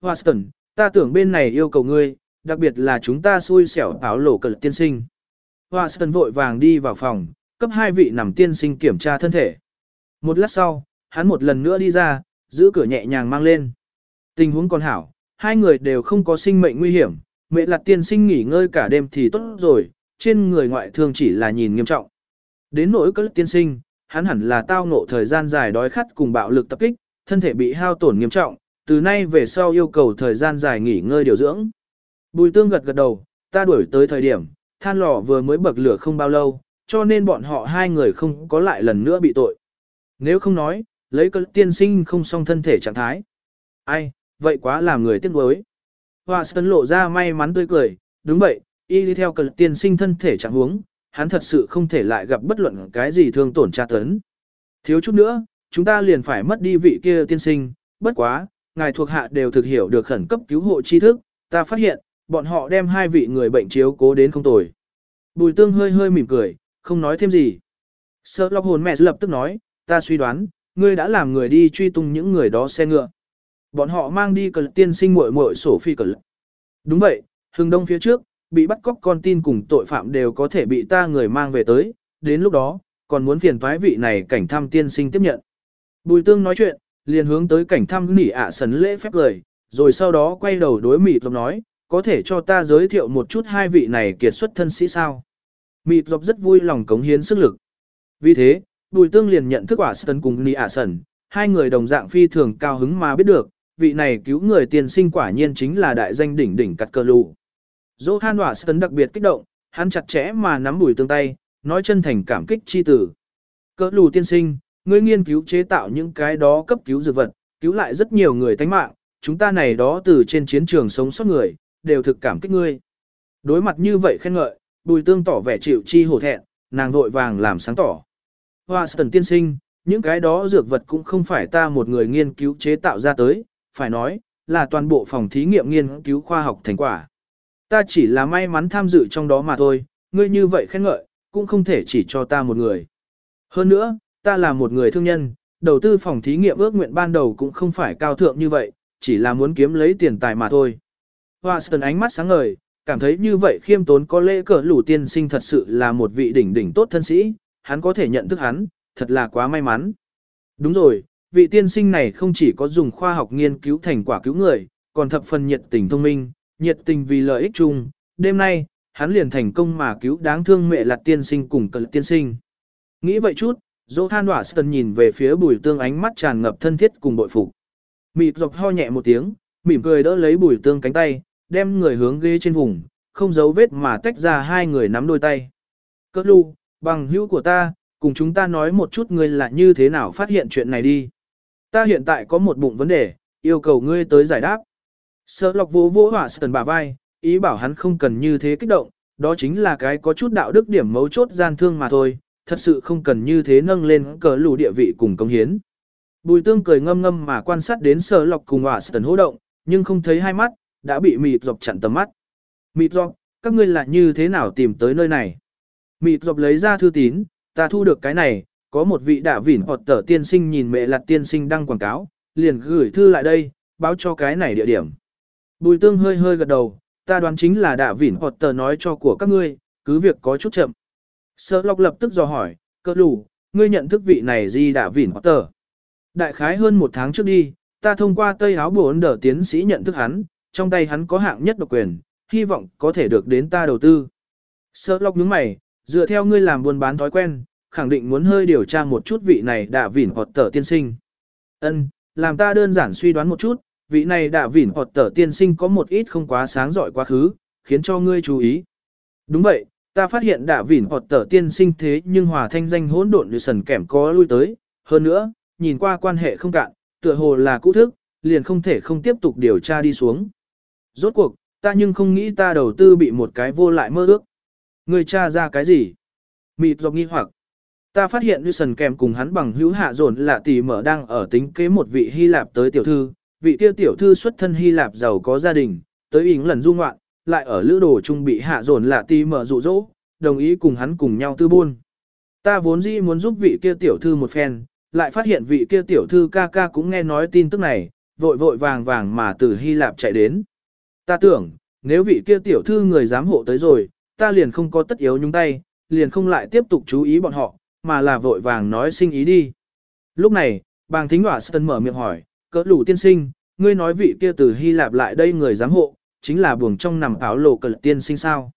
Watson, ta tưởng bên này yêu cầu ngươi, đặc biệt là chúng ta xui xẻo áo lổ cờ tiên sinh. Watson vội vàng đi vào phòng, cấp hai vị nằm tiên sinh kiểm tra thân thể. Một lát sau, hắn một lần nữa đi ra, giữ cửa nhẹ nhàng mang lên. Tình huống còn hảo, hai người đều không có sinh mệnh nguy hiểm, mẹ lạt tiên sinh nghỉ ngơi cả đêm thì tốt rồi, trên người ngoại thương chỉ là nhìn nghiêm trọng. Đến nỗi cất tiên sinh, hắn hẳn là tao ngộ thời gian dài đói khát cùng bạo lực tập kích, thân thể bị hao tổn nghiêm trọng, từ nay về sau yêu cầu thời gian dài nghỉ ngơi điều dưỡng. Bùi tương gật gật đầu, ta đuổi tới thời điểm, than lò vừa mới bậc lửa không bao lâu, cho nên bọn họ hai người không có lại lần nữa bị tội. Nếu không nói, lấy cơ tiên sinh không xong thân thể trạng thái. Ai, vậy quá làm người tiếc nuối. Hoa Sơn lộ ra may mắn tươi cười, đúng vậy, y đi theo cơn tiên sinh thân thể trạng huống, hắn thật sự không thể lại gặp bất luận cái gì thương tổn tra tấn. Thiếu chút nữa, chúng ta liền phải mất đi vị kia tiên sinh, bất quá, ngài thuộc hạ đều thực hiểu được khẩn cấp cứu hộ tri thức, ta phát hiện, bọn họ đem hai vị người bệnh chiếu cố đến không tồi. Bùi tương hơi hơi mỉm cười, không nói thêm gì. Sơ lọc hồn mẹ lập tức nói, ta suy đoán, ngươi đã làm người đi truy tung những người đó xe ngựa. Bọn họ mang đi cờ tiên sinh muội muội sổ phi cờ Đúng vậy, hừng đông phía trước, bị bắt cóc con tin cùng tội phạm đều có thể bị ta người mang về tới, đến lúc đó, còn muốn phiền thoái vị này cảnh thăm tiên sinh tiếp nhận. Bùi tương nói chuyện, liền hướng tới cảnh thăm nỉ ạ sấn lễ phép lời, rồi sau đó quay đầu đối mịt dọc nói, có thể cho ta giới thiệu một chút hai vị này kiệt xuất thân sĩ sao. Mịt dọc rất vui lòng cống hiến sức lực. Vì thế, bùi tương liền nhận thức quả sấn cùng nỉ ạ sấn hai người đồng dạng phi thường cao hứng mà biết được, vị này cứu người tiên sinh quả nhiên chính là đại danh đỉnh đỉnh cắt cơ lù. Johan Watson đặc biệt kích động, hắn chặt chẽ mà nắm bùi tương tay, nói chân thành cảm kích chi tử. Cỡ lù tiên sinh, ngươi nghiên cứu chế tạo những cái đó cấp cứu dược vật, cứu lại rất nhiều người tánh mạng, chúng ta này đó từ trên chiến trường sống sót người, đều thực cảm kích ngươi. Đối mặt như vậy khen ngợi, bùi tương tỏ vẻ chịu chi hổ thẹn, nàng vội vàng làm sáng tỏ. Watson tiên sinh, những cái đó dược vật cũng không phải ta một người nghiên cứu chế tạo ra tới, phải nói, là toàn bộ phòng thí nghiệm nghiên cứu khoa học thành quả. Ta chỉ là may mắn tham dự trong đó mà thôi, ngươi như vậy khen ngợi, cũng không thể chỉ cho ta một người. Hơn nữa, ta là một người thương nhân, đầu tư phòng thí nghiệm ước nguyện ban đầu cũng không phải cao thượng như vậy, chỉ là muốn kiếm lấy tiền tài mà thôi. Watson ánh mắt sáng ngời, cảm thấy như vậy khiêm tốn có lễ cỡ lũ tiên sinh thật sự là một vị đỉnh đỉnh tốt thân sĩ, hắn có thể nhận thức hắn, thật là quá may mắn. Đúng rồi, vị tiên sinh này không chỉ có dùng khoa học nghiên cứu thành quả cứu người, còn thập phần nhiệt tình thông minh, nhiệt tình vì lợi ích chung. Đêm nay, hắn liền thành công mà cứu đáng thương mẹ lạt tiên sinh cùng cờ tiên sinh. Nghĩ vậy chút, Johan Watson nhìn về phía bùi tương ánh mắt tràn ngập thân thiết cùng bội phục. Mịp dọc ho nhẹ một tiếng, mỉm cười đỡ lấy bùi tương cánh tay, đem người hướng ghế trên vùng, không giấu vết mà tách ra hai người nắm đôi tay. Cất lưu, bằng hữu của ta, cùng chúng ta nói một chút ngươi là như thế nào phát hiện chuyện này đi. Ta hiện tại có một bụng vấn đề, yêu cầu ngươi tới giải đáp. Sở lọc vô vô hỏa sần bả vai, ý bảo hắn không cần như thế kích động, đó chính là cái có chút đạo đức điểm mấu chốt gian thương mà thôi, thật sự không cần như thế nâng lên cờ lù địa vị cùng công hiến. Bùi tương cười ngâm ngâm mà quan sát đến sở lọc cùng hỏa sần hô động, nhưng không thấy hai mắt, đã bị mịt dọc chặn tầm mắt. Mịt dọc, các ngươi là như thế nào tìm tới nơi này? Mịt dọc lấy ra thư tín, ta thu được cái này, có một vị đạ vỉn hoặc tờ tiên sinh nhìn mẹ lặt tiên sinh đăng quảng cáo, liền gửi thư lại đây, báo cho cái này địa điểm. Bùi tương hơi hơi gật đầu, ta đoán chính là đạ vỉn hoặc tờ nói cho của các ngươi, cứ việc có chút chậm. Sợ lọc lập tức dò hỏi, cơ lù, ngươi nhận thức vị này gì đạ vỉn hoặc tờ. Đại khái hơn một tháng trước đi, ta thông qua tây áo bổ ấn tiến sĩ nhận thức hắn, trong tay hắn có hạng nhất độc quyền, hy vọng có thể được đến ta đầu tư. Sợ lọc nhướng mày, dựa theo ngươi làm buôn bán thói quen, khẳng định muốn hơi điều tra một chút vị này đã vỉn hoặc tờ tiên sinh. Ân, làm ta đơn giản suy đoán một chút, vị này đã vỉn hoặc tờ tiên sinh có một ít không quá sáng giỏi quá khứ, khiến cho ngươi chú ý. Đúng vậy, ta phát hiện đã vỉn hoặc tờ tiên sinh thế nhưng hòa thanh danh hỗn độn như sần kẻm có lui tới, hơn nữa, nhìn qua quan hệ không cạn, tựa hồ là cũ thức, liền không thể không tiếp tục điều tra đi xuống. Rốt cuộc, ta nhưng không nghĩ ta đầu tư bị một cái vô lại mơ ước. Người tra ra cái gì? Mịt dọc nghi hoặc. Ta phát hiện Wilson kèm cùng hắn bằng hữu hạ dồn là tỷ mở đang ở tính kế một vị Hy Lạp tới tiểu thư, vị kia tiểu thư xuất thân Hy Lạp giàu có gia đình, tới Ý lần du ngoạn, lại ở lữ đồ chung bị hạ dồn là tỷ mở dụ dỗ, đồng ý cùng hắn cùng nhau tư buôn. Ta vốn dĩ muốn giúp vị kia tiểu thư một phen, lại phát hiện vị kia tiểu thư ca ca cũng nghe nói tin tức này, vội vội vàng vàng mà từ Hy Lạp chạy đến. Ta tưởng, nếu vị kia tiểu thư người giám hộ tới rồi, ta liền không có tất yếu nhúng tay, liền không lại tiếp tục chú ý bọn họ, mà là vội vàng nói sinh ý đi. Lúc này, bàng thính hỏa sơn mở miệng hỏi, cỡ lũ tiên sinh, ngươi nói vị kia từ Hy Lạp lại đây người giám hộ, chính là buồng trong nằm áo lộ cờ tiên sinh sao.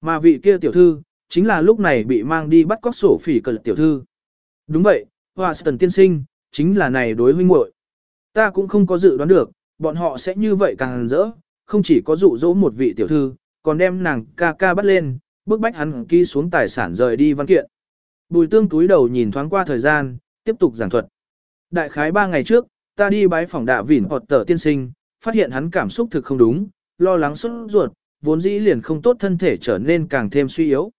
Mà vị kia tiểu thư, chính là lúc này bị mang đi bắt cóc sổ phỉ cờ tiểu thư. Đúng vậy, hỏa sơn tiên sinh, chính là này đối huynh muội. Ta cũng không có dự đoán được, bọn họ sẽ như vậy càng rỡ, không chỉ có dụ dỗ một vị tiểu thư, còn đem nàng ca ca bắt lên, bức bách hắn ký xuống tài sản rời đi văn kiện. Bùi tương túi đầu nhìn thoáng qua thời gian, tiếp tục giảng thuật. Đại khái 3 ngày trước, ta đi bái phòng đạ vỉn hoặc tờ tiên sinh, phát hiện hắn cảm xúc thực không đúng, lo lắng sốt ruột, vốn dĩ liền không tốt thân thể trở nên càng thêm suy yếu,